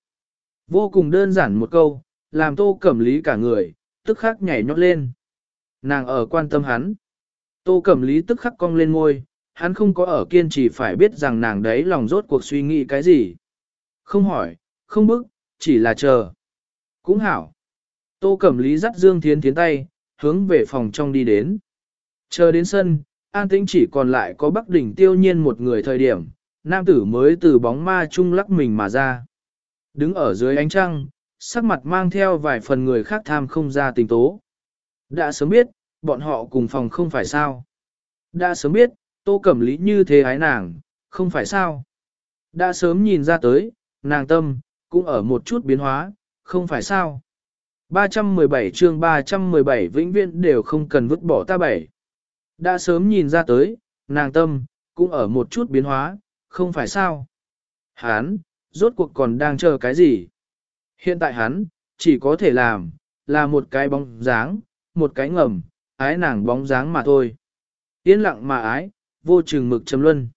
Vô cùng đơn giản một câu, làm Tô Cẩm Lý cả người, tức khắc nhảy nhót lên. Nàng ở quan tâm hắn. Tô Cẩm Lý tức khắc cong lên ngôi, hắn không có ở kiên trì phải biết rằng nàng đấy lòng rốt cuộc suy nghĩ cái gì. Không hỏi, không bức, chỉ là chờ. Cũng hảo. Tô Cẩm Lý dắt Dương Thiến Thiến tay, hướng về phòng trong đi đến. Chờ đến sân, an tĩnh chỉ còn lại có Bắc Đỉnh tiêu nhiên một người thời điểm, nam tử mới từ bóng ma chung lắc mình mà ra. Đứng ở dưới ánh trăng, sắc mặt mang theo vài phần người khác tham không ra tình tố. Đã sớm biết, bọn họ cùng phòng không phải sao. Đã sớm biết, tô cẩm lý như thế ái nàng, không phải sao. Đã sớm nhìn ra tới, nàng tâm, cũng ở một chút biến hóa, không phải sao. 317 chương 317 vĩnh viễn đều không cần vứt bỏ ta bảy. Đã sớm nhìn ra tới, nàng tâm, cũng ở một chút biến hóa, không phải sao. Hán, rốt cuộc còn đang chờ cái gì? Hiện tại hắn, chỉ có thể làm, là một cái bóng dáng, một cái ngầm, ái nàng bóng dáng mà thôi. Yên lặng mà ái, vô chừng mực châm luân.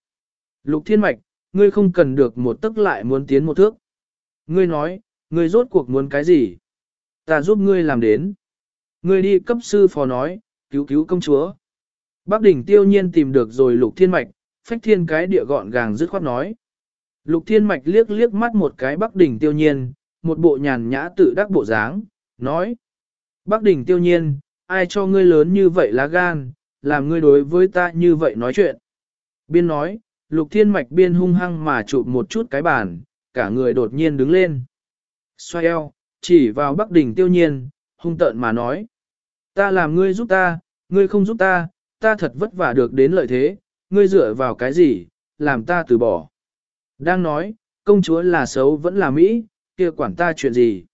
Lục thiên mạch, ngươi không cần được một tức lại muốn tiến một thước. Ngươi nói, ngươi rốt cuộc muốn cái gì? Ta giúp ngươi làm đến. Ngươi đi cấp sư phó nói, cứu cứu công chúa. Bác đỉnh tiêu nhiên tìm được rồi lục thiên mạch, phách thiên cái địa gọn gàng dứt khoát nói. Lục thiên mạch liếc liếc mắt một cái bắc đỉnh tiêu nhiên, một bộ nhàn nhã tự đắc bộ dáng, nói. Bắc đỉnh tiêu nhiên, ai cho ngươi lớn như vậy lá gan, làm ngươi đối với ta như vậy nói chuyện. Biên nói, lục thiên mạch biên hung hăng mà chụp một chút cái bàn, cả người đột nhiên đứng lên. Xoay eo, chỉ vào bắc đỉnh tiêu nhiên, hung tợn mà nói. Ta làm ngươi giúp ta, ngươi không giúp ta, ta thật vất vả được đến lợi thế, ngươi dựa vào cái gì, làm ta từ bỏ. Đang nói, công chúa là xấu vẫn là Mỹ, kia quản ta chuyện gì.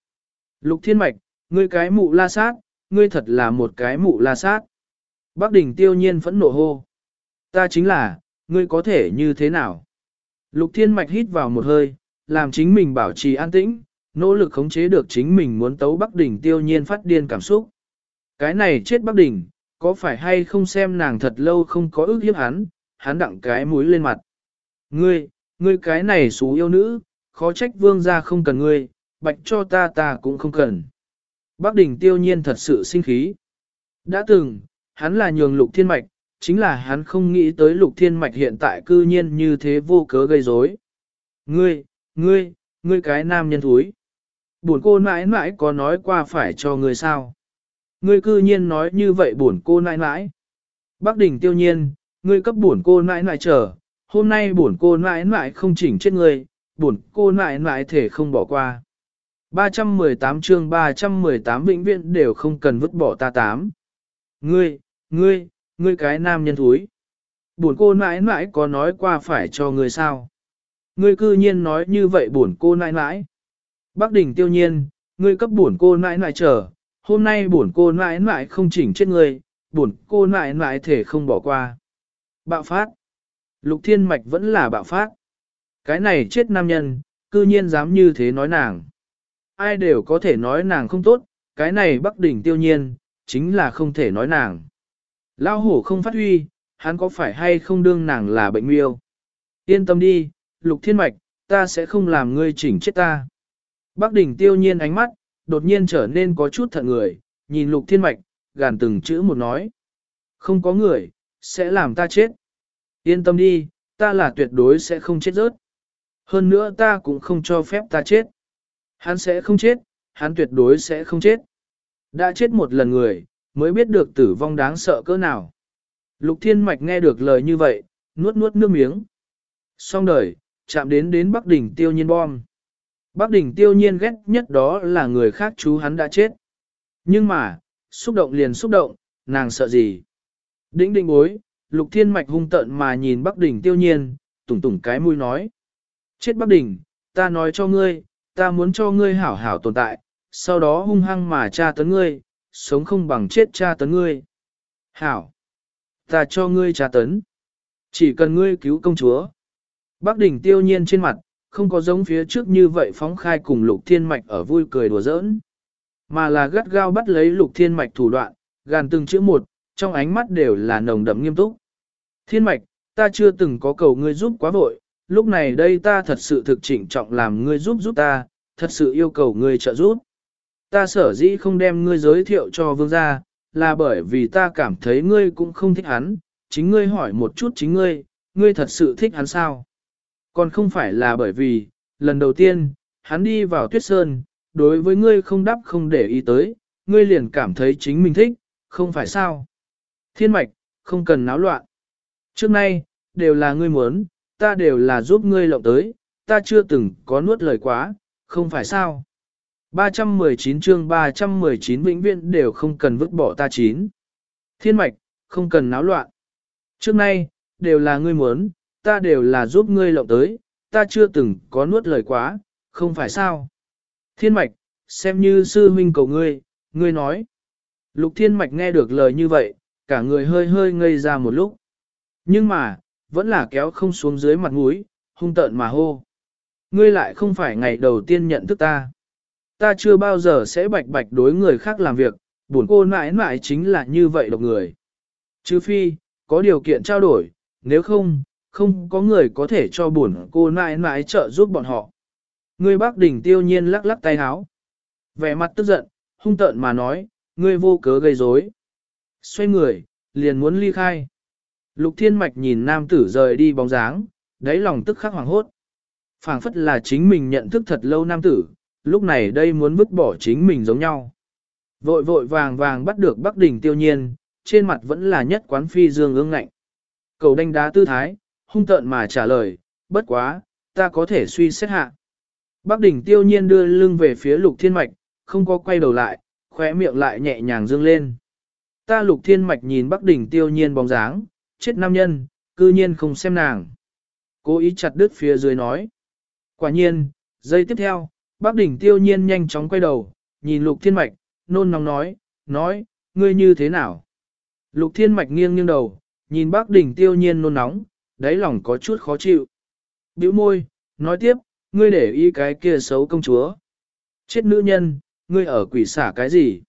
Lục thiên mạch, ngươi cái mụ la sát, ngươi thật là một cái mụ la sát. Bác đỉnh tiêu nhiên phẫn nộ hô. Ta chính là, ngươi có thể như thế nào? Lục thiên mạch hít vào một hơi, làm chính mình bảo trì an tĩnh, nỗ lực khống chế được chính mình muốn tấu Bắc Đỉnh tiêu nhiên phát điên cảm xúc. Cái này chết Bắc Đỉnh, có phải hay không xem nàng thật lâu không có ước hiếp hắn, hắn đặng cái mũi lên mặt. Ngươi, ngươi cái này xú yêu nữ, khó trách vương gia không cần ngươi, bạch cho ta ta cũng không cần. Bắc đỉnh tiêu nhiên thật sự sinh khí. Đã từng, hắn là nhường lục thiên mạch, chính là hắn không nghĩ tới lục thiên mạch hiện tại cư nhiên như thế vô cớ gây rối. Ngươi, ngươi, ngươi cái nam nhân thúi. Buồn cô nãi nãi có nói qua phải cho ngươi sao? Ngươi cư nhiên nói như vậy buồn cô nãi nãi. Bác đỉnh tiêu nhiên, ngươi cấp buồn cô nãi nãi chờ, hôm nay buồn cô nãi nãi không chỉnh chết ngươi, buồn cô nãi nãi thể không bỏ qua. 318 chương 318 vĩnh viễn đều không cần vứt bỏ ta tám. Ngươi, ngươi, ngươi cái nam nhân thúi. Buồn cô nãi nãi có nói qua phải cho ngươi sao? Ngươi cư nhiên nói như vậy buồn cô nãi nãi. Bác đỉnh tiêu nhiên, ngươi cấp buồn cô nãi nãi chờ, hôm nay buồn cô nãi nãi không chỉnh chết ngươi, buồn cô nãi nãi thể không bỏ qua. Bạo phát. Lục thiên mạch vẫn là bạo phát. Cái này chết nam nhân, cư nhiên dám như thế nói nàng. Ai đều có thể nói nàng không tốt, cái này bắc đỉnh tiêu nhiên, chính là không thể nói nàng. Lao hổ không phát huy, hắn có phải hay không đương nàng là bệnh miêu. Yên tâm đi, lục thiên mạch, ta sẽ không làm ngươi chỉnh chết ta. Bắc đỉnh tiêu nhiên ánh mắt, đột nhiên trở nên có chút thận người, nhìn lục thiên mạch, gàn từng chữ một nói. Không có người, sẽ làm ta chết. Yên tâm đi, ta là tuyệt đối sẽ không chết rớt. Hơn nữa ta cũng không cho phép ta chết. Hắn sẽ không chết, hắn tuyệt đối sẽ không chết. Đã chết một lần người, mới biết được tử vong đáng sợ cỡ nào. Lục thiên mạch nghe được lời như vậy, nuốt nuốt nước miếng. Xong đời, chạm đến đến Bắc đỉnh tiêu nhiên bom. Bắc đỉnh tiêu nhiên ghét nhất đó là người khác chú hắn đã chết. Nhưng mà, xúc động liền xúc động, nàng sợ gì? Đĩnh đĩnh bối, lục thiên mạch hung tợn mà nhìn Bắc đỉnh tiêu nhiên, tủng tủng cái mũi nói. Chết Bắc đỉnh, ta nói cho ngươi, ta muốn cho ngươi hảo hảo tồn tại, sau đó hung hăng mà tra tấn ngươi, sống không bằng chết tra tấn ngươi. Hảo, ta cho ngươi tra tấn. Chỉ cần ngươi cứu công chúa. Bác đỉnh tiêu nhiên trên mặt, không có giống phía trước như vậy phóng khai cùng lục thiên mạch ở vui cười đùa giỡn. Mà là gắt gao bắt lấy lục thiên mạch thủ đoạn, gàn từng chữ một, trong ánh mắt đều là nồng đậm nghiêm túc. Thiên mạch, ta chưa từng có cầu ngươi giúp quá vội, lúc này đây ta thật sự thực chỉnh trọng làm ngươi giúp giúp ta, thật sự yêu cầu ngươi trợ giúp. Ta sở dĩ không đem ngươi giới thiệu cho vương gia, là bởi vì ta cảm thấy ngươi cũng không thích hắn, chính ngươi hỏi một chút chính ngươi, ngươi thật sự thích hắn sao? Còn không phải là bởi vì, lần đầu tiên, hắn đi vào tuyết sơn, đối với ngươi không đáp không để ý tới, ngươi liền cảm thấy chính mình thích, không phải sao? Thiên mạch, không cần náo loạn. Trước nay, đều là ngươi muốn, ta đều là giúp ngươi lộng tới, ta chưa từng có nuốt lời quá, không phải sao? 319 chương 319 vĩnh viễn đều không cần vứt bỏ ta chín. Thiên mạch, không cần náo loạn. Trước nay, đều là ngươi muốn, ta đều là giúp ngươi lộng tới, ta chưa từng có nuốt lời quá, không phải sao. Thiên mạch, xem như sư huynh cầu ngươi, ngươi nói. Lục thiên mạch nghe được lời như vậy, cả người hơi hơi ngây ra một lúc. Nhưng mà, vẫn là kéo không xuống dưới mặt mũi, hung tợn mà hô. Ngươi lại không phải ngày đầu tiên nhận thức ta. Ta chưa bao giờ sẽ bạch bạch đối người khác làm việc, buồn cô mãi mãi chính là như vậy độc người. Chứ phi, có điều kiện trao đổi, nếu không, không có người có thể cho buồn cô nãi nãi trợ giúp bọn họ. Ngươi bác đỉnh tiêu nhiên lắc lắc tay háo. Vẻ mặt tức giận, hung tợn mà nói, ngươi vô cớ gây rối. Xoay người, liền muốn ly khai. Lục thiên mạch nhìn nam tử rời đi bóng dáng, đáy lòng tức khắc hoàng hốt. phảng phất là chính mình nhận thức thật lâu nam tử, lúc này đây muốn vứt bỏ chính mình giống nhau. Vội vội vàng vàng bắt được Bắc Đỉnh tiêu nhiên, trên mặt vẫn là nhất quán phi dương ương ngạnh. Cầu đánh đá tư thái, hung tợn mà trả lời, bất quá, ta có thể suy xét hạ. Bắc đỉnh tiêu nhiên đưa lưng về phía lục thiên mạch, không có quay đầu lại, khóe miệng lại nhẹ nhàng dương lên. Ta lục thiên mạch nhìn Bắc đỉnh tiêu nhiên bóng dáng, chết nam nhân, cư nhiên không xem nàng. Cố ý chặt đứt phía dưới nói. Quả nhiên, giây tiếp theo, Bác đỉnh tiêu nhiên nhanh chóng quay đầu, nhìn lục thiên mạch, nôn nóng nói, nói, ngươi như thế nào? Lục thiên mạch nghiêng nghiêng đầu, nhìn bác đỉnh tiêu nhiên nôn nóng, đáy lòng có chút khó chịu. bĩu môi, nói tiếp, ngươi để ý cái kia xấu công chúa. Chết nữ nhân, ngươi ở quỷ xả cái gì?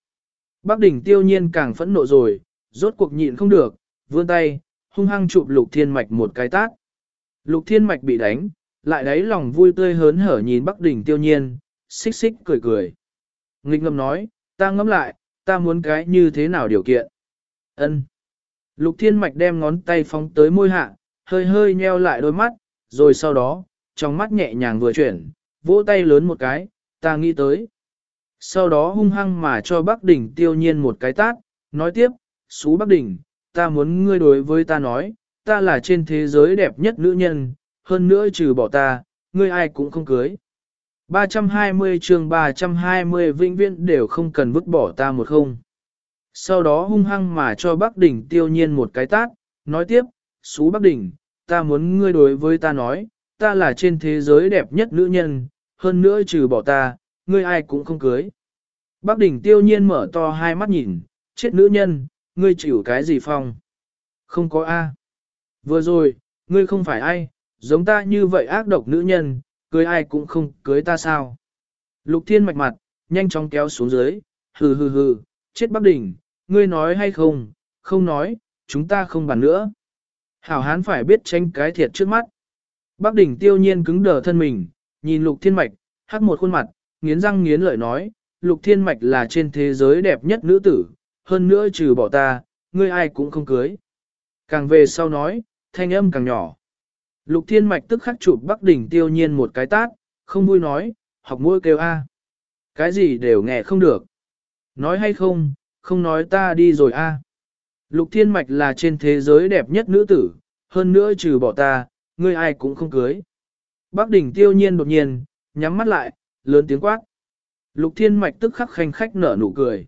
Bác đỉnh tiêu nhiên càng phẫn nộ rồi, rốt cuộc nhịn không được, vươn tay, hung hăng chụp lục thiên mạch một cái tát. Lục thiên mạch bị đánh, lại đáy lòng vui tươi hớn hở nhìn Bắc đỉnh tiêu nhiên, xích xích cười cười. Nghịch ngầm nói, ta ngẫm lại, ta muốn cái như thế nào điều kiện. Ân. Lục thiên mạch đem ngón tay phóng tới môi hạ, hơi hơi nheo lại đôi mắt, rồi sau đó, trong mắt nhẹ nhàng vừa chuyển, vỗ tay lớn một cái, ta nghĩ tới. Sau đó hung hăng mà cho Bắc Đỉnh tiêu nhiên một cái tát, nói tiếp, Xú Bắc Đỉnh ta muốn ngươi đối với ta nói, ta là trên thế giới đẹp nhất nữ nhân, hơn nữa trừ bỏ ta, ngươi ai cũng không cưới. 320 chương 320 vĩnh viễn đều không cần vứt bỏ ta một không. Sau đó hung hăng mà cho Bắc Đỉnh tiêu nhiên một cái tát, nói tiếp, Xú Bắc Đỉnh, ta muốn ngươi đối với ta nói, ta là trên thế giới đẹp nhất nữ nhân, hơn nữa trừ bỏ ta, ngươi ai cũng không cưới. Bắc Đỉnh tiêu nhiên mở to hai mắt nhìn, chết nữ nhân, ngươi chịu cái gì phong? Không có A. Vừa rồi, ngươi không phải ai, giống ta như vậy ác độc nữ nhân, cưới ai cũng không cưới ta sao. Lục thiên mạch mặt, nhanh chóng kéo xuống dưới, hừ hừ hừ, chết Bắc Đình, ngươi nói hay không, không nói, chúng ta không bàn nữa. Hảo hán phải biết tranh cái thiệt trước mắt. Bắc Đỉnh tiêu nhiên cứng đờ thân mình, nhìn lục thiên mạch, hắc một khuôn mặt, nghiến răng nghiến lợi nói, lục thiên mạch là trên thế giới đẹp nhất nữ tử, hơn nữa trừ bỏ ta, ngươi ai cũng không cưới. Càng về sau nói, thanh âm càng nhỏ. Lục thiên mạch tức khắc chụp Bắc đỉnh tiêu nhiên một cái tát, không vui nói, học mũi kêu a. Cái gì đều nghe không được. Nói hay không, không nói ta đi rồi a. Lục thiên mạch là trên thế giới đẹp nhất nữ tử, hơn nữa trừ bỏ ta, ngươi ai cũng không cưới. Bác đỉnh tiêu nhiên đột nhiên, nhắm mắt lại, lớn tiếng quát. Lục thiên mạch tức khắc khanh khách nở nụ cười.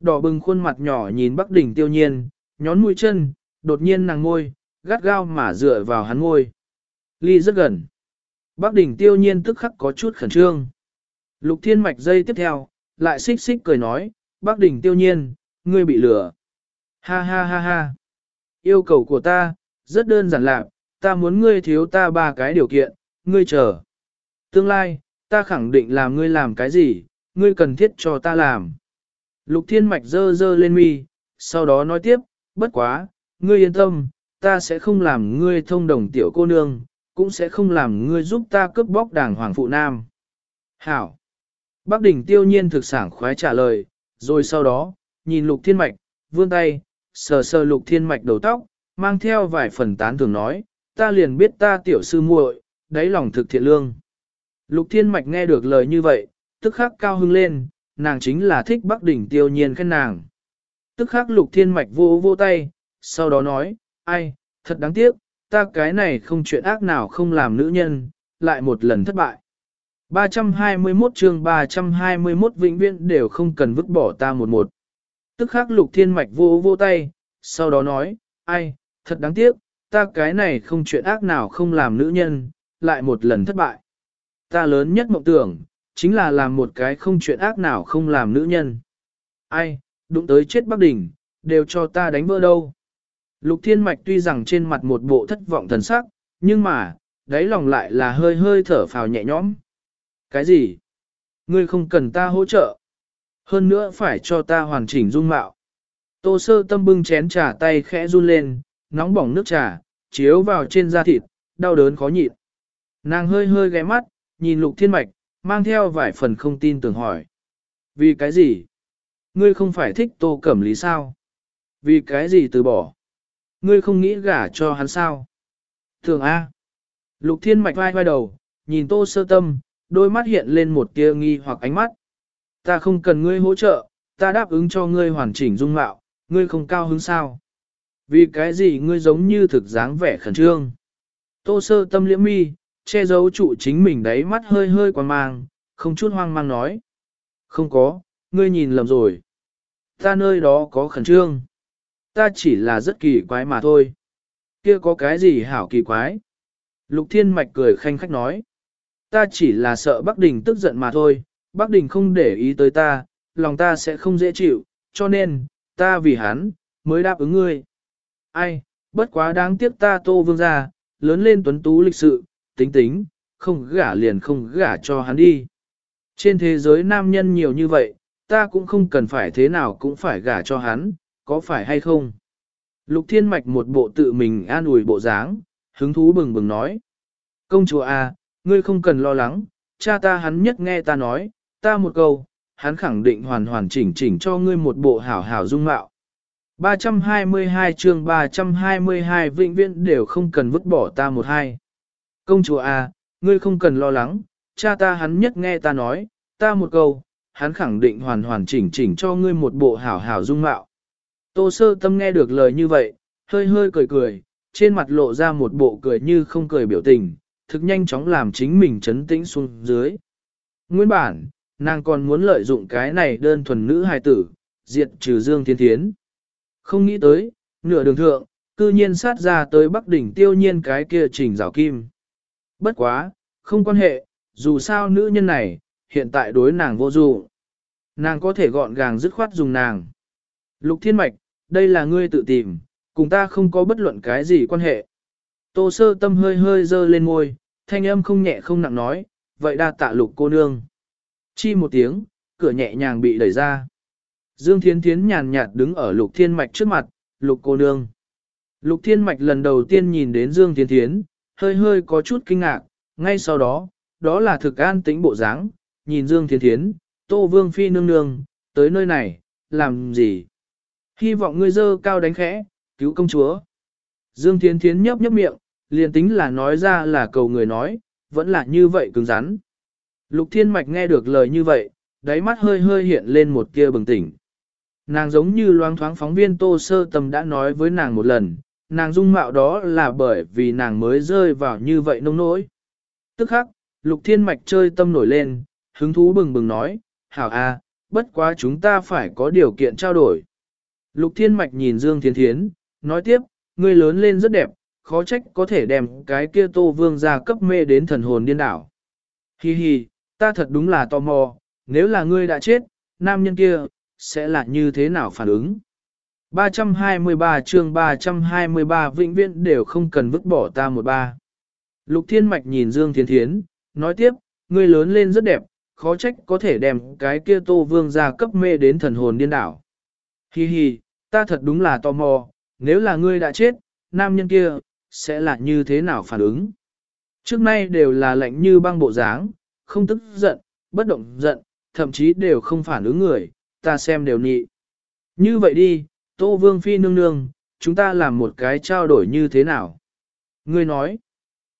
Đỏ bừng khuôn mặt nhỏ nhìn Bắc đỉnh tiêu nhiên, nhón mũi chân, đột nhiên nàng ngôi, gắt gao mà dựa vào hắn ngôi. Ly rất gần. Bắc đỉnh tiêu nhiên tức khắc có chút khẩn trương. Lục thiên mạch dây tiếp theo, lại xích xích cười nói, Bắc đỉnh tiêu nhiên, ngươi bị lừa. Ha ha ha ha. Yêu cầu của ta, rất đơn giản lạc, ta muốn ngươi thiếu ta ba cái điều kiện, ngươi chờ. Tương lai, ta khẳng định là ngươi làm cái gì, ngươi cần thiết cho ta làm. Lục thiên mạch dơ dơ lên mi, sau đó nói tiếp, bất quá, ngươi yên tâm, ta sẽ không làm ngươi thông đồng tiểu cô nương, cũng sẽ không làm ngươi giúp ta cướp bóc đảng hoàng phụ nam. Hảo! Bác đỉnh tiêu nhiên thực sản khoái trả lời, rồi sau đó, nhìn lục thiên mạch, vươn tay, sờ sờ lục thiên mạch đầu tóc, mang theo vài phần tán thường nói, ta liền biết ta tiểu sư muội, đáy lòng thực thiện lương. Lục thiên mạch nghe được lời như vậy, tức khắc cao hưng lên, nàng chính là thích Bắc đỉnh tiêu nhiên khen nàng. Tức khắc lục thiên mạch vô vô tay, sau đó nói, ai, thật đáng tiếc, ta cái này không chuyện ác nào không làm nữ nhân, lại một lần thất bại. 321 chương 321 vĩnh viễn đều không cần vứt bỏ ta một một. Tức khắc lục thiên mạch vô vô tay, sau đó nói, ai, thật đáng tiếc, ta cái này không chuyện ác nào không làm nữ nhân, lại một lần thất bại. Ta lớn nhất mộng tưởng, chính là làm một cái không chuyện ác nào không làm nữ nhân. Ai, đụng tới chết Bắc Đỉnh, đều cho ta đánh vỡ đâu. Lục Thiên Mạch tuy rằng trên mặt một bộ thất vọng thần sắc, nhưng mà, đáy lòng lại là hơi hơi thở phào nhẹ nhõm. Cái gì? Ngươi không cần ta hỗ trợ. Hơn nữa phải cho ta hoàn chỉnh dung mạo. Tô sơ tâm bưng chén trà tay khẽ run lên, nóng bỏng nước trà, chiếu vào trên da thịt, đau đớn khó nhịn. Nàng hơi hơi ghé mắt, nhìn lục thiên mạch, mang theo vài phần không tin tưởng hỏi. Vì cái gì? Ngươi không phải thích tô cẩm lý sao? Vì cái gì từ bỏ? Ngươi không nghĩ gả cho hắn sao? Thường A. Lục thiên mạch vai vai đầu, nhìn tô sơ tâm, đôi mắt hiện lên một tia nghi hoặc ánh mắt. Ta không cần ngươi hỗ trợ, ta đáp ứng cho ngươi hoàn chỉnh dung mạo, ngươi không cao hứng sao? Vì cái gì ngươi giống như thực dáng vẻ khẩn trương? Tô sơ tâm liễm mi, che giấu trụ chính mình đấy mắt hơi hơi quan mang, không chút hoang mang nói. Không có, ngươi nhìn lầm rồi. Ta nơi đó có khẩn trương. Ta chỉ là rất kỳ quái mà thôi. Kia có cái gì hảo kỳ quái? Lục Thiên Mạch cười khanh khách nói. Ta chỉ là sợ Bắc Đình tức giận mà thôi, Bắc Đình không để ý tới ta, lòng ta sẽ không dễ chịu, cho nên, ta vì hắn, mới đáp ứng ngươi. Ai, bất quá đáng tiếc ta tô vương gia, lớn lên tuấn tú lịch sự, tính tính, không gả liền không gả cho hắn đi. Trên thế giới nam nhân nhiều như vậy, ta cũng không cần phải thế nào cũng phải gả cho hắn, có phải hay không? Lục thiên mạch một bộ tự mình an ủi bộ dáng, hứng thú bừng bừng nói. Công chúa à, ngươi không cần lo lắng, cha ta hắn nhất nghe ta nói, ta một câu, hắn khẳng định hoàn hoàn chỉnh chỉnh cho ngươi một bộ hảo hảo dung mạo. 322 chương 322 vĩnh viễn đều không cần vứt bỏ ta một hai. Công chúa à, ngươi không cần lo lắng, cha ta hắn nhất nghe ta nói, ta một câu, hắn khẳng định hoàn hoàn chỉnh chỉnh cho ngươi một bộ hảo hảo dung mạo. Tô sơ tâm nghe được lời như vậy, hơi hơi cười cười, trên mặt lộ ra một bộ cười như không cười biểu tình, thực nhanh chóng làm chính mình chấn tĩnh xuống dưới. Nguyên bản, nàng còn muốn lợi dụng cái này đơn thuần nữ hài tử, diệt trừ Dương Thiên Thiến. Không nghĩ tới, nửa đường thượng, cư nhiên sát ra tới Bắc đỉnh tiêu nhiên cái kia trình rào kim. Bất quá, không quan hệ, dù sao nữ nhân này, hiện tại đối nàng vô dụng. Nàng có thể gọn gàng dứt khoát dùng nàng. Lục Thiên Mạch, đây là ngươi tự tìm, cùng ta không có bất luận cái gì quan hệ. Tô sơ tâm hơi hơi dơ lên môi, thanh âm không nhẹ không nặng nói, vậy đa tạ lục cô nương. Chi một tiếng, cửa nhẹ nhàng bị đẩy ra. Dương Thiến Thiến nhàn nhạt đứng ở lục thiên mạch trước mặt, lục cô nương. Lục thiên mạch lần đầu tiên nhìn đến Dương Thiến Thiến, hơi hơi có chút kinh ngạc, ngay sau đó, đó là thực an tĩnh bộ dáng, nhìn Dương Thiến Thiến, Tô Vương Phi nương nương, tới nơi này, làm gì? Hy vọng ngươi dơ cao đánh khẽ, cứu công chúa. Dương Thiến Thiến nhấp nhấp miệng, liền tính là nói ra là cầu người nói, vẫn là như vậy cứng rắn. Lục Thiên Mạch nghe được lời như vậy, đáy mắt hơi hơi hiện lên một tia bừng tỉnh. Nàng giống như loáng thoáng phóng viên Tô Sơ Tâm đã nói với nàng một lần, nàng dung mạo đó là bởi vì nàng mới rơi vào như vậy nông nỗi. Tức khắc, lục thiên mạch chơi tâm nổi lên, hứng thú bừng bừng nói, hảo a, bất quá chúng ta phải có điều kiện trao đổi. Lục thiên mạch nhìn Dương Thiên Thiến, nói tiếp, ngươi lớn lên rất đẹp, khó trách có thể đem cái kia tô vương ra cấp mê đến thần hồn điên đảo. Hi hi, ta thật đúng là tò mò, nếu là ngươi đã chết, nam nhân kia, sẽ là như thế nào phản ứng? 323 chương 323 vĩnh viễn đều không cần vứt bỏ ta một ba. Lục Thiên Mạch nhìn Dương Thiên Thiến, nói tiếp, ngươi lớn lên rất đẹp, khó trách có thể đem cái kia tô vương ra cấp mê đến thần hồn điên đảo. Hi hi, ta thật đúng là tò mò, nếu là ngươi đã chết, nam nhân kia, sẽ là như thế nào phản ứng? Trước nay đều là lạnh như băng bộ dáng, không tức giận, bất động giận, thậm chí đều không phản ứng người, ta xem đều nhị. Như vậy đi, Tô Vương Phi nương nương, chúng ta làm một cái trao đổi như thế nào? Ngươi nói,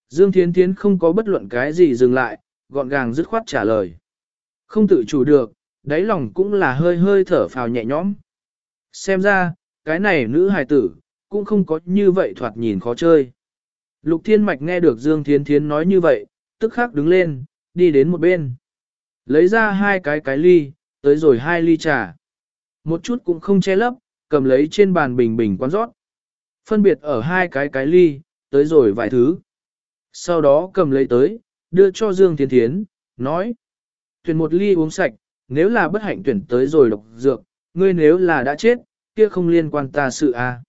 Dương Thiến Thiến không có bất luận cái gì dừng lại, gọn gàng dứt khoát trả lời. Không tự chủ được, đáy lòng cũng là hơi hơi thở phào nhẹ nhõm. Xem ra, cái này nữ hài tử, cũng không có như vậy thoạt nhìn khó chơi. Lục Thiên Mạch nghe được Dương Thiến Thiến nói như vậy, tức khắc đứng lên, đi đến một bên. Lấy ra hai cái cái ly, tới rồi hai ly trà. Một chút cũng không che lấp, cầm lấy trên bàn bình bình quán rót. Phân biệt ở hai cái cái ly, tới rồi vài thứ. Sau đó cầm lấy tới, đưa cho Dương Thiên Thiến, nói. Tuyển một ly uống sạch, nếu là bất hạnh tuyển tới rồi độc dược, ngươi nếu là đã chết, kia không liên quan ta sự. À.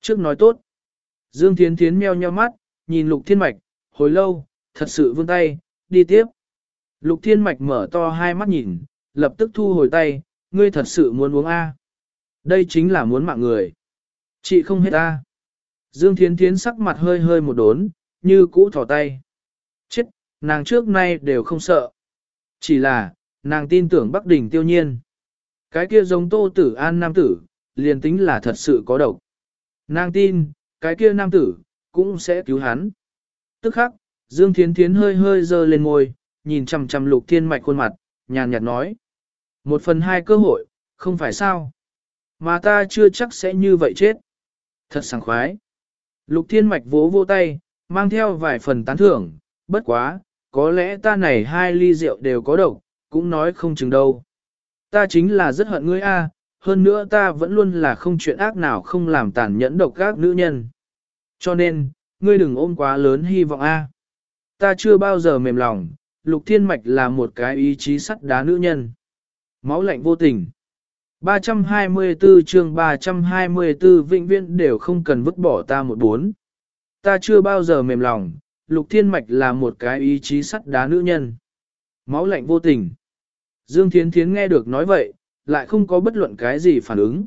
Trước nói tốt. Dương Thiến Thiến meo nheo mắt, nhìn Lục Thiên Mạch, hồi lâu, thật sự vươn tay, đi tiếp. Lục Thiên Mạch mở to hai mắt nhìn, lập tức thu hồi tay, ngươi thật sự muốn uống A. Đây chính là muốn mạng người. Chị không hết A. Dương Thiến Thiến sắc mặt hơi hơi một đốn, như cũ thỏ tay. Chết, nàng trước nay đều không sợ. Chỉ là, nàng tin tưởng Bắc Đình tiêu nhiên. Cái kia giống tô tử an nam tử, liền tính là thật sự có độc. Nàng tin, cái kia nam tử, cũng sẽ cứu hắn. Tức khắc, Dương Thiến Thiến hơi hơi dơ lên ngôi, nhìn chằm chằm lục thiên mạch khuôn mặt, nhàn nhạt nói. Một phần hai cơ hội, không phải sao. Mà ta chưa chắc sẽ như vậy chết. Thật sảng khoái. Lục thiên mạch vỗ vô tay, mang theo vài phần tán thưởng, bất quá, có lẽ ta này hai ly rượu đều có độc, cũng nói không chừng đâu. Ta chính là rất hận ngươi a, hơn nữa ta vẫn luôn là không chuyện ác nào không làm tàn nhẫn độc các nữ nhân. Cho nên, ngươi đừng ôm quá lớn hy vọng a. Ta chưa bao giờ mềm lòng, Lục Thiên Mạch là một cái ý chí sắt đá nữ nhân. Máu lạnh vô tình. 324 chương 324 vĩnh viễn đều không cần vứt bỏ ta một bốn. Ta chưa bao giờ mềm lòng, Lục Thiên Mạch là một cái ý chí sắt đá nữ nhân. Máu lạnh vô tình. Dương Thiến Thiến nghe được nói vậy, lại không có bất luận cái gì phản ứng.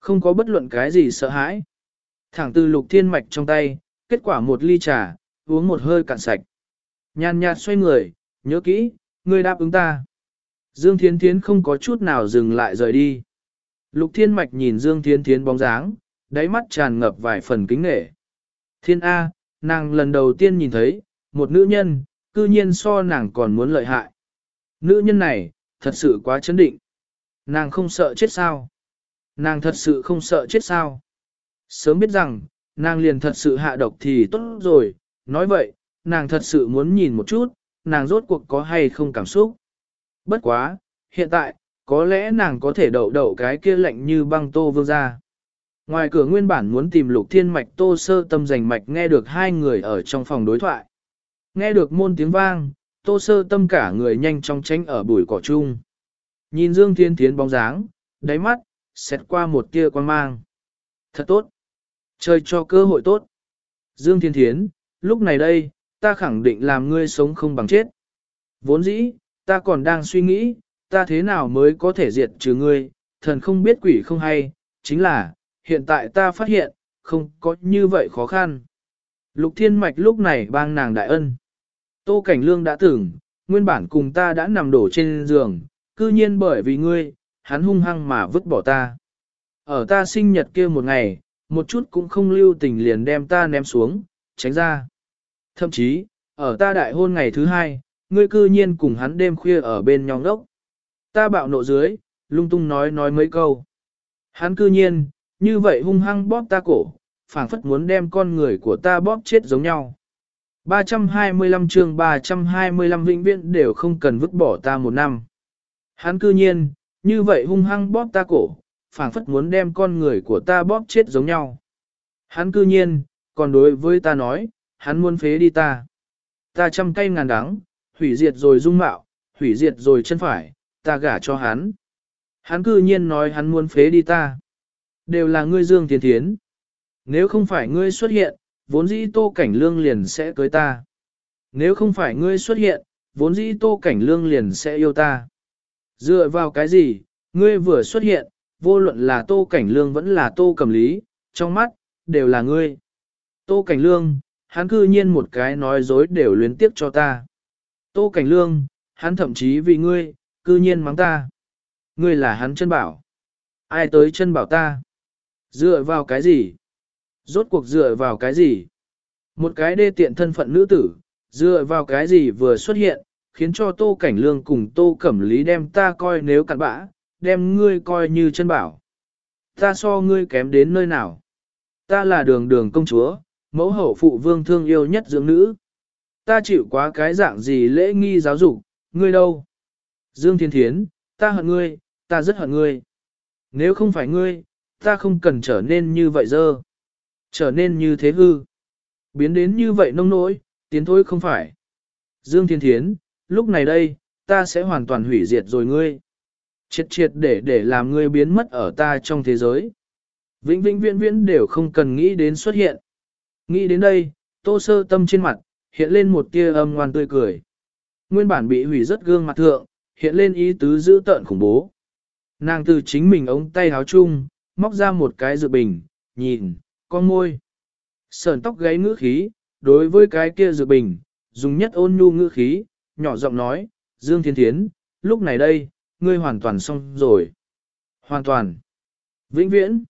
Không có bất luận cái gì sợ hãi. Thẳng từ Lục Thiên Mạch trong tay, kết quả một ly trà, uống một hơi cạn sạch. Nhàn nhạt xoay người, nhớ kỹ, ngươi đáp ứng ta. Dương Thiến Thiến không có chút nào dừng lại rời đi. Lục Thiên Mạch nhìn Dương Thiến Thiến bóng dáng, đáy mắt tràn ngập vài phần kính nghệ. Thiên A, nàng lần đầu tiên nhìn thấy, một nữ nhân, cư nhiên so nàng còn muốn lợi hại. Nữ nhân này, thật sự quá chấn định. Nàng không sợ chết sao? Nàng thật sự không sợ chết sao? Sớm biết rằng, nàng liền thật sự hạ độc thì tốt rồi, nói vậy, nàng thật sự muốn nhìn một chút, nàng rốt cuộc có hay không cảm xúc. Bất quá, hiện tại, có lẽ nàng có thể đậu đậu cái kia lạnh như băng tô vương ra. Ngoài cửa nguyên bản muốn tìm lục thiên mạch tô sơ tâm giành mạch nghe được hai người ở trong phòng đối thoại. Nghe được môn tiếng vang, tô sơ tâm cả người nhanh chóng tránh ở bụi cỏ chung. Nhìn Dương Thiên Thiến bóng dáng, đáy mắt, xét qua một tia quan mang. Thật tốt. Chơi cho cơ hội tốt. Dương Thiên Thiến, lúc này đây, ta khẳng định làm ngươi sống không bằng chết. Vốn dĩ, ta còn đang suy nghĩ, ta thế nào mới có thể diệt trừ ngươi, thần không biết quỷ không hay, chính là, hiện tại ta phát hiện, không có như vậy khó khăn. Lục Thiên Mạch lúc này bang nàng đại ân. Tô Cảnh Lương đã tưởng, nguyên bản cùng ta đã nằm đổ trên giường, cư nhiên bởi vì ngươi, hắn hung hăng mà vứt bỏ ta. Ở ta sinh nhật kia một ngày, một chút cũng không lưu tình liền đem ta ném xuống, tránh ra. Thậm chí, ở ta đại hôn ngày thứ hai, ngươi cư nhiên cùng hắn đêm khuya ở bên nhau đốc. Ta bạo nộ dưới, lung tung nói nói mấy câu. Hắn cư nhiên, như vậy hung hăng bóp ta cổ, phảng phất muốn đem con người của ta bóp chết giống nhau. 325 chương 325 vĩnh viễn đều không cần vứt bỏ ta một năm. Hắn cư nhiên, như vậy hung hăng bóp ta cổ, phảng phất muốn đem con người của ta bóp chết giống nhau. Hắn cư nhiên, còn đối với ta nói, hắn muốn phế đi ta. Ta trăm cây ngàn đắng, hủy diệt rồi dung mạo, hủy diệt rồi chân phải, ta gả cho hắn. Hắn cư nhiên nói hắn muốn phế đi ta. Đều là ngươi dương tiền thiến. Nếu không phải ngươi xuất hiện, vốn dĩ tô cảnh lương liền sẽ cưới ta. Nếu không phải ngươi xuất hiện, vốn dĩ tô cảnh lương liền sẽ yêu ta. Dựa vào cái gì, ngươi vừa xuất hiện, vô luận là tô cảnh lương vẫn là tô cầm lý, trong mắt, đều là ngươi. Tô cảnh lương, hắn cư nhiên một cái nói dối đều luyến tiếp cho ta. Tô cảnh lương, hắn thậm chí vì ngươi, cư nhiên mắng ta. Ngươi là hắn chân bảo. Ai tới chân bảo ta? Dựa vào cái gì? Rốt cuộc dựa vào cái gì? Một cái đê tiện thân phận nữ tử, dựa vào cái gì vừa xuất hiện, khiến cho Tô Cảnh Lương cùng Tô Cẩm Lý đem ta coi nếu cặn bã, đem ngươi coi như chân bảo. Ta so ngươi kém đến nơi nào? Ta là đường đường công chúa, mẫu hậu phụ vương thương yêu nhất dưỡng nữ. Ta chịu quá cái dạng gì lễ nghi giáo dục, ngươi đâu? Dương Thiên Thiến, ta hận ngươi, ta rất hận ngươi. Nếu không phải ngươi, ta không cần trở nên như vậy dơ. Trở nên như thế hư. Biến đến như vậy nông nỗi, tiến thôi không phải. Dương Thiên Thiến, lúc này đây, ta sẽ hoàn toàn hủy diệt rồi ngươi. Triệt triệt để để làm ngươi biến mất ở ta trong thế giới. Vĩnh vĩnh viễn viễn đều không cần nghĩ đến xuất hiện. Nghĩ đến đây, tô sơ tâm trên mặt, hiện lên một tia âm ngoan tươi cười. Nguyên bản bị hủy rất gương mặt thượng, hiện lên ý tứ giữ tợn khủng bố. Nàng từ chính mình ống tay háo chung, móc ra một cái dự bình, nhìn, con môi. Sờn tóc gáy ngữ khí, đối với cái kia dự bình, dùng nhất ôn nhu ngữ khí, nhỏ giọng nói, Dương Thiên Thiến, lúc này đây, ngươi hoàn toàn xong rồi. Hoàn toàn. Vĩnh viễn.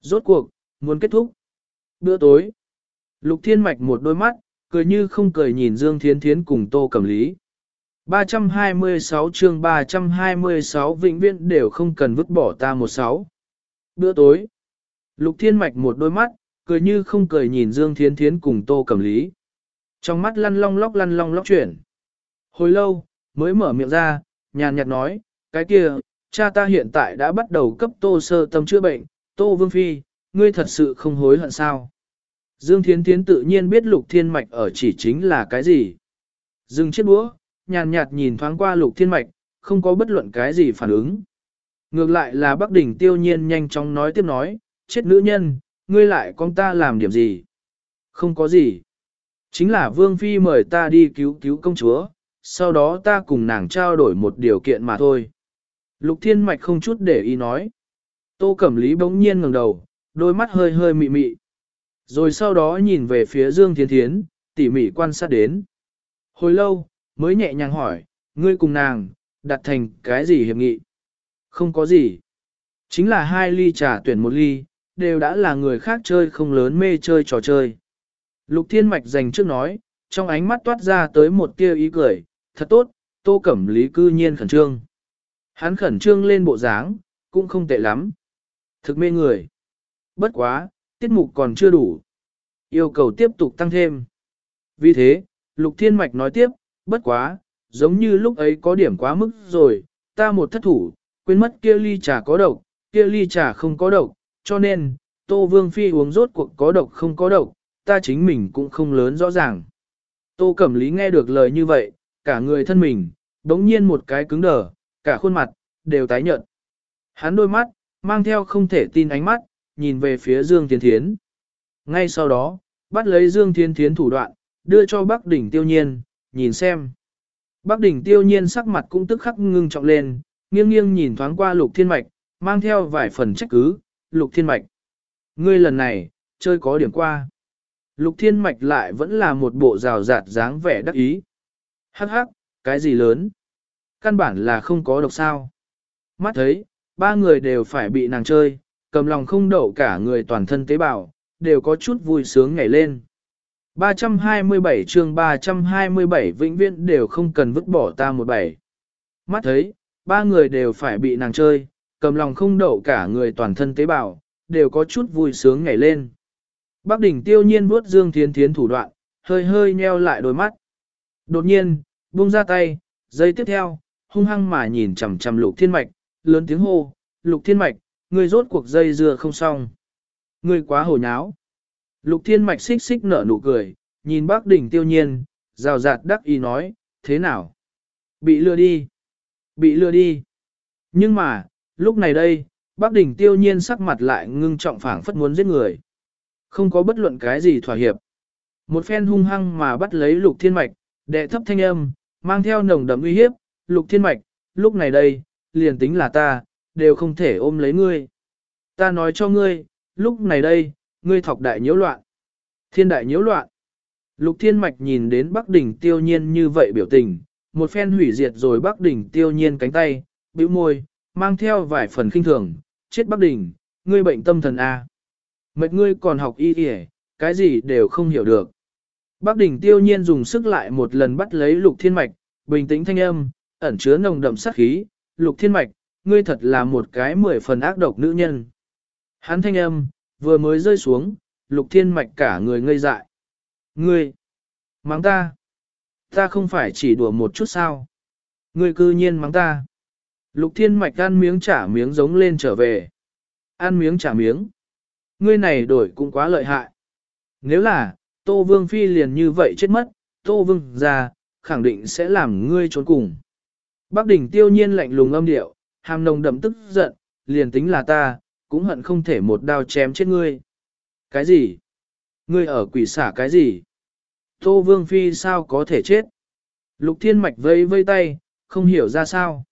Rốt cuộc, muốn kết thúc. Bữa tối. Lục Thiên Mạch một đôi mắt, cười như không cười nhìn Dương Thiến Thiến cùng Tô Cẩm Lý. 326 chương 326 vĩnh viễn đều không cần vứt bỏ ta một sáu. Bữa tối. Lục Thiên Mạch một đôi mắt, cười như không cười nhìn Dương Thiến Thiến cùng Tô Cẩm Lý. Trong mắt lăn long lóc lăn long lóc chuyển. Hồi lâu, mới mở miệng ra, nhàn nhạt nói, cái kia, cha ta hiện tại đã bắt đầu cấp Tô sơ tâm chữa bệnh, Tô Vương Phi, ngươi thật sự không hối hận sao? Dương Thiến Thiến tự nhiên biết Lục Thiên Mạch ở chỉ chính là cái gì. Dừng chiếc đũa, nhàn nhạt nhìn thoáng qua Lục Thiên Mạch, không có bất luận cái gì phản ứng. Ngược lại là Bắc Đỉnh tiêu nhiên nhanh chóng nói tiếp nói, chết nữ nhân, ngươi lại con ta làm điểm gì? Không có gì. Chính là Vương Phi mời ta đi cứu cứu công chúa, sau đó ta cùng nàng trao đổi một điều kiện mà thôi. Lục Thiên Mạch không chút để ý nói. Tô Cẩm Lý bỗng nhiên ngẩng đầu, đôi mắt hơi hơi mị mị. Rồi sau đó nhìn về phía Dương Thiên Thiến, tỉ mỉ quan sát đến. Hồi lâu, mới nhẹ nhàng hỏi, ngươi cùng nàng, đặt thành cái gì hiệp nghị? Không có gì. Chính là hai ly trà tuyển một ly, đều đã là người khác chơi không lớn mê chơi trò chơi. Lục Thiên Mạch dành trước nói, trong ánh mắt toát ra tới một tia ý cười, thật tốt, tô cẩm lý cư nhiên khẩn trương. Hắn khẩn trương lên bộ dáng, cũng không tệ lắm. Thực mê người. Bất quá, tiết mục còn chưa đủ. Yêu cầu tiếp tục tăng thêm. Vì thế, Lục Thiên Mạch nói tiếp, bất quá, giống như lúc ấy có điểm quá mức rồi, ta một thất thủ, quên mất kia ly trà có độc, kia ly trà không có độc, cho nên, Tô Vương Phi uống rốt cuộc có độc không có độc, ta chính mình cũng không lớn rõ ràng. Tô Cẩm Lý nghe được lời như vậy, cả người thân mình, đống nhiên một cái cứng đờ, cả khuôn mặt, đều tái nhợt. Hắn đôi mắt, mang theo không thể tin ánh mắt, nhìn về phía Dương Thiên Thiến. Ngay sau đó, bắt lấy Dương Thiên Thiến thủ đoạn, đưa cho Bắc Đỉnh Tiêu Nhiên, nhìn xem. Bắc Đỉnh Tiêu Nhiên sắc mặt cũng tức khắc ngưng trọng lên, nghiêng nghiêng nhìn thoáng qua Lục Thiên Mạch, mang theo vài phần trách cứ, Lục Thiên Mạch. Ngươi lần này, chơi có điểm qua. Lục Thiên Mạch lại vẫn là một bộ rào rạt dáng vẻ đắc ý. Hắc hắc, cái gì lớn? Căn bản là không có độc sao. Mắt thấy, ba người đều phải bị nàng chơi, cầm lòng không đậu cả người toàn thân tế bào, đều có chút vui sướng nhảy lên. 327 chương 327 vĩnh viễn đều không cần vứt bỏ ta một bảy. Mắt thấy, ba người đều phải bị nàng chơi, cầm lòng không đậu cả người toàn thân tế bào, đều có chút vui sướng nhảy lên. Bác đỉnh tiêu nhiên vuốt Dương Thiến Thiến thủ đoạn, hơi hơi nheo lại đôi mắt. Đột nhiên, buông ra tay, giây tiếp theo, hung hăng mà nhìn chằm chằm lục thiên mạch, lớn tiếng hô, lục thiên mạch, người rốt cuộc dây dưa không xong. Người quá hồ nháo. Lục thiên mạch xích xích nở nụ cười, nhìn bác đỉnh tiêu nhiên, rào rạt đắc ý nói, thế nào? Bị lừa đi. Bị lừa đi. Nhưng mà, lúc này đây, bác đỉnh tiêu nhiên sắc mặt lại ngưng trọng phảng phất muốn giết người. Không có bất luận cái gì thỏa hiệp. Một phen hung hăng mà bắt lấy lục thiên mạch, đệ thấp thanh âm, mang theo nồng đậm uy hiếp, lục thiên mạch, lúc này đây, liền tính là ta, đều không thể ôm lấy ngươi. Ta nói cho ngươi, lúc này đây, ngươi thọc đại nhiễu loạn. Thiên đại nhiễu loạn. Lục thiên mạch nhìn đến Bắc đỉnh tiêu nhiên như vậy biểu tình, một phen hủy diệt rồi Bắc đỉnh tiêu nhiên cánh tay, bĩu môi, mang theo vài phần kinh thường, chết Bắc đỉnh, ngươi bệnh tâm thần A. Mệt ngươi còn học y y cái gì đều không hiểu được. Bắc đỉnh tiêu nhiên dùng sức lại một lần bắt lấy lục thiên mạch, bình tĩnh thanh âm, ẩn chứa nồng đậm sát khí, lục thiên mạch, ngươi thật là một cái mười phần ác độc nữ nhân. Hắn thanh âm, vừa mới rơi xuống, lục thiên mạch cả người ngây dại. Ngươi, mắng ta, ta không phải chỉ đùa một chút sao. Ngươi cư nhiên mắng ta. Lục thiên mạch ăn miếng trả miếng giống lên trở về. Ăn miếng trả miếng. Ngươi này đổi cũng quá lợi hại. Nếu là, Tô Vương Phi liền như vậy chết mất, Tô Vương ra, khẳng định sẽ làm ngươi trốn cùng. Bác đỉnh tiêu nhiên lạnh lùng âm điệu, hàm nồng đậm tức giận, liền tính là ta, cũng hận không thể một đao chém chết ngươi. Cái gì? Ngươi ở quỷ xả cái gì? Tô Vương Phi sao có thể chết? Lục Thiên Mạch vây vây tay, không hiểu ra sao.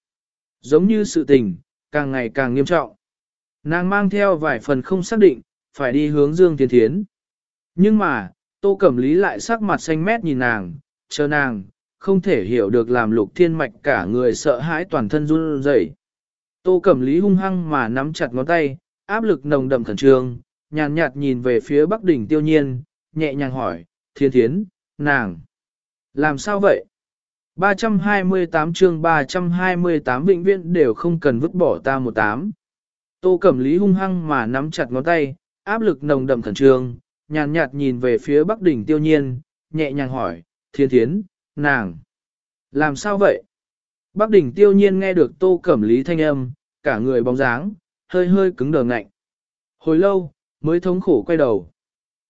Giống như sự tình, càng ngày càng nghiêm trọng. Nàng mang theo vài phần không xác định, phải đi hướng Dương Thiên Thiến. Nhưng mà, Tô Cẩm Lý lại sắc mặt xanh mét nhìn nàng, chờ nàng, không thể hiểu được làm lục thiên mạch cả người sợ hãi toàn thân run rẩy. Tô Cẩm Lý hung hăng mà nắm chặt ngón tay, áp lực nồng đậm khẩn trương, nhàn nhạt nhìn về phía Bắc đỉnh tiêu nhiên, nhẹ nhàng hỏi, thiên thiến, nàng, làm sao vậy? 328 chương 328 vĩnh viễn đều không cần vứt bỏ ta một tám. Tô Cẩm Lý hung hăng mà nắm chặt ngón tay, áp lực nồng đậm khẩn trương, nhàn nhạt nhìn về phía Bắc đỉnh tiêu nhiên, nhẹ nhàng hỏi, thiên thiến, nàng, làm sao vậy? Bắc đỉnh tiêu nhiên nghe được tô cẩm lý thanh âm, cả người bóng dáng, hơi hơi cứng đờ ngạnh. Hồi lâu, mới thống khổ quay đầu.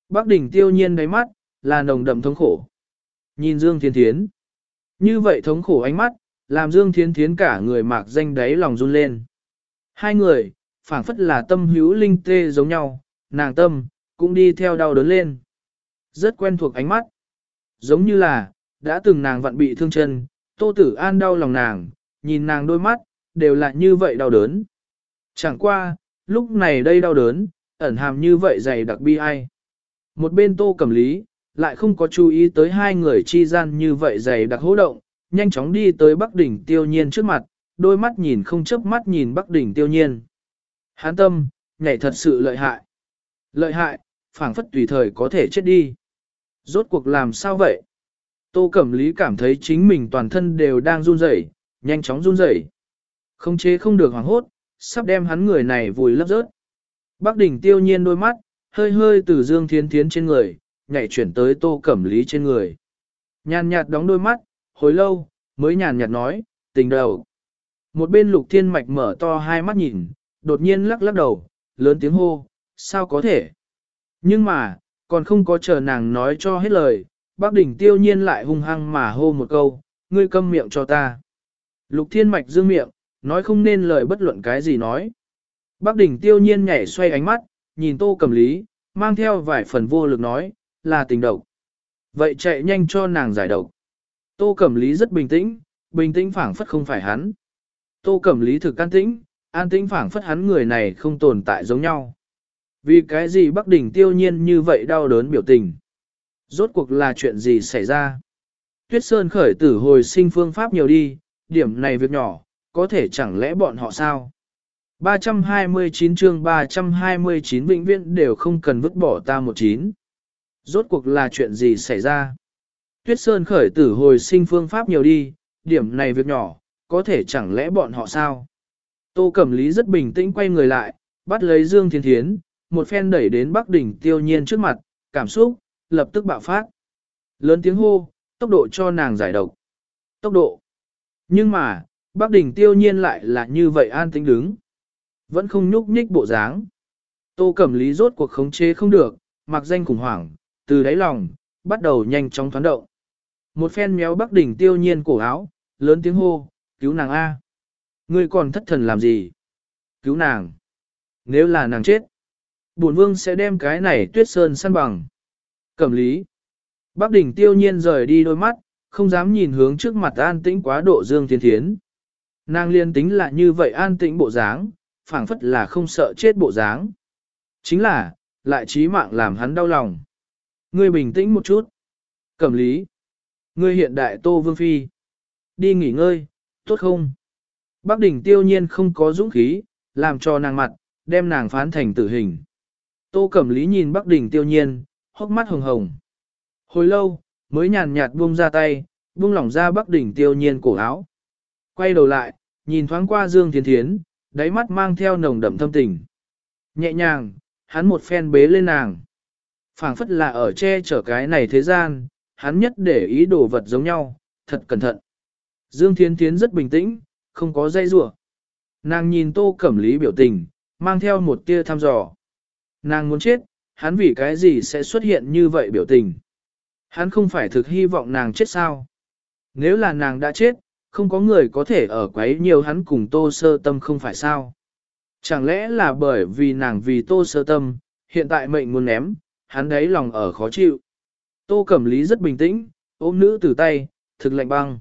Bắc đỉnh tiêu nhiên đáy mắt, là nồng đậm thống khổ. Nhìn Dương Thiên Thiến. Như vậy thống khổ ánh mắt, làm Dương Thiên Thiến cả người mạc danh đáy lòng run lên. Hai người, phảng phất là tâm hữu linh tê giống nhau, nàng tâm, cũng đi theo đau đớn lên. Rất quen thuộc ánh mắt. Giống như là, đã từng nàng vặn bị thương chân, tô tử an đau lòng nàng, nhìn nàng đôi mắt, đều là như vậy đau đớn. Chẳng qua, lúc này đây đau đớn, ẩn hàm như vậy dày đặc bi ai. Một bên tô cầm lý, lại không có chú ý tới hai người chi gian như vậy dày đặc hỗ động, nhanh chóng đi tới Bắc đỉnh tiêu nhiên trước mặt, đôi mắt nhìn không chớp mắt nhìn Bắc đỉnh tiêu nhiên. Hán tâm, nhảy thật sự lợi hại. Lợi hại, phảng phất tùy thời có thể chết đi. Rốt cuộc làm sao vậy? Tô Cẩm Lý cảm thấy chính mình toàn thân đều đang run rẩy, nhanh chóng run rẩy. Không chế không được hoảng hốt, sắp đem hắn người này vùi lấp rớt. Bác đỉnh tiêu nhiên đôi mắt, hơi hơi từ Dương Thiến Thiến trên người, nhảy chuyển tới Tô Cẩm Lý trên người. Nhàn nhạt đóng đôi mắt, hồi lâu, mới nhàn nhạt nói, tình đầu. Một bên lục thiên mạch mở to hai mắt nhìn, đột nhiên lắc lắc đầu, lớn tiếng hô, sao có thể? Nhưng mà, còn không có chờ nàng nói cho hết lời, bác đỉnh tiêu nhiên lại hung hăng mà hô một câu, ngươi câm miệng cho ta. Lục thiên mạch dương miệng, nói không nên lời bất luận cái gì nói. Bác đỉnh tiêu nhiên nhảy xoay ánh mắt, nhìn tô cầm lý, mang theo vài phần vô lực nói, là tình độc. Vậy chạy nhanh cho nàng giải độc. Tô Cẩm Lý rất bình tĩnh, bình tĩnh phảng phất không phải hắn. Tô Cẩm Lý thực an tĩnh, an tĩnh phảng phất hắn người này không tồn tại giống nhau. Vì cái gì Bắc Đỉnh tiêu nhiên như vậy đau đớn biểu tình? Rốt cuộc là chuyện gì xảy ra? Tuyết Sơn khởi tử hồi sinh phương pháp nhiều đi, điểm này việc nhỏ, có thể chẳng lẽ bọn họ sao? 329 chương 329 vĩnh viễn đều không cần vứt bỏ ta một chín. Rốt cuộc là chuyện gì xảy ra? Tuyết Sơn khởi tử hồi sinh phương pháp nhiều đi, điểm này việc nhỏ, có thể chẳng lẽ bọn họ sao? Tô Cẩm Lý rất bình tĩnh quay người lại, bắt lấy Dương Thiên Thiến, một phen đẩy đến Bắc đỉnh tiêu nhiên trước mặt, cảm xúc, lập tức bạo phát. Lớn tiếng hô, tốc độ cho nàng giải độc. Tốc độ. Nhưng mà, Bác Đỉnh tiêu nhiên lại là như vậy an tĩnh đứng. Vẫn không nhúc nhích bộ dáng. Tô Cẩm Lý rốt cuộc khống chế không được, mặc danh khủng hoảng, từ đáy lòng, bắt đầu nhanh chóng thoáng động. Một phen méo Bắc Đỉnh tiêu nhiên cổ áo, lớn tiếng hô, cứu nàng A. Ngươi còn thất thần làm gì? Cứu nàng. Nếu là nàng chết, bổn vương sẽ đem cái này tuyết sơn săn bằng. Cẩm lý. Bắc Đỉnh tiêu nhiên rời đi đôi mắt, không dám nhìn hướng trước mặt an tĩnh quá độ Dương Thiên Thiến. Nàng liên tính là như vậy an tĩnh bộ dáng, phảng phất là không sợ chết bộ dáng. Chính là, lại trí mạng làm hắn đau lòng. Ngươi bình tĩnh một chút. Cẩm lý. Ngươi hiện đại tô vương phi. Đi nghỉ ngơi, tốt không? Bác đỉnh tiêu nhiên không có dũng khí, làm cho nàng mặt, đem nàng phán thành tử hình. Tô Cẩm Lý nhìn Bắc Đình tiêu nhiên, hốc mắt hồng hồng. Hồi lâu, mới nhàn nhạt buông ra tay, buông lỏng ra Bắc Đình tiêu nhiên cổ áo. Quay đầu lại, nhìn thoáng qua Dương Thiên Thiến, đáy mắt mang theo nồng đậm thâm tình. Nhẹ nhàng, hắn một phen bế lên nàng. phảng phất là ở che chở cái này thế gian, hắn nhất để ý đồ vật giống nhau, thật cẩn thận. Dương Thiên Thiến rất bình tĩnh, không có dây rủa. Nàng nhìn Tô Cẩm Lý biểu tình, mang theo một tia thăm dò. Nàng muốn chết, hắn vì cái gì sẽ xuất hiện như vậy biểu tình. Hắn không phải thực hy vọng nàng chết sao. Nếu là nàng đã chết, không có người có thể ở quấy nhiều hắn cùng Tô Sơ Tâm không phải sao. Chẳng lẽ là bởi vì nàng vì Tô Sơ Tâm, hiện tại mệnh muốn ném, hắn đấy lòng ở khó chịu. Tô Cẩm Lý rất bình tĩnh, ôm nữ từ tay, thực lạnh băng.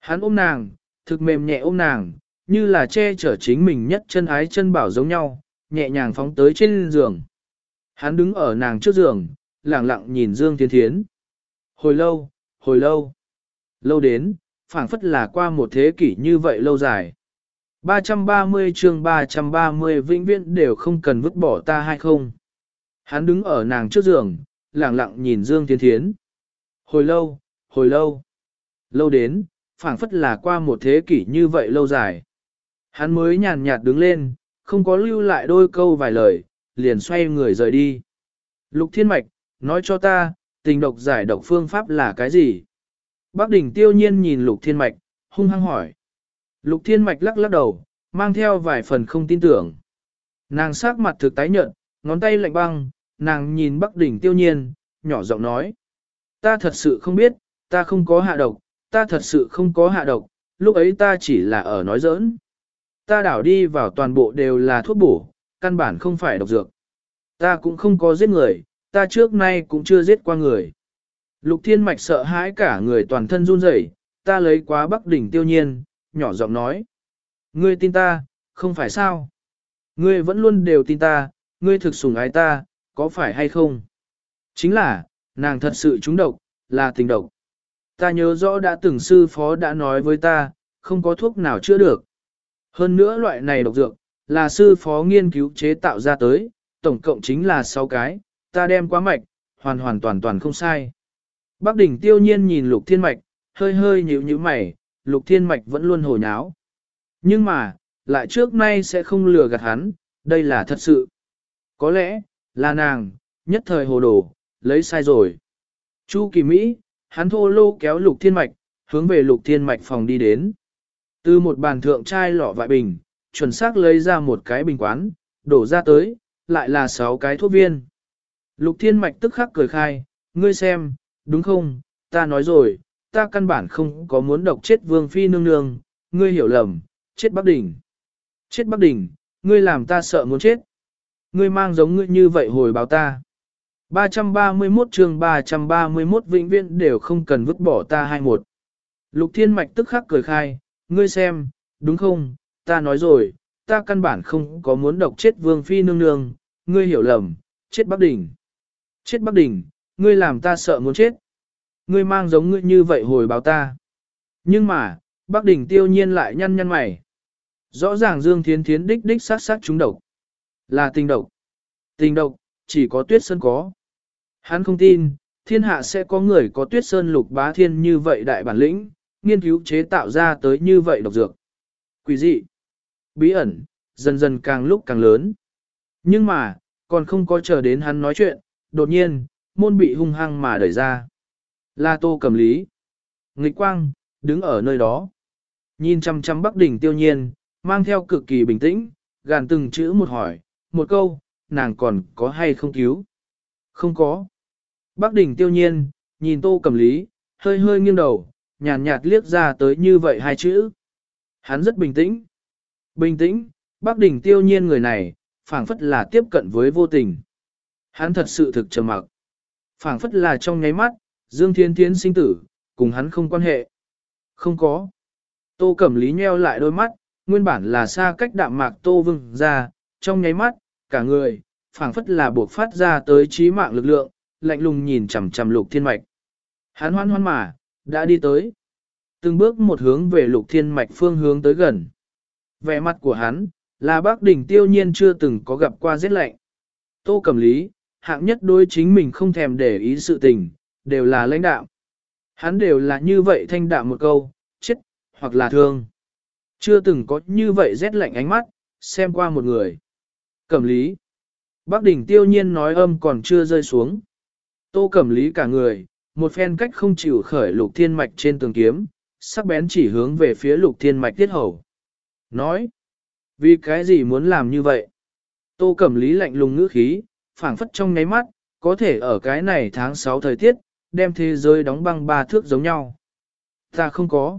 Hắn ôm nàng, thực mềm nhẹ ôm nàng, như là che chở chính mình nhất chân ái chân bảo giống nhau, nhẹ nhàng phóng tới trên giường. Hắn đứng ở nàng trước giường, lặng lặng nhìn Dương Thiên Thiến. Hồi lâu, hồi lâu, lâu đến, phảng phất là qua một thế kỷ như vậy lâu dài. 330 chương 330 vĩnh viễn đều không cần vứt bỏ ta hay không. Hắn đứng ở nàng trước giường, lặng lặng nhìn Dương Thiên Thiến. Hồi lâu, hồi lâu, lâu đến, phảng phất là qua một thế kỷ như vậy lâu dài. Hắn mới nhàn nhạt đứng lên, không có lưu lại đôi câu vài lời, liền xoay người rời đi. Lục Thiên Mạch, nói cho ta, tình độc giải độc phương pháp là cái gì? Bác đỉnh tiêu nhiên nhìn Lục Thiên Mạch, hung hăng hỏi. Lục Thiên Mạch lắc lắc đầu, mang theo vài phần không tin tưởng. Nàng sắc mặt thực tái nhợt, ngón tay lạnh băng, nàng nhìn Bắc đỉnh tiêu nhiên, nhỏ giọng nói. Ta thật sự không biết, ta không có hạ độc, ta thật sự không có hạ độc, lúc ấy ta chỉ là ở nói giỡn. Ta đảo đi vào toàn bộ đều là thuốc bổ, căn bản không phải độc dược. Ta cũng không có giết người, ta trước nay cũng chưa giết qua người. Lục thiên mạch sợ hãi cả người toàn thân run rẩy, ta lấy quá bắc đỉnh tiêu nhiên, nhỏ giọng nói. Ngươi tin ta, không phải sao? Ngươi vẫn luôn đều tin ta, ngươi thực sủng ái ta, có phải hay không? Chính là, nàng thật sự trúng độc, là tình độc. Ta nhớ rõ đã từng sư phó đã nói với ta, không có thuốc nào chữa được. Hơn nữa loại này độc dược, là sư phó nghiên cứu chế tạo ra tới, tổng cộng chính là 6 cái, ta đem quá mạch, hoàn hoàn toàn toàn không sai. Bác đỉnh tiêu nhiên nhìn lục thiên mạch, hơi hơi nhíu nhíu mày, lục thiên mạch vẫn luôn hồi nháo. Nhưng mà, lại trước nay sẽ không lừa gạt hắn, đây là thật sự. Có lẽ, là nàng, nhất thời hồ đồ, lấy sai rồi. Chu kỳ Mỹ, hắn thô lô kéo lục thiên mạch, hướng về lục thiên mạch phòng đi đến. Từ một bàn thượng chai lọ vại bình, chuẩn xác lấy ra một cái bình quán, đổ ra tới, lại là sáu cái thuốc viên. Lục thiên mạch tức khắc cười khai, ngươi xem, đúng không, ta nói rồi, ta căn bản không có muốn độc chết vương phi nương nương, ngươi hiểu lầm, chết Bắc Đỉnh. Chết Bắc Đỉnh, ngươi làm ta sợ muốn chết. Ngươi mang giống ngươi như vậy hồi báo ta. 331 chương 331 vĩnh viễn đều không cần vứt bỏ ta hai một. Lục thiên mạch tức khắc cười khai, ngươi xem, đúng không, ta nói rồi, ta căn bản không có muốn độc chết vương phi nương nương, ngươi hiểu lầm, chết Bắc đỉnh, Chết Bắc đỉnh ngươi làm ta sợ muốn chết. Ngươi mang giống ngươi như vậy hồi báo ta. Nhưng mà, Bắc Đỉnh tiêu nhiên lại nhăn nhăn mày. Rõ ràng Dương Thiến Thiến đích đích sát sát chúng độc. Là tình độc. Tình độc, chỉ có tuyết sơn có. Hắn không tin, thiên hạ sẽ có người có tuyết sơn lục bá thiên như vậy đại bản lĩnh, nghiên cứu chế tạo ra tới như vậy độc dược. Quỷ dị, bí ẩn, dần dần càng lúc càng lớn. Nhưng mà, còn không có chờ đến hắn nói chuyện, đột nhiên, môn bị hung hăng mà đẩy ra. La Tô cầm lý. Nghịch quang, đứng ở nơi đó. Nhìn chăm chăm Bắc Đỉnh tiêu nhiên, mang theo cực kỳ bình tĩnh, gàn từng chữ một hỏi, một câu, nàng còn có hay không cứu? Không có. Bắc Đỉnh tiêu nhiên, nhìn Tô cầm lý, hơi hơi nghiêng đầu, nhàn nhạt, liếc ra tới như vậy hai chữ. Hắn rất bình tĩnh. Bình tĩnh, Bắc Đỉnh tiêu nhiên người này, phảng phất là tiếp cận với vô tình. Hắn thật sự thực trầm mặc phảng phất là trong nháy mắt, Dương Thiên Thiến sinh tử, cùng hắn không quan hệ. Không có. Tô Cẩm Lý nheo lại đôi mắt, nguyên bản là xa cách đạm mạc Tô Vương ra, trong nháy mắt, cả người, phảng phất là buộc phát ra tới trí mạng lực lượng, lạnh lùng nhìn chằm chằm lục thiên mạch. Hắn hoan hoan mà, đã đi tới. Từng bước một hướng về lục thiên mạch phương hướng tới gần. Vẻ mặt của hắn, là bác đỉnh tiêu nhiên chưa từng có gặp qua giết lạnh. Tô Cẩm Lý, hạng nhất đối chính mình không thèm để ý sự tình, đều là lãnh đạo. Hắn đều là như vậy thanh đạm một câu, chết, hoặc là thương. Chưa từng có như vậy rét lạnh ánh mắt, xem qua một người. Cẩm lý. Bác đỉnh tiêu nhiên nói âm còn chưa rơi xuống. Tô cẩm lý cả người, một phen cách không chịu khởi lục thiên mạch trên tường kiếm, sắc bén chỉ hướng về phía lục thiên mạch tiết hầu. Nói. Vì cái gì muốn làm như vậy? Tô cẩm lý lạnh lùng ngữ khí, phảng phất trong nháy mắt, có thể ở cái này tháng 6 thời tiết, đem thế giới đóng băng ba thước giống nhau. Ta không có.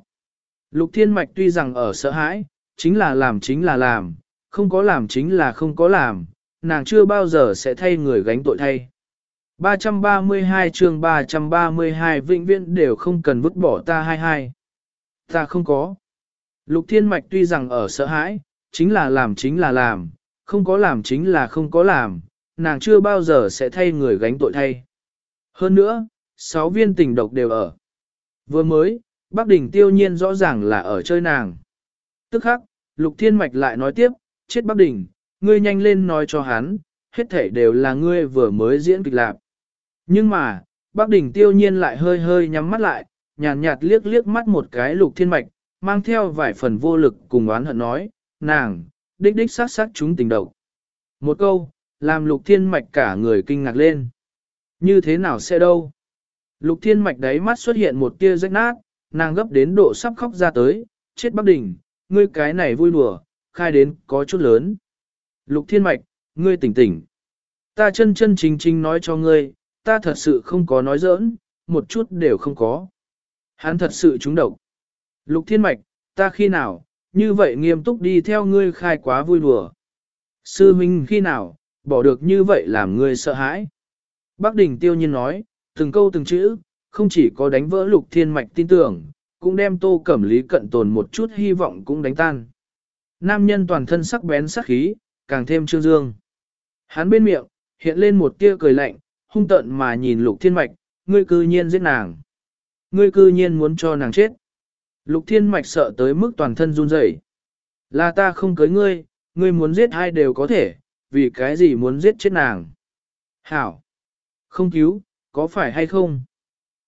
Lục thiên mạch tuy rằng ở sợ hãi, chính là làm chính là làm, không có làm chính là không có làm, nàng chưa bao giờ sẽ thay người gánh tội thay. 332 chương 332 vĩnh viễn đều không cần vứt bỏ ta hai hai. Ta không có. Lục thiên mạch tuy rằng ở sợ hãi, chính là làm chính là làm, không có làm chính là không có làm, nàng chưa bao giờ sẽ thay người gánh tội thay. Hơn nữa, sáu viên tình độc đều ở. Vừa mới, Bắc Đình tiêu nhiên rõ ràng là ở chơi nàng. Tức khắc, Lục Thiên Mạch lại nói tiếp, chết Bắc Đình, ngươi nhanh lên nói cho hắn, hết thể đều là ngươi vừa mới diễn kịch lạc. Nhưng mà, Bắc Đình tiêu nhiên lại hơi hơi nhắm mắt lại, nhàn nhạt, nhạt liếc liếc mắt một cái Lục Thiên Mạch, mang theo vài phần vô lực cùng oán hận nói, nàng, đích đích sát sát chúng tình độc. Một câu, làm Lục Thiên Mạch cả người kinh ngạc lên. Như thế nào sẽ đâu? Lục thiên mạch đáy mắt xuất hiện một tia rách nát, nàng gấp đến độ sắp khóc ra tới, chết Bắc Đình, ngươi cái này vui đùa, khai đến có chút lớn. Lục thiên mạch, ngươi tỉnh tỉnh. Ta chân chân chính chính nói cho ngươi, ta thật sự không có nói giỡn, một chút đều không có. Hắn thật sự trúng độc. Lục thiên mạch, ta khi nào, như vậy nghiêm túc đi theo ngươi khai quá vui đùa. Sư huynh khi nào, bỏ được như vậy làm ngươi sợ hãi. Bác Đình tiêu nhiên nói, từng câu từng chữ, không chỉ có đánh vỡ lục thiên mạch tin tưởng, cũng đem tô cẩm lý cận tồn một chút hy vọng cũng đánh tan. Nam nhân toàn thân sắc bén sắc khí, càng thêm trương dương. Hắn bên miệng, hiện lên một tia cười lạnh, hung tận mà nhìn lục thiên mạch, ngươi cư nhiên giết nàng. Ngươi cư nhiên muốn cho nàng chết. Lục thiên mạch sợ tới mức toàn thân run rẩy. Là ta không cưới ngươi, ngươi muốn giết ai đều có thể, vì cái gì muốn giết chết nàng. Hảo! Không cứu, có phải hay không?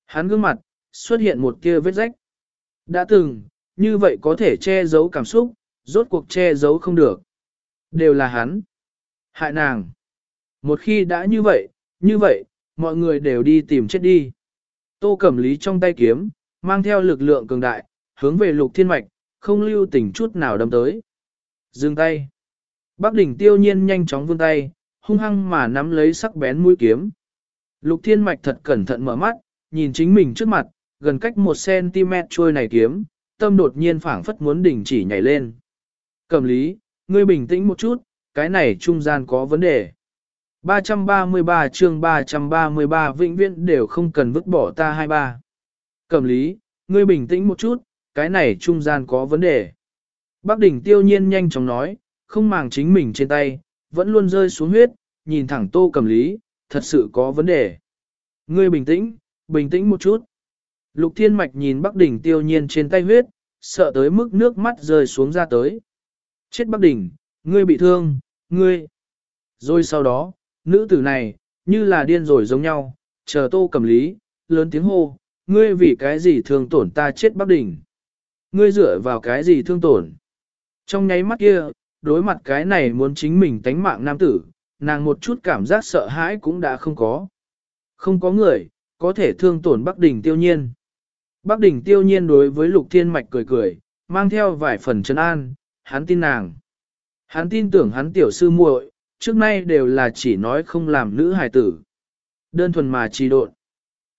Hắn gương mặt, xuất hiện một kia vết rách. Đã từng, như vậy có thể che giấu cảm xúc, rốt cuộc che giấu không được. Đều là hắn. Hại nàng. Một khi đã như vậy, như vậy, mọi người đều đi tìm chết đi. Tô Cẩm Lý trong tay kiếm, mang theo lực lượng cường đại, hướng về lục thiên mạch, không lưu tình chút nào đâm tới. Dừng tay. Bác đỉnh tiêu nhiên nhanh chóng vươn tay, hung hăng mà nắm lấy sắc bén mũi kiếm. Lục thiên mạch thật cẩn thận mở mắt, nhìn chính mình trước mặt, gần cách một cm trôi này kiếm, tâm đột nhiên phảng phất muốn đình chỉ nhảy lên. Cầm lý, ngươi bình tĩnh một chút, cái này trung gian có vấn đề. 333 chương 333 vĩnh viễn đều không cần vứt bỏ ta hai ba. Cầm lý, ngươi bình tĩnh một chút, cái này trung gian có vấn đề. Bác đỉnh tiêu nhiên nhanh chóng nói, không màng chính mình trên tay, vẫn luôn rơi xuống huyết, nhìn thẳng tô cầm lý, thật sự có vấn đề. Ngươi bình tĩnh, bình tĩnh một chút. Lục thiên mạch nhìn Bắc Đỉnh tiêu nhiên trên tay huyết, sợ tới mức nước mắt rơi xuống ra tới. Chết Bắc Đỉnh, ngươi bị thương, ngươi. Rồi sau đó, nữ tử này, như là điên rồi giống nhau, chờ tô cầm lý, lớn tiếng hô, ngươi vì cái gì thương tổn ta chết Bắc Đỉnh. Ngươi dựa vào cái gì thương tổn. Trong nháy mắt kia, đối mặt cái này muốn chính mình tánh mạng nam tử, nàng một chút cảm giác sợ hãi cũng đã không có. Không có người, có thể thương tổn Bắc Đình tiêu nhiên. Bắc Đình tiêu nhiên đối với Lục Thiên Mạch cười cười, mang theo vài phần chân an, hắn tin nàng. Hắn tin tưởng hắn tiểu sư muội, trước nay đều là chỉ nói không làm nữ hài tử. Đơn thuần mà trì độn.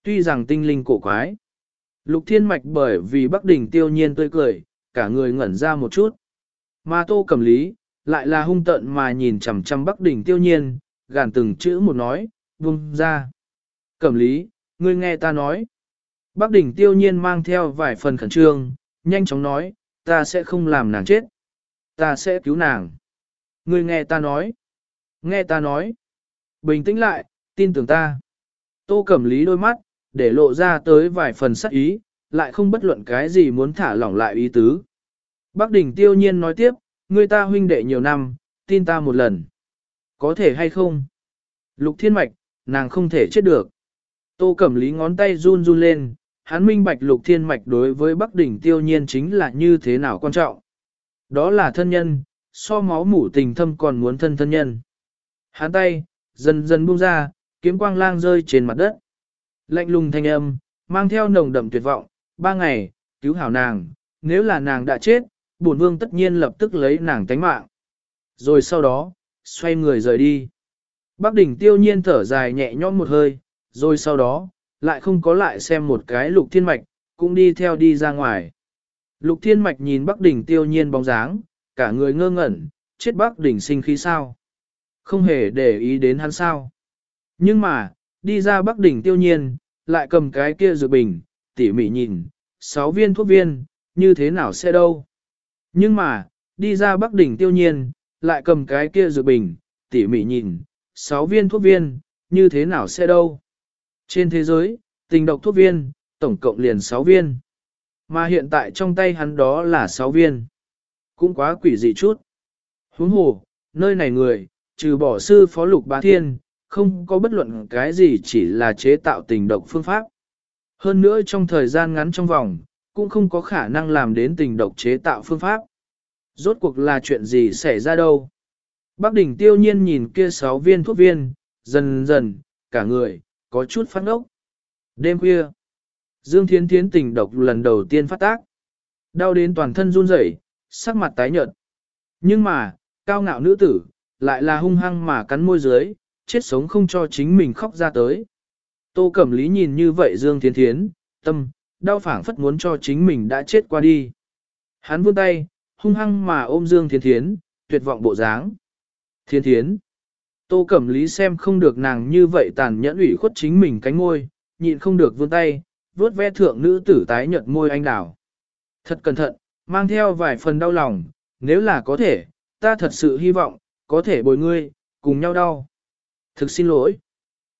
Tuy rằng tinh linh cổ quái. Lục Thiên Mạch bởi vì Bắc Đình tiêu nhiên tươi cười, cả người ngẩn ra một chút. Mà Tô Cẩm Lý, lại là hung tợn mà nhìn chằm chằm Bắc Đỉnh tiêu nhiên, gàn từng chữ một nói, vung ra. Cẩm Lý, ngươi nghe ta nói. Bắc Đỉnh tiêu nhiên mang theo vài phần khẩn trương, nhanh chóng nói, ta sẽ không làm nàng chết. Ta sẽ cứu nàng. Ngươi nghe ta nói. Nghe ta nói. Bình tĩnh lại, tin tưởng ta. Tô Cẩm Lý đôi mắt, để lộ ra tới vài phần sắc ý, lại không bất luận cái gì muốn thả lỏng lại ý tứ. Bác Đình tiêu nhiên nói tiếp, người ta huynh đệ nhiều năm, tin ta một lần. Có thể hay không? Lục thiên mạch, nàng không thể chết được. Tô Cẩm Lý ngón tay run run lên, hắn minh bạch lục thiên mạch đối với Bắc Đỉnh tiêu nhiên chính là như thế nào quan trọng. Đó là thân nhân, so máu mủ tình thâm còn muốn thân thân nhân. Hắn tay, dần dần buông ra, kiếm quang lang rơi trên mặt đất. Lạnh lùng thanh âm, mang theo nồng đậm tuyệt vọng, ba ngày, cứu hảo nàng, nếu là nàng đã chết, bổn vương tất nhiên lập tức lấy nàng tánh mạng. Rồi sau đó, xoay người rời đi. Bác đỉnh tiêu nhiên thở dài nhẹ nhõm một hơi, rồi sau đó, lại không có lại xem một cái lục thiên mạch, cũng đi theo đi ra ngoài. Lục thiên mạch nhìn Bắc đỉnh tiêu nhiên bóng dáng, cả người ngơ ngẩn, chết Bắc đỉnh sinh khí sao. Không hề để ý đến hắn sao. Nhưng mà, đi ra Bắc đỉnh tiêu nhiên, lại cầm cái kia dược bình, tỉ mỉ nhìn, sáu viên thuốc viên, như thế nào sẽ đâu. Nhưng mà, đi ra Bắc đỉnh tiêu nhiên, lại cầm cái kia dược bình, tỉ mỉ nhìn, sáu viên thuốc viên, như thế nào sẽ đâu. Trên thế giới, tình độc thuốc viên, tổng cộng liền 6 viên. Mà hiện tại trong tay hắn đó là 6 viên. Cũng quá quỷ dị chút. Huống hồ, nơi này người, trừ bỏ sư phó lục bá thiên, không có bất luận cái gì chỉ là chế tạo tình độc phương pháp. Hơn nữa trong thời gian ngắn trong vòng, cũng không có khả năng làm đến tình độc chế tạo phương pháp. Rốt cuộc là chuyện gì xảy ra đâu? Bác đỉnh tiêu nhiên nhìn kia sáu viên thuốc viên, dần dần, cả người, có chút phát ốc. Đêm khuya, Dương Thiến Thiến tình độc lần đầu tiên phát tác. Đau đến toàn thân run rẩy, sắc mặt tái nhợt. Nhưng mà, cao ngạo nữ tử, lại là hung hăng mà cắn môi dưới, chết sống không cho chính mình khóc ra tới. Tô Cẩm Lý nhìn như vậy Dương Thiến Thiến, tâm, đau phảng phất muốn cho chính mình đã chết qua đi. Hắn vươn tay, hung hăng mà ôm Dương thiên Thiến, tuyệt vọng bộ dáng. Thiên Thiến. Tô Cẩm Lý xem không được nàng như vậy tàn nhẫn ủy khuất chính mình cánh môi, nhịn không được vươn tay, vuốt ve thượng nữ tử tái nhợt môi anh đào. Thật cẩn thận, mang theo vài phần đau lòng, nếu là có thể, ta thật sự hy vọng, có thể bồi ngươi, cùng nhau đau. Thực xin lỗi.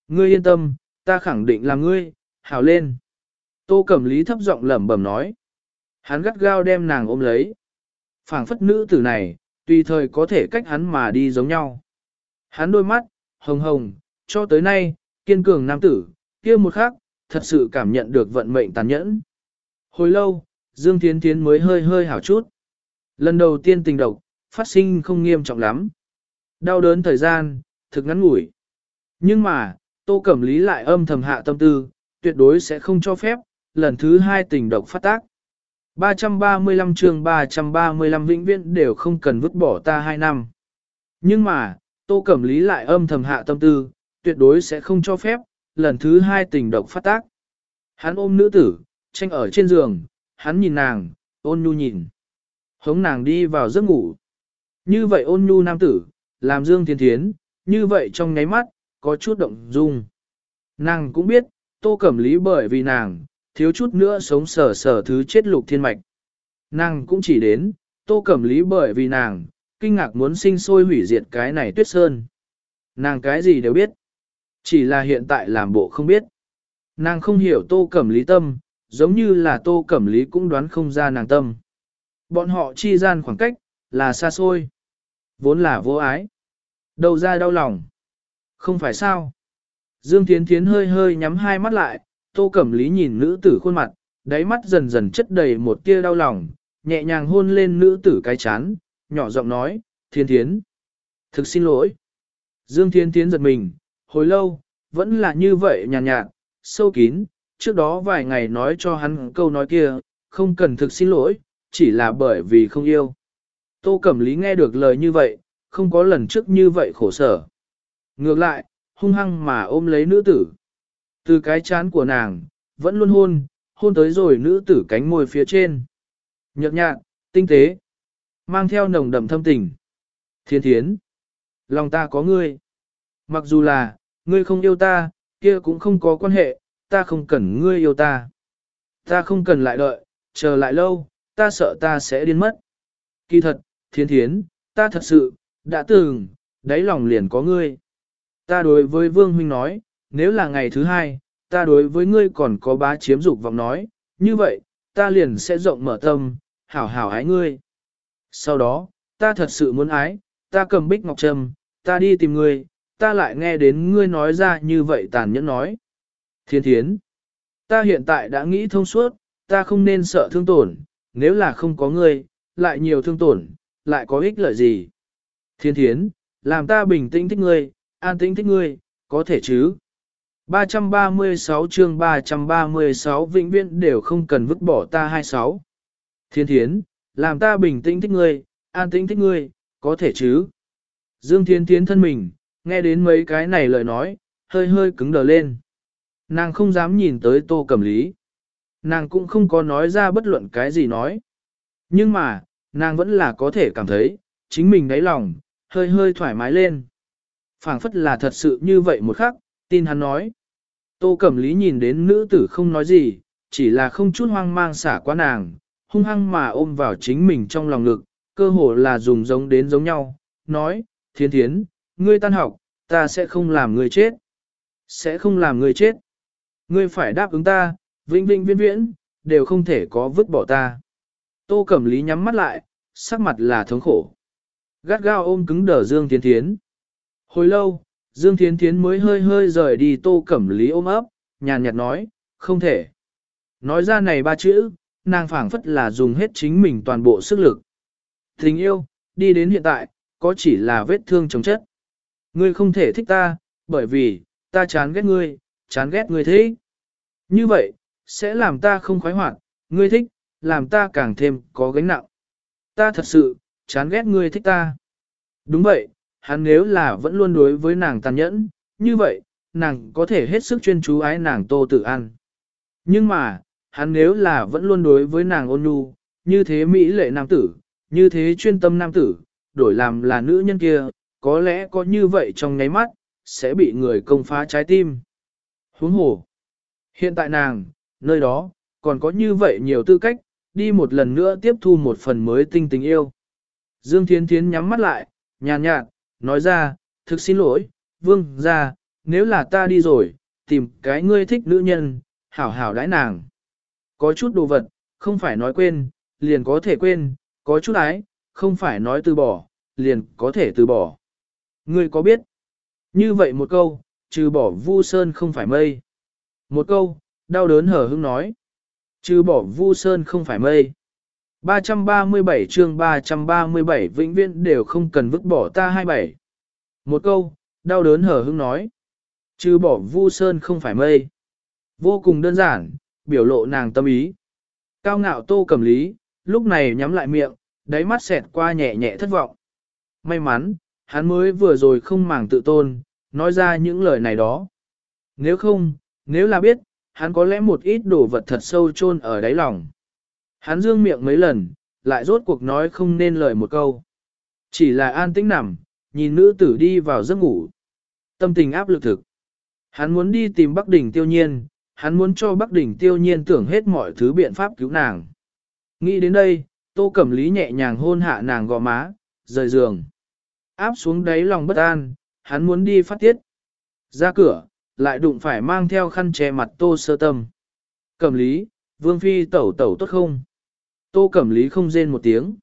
Ngươi yên tâm, ta khẳng định là ngươi, hào lên. Tô Cẩm Lý thấp giọng lẩm bẩm nói. Hắn gắt gao đem nàng ôm lấy. phảng phất nữ tử này, tùy thời có thể cách hắn mà đi giống nhau. Hắn đôi mắt, hồng hồng, cho tới nay, kiên cường nam tử, kia một khắc, thật sự cảm nhận được vận mệnh tàn nhẫn. Hồi lâu, Dương Thiến Thiến mới hơi hơi hảo chút. Lần đầu tiên tình độc, phát sinh không nghiêm trọng lắm. Đau đớn thời gian, thực ngắn ngủi. Nhưng mà, Tô Cẩm Lý lại âm thầm hạ tâm tư, tuyệt đối sẽ không cho phép, lần thứ hai tình độc phát tác. 335 chương 335 vĩnh viễn đều không cần vứt bỏ ta hai năm. Nhưng mà, Tô Cẩm Lý lại âm thầm hạ tâm tư, tuyệt đối sẽ không cho phép, lần thứ hai tình độc phát tác. Hắn ôm nữ tử, tranh ở trên giường, hắn nhìn nàng, ôn nhu nhìn. Hống nàng đi vào giấc ngủ. Như vậy ôn nhu nam tử, làm dương thiên thiến, như vậy trong nháy mắt, có chút động dung. Nàng cũng biết, tô cẩm lý bởi vì nàng, thiếu chút nữa sống sở sở thứ chết lục thiên mạch. Nàng cũng chỉ đến, tô cẩm lý bởi vì nàng, kinh ngạc muốn sinh sôi hủy diệt cái này tuyết sơn. Nàng cái gì đều biết. Chỉ là hiện tại làm bộ không biết. Nàng không hiểu tô cẩm lý tâm, giống như là tô cẩm lý cũng đoán không ra nàng tâm. Bọn họ chi gian khoảng cách, là xa xôi. Vốn là vô ái. Đầu ra đau lòng. Không phải sao. Dương Thiến Thiến hơi hơi nhắm hai mắt lại, tô cẩm lý nhìn nữ tử khuôn mặt, đáy mắt dần dần chất đầy một tia đau lòng, nhẹ nhàng hôn lên nữ tử cái chán, nhỏ giọng nói, thiên thiến. Thực xin lỗi. Dương thiên thiến giật mình, hồi lâu, vẫn là như vậy nhàn nhạt, nhạt, sâu kín, trước đó vài ngày nói cho hắn câu nói kia, không cần thực xin lỗi, chỉ là bởi vì không yêu. Tô Cẩm Lý nghe được lời như vậy, không có lần trước như vậy khổ sở. Ngược lại, hung hăng mà ôm lấy nữ tử. Từ cái chán của nàng, vẫn luôn hôn, hôn tới rồi nữ tử cánh môi phía trên. Nhợt nhạt, tinh tế, mang theo nồng đậm thâm tình. Thiên thiến, lòng ta có ngươi. Mặc dù là, ngươi không yêu ta, kia cũng không có quan hệ, ta không cần ngươi yêu ta. Ta không cần lại đợi, chờ lại lâu, ta sợ ta sẽ điên mất. Kỳ thật, thiên thiến, ta thật sự, đã từng, đáy lòng liền có ngươi. Ta đối với Vương Huynh nói, nếu là ngày thứ hai, ta đối với ngươi còn có bá chiếm dục vọng nói, như vậy, ta liền sẽ rộng mở tâm, hảo hảo ái ngươi. Sau đó, ta thật sự muốn ái, ta cầm bích ngọc trâm, ta đi tìm ngươi, ta lại nghe đến ngươi nói ra như vậy tàn nhẫn nói. Thiên thiến, ta hiện tại đã nghĩ thông suốt, ta không nên sợ thương tổn, nếu là không có ngươi, lại nhiều thương tổn, lại có ích lợi gì. Thiên thiến, làm ta bình tĩnh thích ngươi, an tĩnh thích ngươi, có thể chứ. 336 chương 336 vĩnh viễn đều không cần vứt bỏ ta 26. Thiên thiến, làm ta bình tĩnh thích ngươi, an tĩnh thích ngươi, có thể chứ. Dương Thiên Thiến thân mình, nghe đến mấy cái này lời nói, hơi hơi cứng đờ lên. Nàng không dám nhìn tới tô cẩm lý. Nàng cũng không có nói ra bất luận cái gì nói. Nhưng mà, nàng vẫn là có thể cảm thấy, chính mình đáy lòng, hơi hơi thoải mái lên. phảng phất là thật sự như vậy một khắc, tin hắn nói. Tô Cẩm Lý nhìn đến nữ tử không nói gì, chỉ là không chút hoang mang xả qua nàng, hung hăng mà ôm vào chính mình trong lòng ngực, cơ hồ là dùng giống đến giống nhau, nói, thiên thiến, ngươi tan học, ta sẽ không làm ngươi chết. Sẽ không làm ngươi chết. Ngươi phải đáp ứng ta, vĩnh vĩnh viễn viễn, đều không thể có vứt bỏ ta. Tô Cẩm Lý nhắm mắt lại, sắc mặt là thống khổ. Gắt gao ôm cứng đờ Dương Thiên Thiến. Hồi lâu, Dương Thiến Thiến mới hơi hơi rời đi Tô Cẩm Lý ôm ấp, nhàn nhạt nói, không thể. Nói ra này ba chữ, nàng phảng phất là dùng hết chính mình toàn bộ sức lực. Tình yêu, đi đến hiện tại, có chỉ là vết thương chống chất. Ngươi không thể thích ta, bởi vì, ta chán ghét ngươi, chán ghét ngươi thế. Như vậy, sẽ làm ta không khoái hoạt, ngươi thích, làm ta càng thêm có gánh nặng. Ta thật sự, chán ghét ngươi thích ta. Đúng vậy, hắn nếu là vẫn luôn đối với nàng tàn nhẫn, như vậy, nàng có thể hết sức chuyên chú ái nàng tô tử ăn. Nhưng mà, hắn nếu là vẫn luôn đối với nàng ôn nhu, như thế mỹ lệ nam tử, như thế chuyên tâm nam tử, đổi làm là nữ nhân kia, có lẽ có như vậy trong nháy mắt, sẽ bị người công phá trái tim. Huống hồ. Hiện tại nàng, nơi đó, còn có như vậy nhiều tư cách, đi một lần nữa tiếp thu một phần mới tinh tình yêu. Dương Thiên Thiến nhắm mắt lại, nhàn nhạt, nói ra, thực xin lỗi, vương ra, nếu là ta đi rồi, tìm cái ngươi thích nữ nhân, hảo hảo đãi nàng. Có chút đồ vật, không phải nói quên, liền có thể quên, có chút ái, không phải nói từ bỏ, liền có thể từ bỏ. Ngươi có biết? Như vậy một câu, trừ bỏ vu sơn không phải mây. Một câu, đau đớn hở hững nói. Trừ bỏ vu sơn không phải mây. 337 chương 337 vĩnh viễn đều không cần vứt bỏ ta 27. Một câu, đau đớn hở hững nói. Trừ bỏ vu sơn không phải mây. Vô cùng đơn giản, biểu lộ nàng tâm ý. Cao ngạo tô cầm lý, lúc này nhắm lại miệng, đáy mắt xẹt qua nhẹ nhẹ thất vọng. May mắn, hắn mới vừa rồi không màng tự tôn, nói ra những lời này đó. Nếu không, nếu là biết, hắn có lẽ một ít đồ vật thật sâu chôn ở đáy lòng. Hắn dương miệng mấy lần, lại rốt cuộc nói không nên lời một câu. Chỉ là an tĩnh nằm, nhìn nữ tử đi vào giấc ngủ. Tâm tình áp lực thực. Hắn muốn đi tìm Bắc Đỉnh tiêu nhiên, hắn muốn cho Bắc Đỉnh tiêu nhiên tưởng hết mọi thứ biện pháp cứu nàng. Nghĩ đến đây, Tô Cẩm Lý nhẹ nhàng hôn hạ nàng gò má, rời giường. Áp xuống đáy lòng bất an, hắn muốn đi phát tiết. Ra cửa, lại đụng phải mang theo khăn che mặt Tô Sơ Tâm. Cẩm Lý, Vương Phi tẩu tẩu tốt không? Tô Cẩm Lý không rên một tiếng.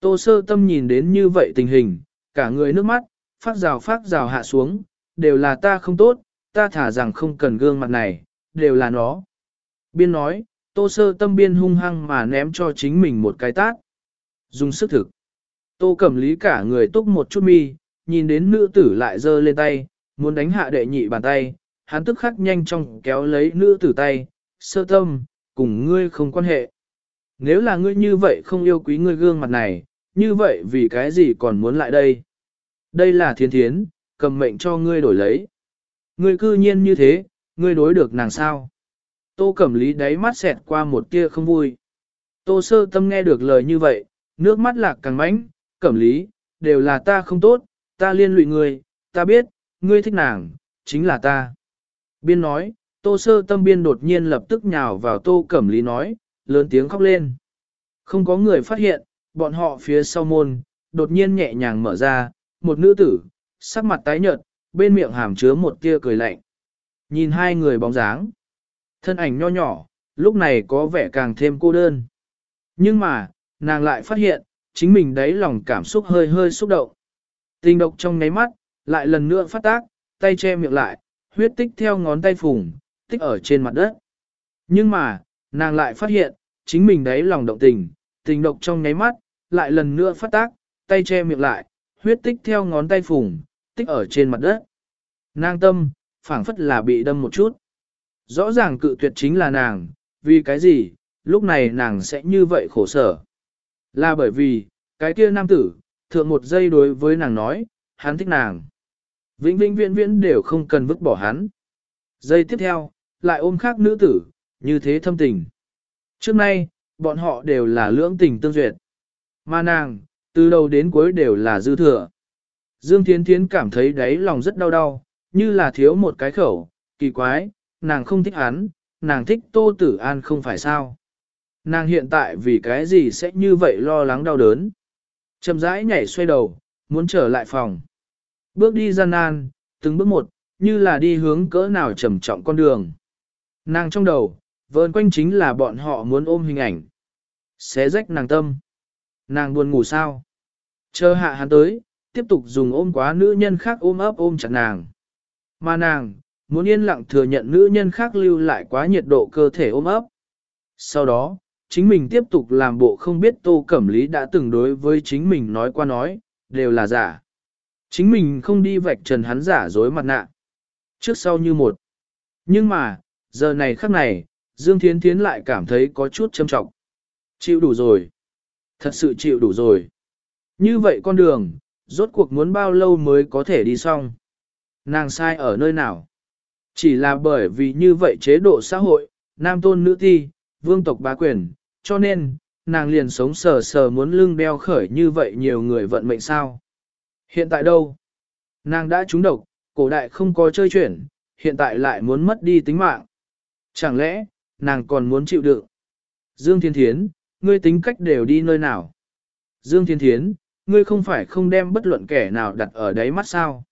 Tô Sơ Tâm nhìn đến như vậy tình hình, cả người nước mắt, phát rào phát rào hạ xuống, đều là ta không tốt, ta thả rằng không cần gương mặt này, đều là nó. Biên nói, Tô Sơ Tâm biên hung hăng mà ném cho chính mình một cái tát. Dùng sức thực. Tô Cẩm Lý cả người túc một chút mi, nhìn đến nữ tử lại giơ lên tay, muốn đánh hạ đệ nhị bàn tay, hắn tức khắc nhanh chóng kéo lấy nữ tử tay, sơ tâm, cùng ngươi không quan hệ. Nếu là ngươi như vậy không yêu quý ngươi gương mặt này, như vậy vì cái gì còn muốn lại đây? Đây là thiên thiến, cầm mệnh cho ngươi đổi lấy. Ngươi cư nhiên như thế, ngươi đối được nàng sao? Tô Cẩm Lý đáy mắt xẹt qua một tia không vui. Tô sơ tâm nghe được lời như vậy, nước mắt lạc càng mãnh, Cẩm Lý, đều là ta không tốt, ta liên lụy ngươi, ta biết, ngươi thích nàng, chính là ta. Biên nói, Tô sơ tâm biên đột nhiên lập tức nhào vào Tô Cẩm Lý nói, lớn tiếng khóc lên. Không có người phát hiện, bọn họ phía sau môn, đột nhiên nhẹ nhàng mở ra, một nữ tử, sắc mặt tái nhợt, bên miệng hàm chứa một tia cười lạnh. Nhìn hai người bóng dáng, thân ảnh nho nhỏ, lúc này có vẻ càng thêm cô đơn. Nhưng mà, nàng lại phát hiện, chính mình đấy lòng cảm xúc hơi hơi xúc động. Tình độc trong ngáy mắt, lại lần nữa phát tác, tay che miệng lại, huyết tích theo ngón tay phùng, tích ở trên mặt đất. Nhưng mà, nàng lại phát hiện, chính mình đấy lòng động tình, tình độc trong nháy mắt, lại lần nữa phát tác, tay che miệng lại, huyết tích theo ngón tay phùng, tích ở trên mặt đất. Nàng tâm, phảng phất là bị đâm một chút. Rõ ràng cự tuyệt chính là nàng, vì cái gì, lúc này nàng sẽ như vậy khổ sở. Là bởi vì, cái kia nam tử, thượng một giây đối với nàng nói, hắn thích nàng. Vĩnh vĩnh viễn viễn đều không cần vứt bỏ hắn. Giây tiếp theo, lại ôm khác nữ tử, như thế thâm tình. Trước nay, bọn họ đều là lưỡng tình tương duyệt. Mà nàng, từ đầu đến cuối đều là dư thừa. Dương Thiến Thiến cảm thấy đáy lòng rất đau đau, như là thiếu một cái khẩu, kỳ quái, nàng không thích hắn, nàng thích Tô Tử An không phải sao. Nàng hiện tại vì cái gì sẽ như vậy lo lắng đau đớn. Chầm rãi nhảy xoay đầu, muốn trở lại phòng. Bước đi gian nan, từng bước một, như là đi hướng cỡ nào trầm trọng con đường. Nàng trong đầu, Vơn quanh chính là bọn họ muốn ôm hình ảnh. Xé rách nàng tâm. Nàng buồn ngủ sao? Chờ hạ hắn tới, tiếp tục dùng ôm quá nữ nhân khác ôm ấp ôm chặt nàng. Mà nàng, muốn yên lặng thừa nhận nữ nhân khác lưu lại quá nhiệt độ cơ thể ôm ấp. Sau đó, chính mình tiếp tục làm bộ không biết Tô Cẩm Lý đã từng đối với chính mình nói qua nói, đều là giả. Chính mình không đi vạch trần hắn giả dối mặt nạ. Trước sau như một. Nhưng mà, giờ này khắc này, Dương Thiến Thiến lại cảm thấy có chút châm trọng. Chịu đủ rồi. Thật sự chịu đủ rồi. Như vậy con đường, rốt cuộc muốn bao lâu mới có thể đi xong. Nàng sai ở nơi nào? Chỉ là bởi vì như vậy chế độ xã hội, nam tôn nữ thi, vương tộc bá quyền, cho nên, nàng liền sống sờ sờ muốn lưng đeo khởi như vậy nhiều người vận mệnh sao. Hiện tại đâu? Nàng đã trúng độc, cổ đại không có chơi chuyển, hiện tại lại muốn mất đi tính mạng. Chẳng lẽ, nàng còn muốn chịu đựng? Dương Thiên Thiến, ngươi tính cách đều đi nơi nào? Dương Thiên Thiến, ngươi không phải không đem bất luận kẻ nào đặt ở đáy mắt sao?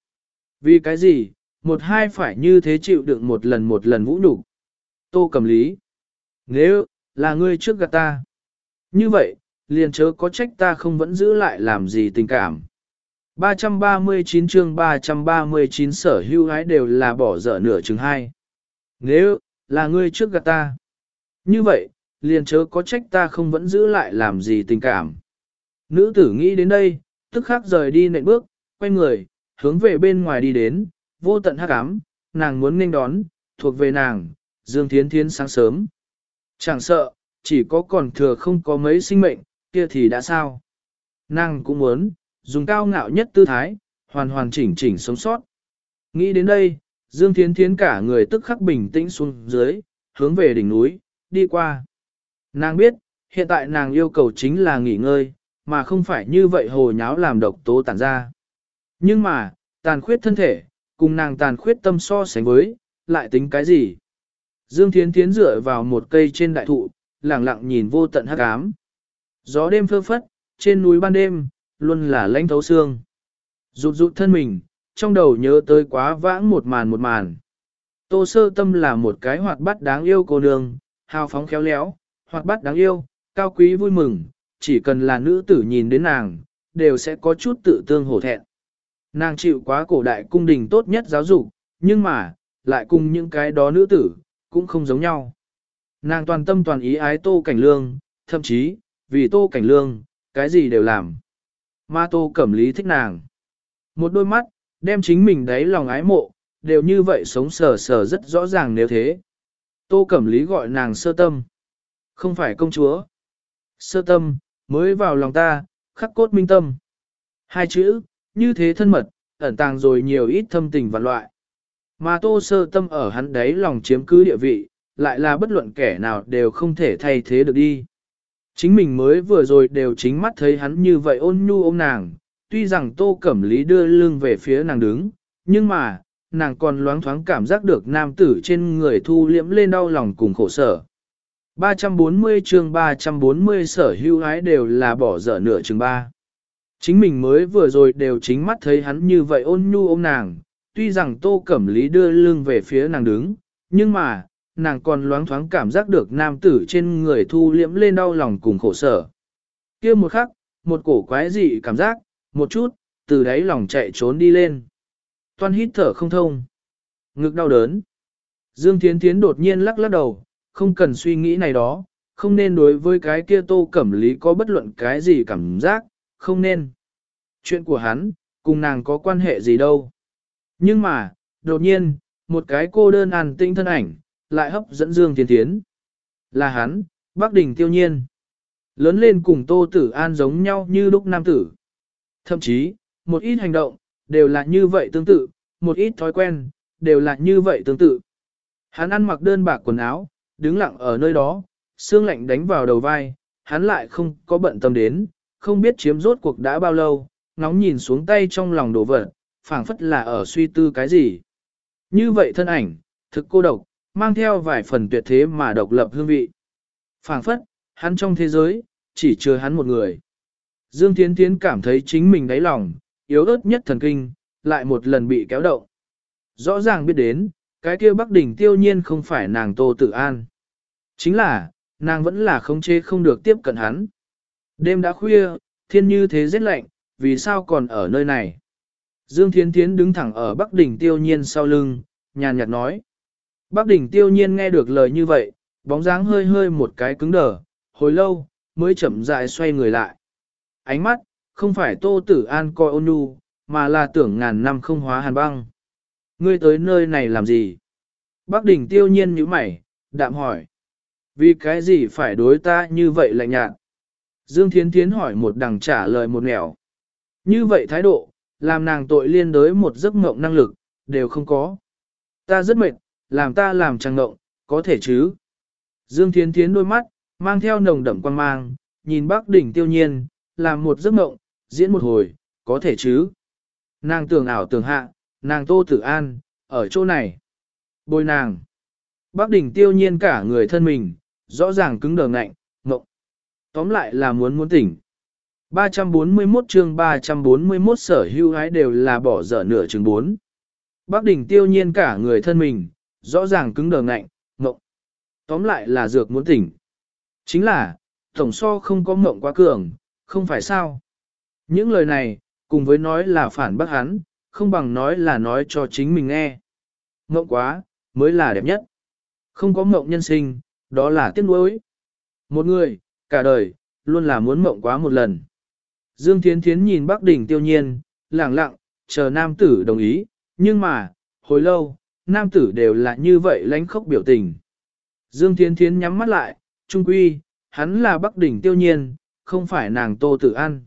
Vì cái gì, một hai phải như thế chịu đựng một lần một lần vũ nhục Tô cầm lý. Nếu, là ngươi trước gạt ta. Như vậy, liền chớ có trách ta không vẫn giữ lại làm gì tình cảm. 339 chương 339 sở hữu gái đều là bỏ dở nửa chừng hai. Nếu, là ngươi trước gạt ta. Như vậy, liền chớ có trách ta không vẫn giữ lại làm gì tình cảm. Nữ tử nghĩ đến đây, tức khắc rời đi nệm bước, quay người, hướng về bên ngoài đi đến, vô tận hắc ám, nàng muốn nghênh đón, thuộc về nàng, Dương Thiến Thiến sáng sớm. Chẳng sợ, chỉ có còn thừa không có mấy sinh mệnh, kia thì đã sao. Nàng cũng muốn, dùng cao ngạo nhất tư thái, hoàn hoàn chỉnh chỉnh sống sót. Nghĩ đến đây, Dương Thiến Thiến cả người tức khắc bình tĩnh xuống dưới, hướng về đỉnh núi, đi qua. Nàng biết, hiện tại nàng yêu cầu chính là nghỉ ngơi, mà không phải như vậy hồ nháo làm độc tố tản ra. Nhưng mà, tàn khuyết thân thể, cùng nàng tàn khuyết tâm so sánh với, lại tính cái gì? Dương Thiến Thiến dựa vào một cây trên đại thụ, lặng lặng nhìn vô tận hắc ám. Gió đêm phơ phất, trên núi ban đêm, luôn là lãnh thấu xương. Rụt rụt thân mình, trong đầu nhớ tới quá vãng một màn một màn. Tô sơ tâm là một cái hoạt bát đáng yêu cô nương, hào phóng khéo léo, hoạt bát đáng yêu, cao quý vui mừng, chỉ cần là nữ tử nhìn đến nàng, đều sẽ có chút tự tương hổ thẹn. Nàng chịu quá cổ đại cung đình tốt nhất giáo dục, nhưng mà, lại cùng những cái đó nữ tử, cũng không giống nhau. Nàng toàn tâm toàn ý ái tô cảnh lương, thậm chí, vì tô cảnh lương, cái gì đều làm. Ma tô cẩm lý thích nàng. Một đôi mắt, đem chính mình đấy lòng ái mộ, đều như vậy sống sờ sờ rất rõ ràng nếu thế. Tô Cẩm Lý gọi nàng sơ tâm. Không phải công chúa. Sơ tâm, mới vào lòng ta, khắc cốt minh tâm. Hai chữ, như thế thân mật, ẩn tàng rồi nhiều ít thâm tình và loại. Mà tô sơ tâm ở hắn đấy lòng chiếm cứ địa vị, lại là bất luận kẻ nào đều không thể thay thế được đi. Chính mình mới vừa rồi đều chính mắt thấy hắn như vậy ôn nhu ôm nàng, tuy rằng tô cẩm lý đưa lưng về phía nàng đứng, nhưng mà, nàng còn loáng thoáng cảm giác được nam tử trên người thu liễm lên đau lòng cùng khổ sở. 340 chương 340 sở hữu ái đều là bỏ dở nửa chương 3. Chính mình mới vừa rồi đều chính mắt thấy hắn như vậy ôn nhu ôm nàng, tuy rằng tô cẩm lý đưa lưng về phía nàng đứng, nhưng mà, nàng còn loáng thoáng cảm giác được nam tử trên người thu liễm lên đau lòng cùng khổ sở. kia một khắc, một cổ quái dị cảm giác, một chút, từ đáy lòng chạy trốn đi lên. Toan hít thở không thông. Ngực đau đớn. Dương Thiến Thiến đột nhiên lắc lắc đầu, không cần suy nghĩ này đó, không nên đối với cái kia tô cẩm lý có bất luận cái gì cảm giác, không nên. Chuyện của hắn, cùng nàng có quan hệ gì đâu. Nhưng mà, đột nhiên, một cái cô đơn an tinh thân ảnh, lại hấp dẫn Dương Thiên Thiến. Là hắn, Bắc Đình Tiêu Nhiên. Lớn lên cùng Tô Tử An giống nhau như lúc nam tử. Thậm chí, một ít hành động, đều là như vậy tương tự, một ít thói quen, đều là như vậy tương tự. Hắn ăn mặc đơn bạc quần áo, đứng lặng ở nơi đó, xương lạnh đánh vào đầu vai, hắn lại không có bận tâm đến, không biết chiếm rốt cuộc đã bao lâu, ngóng nhìn xuống tay trong lòng đổ vật, phảng phất là ở suy tư cái gì. Như vậy thân ảnh, thực cô độc, mang theo vài phần tuyệt thế mà độc lập hương vị. phảng phất, hắn trong thế giới, chỉ chứa hắn một người. Dương Tiến Tiến cảm thấy chính mình đáy lòng, yếu ớt nhất thần kinh, lại một lần bị kéo động. Rõ ràng biết đến, cái kia Bắc Đỉnh tiêu nhiên không phải nàng Tô Tử An. Chính là, nàng vẫn là không chế không được tiếp cận hắn. Đêm đã khuya, thiên như thế rất lạnh, vì sao còn ở nơi này? Dương Thiến Thiến đứng thẳng ở Bắc Đỉnh tiêu nhiên sau lưng, nhàn nhạt nói. Bắc Đỉnh tiêu nhiên nghe được lời như vậy, bóng dáng hơi hơi một cái cứng đờ, hồi lâu, mới chậm rãi xoay người lại. Ánh mắt, không phải Tô Tử An coi ôn nhu, mà là tưởng ngàn năm không hóa hàn băng. Ngươi tới nơi này làm gì? Bác đỉnh tiêu nhiên nhíu mày, đạm hỏi. Vì cái gì phải đối ta như vậy lạnh nhạt? Dương Thiến Thiến hỏi một đằng trả lời một nẻo. Như vậy thái độ, làm nàng tội liên đối một giấc mộng năng lực, đều không có. Ta rất mệt, làm ta làm trăng ngộng, có thể chứ? Dương Thiến Thiến đôi mắt, mang theo nồng đậm quan mang, nhìn bác đỉnh tiêu nhiên, làm một giấc mộng, diễn một hồi, có thể chứ? Nàng tưởng ảo tưởng hạ, nàng tô tử an, ở chỗ này. Bồi nàng. Bác đỉnh tiêu nhiên cả người thân mình, rõ ràng cứng đờ ngạnh, ngộng. Tóm lại là muốn muốn tỉnh. 341 chương 341 sở hữu ái đều là bỏ dở nửa chừng 4. Bác đỉnh tiêu nhiên cả người thân mình, rõ ràng cứng đờ ngạnh, ngộng. Tóm lại là dược muốn tỉnh. Chính là, tổng so không có mộng quá cường, không phải sao. Những lời này, cùng với nói là phản bác hắn, không bằng nói là nói cho chính mình nghe. Mộng quá, mới là đẹp nhất. Không có mộng nhân sinh, đó là tiếc nuối. Một người, cả đời, luôn là muốn mộng quá một lần. Dương Thiến Thiến nhìn Bắc Đỉnh tiêu nhiên, lặng lặng, chờ nam tử đồng ý, nhưng mà, hồi lâu, nam tử đều là như vậy lánh khóc biểu tình. Dương Thiến Thiến nhắm mắt lại, trung quy, hắn là Bắc Đỉnh tiêu nhiên, không phải nàng Tô Tử An.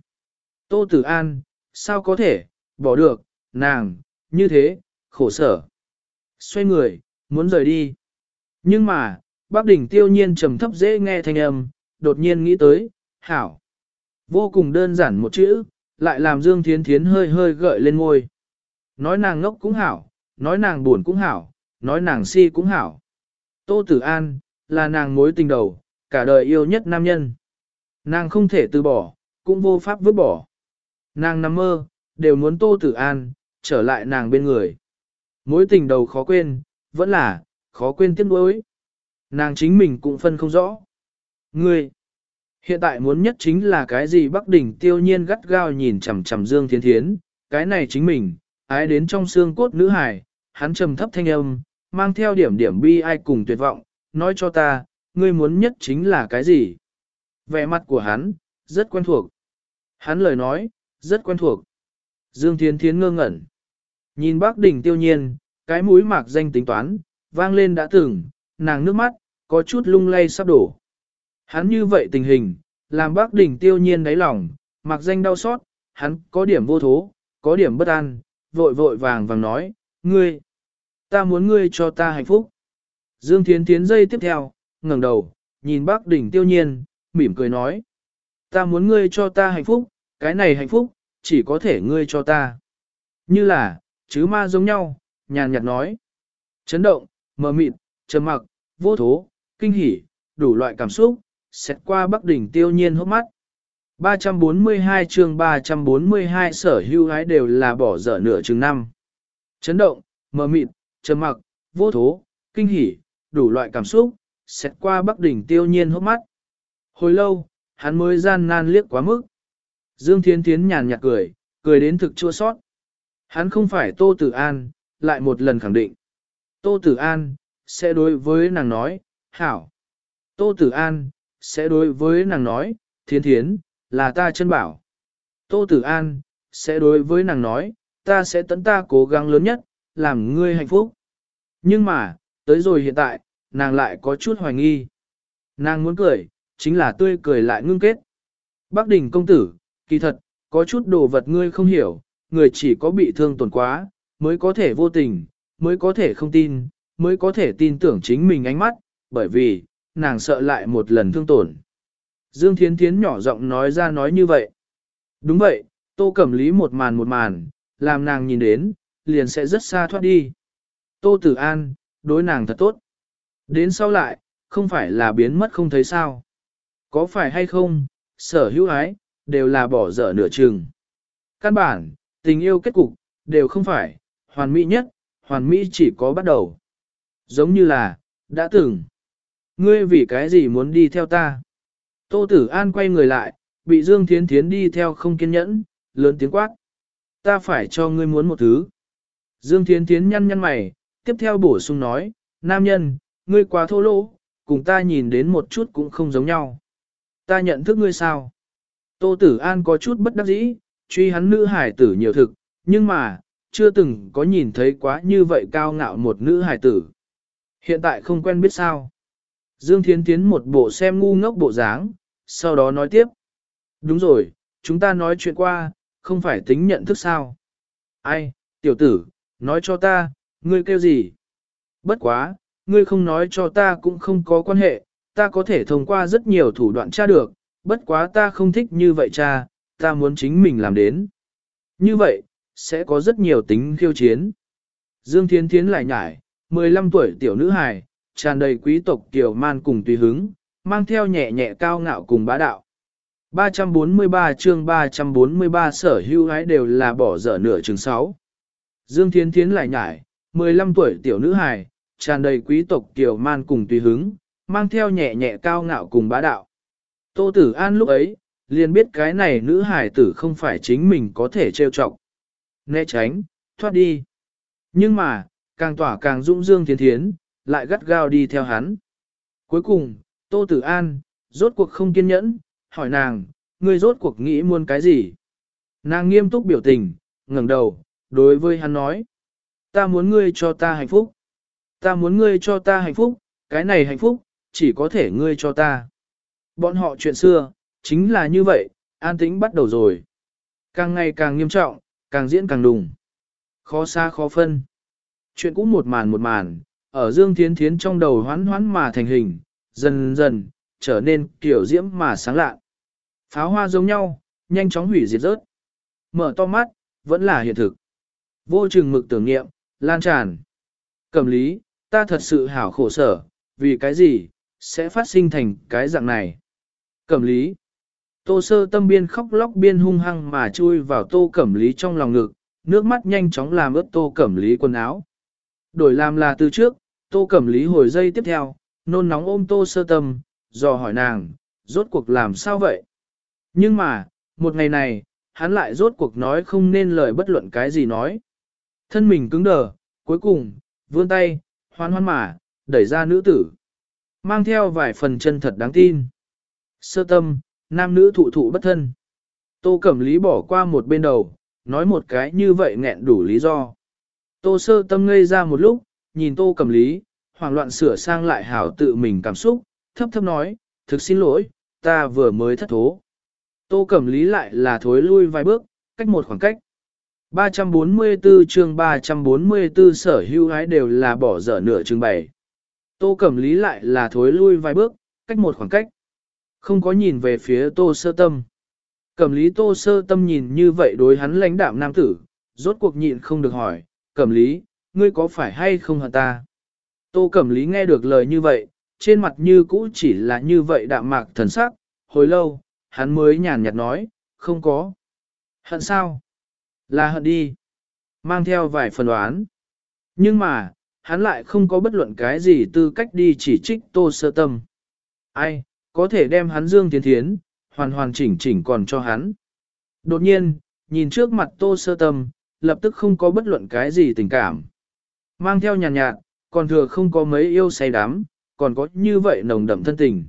Tô Tử An, sao có thể, bỏ được, nàng, như thế, khổ sở. Xoay người, muốn rời đi. Nhưng mà, bác đỉnh tiêu nhiên trầm thấp dễ nghe thanh âm, đột nhiên nghĩ tới, hảo. Vô cùng đơn giản một chữ, lại làm Dương Thiến Thiến hơi hơi gợi lên ngôi. Nói nàng ngốc cũng hảo, nói nàng buồn cũng hảo, nói nàng si cũng hảo. Tô Tử An, là nàng mối tình đầu, cả đời yêu nhất nam nhân. Nàng không thể từ bỏ, cũng vô pháp vứt bỏ. Nàng nằm mơ, đều muốn Tô Tử An, trở lại nàng bên người. Mối tình đầu khó quên, vẫn là, khó quên tiếc nuối. Nàng chính mình cũng phân không rõ. Ngươi, hiện tại muốn nhất chính là cái gì Bắc Đỉnh tiêu nhiên gắt gao nhìn chằm chằm Dương Thiên Thiến, cái này chính mình, ái đến trong xương cốt nữ hải, hắn trầm thấp thanh âm, mang theo điểm điểm bi ai cùng tuyệt vọng, nói cho ta, ngươi muốn nhất chính là cái gì? Vẻ mặt của hắn, rất quen thuộc. Hắn lời nói, rất quen thuộc. Dương Thiên Thiến ngơ ngẩn. Nhìn bác đỉnh tiêu nhiên, cái mũi mạc danh tính toán, vang lên đã từng, nàng nước mắt, có chút lung lay sắp đổ. Hắn như vậy tình hình, làm bác đỉnh tiêu nhiên đáy lòng, mạc danh đau xót, hắn có điểm vô thố, có điểm bất an, vội vội vàng vàng nói, ngươi, ta muốn ngươi cho ta hạnh phúc. Dương Thiến Thiến dây tiếp theo, ngẩng đầu, nhìn bác đỉnh tiêu nhiên, mỉm cười nói, ta muốn ngươi cho ta hạnh phúc, cái này hạnh phúc, chỉ có thể ngươi cho ta. Như là, chứ ma giống nhau, nhàn nhạt nói. Chấn động, mờ mịt, trầm mặc, vô thố, kinh hỉ, đủ loại cảm xúc, xét qua bắc đỉnh tiêu nhiên hốc mắt. 342 chương 342 sở hưu hái đều là bỏ dở nửa chừng năm. Chấn động, mờ mịt, trầm mặc, vô thố, kinh hỉ, đủ loại cảm xúc, xét qua bắc đỉnh tiêu nhiên hốc mắt. Hồi lâu, hắn mới gian nan liếc quá mức. Dương Thiên Thiến nhàn nhạt cười, cười đến thực chua sót. Hắn không phải Tô Tử An, lại một lần khẳng định. Tô Tử An, sẽ đối với nàng nói, hảo. Tô Tử An, sẽ đối với nàng nói, thiến thiến, là ta chân bảo. Tô Tử An, sẽ đối với nàng nói, ta sẽ tận ta cố gắng lớn nhất, làm ngươi hạnh phúc. Nhưng mà, tới rồi hiện tại, nàng lại có chút hoài nghi. Nàng muốn cười, chính là tươi cười lại ngưng kết. Bác đỉnh công tử, kỳ thật, có chút đồ vật ngươi không hiểu, người chỉ có bị thương tổn quá, mới có thể vô tình, mới có thể không tin, mới có thể tin tưởng chính mình ánh mắt, bởi vì, nàng sợ lại một lần thương tổn. Dương Thiến Thiến nhỏ giọng nói ra nói như vậy. Đúng vậy, Tô Cẩm Lý một màn một màn, làm nàng nhìn đến, liền sẽ rất xa thoát đi. Tô Tử An, đối nàng thật tốt. Đến sau lại, không phải là biến mất không thấy sao. Có phải hay không, sở hữu ái, đều là bỏ dở nửa chừng. Căn bản, tình yêu kết cục, đều không phải, hoàn mỹ nhất, hoàn mỹ chỉ có bắt đầu. Giống như là, đã từng. Ngươi vì cái gì muốn đi theo ta? Tô Tử An quay người lại, bị Dương Thiến Thiến đi theo không kiên nhẫn, lớn tiếng quát. Ta phải cho ngươi muốn một thứ. Dương Thiến Thiến nhăn nhăn mày, tiếp theo bổ sung nói, nam nhân, ngươi quá thô lỗ, cùng ta nhìn đến một chút cũng không giống nhau. Ta nhận thức ngươi sao? Tô Tử An có chút bất đắc dĩ, truy hắn nữ hải tử nhiều thực, nhưng mà, chưa từng có nhìn thấy quá như vậy cao ngạo một nữ hải tử. Hiện tại không quen biết sao. Dương Thiến Tiến một bộ xem ngu ngốc bộ dáng, sau đó nói tiếp. Đúng rồi, chúng ta nói chuyện qua, không phải tính nhận thức sao. Ai, tiểu tử, nói cho ta, ngươi kêu gì? Bất quá, ngươi không nói cho ta cũng không có quan hệ, ta có thể thông qua rất nhiều thủ đoạn tra được, bất quá ta không thích như vậy cha, ta muốn chính mình làm đến. Như vậy, sẽ có rất nhiều tính khiêu chiến. Dương Thiên Thiến lại nhải, 15 tuổi tiểu nữ hài, tràn đầy quý tộc tiểu man cùng tùy hứng, mang theo nhẹ nhẹ cao ngạo cùng bá đạo. 343 chương 343 sở hữu ái đều là bỏ dở nửa chừng 6. Dương Thiên Thiến lại nhải, 15 tuổi tiểu nữ hài, tràn đầy quý tộc tiểu man cùng tùy hứng, mang theo nhẹ nhẹ cao ngạo cùng bá đạo. Tô Tử An lúc ấy, liền biết cái này nữ hài tử không phải chính mình có thể trêu chọc. Né tránh, thoát đi. Nhưng mà, càng tỏa càng dũng dương thiên thiến, lại gắt gao đi theo hắn. Cuối cùng, Tô Tử An, rốt cuộc không kiên nhẫn, hỏi nàng, ngươi rốt cuộc nghĩ muốn cái gì? Nàng nghiêm túc biểu tình, ngẩng đầu, đối với hắn nói. Ta muốn ngươi cho ta hạnh phúc. Ta muốn ngươi cho ta hạnh phúc, cái này hạnh phúc, chỉ có thể ngươi cho ta. Bọn họ chuyện xưa, chính là như vậy, an tĩnh bắt đầu rồi. Càng ngày càng nghiêm trọng, càng diễn càng đùng. Khó xa khó phân. Chuyện cũng một màn một màn, ở Dương Thiến Thiến trong đầu hoán hoán mà thành hình, dần dần, trở nên kiểu diễm mà sáng lạ. Pháo hoa giống nhau, nhanh chóng hủy diệt rớt. Mở to mắt, vẫn là hiện thực. Vô chừng mực tưởng nghiệm, lan tràn. Cầm lý, ta thật sự hảo khổ sở, vì cái gì, sẽ phát sinh thành cái dạng này. Cẩm lý. Tô sơ tâm biên khóc lóc biên hung hăng mà chui vào tô cẩm lý trong lòng ngực, nước mắt nhanh chóng làm ướt tô cẩm lý quần áo. Đổi làm là từ trước, tô cẩm lý hồi dây tiếp theo, nôn nóng ôm tô sơ tâm, dò hỏi nàng, rốt cuộc làm sao vậy? Nhưng mà, một ngày này, hắn lại rốt cuộc nói không nên lời bất luận cái gì nói. Thân mình cứng đờ, cuối cùng, vươn tay, hoan hoan mà, đẩy ra nữ tử. Mang theo vài phần chân thật đáng tin. Sơ tâm, nam nữ thụ thụ bất thân. Tô Cẩm Lý bỏ qua một bên đầu, nói một cái như vậy nghẹn đủ lý do. Tô sơ tâm ngây ra một lúc, nhìn tô cẩm lý, hoảng loạn sửa sang lại hảo tự mình cảm xúc, thấp thấp nói, thực xin lỗi, ta vừa mới thất thố. Tô cẩm lý lại là thối lui vài bước, cách một khoảng cách. 344 chương 344 sở hữu hái đều là bỏ dở nửa chương 7. Tô Cẩm Lý lại là thối lui vài bước, cách một khoảng cách. Không có nhìn về phía Tô Sơ Tâm. Cẩm Lý Tô Sơ Tâm nhìn như vậy đối hắn lãnh đạm nam tử, rốt cuộc nhịn không được hỏi, Cẩm Lý, ngươi có phải hay không hả ta? Tô Cẩm Lý nghe được lời như vậy, trên mặt như cũ chỉ là như vậy đạm mạc thần sắc, hồi lâu, hắn mới nhàn nhạt nói, không có. Hận sao? Là hận đi. Mang theo vài phần đoán. Nhưng mà, hắn lại không có bất luận cái gì tư cách đi chỉ trích tô sơ tâm. Ai, có thể đem hắn dương tiến thiến, hoàn hoàn chỉnh chỉnh còn cho hắn. Đột nhiên, nhìn trước mặt tô sơ tâm, lập tức không có bất luận cái gì tình cảm. Mang theo nhàn nhạt, nhạt, còn thừa không có mấy yêu say đắm, còn có như vậy nồng đậm thân tình.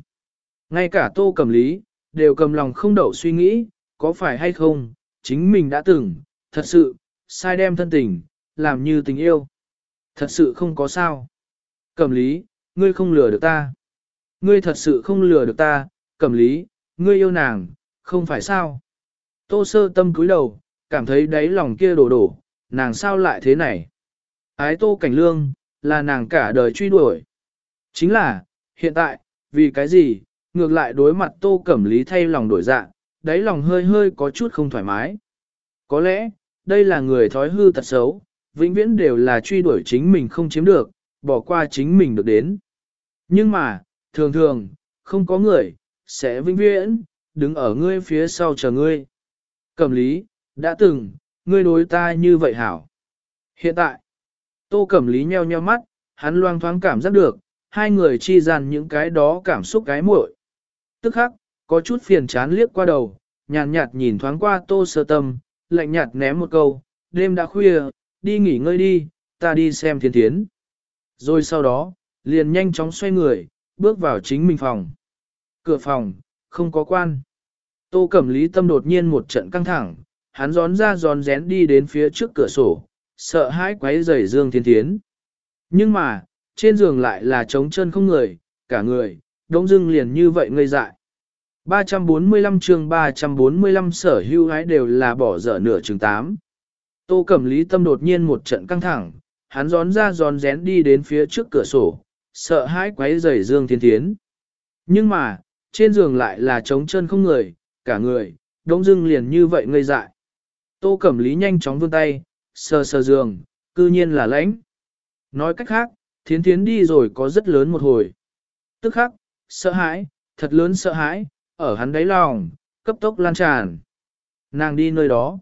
Ngay cả tô cầm lý, đều cầm lòng không đậu suy nghĩ, có phải hay không, chính mình đã từng, thật sự, sai đem thân tình, làm như tình yêu. Thật sự không có sao. cầm lý, ngươi không lừa được ta. Ngươi thật sự không lừa được ta, cẩm lý, ngươi yêu nàng, không phải sao. Tô sơ tâm cúi đầu, cảm thấy đáy lòng kia đổ đổ, nàng sao lại thế này. Ái tô cảnh lương, là nàng cả đời truy đuổi. Chính là, hiện tại, vì cái gì, ngược lại đối mặt tô cẩm lý thay lòng đổi dạ, đáy lòng hơi hơi có chút không thoải mái. Có lẽ, đây là người thói hư tật xấu, vĩnh viễn đều là truy đuổi chính mình không chiếm được, bỏ qua chính mình được đến. Nhưng mà, thường thường, không có người, sẽ vĩnh viễn, đứng ở ngươi phía sau chờ ngươi. Cẩm lý, đã từng, ngươi đối ta như vậy hảo. Hiện tại, tô cẩm lý nheo nheo mắt, hắn loang thoáng cảm giác được, hai người chi dàn những cái đó cảm xúc cái muội. Tức khắc, có chút phiền chán liếc qua đầu, nhàn nhạt, nhạt nhìn thoáng qua tô sơ tâm, lạnh nhạt ném một câu, đêm đã khuya, đi nghỉ ngơi đi, ta đi xem thiên thiến. Rồi sau đó, liền nhanh chóng xoay người, bước vào chính mình phòng. Cửa phòng, không có quan. Tô Cẩm Lý tâm đột nhiên một trận căng thẳng, hắn gión ra gión rén đi đến phía trước cửa sổ, sợ hãi quấy rầy Dương Thiên Thiến. Nhưng mà, trên giường lại là trống chân không người, cả người, đống dưng liền như vậy ngây dại. 345 chương 345 sở hưu hái đều là bỏ dở nửa chương 8. Tô Cẩm Lý tâm đột nhiên một trận căng thẳng, hắn gión ra gión rén đi đến phía trước cửa sổ, sợ hãi quấy rầy Dương Thiên Thiến. Nhưng mà, trên giường lại là trống chân không người, cả người, đống dưng liền như vậy ngây dại. Tô Cẩm Lý nhanh chóng vươn tay, sờ sờ giường, cư nhiên là lãnh. Nói cách khác, Thiến Thiến đi rồi có rất lớn một hồi. Tức khắc, sợ hãi, thật lớn sợ hãi, ở hắn đáy lòng, cấp tốc lan tràn. Nàng đi nơi đó.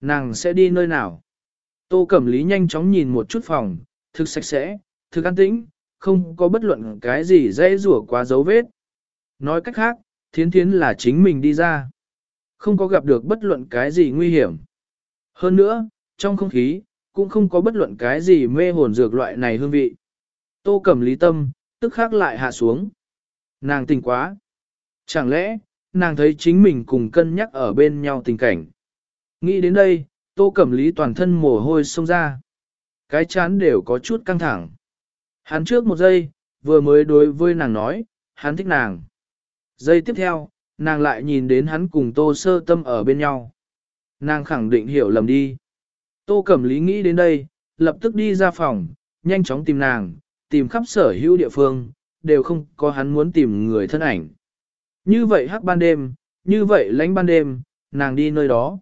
Nàng sẽ đi nơi nào? Tô Cẩm Lý nhanh chóng nhìn một chút phòng, thực sạch sẽ, thực an tĩnh, không có bất luận cái gì dễ rủa quá dấu vết. Nói cách khác, thiến thiến là chính mình đi ra. Không có gặp được bất luận cái gì nguy hiểm. Hơn nữa, trong không khí, cũng không có bất luận cái gì mê hồn dược loại này hương vị. Tô Cẩm Lý tâm, tức khắc lại hạ xuống. Nàng tình quá. Chẳng lẽ, nàng thấy chính mình cùng cân nhắc ở bên nhau tình cảnh. Nghĩ đến đây, tô cẩm lý toàn thân mồ hôi xông ra. Cái chán đều có chút căng thẳng. Hắn trước một giây, vừa mới đối với nàng nói, hắn thích nàng. Giây tiếp theo, nàng lại nhìn đến hắn cùng tô sơ tâm ở bên nhau. Nàng khẳng định hiểu lầm đi. Tô Cẩm Lý nghĩ đến đây, lập tức đi ra phòng, nhanh chóng tìm nàng, tìm khắp sở hữu địa phương, đều không có hắn muốn tìm người thân ảnh. Như vậy hắc ban đêm, như vậy lánh ban đêm, nàng đi nơi đó.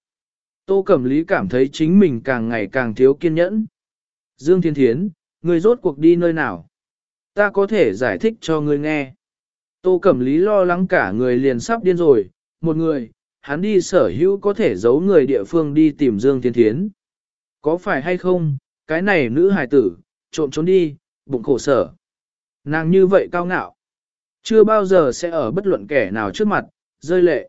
Tô Cẩm Lý cảm thấy chính mình càng ngày càng thiếu kiên nhẫn. Dương Thiên Thiến, Ngươi rốt cuộc đi nơi nào? Ta có thể giải thích cho ngươi nghe. Tô Cẩm Lý lo lắng cả người liền sắp điên rồi, một người, hắn đi sở hữu có thể giấu người địa phương đi tìm Dương Thiên Thiến. Có phải hay không, cái này nữ hài tử, trộm trốn đi, bụng khổ sở. Nàng như vậy cao ngạo. Chưa bao giờ sẽ ở bất luận kẻ nào trước mặt, rơi lệ.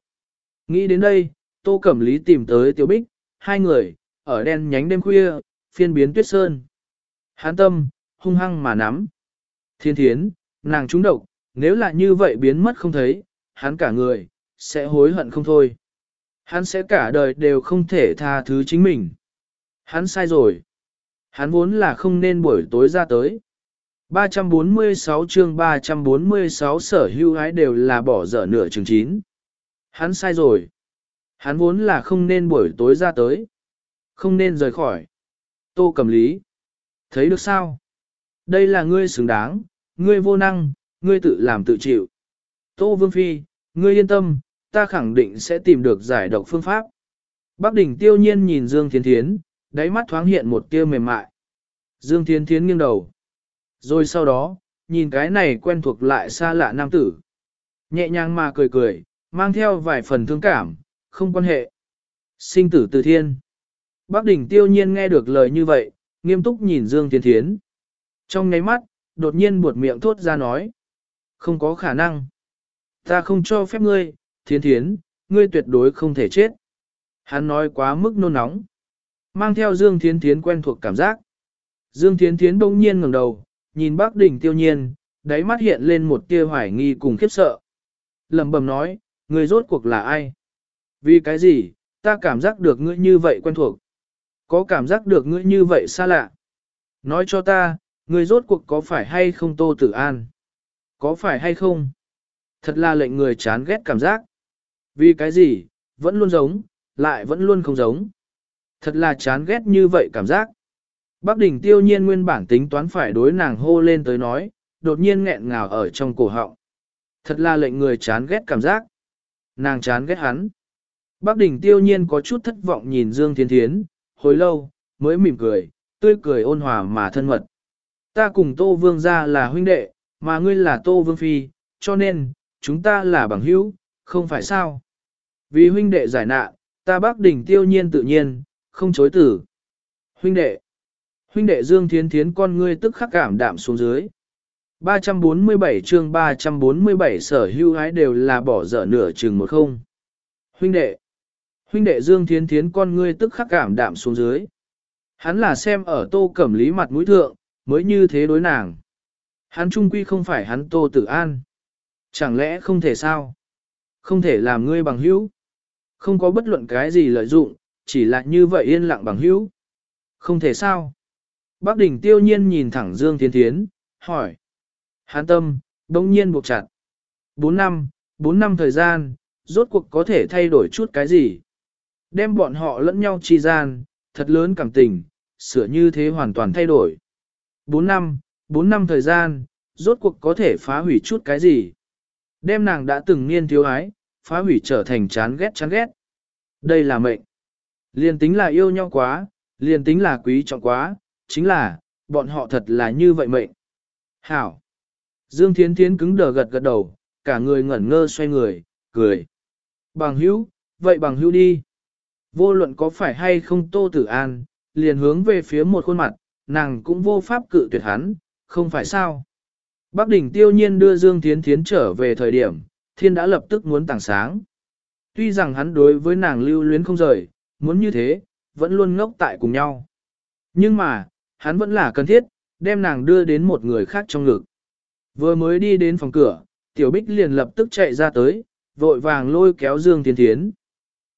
Nghĩ đến đây, Tô Cẩm Lý tìm tới Tiểu Bích, hai người, ở đen nhánh đêm khuya, phiên biến tuyết sơn. Hán tâm, hung hăng mà nắm. Thiên thiến, nàng trúng độc, nếu là như vậy biến mất không thấy, hắn cả người, sẽ hối hận không thôi. Hắn sẽ cả đời đều không thể tha thứ chính mình. Hắn sai rồi. Hắn vốn là không nên buổi tối ra tới. 346 chương 346 sở hữu ái đều là bỏ dở nửa chừng chín. Hắn sai rồi. Hắn vốn là không nên buổi tối ra tới. Không nên rời khỏi. Tô cầm lý. Thấy được sao? Đây là ngươi xứng đáng, ngươi vô năng, ngươi tự làm tự chịu. Tô Vương Phi, ngươi yên tâm, ta khẳng định sẽ tìm được giải độc phương pháp. Bác đỉnh tiêu nhiên nhìn Dương Thiên Thiến, đáy mắt thoáng hiện một tia mềm mại. Dương Thiên Thiến nghiêng đầu. Rồi sau đó, nhìn cái này quen thuộc lại xa lạ nam tử. Nhẹ nhàng mà cười cười, mang theo vài phần thương cảm, không quan hệ. Sinh tử từ thiên. Bác đỉnh tiêu nhiên nghe được lời như vậy, nghiêm túc nhìn Dương Thiên Thiến. Trong nháy mắt, đột nhiên buột miệng thốt ra nói. Không có khả năng. Ta không cho phép ngươi, Thiên Thiến, ngươi tuyệt đối không thể chết. Hắn nói quá mức nôn nóng. Mang theo Dương Thiên Thiến quen thuộc cảm giác. Dương Thiên Thiến đông nhiên ngẩng đầu, nhìn bác đỉnh tiêu nhiên, đáy mắt hiện lên một tia hoài nghi cùng khiếp sợ. lẩm bẩm nói, ngươi rốt cuộc là ai? Vì cái gì, ta cảm giác được ngươi như vậy quen thuộc. Có cảm giác được ngươi như vậy xa lạ. Nói cho ta, ngươi rốt cuộc có phải hay không Tô Tử An? Có phải hay không? Thật là lệnh người chán ghét cảm giác. Vì cái gì, vẫn luôn giống, lại vẫn luôn không giống. Thật là chán ghét như vậy cảm giác. Bác đỉnh tiêu nhiên nguyên bản tính toán phải đối nàng hô lên tới nói, đột nhiên nghẹn ngào ở trong cổ họng. Thật là lệnh người chán ghét cảm giác. Nàng chán ghét hắn. Bác đỉnh tiêu nhiên có chút thất vọng nhìn Dương Thiên Thiến, hồi lâu, mới mỉm cười, tươi cười ôn hòa mà thân mật. Ta cùng Tô Vương gia là huynh đệ, mà ngươi là Tô Vương Phi, cho nên, chúng ta là bằng hữu, không phải sao. Vì huynh đệ giải nạn, ta bác đỉnh tiêu nhiên tự nhiên, không chối tử. Huynh đệ, huynh đệ Dương Thiến Thiến con ngươi tức khắc cảm đạm xuống dưới. 347 chương 347 sở hữu ái đều là bỏ dở nửa chừng một không. Huynh đệ, huynh đệ Dương Thiến Thiến con ngươi tức khắc cảm đạm xuống dưới. Hắn là xem ở tô cẩm lý mặt mũi thượng, mới như thế đối nàng. Hắn trung quy không phải hắn tô tử an. Chẳng lẽ không thể sao? Không thể làm ngươi bằng hữu. Không có bất luận cái gì lợi dụng, chỉ là như vậy yên lặng bằng hữu. Không thể sao? Bác đỉnh tiêu nhiên nhìn thẳng Dương Thiên Thiến, hỏi. Hán tâm, đông nhiên buộc chặt. Bốn năm, bốn năm thời gian, rốt cuộc có thể thay đổi chút cái gì? Đem bọn họ lẫn nhau chi gian, thật lớn cảm tình, sửa như thế hoàn toàn thay đổi. Bốn năm, bốn năm thời gian, rốt cuộc có thể phá hủy chút cái gì? Đem nàng đã từng niên thiếu ái, phá hủy trở thành chán ghét chán ghét. Đây là mệnh. Liền tính là yêu nhau quá, liền tính là quý trọng quá, chính là, bọn họ thật là như vậy mệnh. Hảo. Dương Thiến Thiến cứng đờ gật gật đầu, cả người ngẩn ngơ xoay người, cười. Bằng hữu, vậy bằng hữu đi. Vô luận có phải hay không Tô Tử An, liền hướng về phía một khuôn mặt, nàng cũng vô pháp cự tuyệt hắn, không phải sao. Bác đỉnh tiêu nhiên đưa Dương Thiến Thiến trở về thời điểm, thiên đã lập tức muốn tảng sáng. Tuy rằng hắn đối với nàng lưu luyến không rời, muốn như thế, vẫn luôn ngốc tại cùng nhau. Nhưng mà, hắn vẫn là cần thiết, đem nàng đưa đến một người khác trong ngực. Vừa mới đi đến phòng cửa, Tiểu Bích liền lập tức chạy ra tới, vội vàng lôi kéo Dương Thiên Thiến.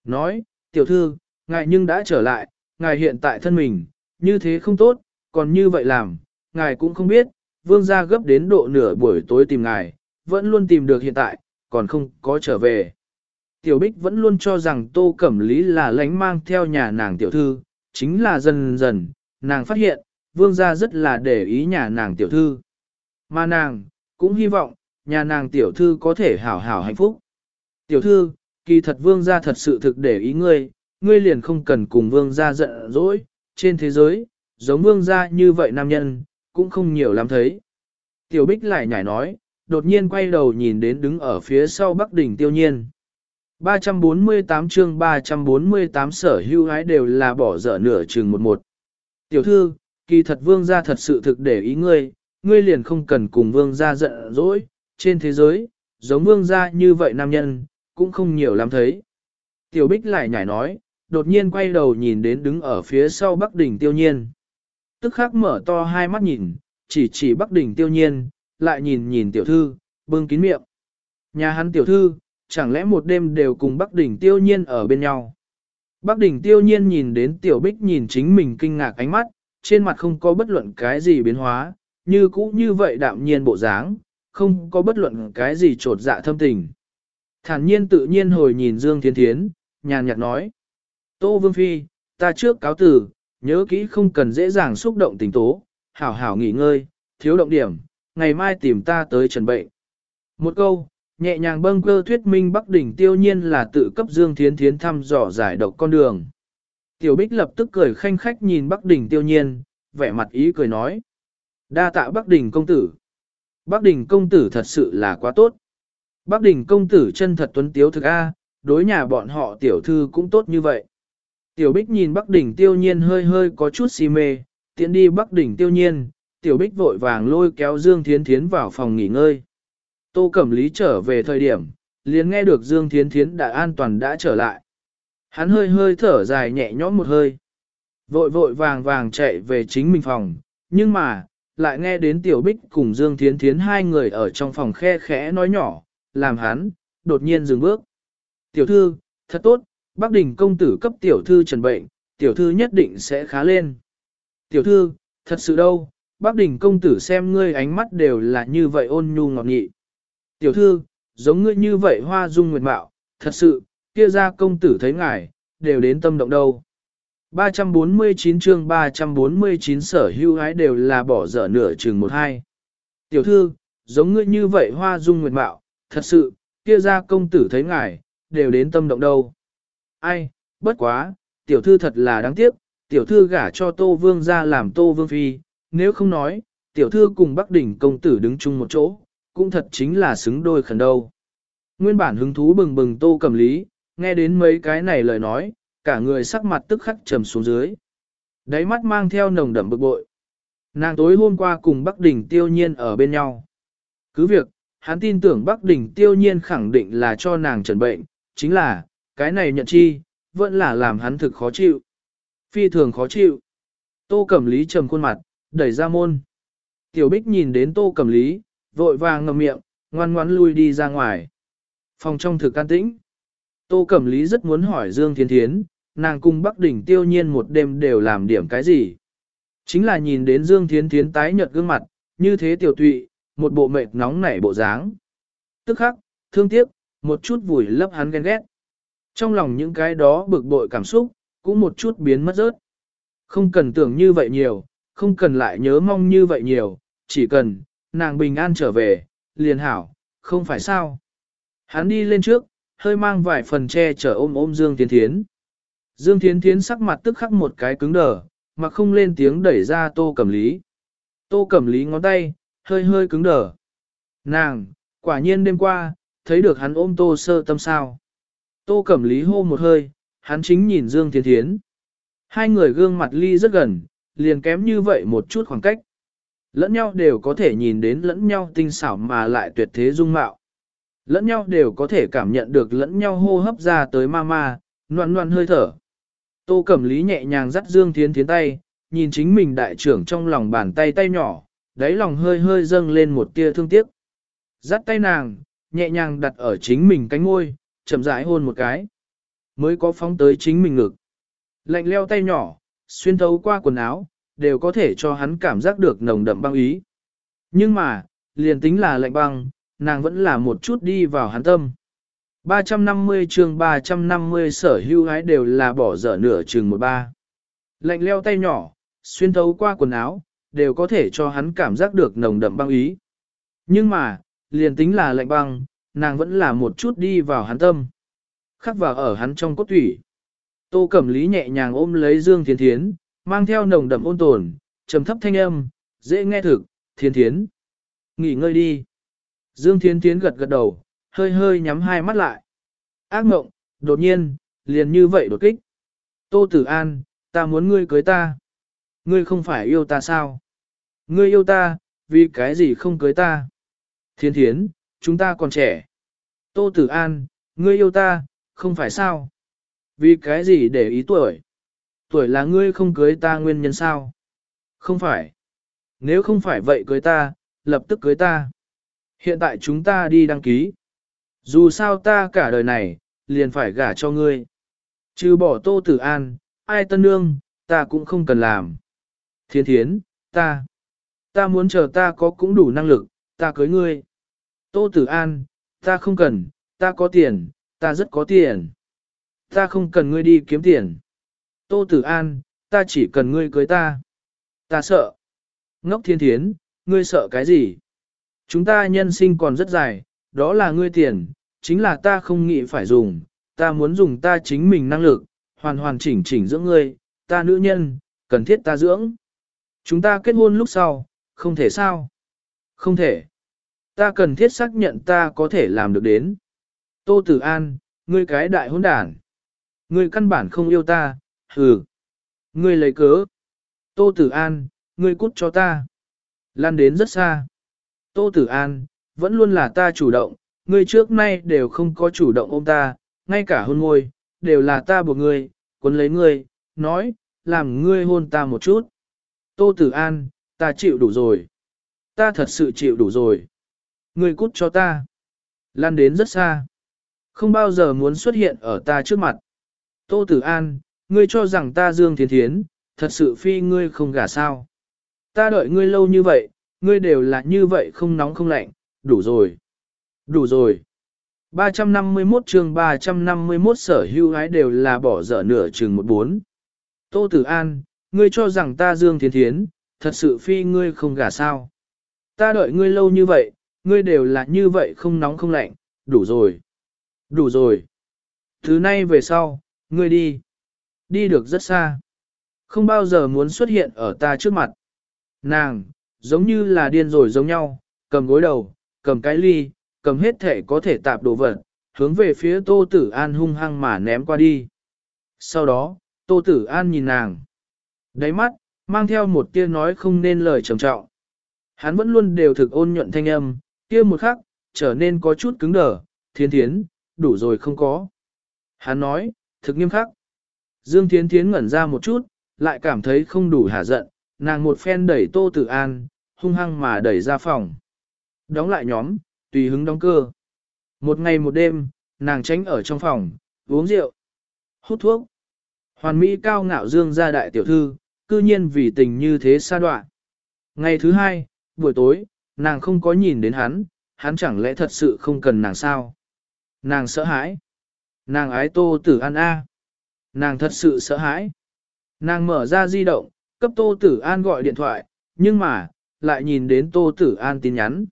Nói, tiểu thư, ngài nhưng đã trở lại, ngài hiện tại thân mình, như thế không tốt, còn như vậy làm, ngài cũng không biết, vương gia gấp đến độ nửa buổi tối tìm ngài, vẫn luôn tìm được hiện tại, còn không có trở về. Tiểu Bích vẫn luôn cho rằng Tô Cẩm Lý là lánh mang theo nhà nàng tiểu thư, chính là dần dần, nàng phát hiện, vương gia rất là để ý nhà nàng tiểu thư. Mà nàng, cũng hy vọng, nhà nàng tiểu thư có thể hảo hảo hạnh phúc. Tiểu thư, kỳ thật vương gia thật sự thực để ý ngươi, ngươi liền không cần cùng vương gia giận dỗi, trên thế giới, giống vương gia như vậy nam nhân, cũng không nhiều lắm thấy. Tiểu Bích lại nhảy nói, đột nhiên quay đầu nhìn đến đứng ở phía sau Bắc đỉnh tiêu nhiên. 348 chương 348 sở hưu hái đều là bỏ dở nửa chừng một một. Tiểu thư, kỳ thật vương gia thật sự thực để ý ngươi, ngươi liền không cần cùng vương gia giận dỗi, trên thế giới, giống vương gia như vậy nam nhân, cũng không nhiều lắm thấy. Tiểu Bích lại nhảy nói, đột nhiên quay đầu nhìn đến đứng ở phía sau Bắc đỉnh tiêu nhiên. Tức khắc mở to hai mắt nhìn, chỉ chỉ Bắc đỉnh tiêu nhiên, lại nhìn nhìn tiểu thư, bưng kín miệng. Nhà hắn tiểu thư, chẳng lẽ một đêm đều cùng Bắc đỉnh tiêu nhiên ở bên nhau. Bắc đỉnh tiêu nhiên nhìn đến tiểu bích nhìn chính mình kinh ngạc ánh mắt, trên mặt không có bất luận cái gì biến hóa, như cũ như vậy đạm nhiên bộ dáng, không có bất luận cái gì trột dạ thâm tình. Thản nhiên tự nhiên hồi nhìn Dương Thiên Thiến, nhàn nhạt nói. Tô Vương Phi, ta trước cáo tử, nhớ kỹ không cần dễ dàng xúc động tình tố, hảo hảo nghỉ ngơi, thiếu động điểm, ngày mai tìm ta tới trần bệnh. Một câu, nhẹ nhàng bâng cơ thuyết minh Bắc Đỉnh tiêu nhiên là tự cấp Dương Thiến Thiến thăm dò giải độc con đường. Tiểu Bích lập tức cười khanh khách nhìn Bắc Đỉnh tiêu nhiên, vẻ mặt ý cười nói. Đa tạ Bắc Đỉnh công tử. Bắc Đỉnh công tử thật sự là quá tốt. Bắc Đỉnh công tử chân thật tuấn tiếu thực A, đối nhà bọn họ tiểu thư cũng tốt như vậy. Tiểu Bích nhìn Bắc Đỉnh tiêu nhiên hơi hơi có chút si mê, tiện đi Bắc Đỉnh tiêu nhiên, Tiểu Bích vội vàng lôi kéo Dương Thiến Thiến vào phòng nghỉ ngơi. Tô Cẩm Lý trở về thời điểm, liền nghe được Dương Thiến Thiến đã an toàn đã trở lại. Hắn hơi hơi thở dài nhẹ nhõm một hơi. Vội vội vàng vàng chạy về chính mình phòng, nhưng mà, lại nghe đến Tiểu Bích cùng Dương Thiến Thiến hai người ở trong phòng khe khẽ nói nhỏ, làm hắn, đột nhiên dừng bước. Tiểu thư, thật tốt, Bắc Đình công tử cấp tiểu thư trần bệnh, tiểu thư nhất định sẽ khá lên. Tiểu thư, thật sự đâu, Bắc Đình công tử xem ngươi ánh mắt đều là như vậy ôn nhu ngọt nghị. Tiểu thư, giống ngươi như vậy hoa dung nguyệt mạo, thật sự, kia ra công tử thấy ngài, đều đến tâm động đâu. 349 chương 349 sở hưu ái đều là bỏ dở nửa chừng một hai. Tiểu thư, giống ngươi như vậy hoa dung nguyệt mạo, thật sự, kia ra công tử thấy ngài, đều đến tâm động đâu. Ai, bất quá, tiểu thư thật là đáng tiếc, tiểu thư gả cho tô vương ra làm tô vương phi, nếu không nói, tiểu thư cùng Bắc Đỉnh công tử đứng chung một chỗ, cũng thật chính là xứng đôi khẩn đâu. Nguyên bản hứng thú bừng bừng tô cầm lý, nghe đến mấy cái này lời nói, cả người sắc mặt tức khắc trầm xuống dưới. Đáy mắt mang theo nồng đậm bực bội. Nàng tối hôm qua cùng Bắc Đỉnh tiêu nhiên ở bên nhau. Cứ việc, hắn tin tưởng Bắc Đỉnh tiêu nhiên khẳng định là cho nàng trần bệnh, chính là, cái này nhận chi, vẫn là làm hắn thực khó chịu. Phi thường khó chịu. Tô Cẩm Lý trầm khuôn mặt, đẩy ra môn. Tiểu Bích nhìn đến Tô Cẩm Lý, vội vàng ngậm miệng, ngoan ngoãn lui đi ra ngoài. Phòng trong thực can tĩnh. Tô Cẩm Lý rất muốn hỏi Dương Thiên Thiến, nàng cùng Bắc Đỉnh tiêu nhiên một đêm đều làm điểm cái gì. Chính là nhìn đến Dương Thiên Thiến tái nhợt gương mặt, như thế tiểu tụy, một bộ mệt nóng nảy bộ dáng. Tức khắc, thương tiếc, một chút vùi lấp hắn ghen ghét. Trong lòng những cái đó bực bội cảm xúc, cũng một chút biến mất rớt. Không cần tưởng như vậy nhiều, không cần lại nhớ mong như vậy nhiều, chỉ cần, nàng bình an trở về, liền hảo, không phải sao. Hắn đi lên trước, hơi mang vài phần che chở ôm ôm Dương Thiến Thiến. Dương Thiến Thiến sắc mặt tức khắc một cái cứng đờ, mà không lên tiếng đẩy ra tô cẩm lý. Tô cẩm lý ngón tay, hơi hơi cứng đờ. Nàng, quả nhiên đêm qua, thấy được hắn ôm tô sơ tâm sao. Tô cẩm lý hô một hơi, hắn chính nhìn Dương Thiến Thiến. Hai người gương mặt ly rất gần, liền kém như vậy một chút khoảng cách. Lẫn nhau đều có thể nhìn đến lẫn nhau tinh xảo mà lại tuyệt thế dung mạo. Lẫn nhau đều có thể cảm nhận được lẫn nhau hô hấp ra tới ma ma, noan noan hơi thở. Tô Cẩm Lý nhẹ nhàng dắt Dương Thiến Thiến tay, nhìn chính mình đại trưởng trong lòng bàn tay tay nhỏ, đáy lòng hơi hơi dâng lên một tia thương tiếc. Dắt tay nàng, nhẹ nhàng đặt ở chính mình cánh ngôi, chậm rãi hôn một cái. Mới có phóng tới chính mình ngực. Lạnh leo tay nhỏ, xuyên thấu qua quần áo, đều có thể cho hắn cảm giác được nồng đậm băng ý. Nhưng mà, liền tính là lạnh băng, nàng vẫn là một chút đi vào hắn tâm. 350 chương 350 sở hưu gái đều là bỏ dở nửa chừng một ba. Lạnh leo tay nhỏ, xuyên thấu qua quần áo, đều có thể cho hắn cảm giác được nồng đậm băng ý. Nhưng mà, liền tính là lạnh băng, nàng vẫn là một chút đi vào hắn tâm. Khắc vào ở hắn trong cốt thủy. Tô Cẩm Lý nhẹ nhàng ôm lấy Dương Thiên Thiến, mang theo nồng đậm ôn tồn, trầm thấp thanh âm, dễ nghe thực, Thiên Thiến. Nghỉ ngơi đi. Dương Thiên Thiến gật gật đầu, hơi hơi nhắm hai mắt lại. Ác mộng, đột nhiên, liền như vậy đột kích. Tô Tử An, ta muốn ngươi cưới ta. Ngươi không phải yêu ta sao? Ngươi yêu ta, vì cái gì không cưới ta? Thiên thiến, chúng ta còn trẻ. Tô Tử An, ngươi yêu ta, không phải sao? Vì cái gì để ý tuổi? Tuổi là ngươi không cưới ta nguyên nhân sao? Không phải. Nếu không phải vậy cưới ta, lập tức cưới ta. Hiện tại chúng ta đi đăng ký. Dù sao ta cả đời này, liền phải gả cho ngươi. Trừ bỏ tô tử an, ai tân nương, ta cũng không cần làm. Thiên thiến, ta, ta muốn chờ ta có cũng đủ năng lực, ta cưới ngươi. Tô Tử An, ta không cần, ta có tiền, ta rất có tiền. Ta không cần ngươi đi kiếm tiền. Tô Tử An, ta chỉ cần ngươi cưới ta. Ta sợ. Ngốc thiên thiến, ngươi sợ cái gì? Chúng ta nhân sinh còn rất dài, đó là ngươi tiền, chính là ta không nghĩ phải dùng, ta muốn dùng ta chính mình năng lực, hoàn hoàn chỉnh chỉnh dưỡng ngươi, ta nữ nhân, cần thiết ta dưỡng. Chúng ta kết hôn lúc sau, không thể sao? Không thể. Ta cần thiết xác nhận ta có thể làm được đến. Tô Tử An, ngươi cái đại hôn đản. Ngươi căn bản không yêu ta, hừ. Ngươi lấy cớ. Tô Tử An, ngươi cút cho ta. Lan đến rất xa. Tô Tử An, vẫn luôn là ta chủ động, ngươi trước nay đều không có chủ động ôm ta, ngay cả hôn môi, đều là ta buộc ngươi, cuốn lấy ngươi, nói, làm ngươi hôn ta một chút. Tô Tử An, ta chịu đủ rồi. Ta thật sự chịu đủ rồi. Ngươi cút cho ta. Lan đến rất xa. Không bao giờ muốn xuất hiện ở ta trước mặt. Tô Tử An, ngươi cho rằng ta dương thiên thiến, thật sự phi ngươi không gả sao. Ta đợi ngươi lâu như vậy, ngươi đều là như vậy không nóng không lạnh, đủ rồi. Đủ rồi. 351 chương 351 sở hưu gái đều là bỏ dở nửa chừng một bốn. Tô Tử An, ngươi cho rằng ta dương Thiến thiến, thật sự phi ngươi không gả sao. Ta đợi ngươi lâu như vậy, ngươi đều là như vậy không nóng không lạnh, đủ rồi. Đủ rồi. Thứ nay về sau, ngươi đi. Đi được rất xa. Không bao giờ muốn xuất hiện ở ta trước mặt. Nàng, giống như là điên rồi giống nhau, cầm gối đầu, cầm cái ly, cầm hết thể có thể tạp đồ vật, hướng về phía Tô Tử An hung hăng mà ném qua đi. Sau đó, Tô Tử An nhìn nàng. Đáy mắt, mang theo một tia nói không nên lời trầm trọng. Hắn vẫn luôn đều thực ôn nhuận thanh âm, kia một khắc, trở nên có chút cứng đờ, thiên thiến, đủ rồi không có. Hắn nói, thực nghiêm khắc. Dương Thiến Thiến ngẩn ra một chút, lại cảm thấy không đủ hả giận, nàng một phen đẩy Tô Tử An, hung hăng mà đẩy ra phòng. Đóng lại nhóm, tùy hứng đóng cơ. Một ngày một đêm, nàng tránh ở trong phòng, uống rượu, hút thuốc. Hoàn Mỹ cao ngạo dương ra đại tiểu thư, cư nhiên vì tình như thế xa đoạn. Ngày thứ hai, buổi tối, nàng không có nhìn đến hắn, hắn chẳng lẽ thật sự không cần nàng sao? Nàng sợ hãi. Nàng ái tô tử an A. Nàng thật sự sợ hãi. Nàng mở ra di động, cấp tô tử an gọi điện thoại, nhưng mà, lại nhìn đến tô tử an tin nhắn.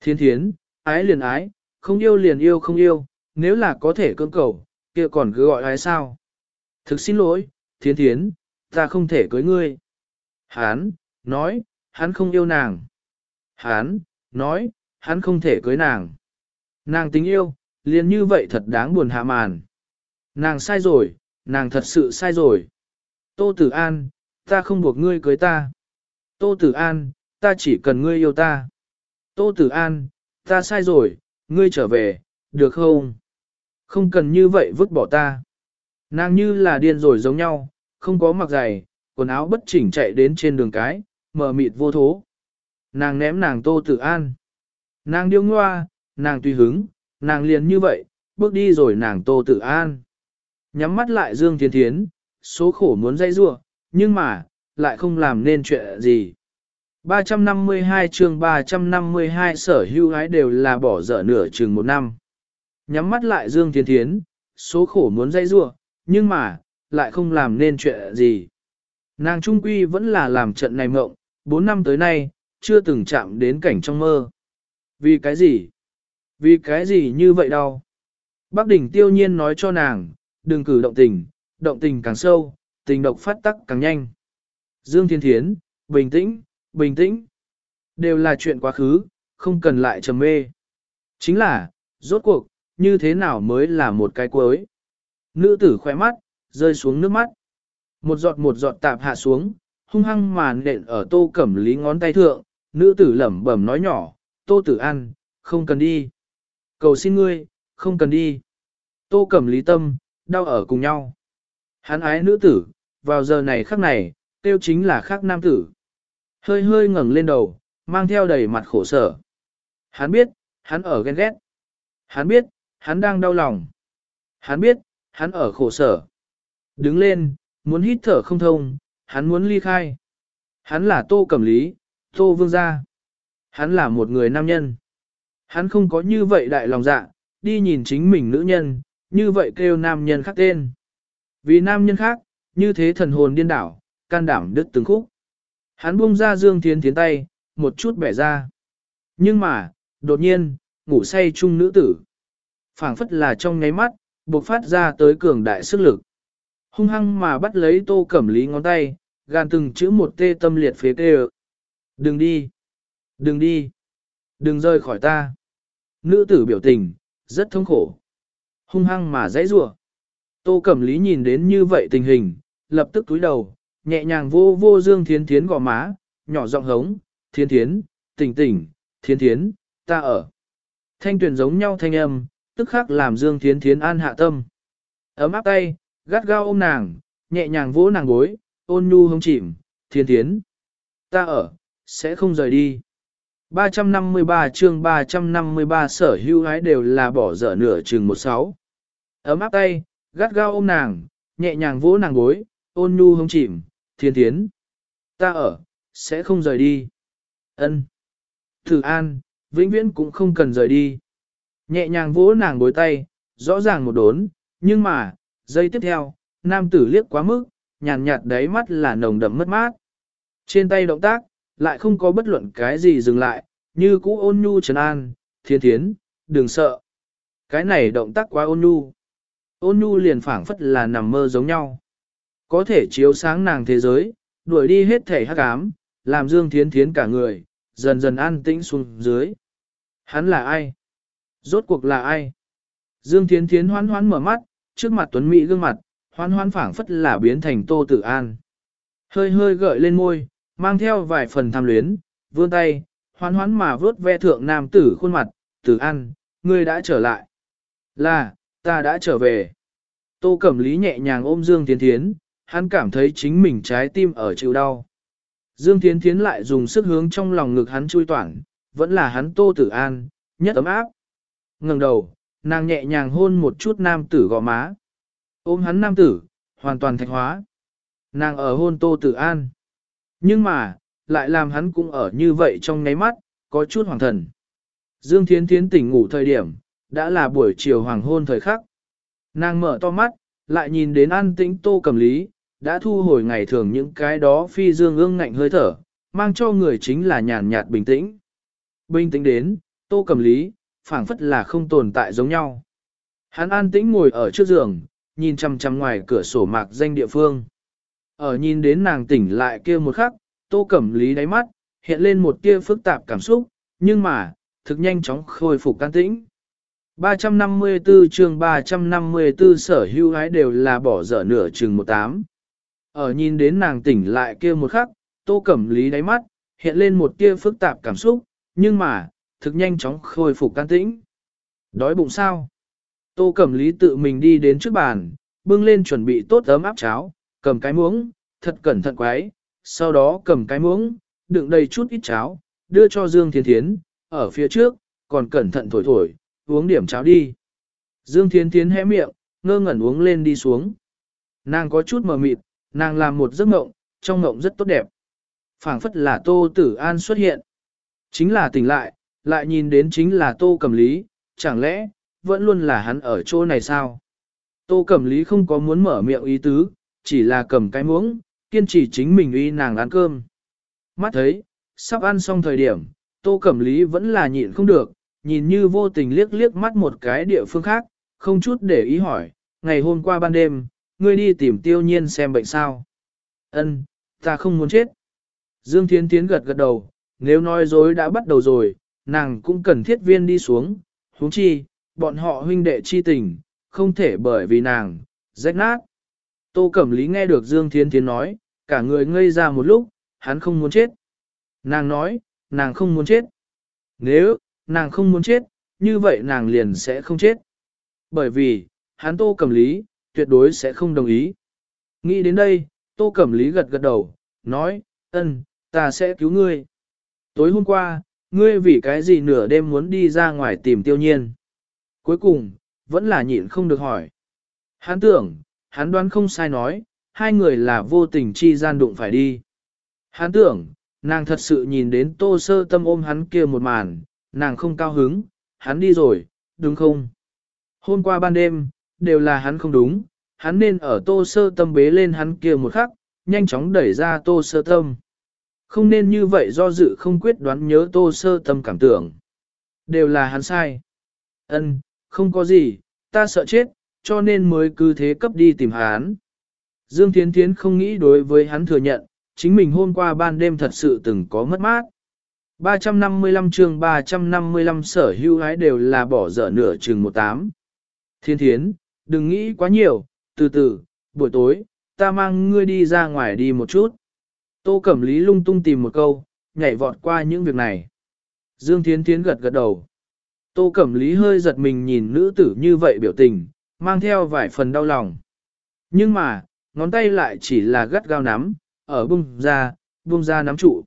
Thiên thiến, ái liền ái, không yêu liền yêu không yêu, nếu là có thể cưỡng cầu, kia còn cứ gọi ái sao. Thực xin lỗi, thiên thiến, ta không thể cưới ngươi. Hán, nói, hắn không yêu nàng. Hán, nói, hắn không thể cưới nàng. Nàng tình yêu, liền như vậy thật đáng buồn hạ màn. Nàng sai rồi, nàng thật sự sai rồi. Tô Tử An, ta không buộc ngươi cưới ta. Tô Tử An, ta chỉ cần ngươi yêu ta. Tô Tử An, ta sai rồi, ngươi trở về, được không? Không cần như vậy vứt bỏ ta. Nàng như là điên rồi giống nhau, không có mặc giày, quần áo bất chỉnh chạy đến trên đường cái, mờ mịt vô thố. Nàng ném nàng Tô Tử An. Nàng điêu ngoa, nàng tùy hứng, nàng liền như vậy, bước đi rồi nàng Tô Tử An. Nhắm mắt lại Dương Thiên Thiến, số khổ muốn dây rua, nhưng mà, lại không làm nên chuyện gì. 352 chương 352 sở hữu gái đều là bỏ dở nửa chừng một năm. Nhắm mắt lại Dương Thiên Thiến, số khổ muốn dây rua, nhưng mà, lại không làm nên chuyện gì. Nàng Trung Quy vẫn là làm trận này mộng, 4 năm tới nay, chưa từng chạm đến cảnh trong mơ. Vì cái gì? Vì cái gì như vậy đâu? Bác đỉnh tiêu nhiên nói cho nàng, đừng cử động tình, động tình càng sâu, tình độc phát tắc càng nhanh. Dương Thiên Thiến, bình tĩnh, bình tĩnh. Đều là chuyện quá khứ, không cần lại trầm mê. Chính là, rốt cuộc, như thế nào mới là một cái cuối. Nữ tử khỏe mắt, rơi xuống nước mắt. Một giọt một giọt tạp hạ xuống, hung hăng màn nện ở tô cẩm lý ngón tay thượng, nữ tử lẩm bẩm nói nhỏ, tô tử ăn, không cần đi. Cầu xin ngươi, không cần đi. Tô cẩm lý tâm, đau ở cùng nhau. Hắn ái nữ tử, vào giờ này khắc này, tiêu chính là khắc nam tử. Hơi hơi ngẩng lên đầu, mang theo đầy mặt khổ sở. Hắn biết, hắn ở ghen ghét. Hắn biết, hắn đang đau lòng. Hắn biết, hắn ở khổ sở. Đứng lên, muốn hít thở không thông, hắn muốn ly khai. Hắn là Tô Cẩm Lý, Tô Vương Gia. Hắn là một người nam nhân. Hắn không có như vậy đại lòng dạ, đi nhìn chính mình nữ nhân, như vậy kêu nam nhân khác tên. Vì nam nhân khác, như thế thần hồn điên đảo, can đảm đứt từng khúc. Hắn buông ra Dương Thiến Thiến tay, một chút bẻ ra. Nhưng mà, đột nhiên, ngủ say chung nữ tử. phảng phất là trong nháy mắt, bộc phát ra tới cường đại sức lực. Hung hăng mà bắt lấy tô cẩm lý ngón tay, gan từng chữ một tê tâm liệt phế tê Đừng đi! Đừng đi! Đừng rơi khỏi ta! Nữ tử biểu tình, rất thống khổ. Hung hăng mà dãy rủa. Tô Cẩm Lý nhìn đến như vậy tình hình, lập tức túi đầu, nhẹ nhàng vô vô Dương Thiến Thiến gò má, nhỏ giọng hống, Thiến Thiến, tỉnh tỉnh, Thiến Thiến, ta ở. Thanh tuyển giống nhau thanh âm, tức khắc làm Dương Thiến Thiến an hạ tâm. Ấm áp tay, gắt gao ôm nàng, nhẹ nhàng vỗ nàng gối, ôn nhu hông chìm, thiên Thiến. Ta ở, sẽ không rời đi. 353 chương 353 sở hữu hái đều là bỏ dở nửa chừng một sáu. Ấm áp tay, gắt gao ôm nàng, nhẹ nhàng vỗ nàng gối, ôn nhu hông chìm, thiên thiến. Ta ở, sẽ không rời đi. ân Thử an, vĩnh viễn cũng không cần rời đi. Nhẹ nhàng vỗ nàng gối tay, rõ ràng một đốn, nhưng mà, giây tiếp theo, nam tử liếc quá mức, nhàn nhạt đáy mắt là nồng đậm mất mát. Trên tay động tác, lại không có bất luận cái gì dừng lại, như cũ ôn nhu trấn an, thiên thiến, đừng sợ. Cái này động tác quá ôn nhu. Ôn nhu liền phảng phất là nằm mơ giống nhau. Có thể chiếu sáng nàng thế giới, đuổi đi hết thể hắc ám, làm Dương Thiến Thiến cả người, dần dần an tĩnh xuống dưới. Hắn là ai? Rốt cuộc là ai? Dương Thiến Thiến hoán hoán mở mắt, trước mặt Tuấn Mỹ gương mặt, hoan hoan phảng phất là biến thành Tô Tử An. Hơi hơi gợi lên môi, mang theo vài phần tham luyến, vươn tay, hoan hoan mà vớt ve thượng nam tử khuôn mặt, Tử An, ngươi đã trở lại. Là, ta đã trở về. Tô Cẩm Lý nhẹ nhàng ôm Dương tiến Thiến, hắn cảm thấy chính mình trái tim ở chịu đau. Dương tiến Thiến lại dùng sức hướng trong lòng ngực hắn chui toản, vẫn là hắn Tô Tử An, nhất ấm áp. ngẩng đầu, nàng nhẹ nhàng hôn một chút nam tử gò má. Ôm hắn nam tử, hoàn toàn thạch hóa. Nàng ở hôn Tô Tử An. Nhưng mà, lại làm hắn cũng ở như vậy trong ngáy mắt, có chút hoàng thần. Dương Thiến Thiến tỉnh ngủ thời điểm, đã là buổi chiều hoàng hôn thời khắc. Nàng mở to mắt, lại nhìn đến an tĩnh tô cầm lý, đã thu hồi ngày thường những cái đó phi dương ương ngạnh hơi thở, mang cho người chính là nhàn nhạt bình tĩnh. Bình tĩnh đến, tô cầm lý, phảng phất là không tồn tại giống nhau. Hắn an tĩnh ngồi ở trước giường, nhìn chăm chăm ngoài cửa sổ mạc danh địa phương. Ở nhìn đến nàng tỉnh lại kia một khắc, tô cẩm lý đáy mắt, hiện lên một tia phức tạp cảm xúc, nhưng mà, thực nhanh chóng khôi phục can tĩnh. 354 chương 354 sở hữu ái đều là bỏ dở nửa chừng một tám. Ở nhìn đến nàng tỉnh lại kia một khắc, tô cẩm lý đáy mắt, hiện lên một tia phức tạp cảm xúc, nhưng mà, thực nhanh chóng khôi phục can tĩnh. Đói bụng sao? Tô cẩm lý tự mình đi đến trước bàn, bưng lên chuẩn bị tốt ấm áp cháo, cầm cái muỗng, thật cẩn thận quái, sau đó cầm cái muỗng, đựng đầy chút ít cháo, đưa cho Dương Thiên Thiến, ở phía trước, còn cẩn thận thổi thổi, uống điểm cháo đi. Dương Thiên Thiến hé miệng, ngơ ngẩn uống lên đi xuống. Nàng có chút mờ mịt, nàng làm một giấc mộng, trong mộng rất tốt đẹp. phảng phất là Tô Tử An xuất hiện. Chính là tỉnh lại, lại nhìn đến chính là Tô Cẩm Lý, chẳng lẽ, vẫn luôn là hắn ở chỗ này sao? Tô Cẩm Lý không có muốn mở miệng ý tứ, chỉ là cầm cái muỗng, kiên trì chính mình uy nàng ăn cơm. Mắt thấy, sắp ăn xong thời điểm, Tô Cẩm Lý vẫn là nhịn không được, nhìn như vô tình liếc liếc mắt một cái địa phương khác, không chút để ý hỏi, ngày hôm qua ban đêm, ngươi đi tìm tiêu nhiên xem bệnh sao. Ân, ta không muốn chết. Dương Thiên Tiến gật gật đầu, nếu nói dối đã bắt đầu rồi, nàng cũng cần thiết viên đi xuống, huống chi, bọn họ huynh đệ chi tình, không thể bởi vì nàng, rách nát. Tô Cẩm Lý nghe được Dương Thiên Thiến nói, cả người ngây ra một lúc, hắn không muốn chết. Nàng nói, nàng không muốn chết. Nếu, nàng không muốn chết, như vậy nàng liền sẽ không chết. Bởi vì, hắn Tô Cẩm Lý, tuyệt đối sẽ không đồng ý. Nghĩ đến đây, Tô Cẩm Lý gật gật đầu, nói, ân, ta sẽ cứu ngươi. Tối hôm qua, ngươi vì cái gì nửa đêm muốn đi ra ngoài tìm tiêu nhiên. Cuối cùng, vẫn là nhịn không được hỏi. Hắn tưởng, hắn đoán không sai nói, hai người là vô tình chi gian đụng phải đi. Hắn tưởng, nàng thật sự nhìn đến tô sơ tâm ôm hắn kia một màn, nàng không cao hứng, hắn đi rồi, đúng không? Hôm qua ban đêm, đều là hắn không đúng, hắn nên ở tô sơ tâm bế lên hắn kia một khắc, nhanh chóng đẩy ra tô sơ tâm. Không nên như vậy do dự không quyết đoán nhớ tô sơ tâm cảm tưởng. Đều là hắn sai. Ân, không có gì, ta sợ chết, cho nên mới cứ thế cấp đi tìm hắn. Dương Thiến Thiến không nghĩ đối với hắn thừa nhận, chính mình hôm qua ban đêm thật sự từng có mất mát. 355 chương 355 sở hữu hái đều là bỏ dở nửa chừng 18. Thiên Thiến, đừng nghĩ quá nhiều, từ từ, buổi tối, ta mang ngươi đi ra ngoài đi một chút. Tô Cẩm Lý lung tung tìm một câu, nhảy vọt qua những việc này. Dương Thiến Thiến gật gật đầu. Tô Cẩm Lý hơi giật mình nhìn nữ tử như vậy biểu tình, mang theo vài phần đau lòng. Nhưng mà, ngón tay lại chỉ là gắt gao nắm, ở bung ra, bung ra nắm trụ.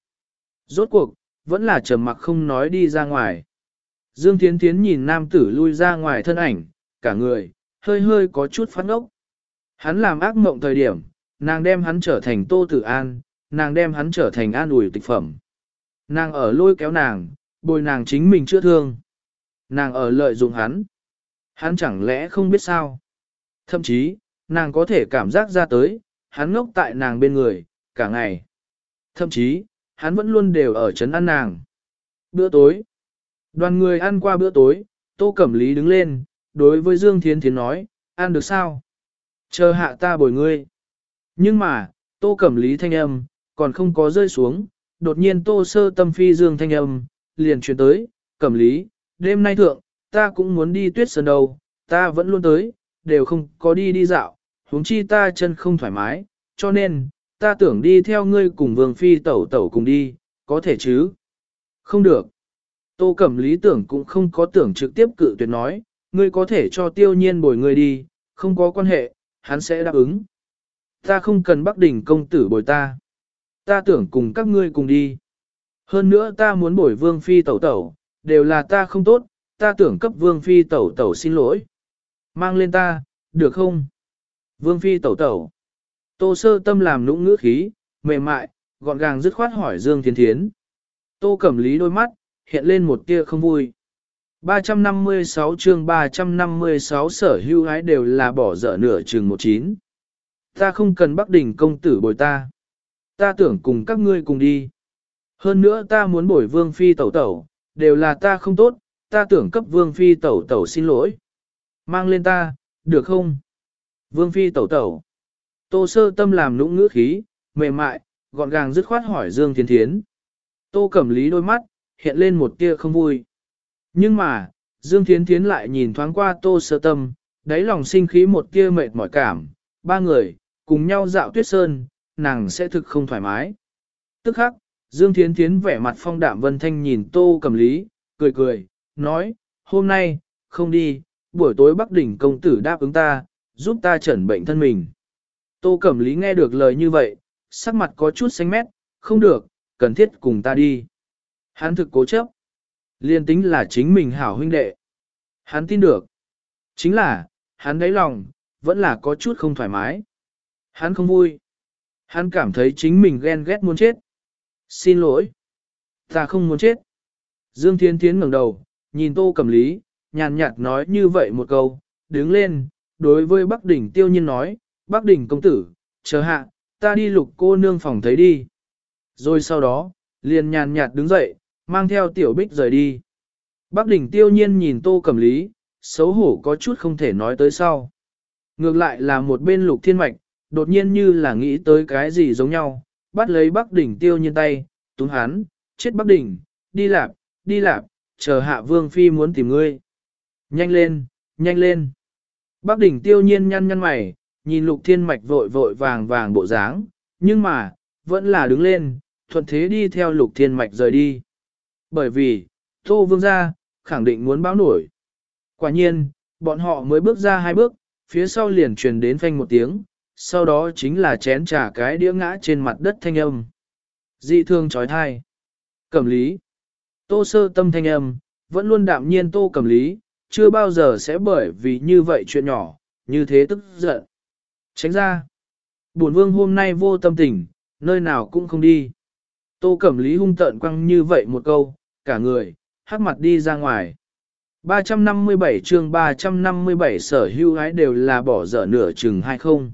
Rốt cuộc, vẫn là trầm mặc không nói đi ra ngoài. Dương Thiến Thiến nhìn nam tử lui ra ngoài thân ảnh, cả người, hơi hơi có chút phát ngốc. Hắn làm ác mộng thời điểm, nàng đem hắn trở thành tô tử an, nàng đem hắn trở thành an ủi tịch phẩm. Nàng ở lôi kéo nàng, bồi nàng chính mình chữa thương. Nàng ở lợi dụng hắn. Hắn chẳng lẽ không biết sao? Thậm chí, nàng có thể cảm giác ra tới, hắn ngốc tại nàng bên người, cả ngày. Thậm chí, hắn vẫn luôn đều ở chấn ăn nàng. Bữa tối. Đoàn người ăn qua bữa tối, Tô Cẩm Lý đứng lên, đối với Dương Thiến Thiến nói, ăn được sao? Chờ hạ ta bồi ngươi. Nhưng mà, Tô Cẩm Lý thanh âm, còn không có rơi xuống, đột nhiên Tô Sơ Tâm Phi Dương thanh âm, liền truyền tới, Cẩm Lý, đêm nay thượng, ta cũng muốn đi tuyết sơn đâu, ta vẫn luôn tới, đều không có đi đi dạo, huống chi ta chân không thoải mái, cho nên, ta tưởng đi theo ngươi cùng vương phi tẩu tẩu cùng đi, có thể chứ? Không được. Tô Cẩm lý tưởng cũng không có tưởng trực tiếp cự tuyệt nói, ngươi có thể cho tiêu nhiên bồi ngươi đi, không có quan hệ, hắn sẽ đáp ứng. Ta không cần Bắc Đỉnh công tử bồi ta. Ta tưởng cùng các ngươi cùng đi. Hơn nữa ta muốn bồi vương phi tẩu tẩu, đều là ta không tốt, ta tưởng cấp vương phi tẩu tẩu xin lỗi. Mang lên ta, được không? Vương phi tẩu tẩu. Tô sơ tâm làm nũng ngữ khí, mềm mại, gọn gàng dứt khoát hỏi Dương Thiên Thiến. Tô cẩm lý đôi mắt, hiện lên một tia không vui. 356 chương 356 sở hưu ái đều là bỏ dở nửa chừng một chín. Ta không cần Bắc Đỉnh công tử bồi ta. Ta tưởng cùng các ngươi cùng đi. Hơn nữa ta muốn bồi vương phi tẩu tẩu, đều là ta không tốt, ta tưởng cấp vương phi tẩu tẩu xin lỗi. Mang lên ta, được không? Vương phi tẩu tẩu. Tô sơ tâm làm nũng ngữ khí, mềm mại, gọn gàng dứt khoát hỏi Dương Thiên Thiến. Tô cẩm lý đôi mắt, hiện lên một tia không vui. Nhưng mà, Dương Thiến Thiến lại nhìn thoáng qua tô sơ tâm, đáy lòng sinh khí một tia mệt mỏi cảm, ba người, cùng nhau dạo tuyết sơn, nàng sẽ thực không thoải mái. Tức khắc, Dương Thiến Thiến vẻ mặt phong đạm vân thanh nhìn tô cẩm lý, cười cười, nói, hôm nay, không đi, buổi tối Bắc Đỉnh công tử đáp ứng ta, giúp ta chẩn bệnh thân mình. Tô Cẩm Lý nghe được lời như vậy, sắc mặt có chút xanh mét, không được, cần thiết cùng ta đi. Hắn thực cố chấp. Liên tính là chính mình hảo huynh đệ. Hắn tin được. Chính là, hắn đáy lòng, vẫn là có chút không thoải mái. Hắn không vui. Hắn cảm thấy chính mình ghen ghét muốn chết. Xin lỗi. Ta không muốn chết. Dương Thiên Thiến ngẩng đầu, nhìn Tô Cẩm Lý, nhàn nhạt nói như vậy một câu, đứng lên, đối với Bắc Đỉnh tiêu nhiên nói, Bắc Đỉnh công tử, chờ hạ, ta đi lục cô nương phòng thấy đi. Rồi sau đó, liền nhàn nhạt đứng dậy, mang theo tiểu bích rời đi. Bắc Đỉnh tiêu nhiên nhìn Tô Cẩm Lý, xấu hổ có chút không thể nói tới sau. Ngược lại là một bên lục thiên mạch, đột nhiên như là nghĩ tới cái gì giống nhau, bắt lấy Bắc Đỉnh tiêu nhiên tay, túng hắn, chết Bắc Đỉnh, đi lạp, đi lạp, chờ hạ vương phi muốn tìm ngươi. Nhanh lên, nhanh lên. Bác đỉnh tiêu nhiên nhăn nhăn mày, nhìn lục thiên mạch vội vội vàng vàng bộ dáng, nhưng mà, vẫn là đứng lên, thuận thế đi theo lục thiên mạch rời đi. Bởi vì, tô vương gia, khẳng định muốn báo nổi. Quả nhiên, bọn họ mới bước ra hai bước, phía sau liền truyền đến phanh một tiếng, sau đó chính là chén trà cái đĩa ngã trên mặt đất thanh âm. Dị thương trói thai. Cẩm lý. Tô sơ tâm thanh âm, vẫn luôn đạm nhiên tô cẩm lý, chưa bao giờ sẽ bởi vì như vậy chuyện nhỏ, như thế tức giận. Tránh ra. Bổn vương hôm nay vô tâm tình, nơi nào cũng không đi. Tô Cẩm Lý hung tợn quăng như vậy một câu, cả người, hắc mặt đi ra ngoài. 357 chương 357 sở hữu ái đều là bỏ dở nửa chừng hay không.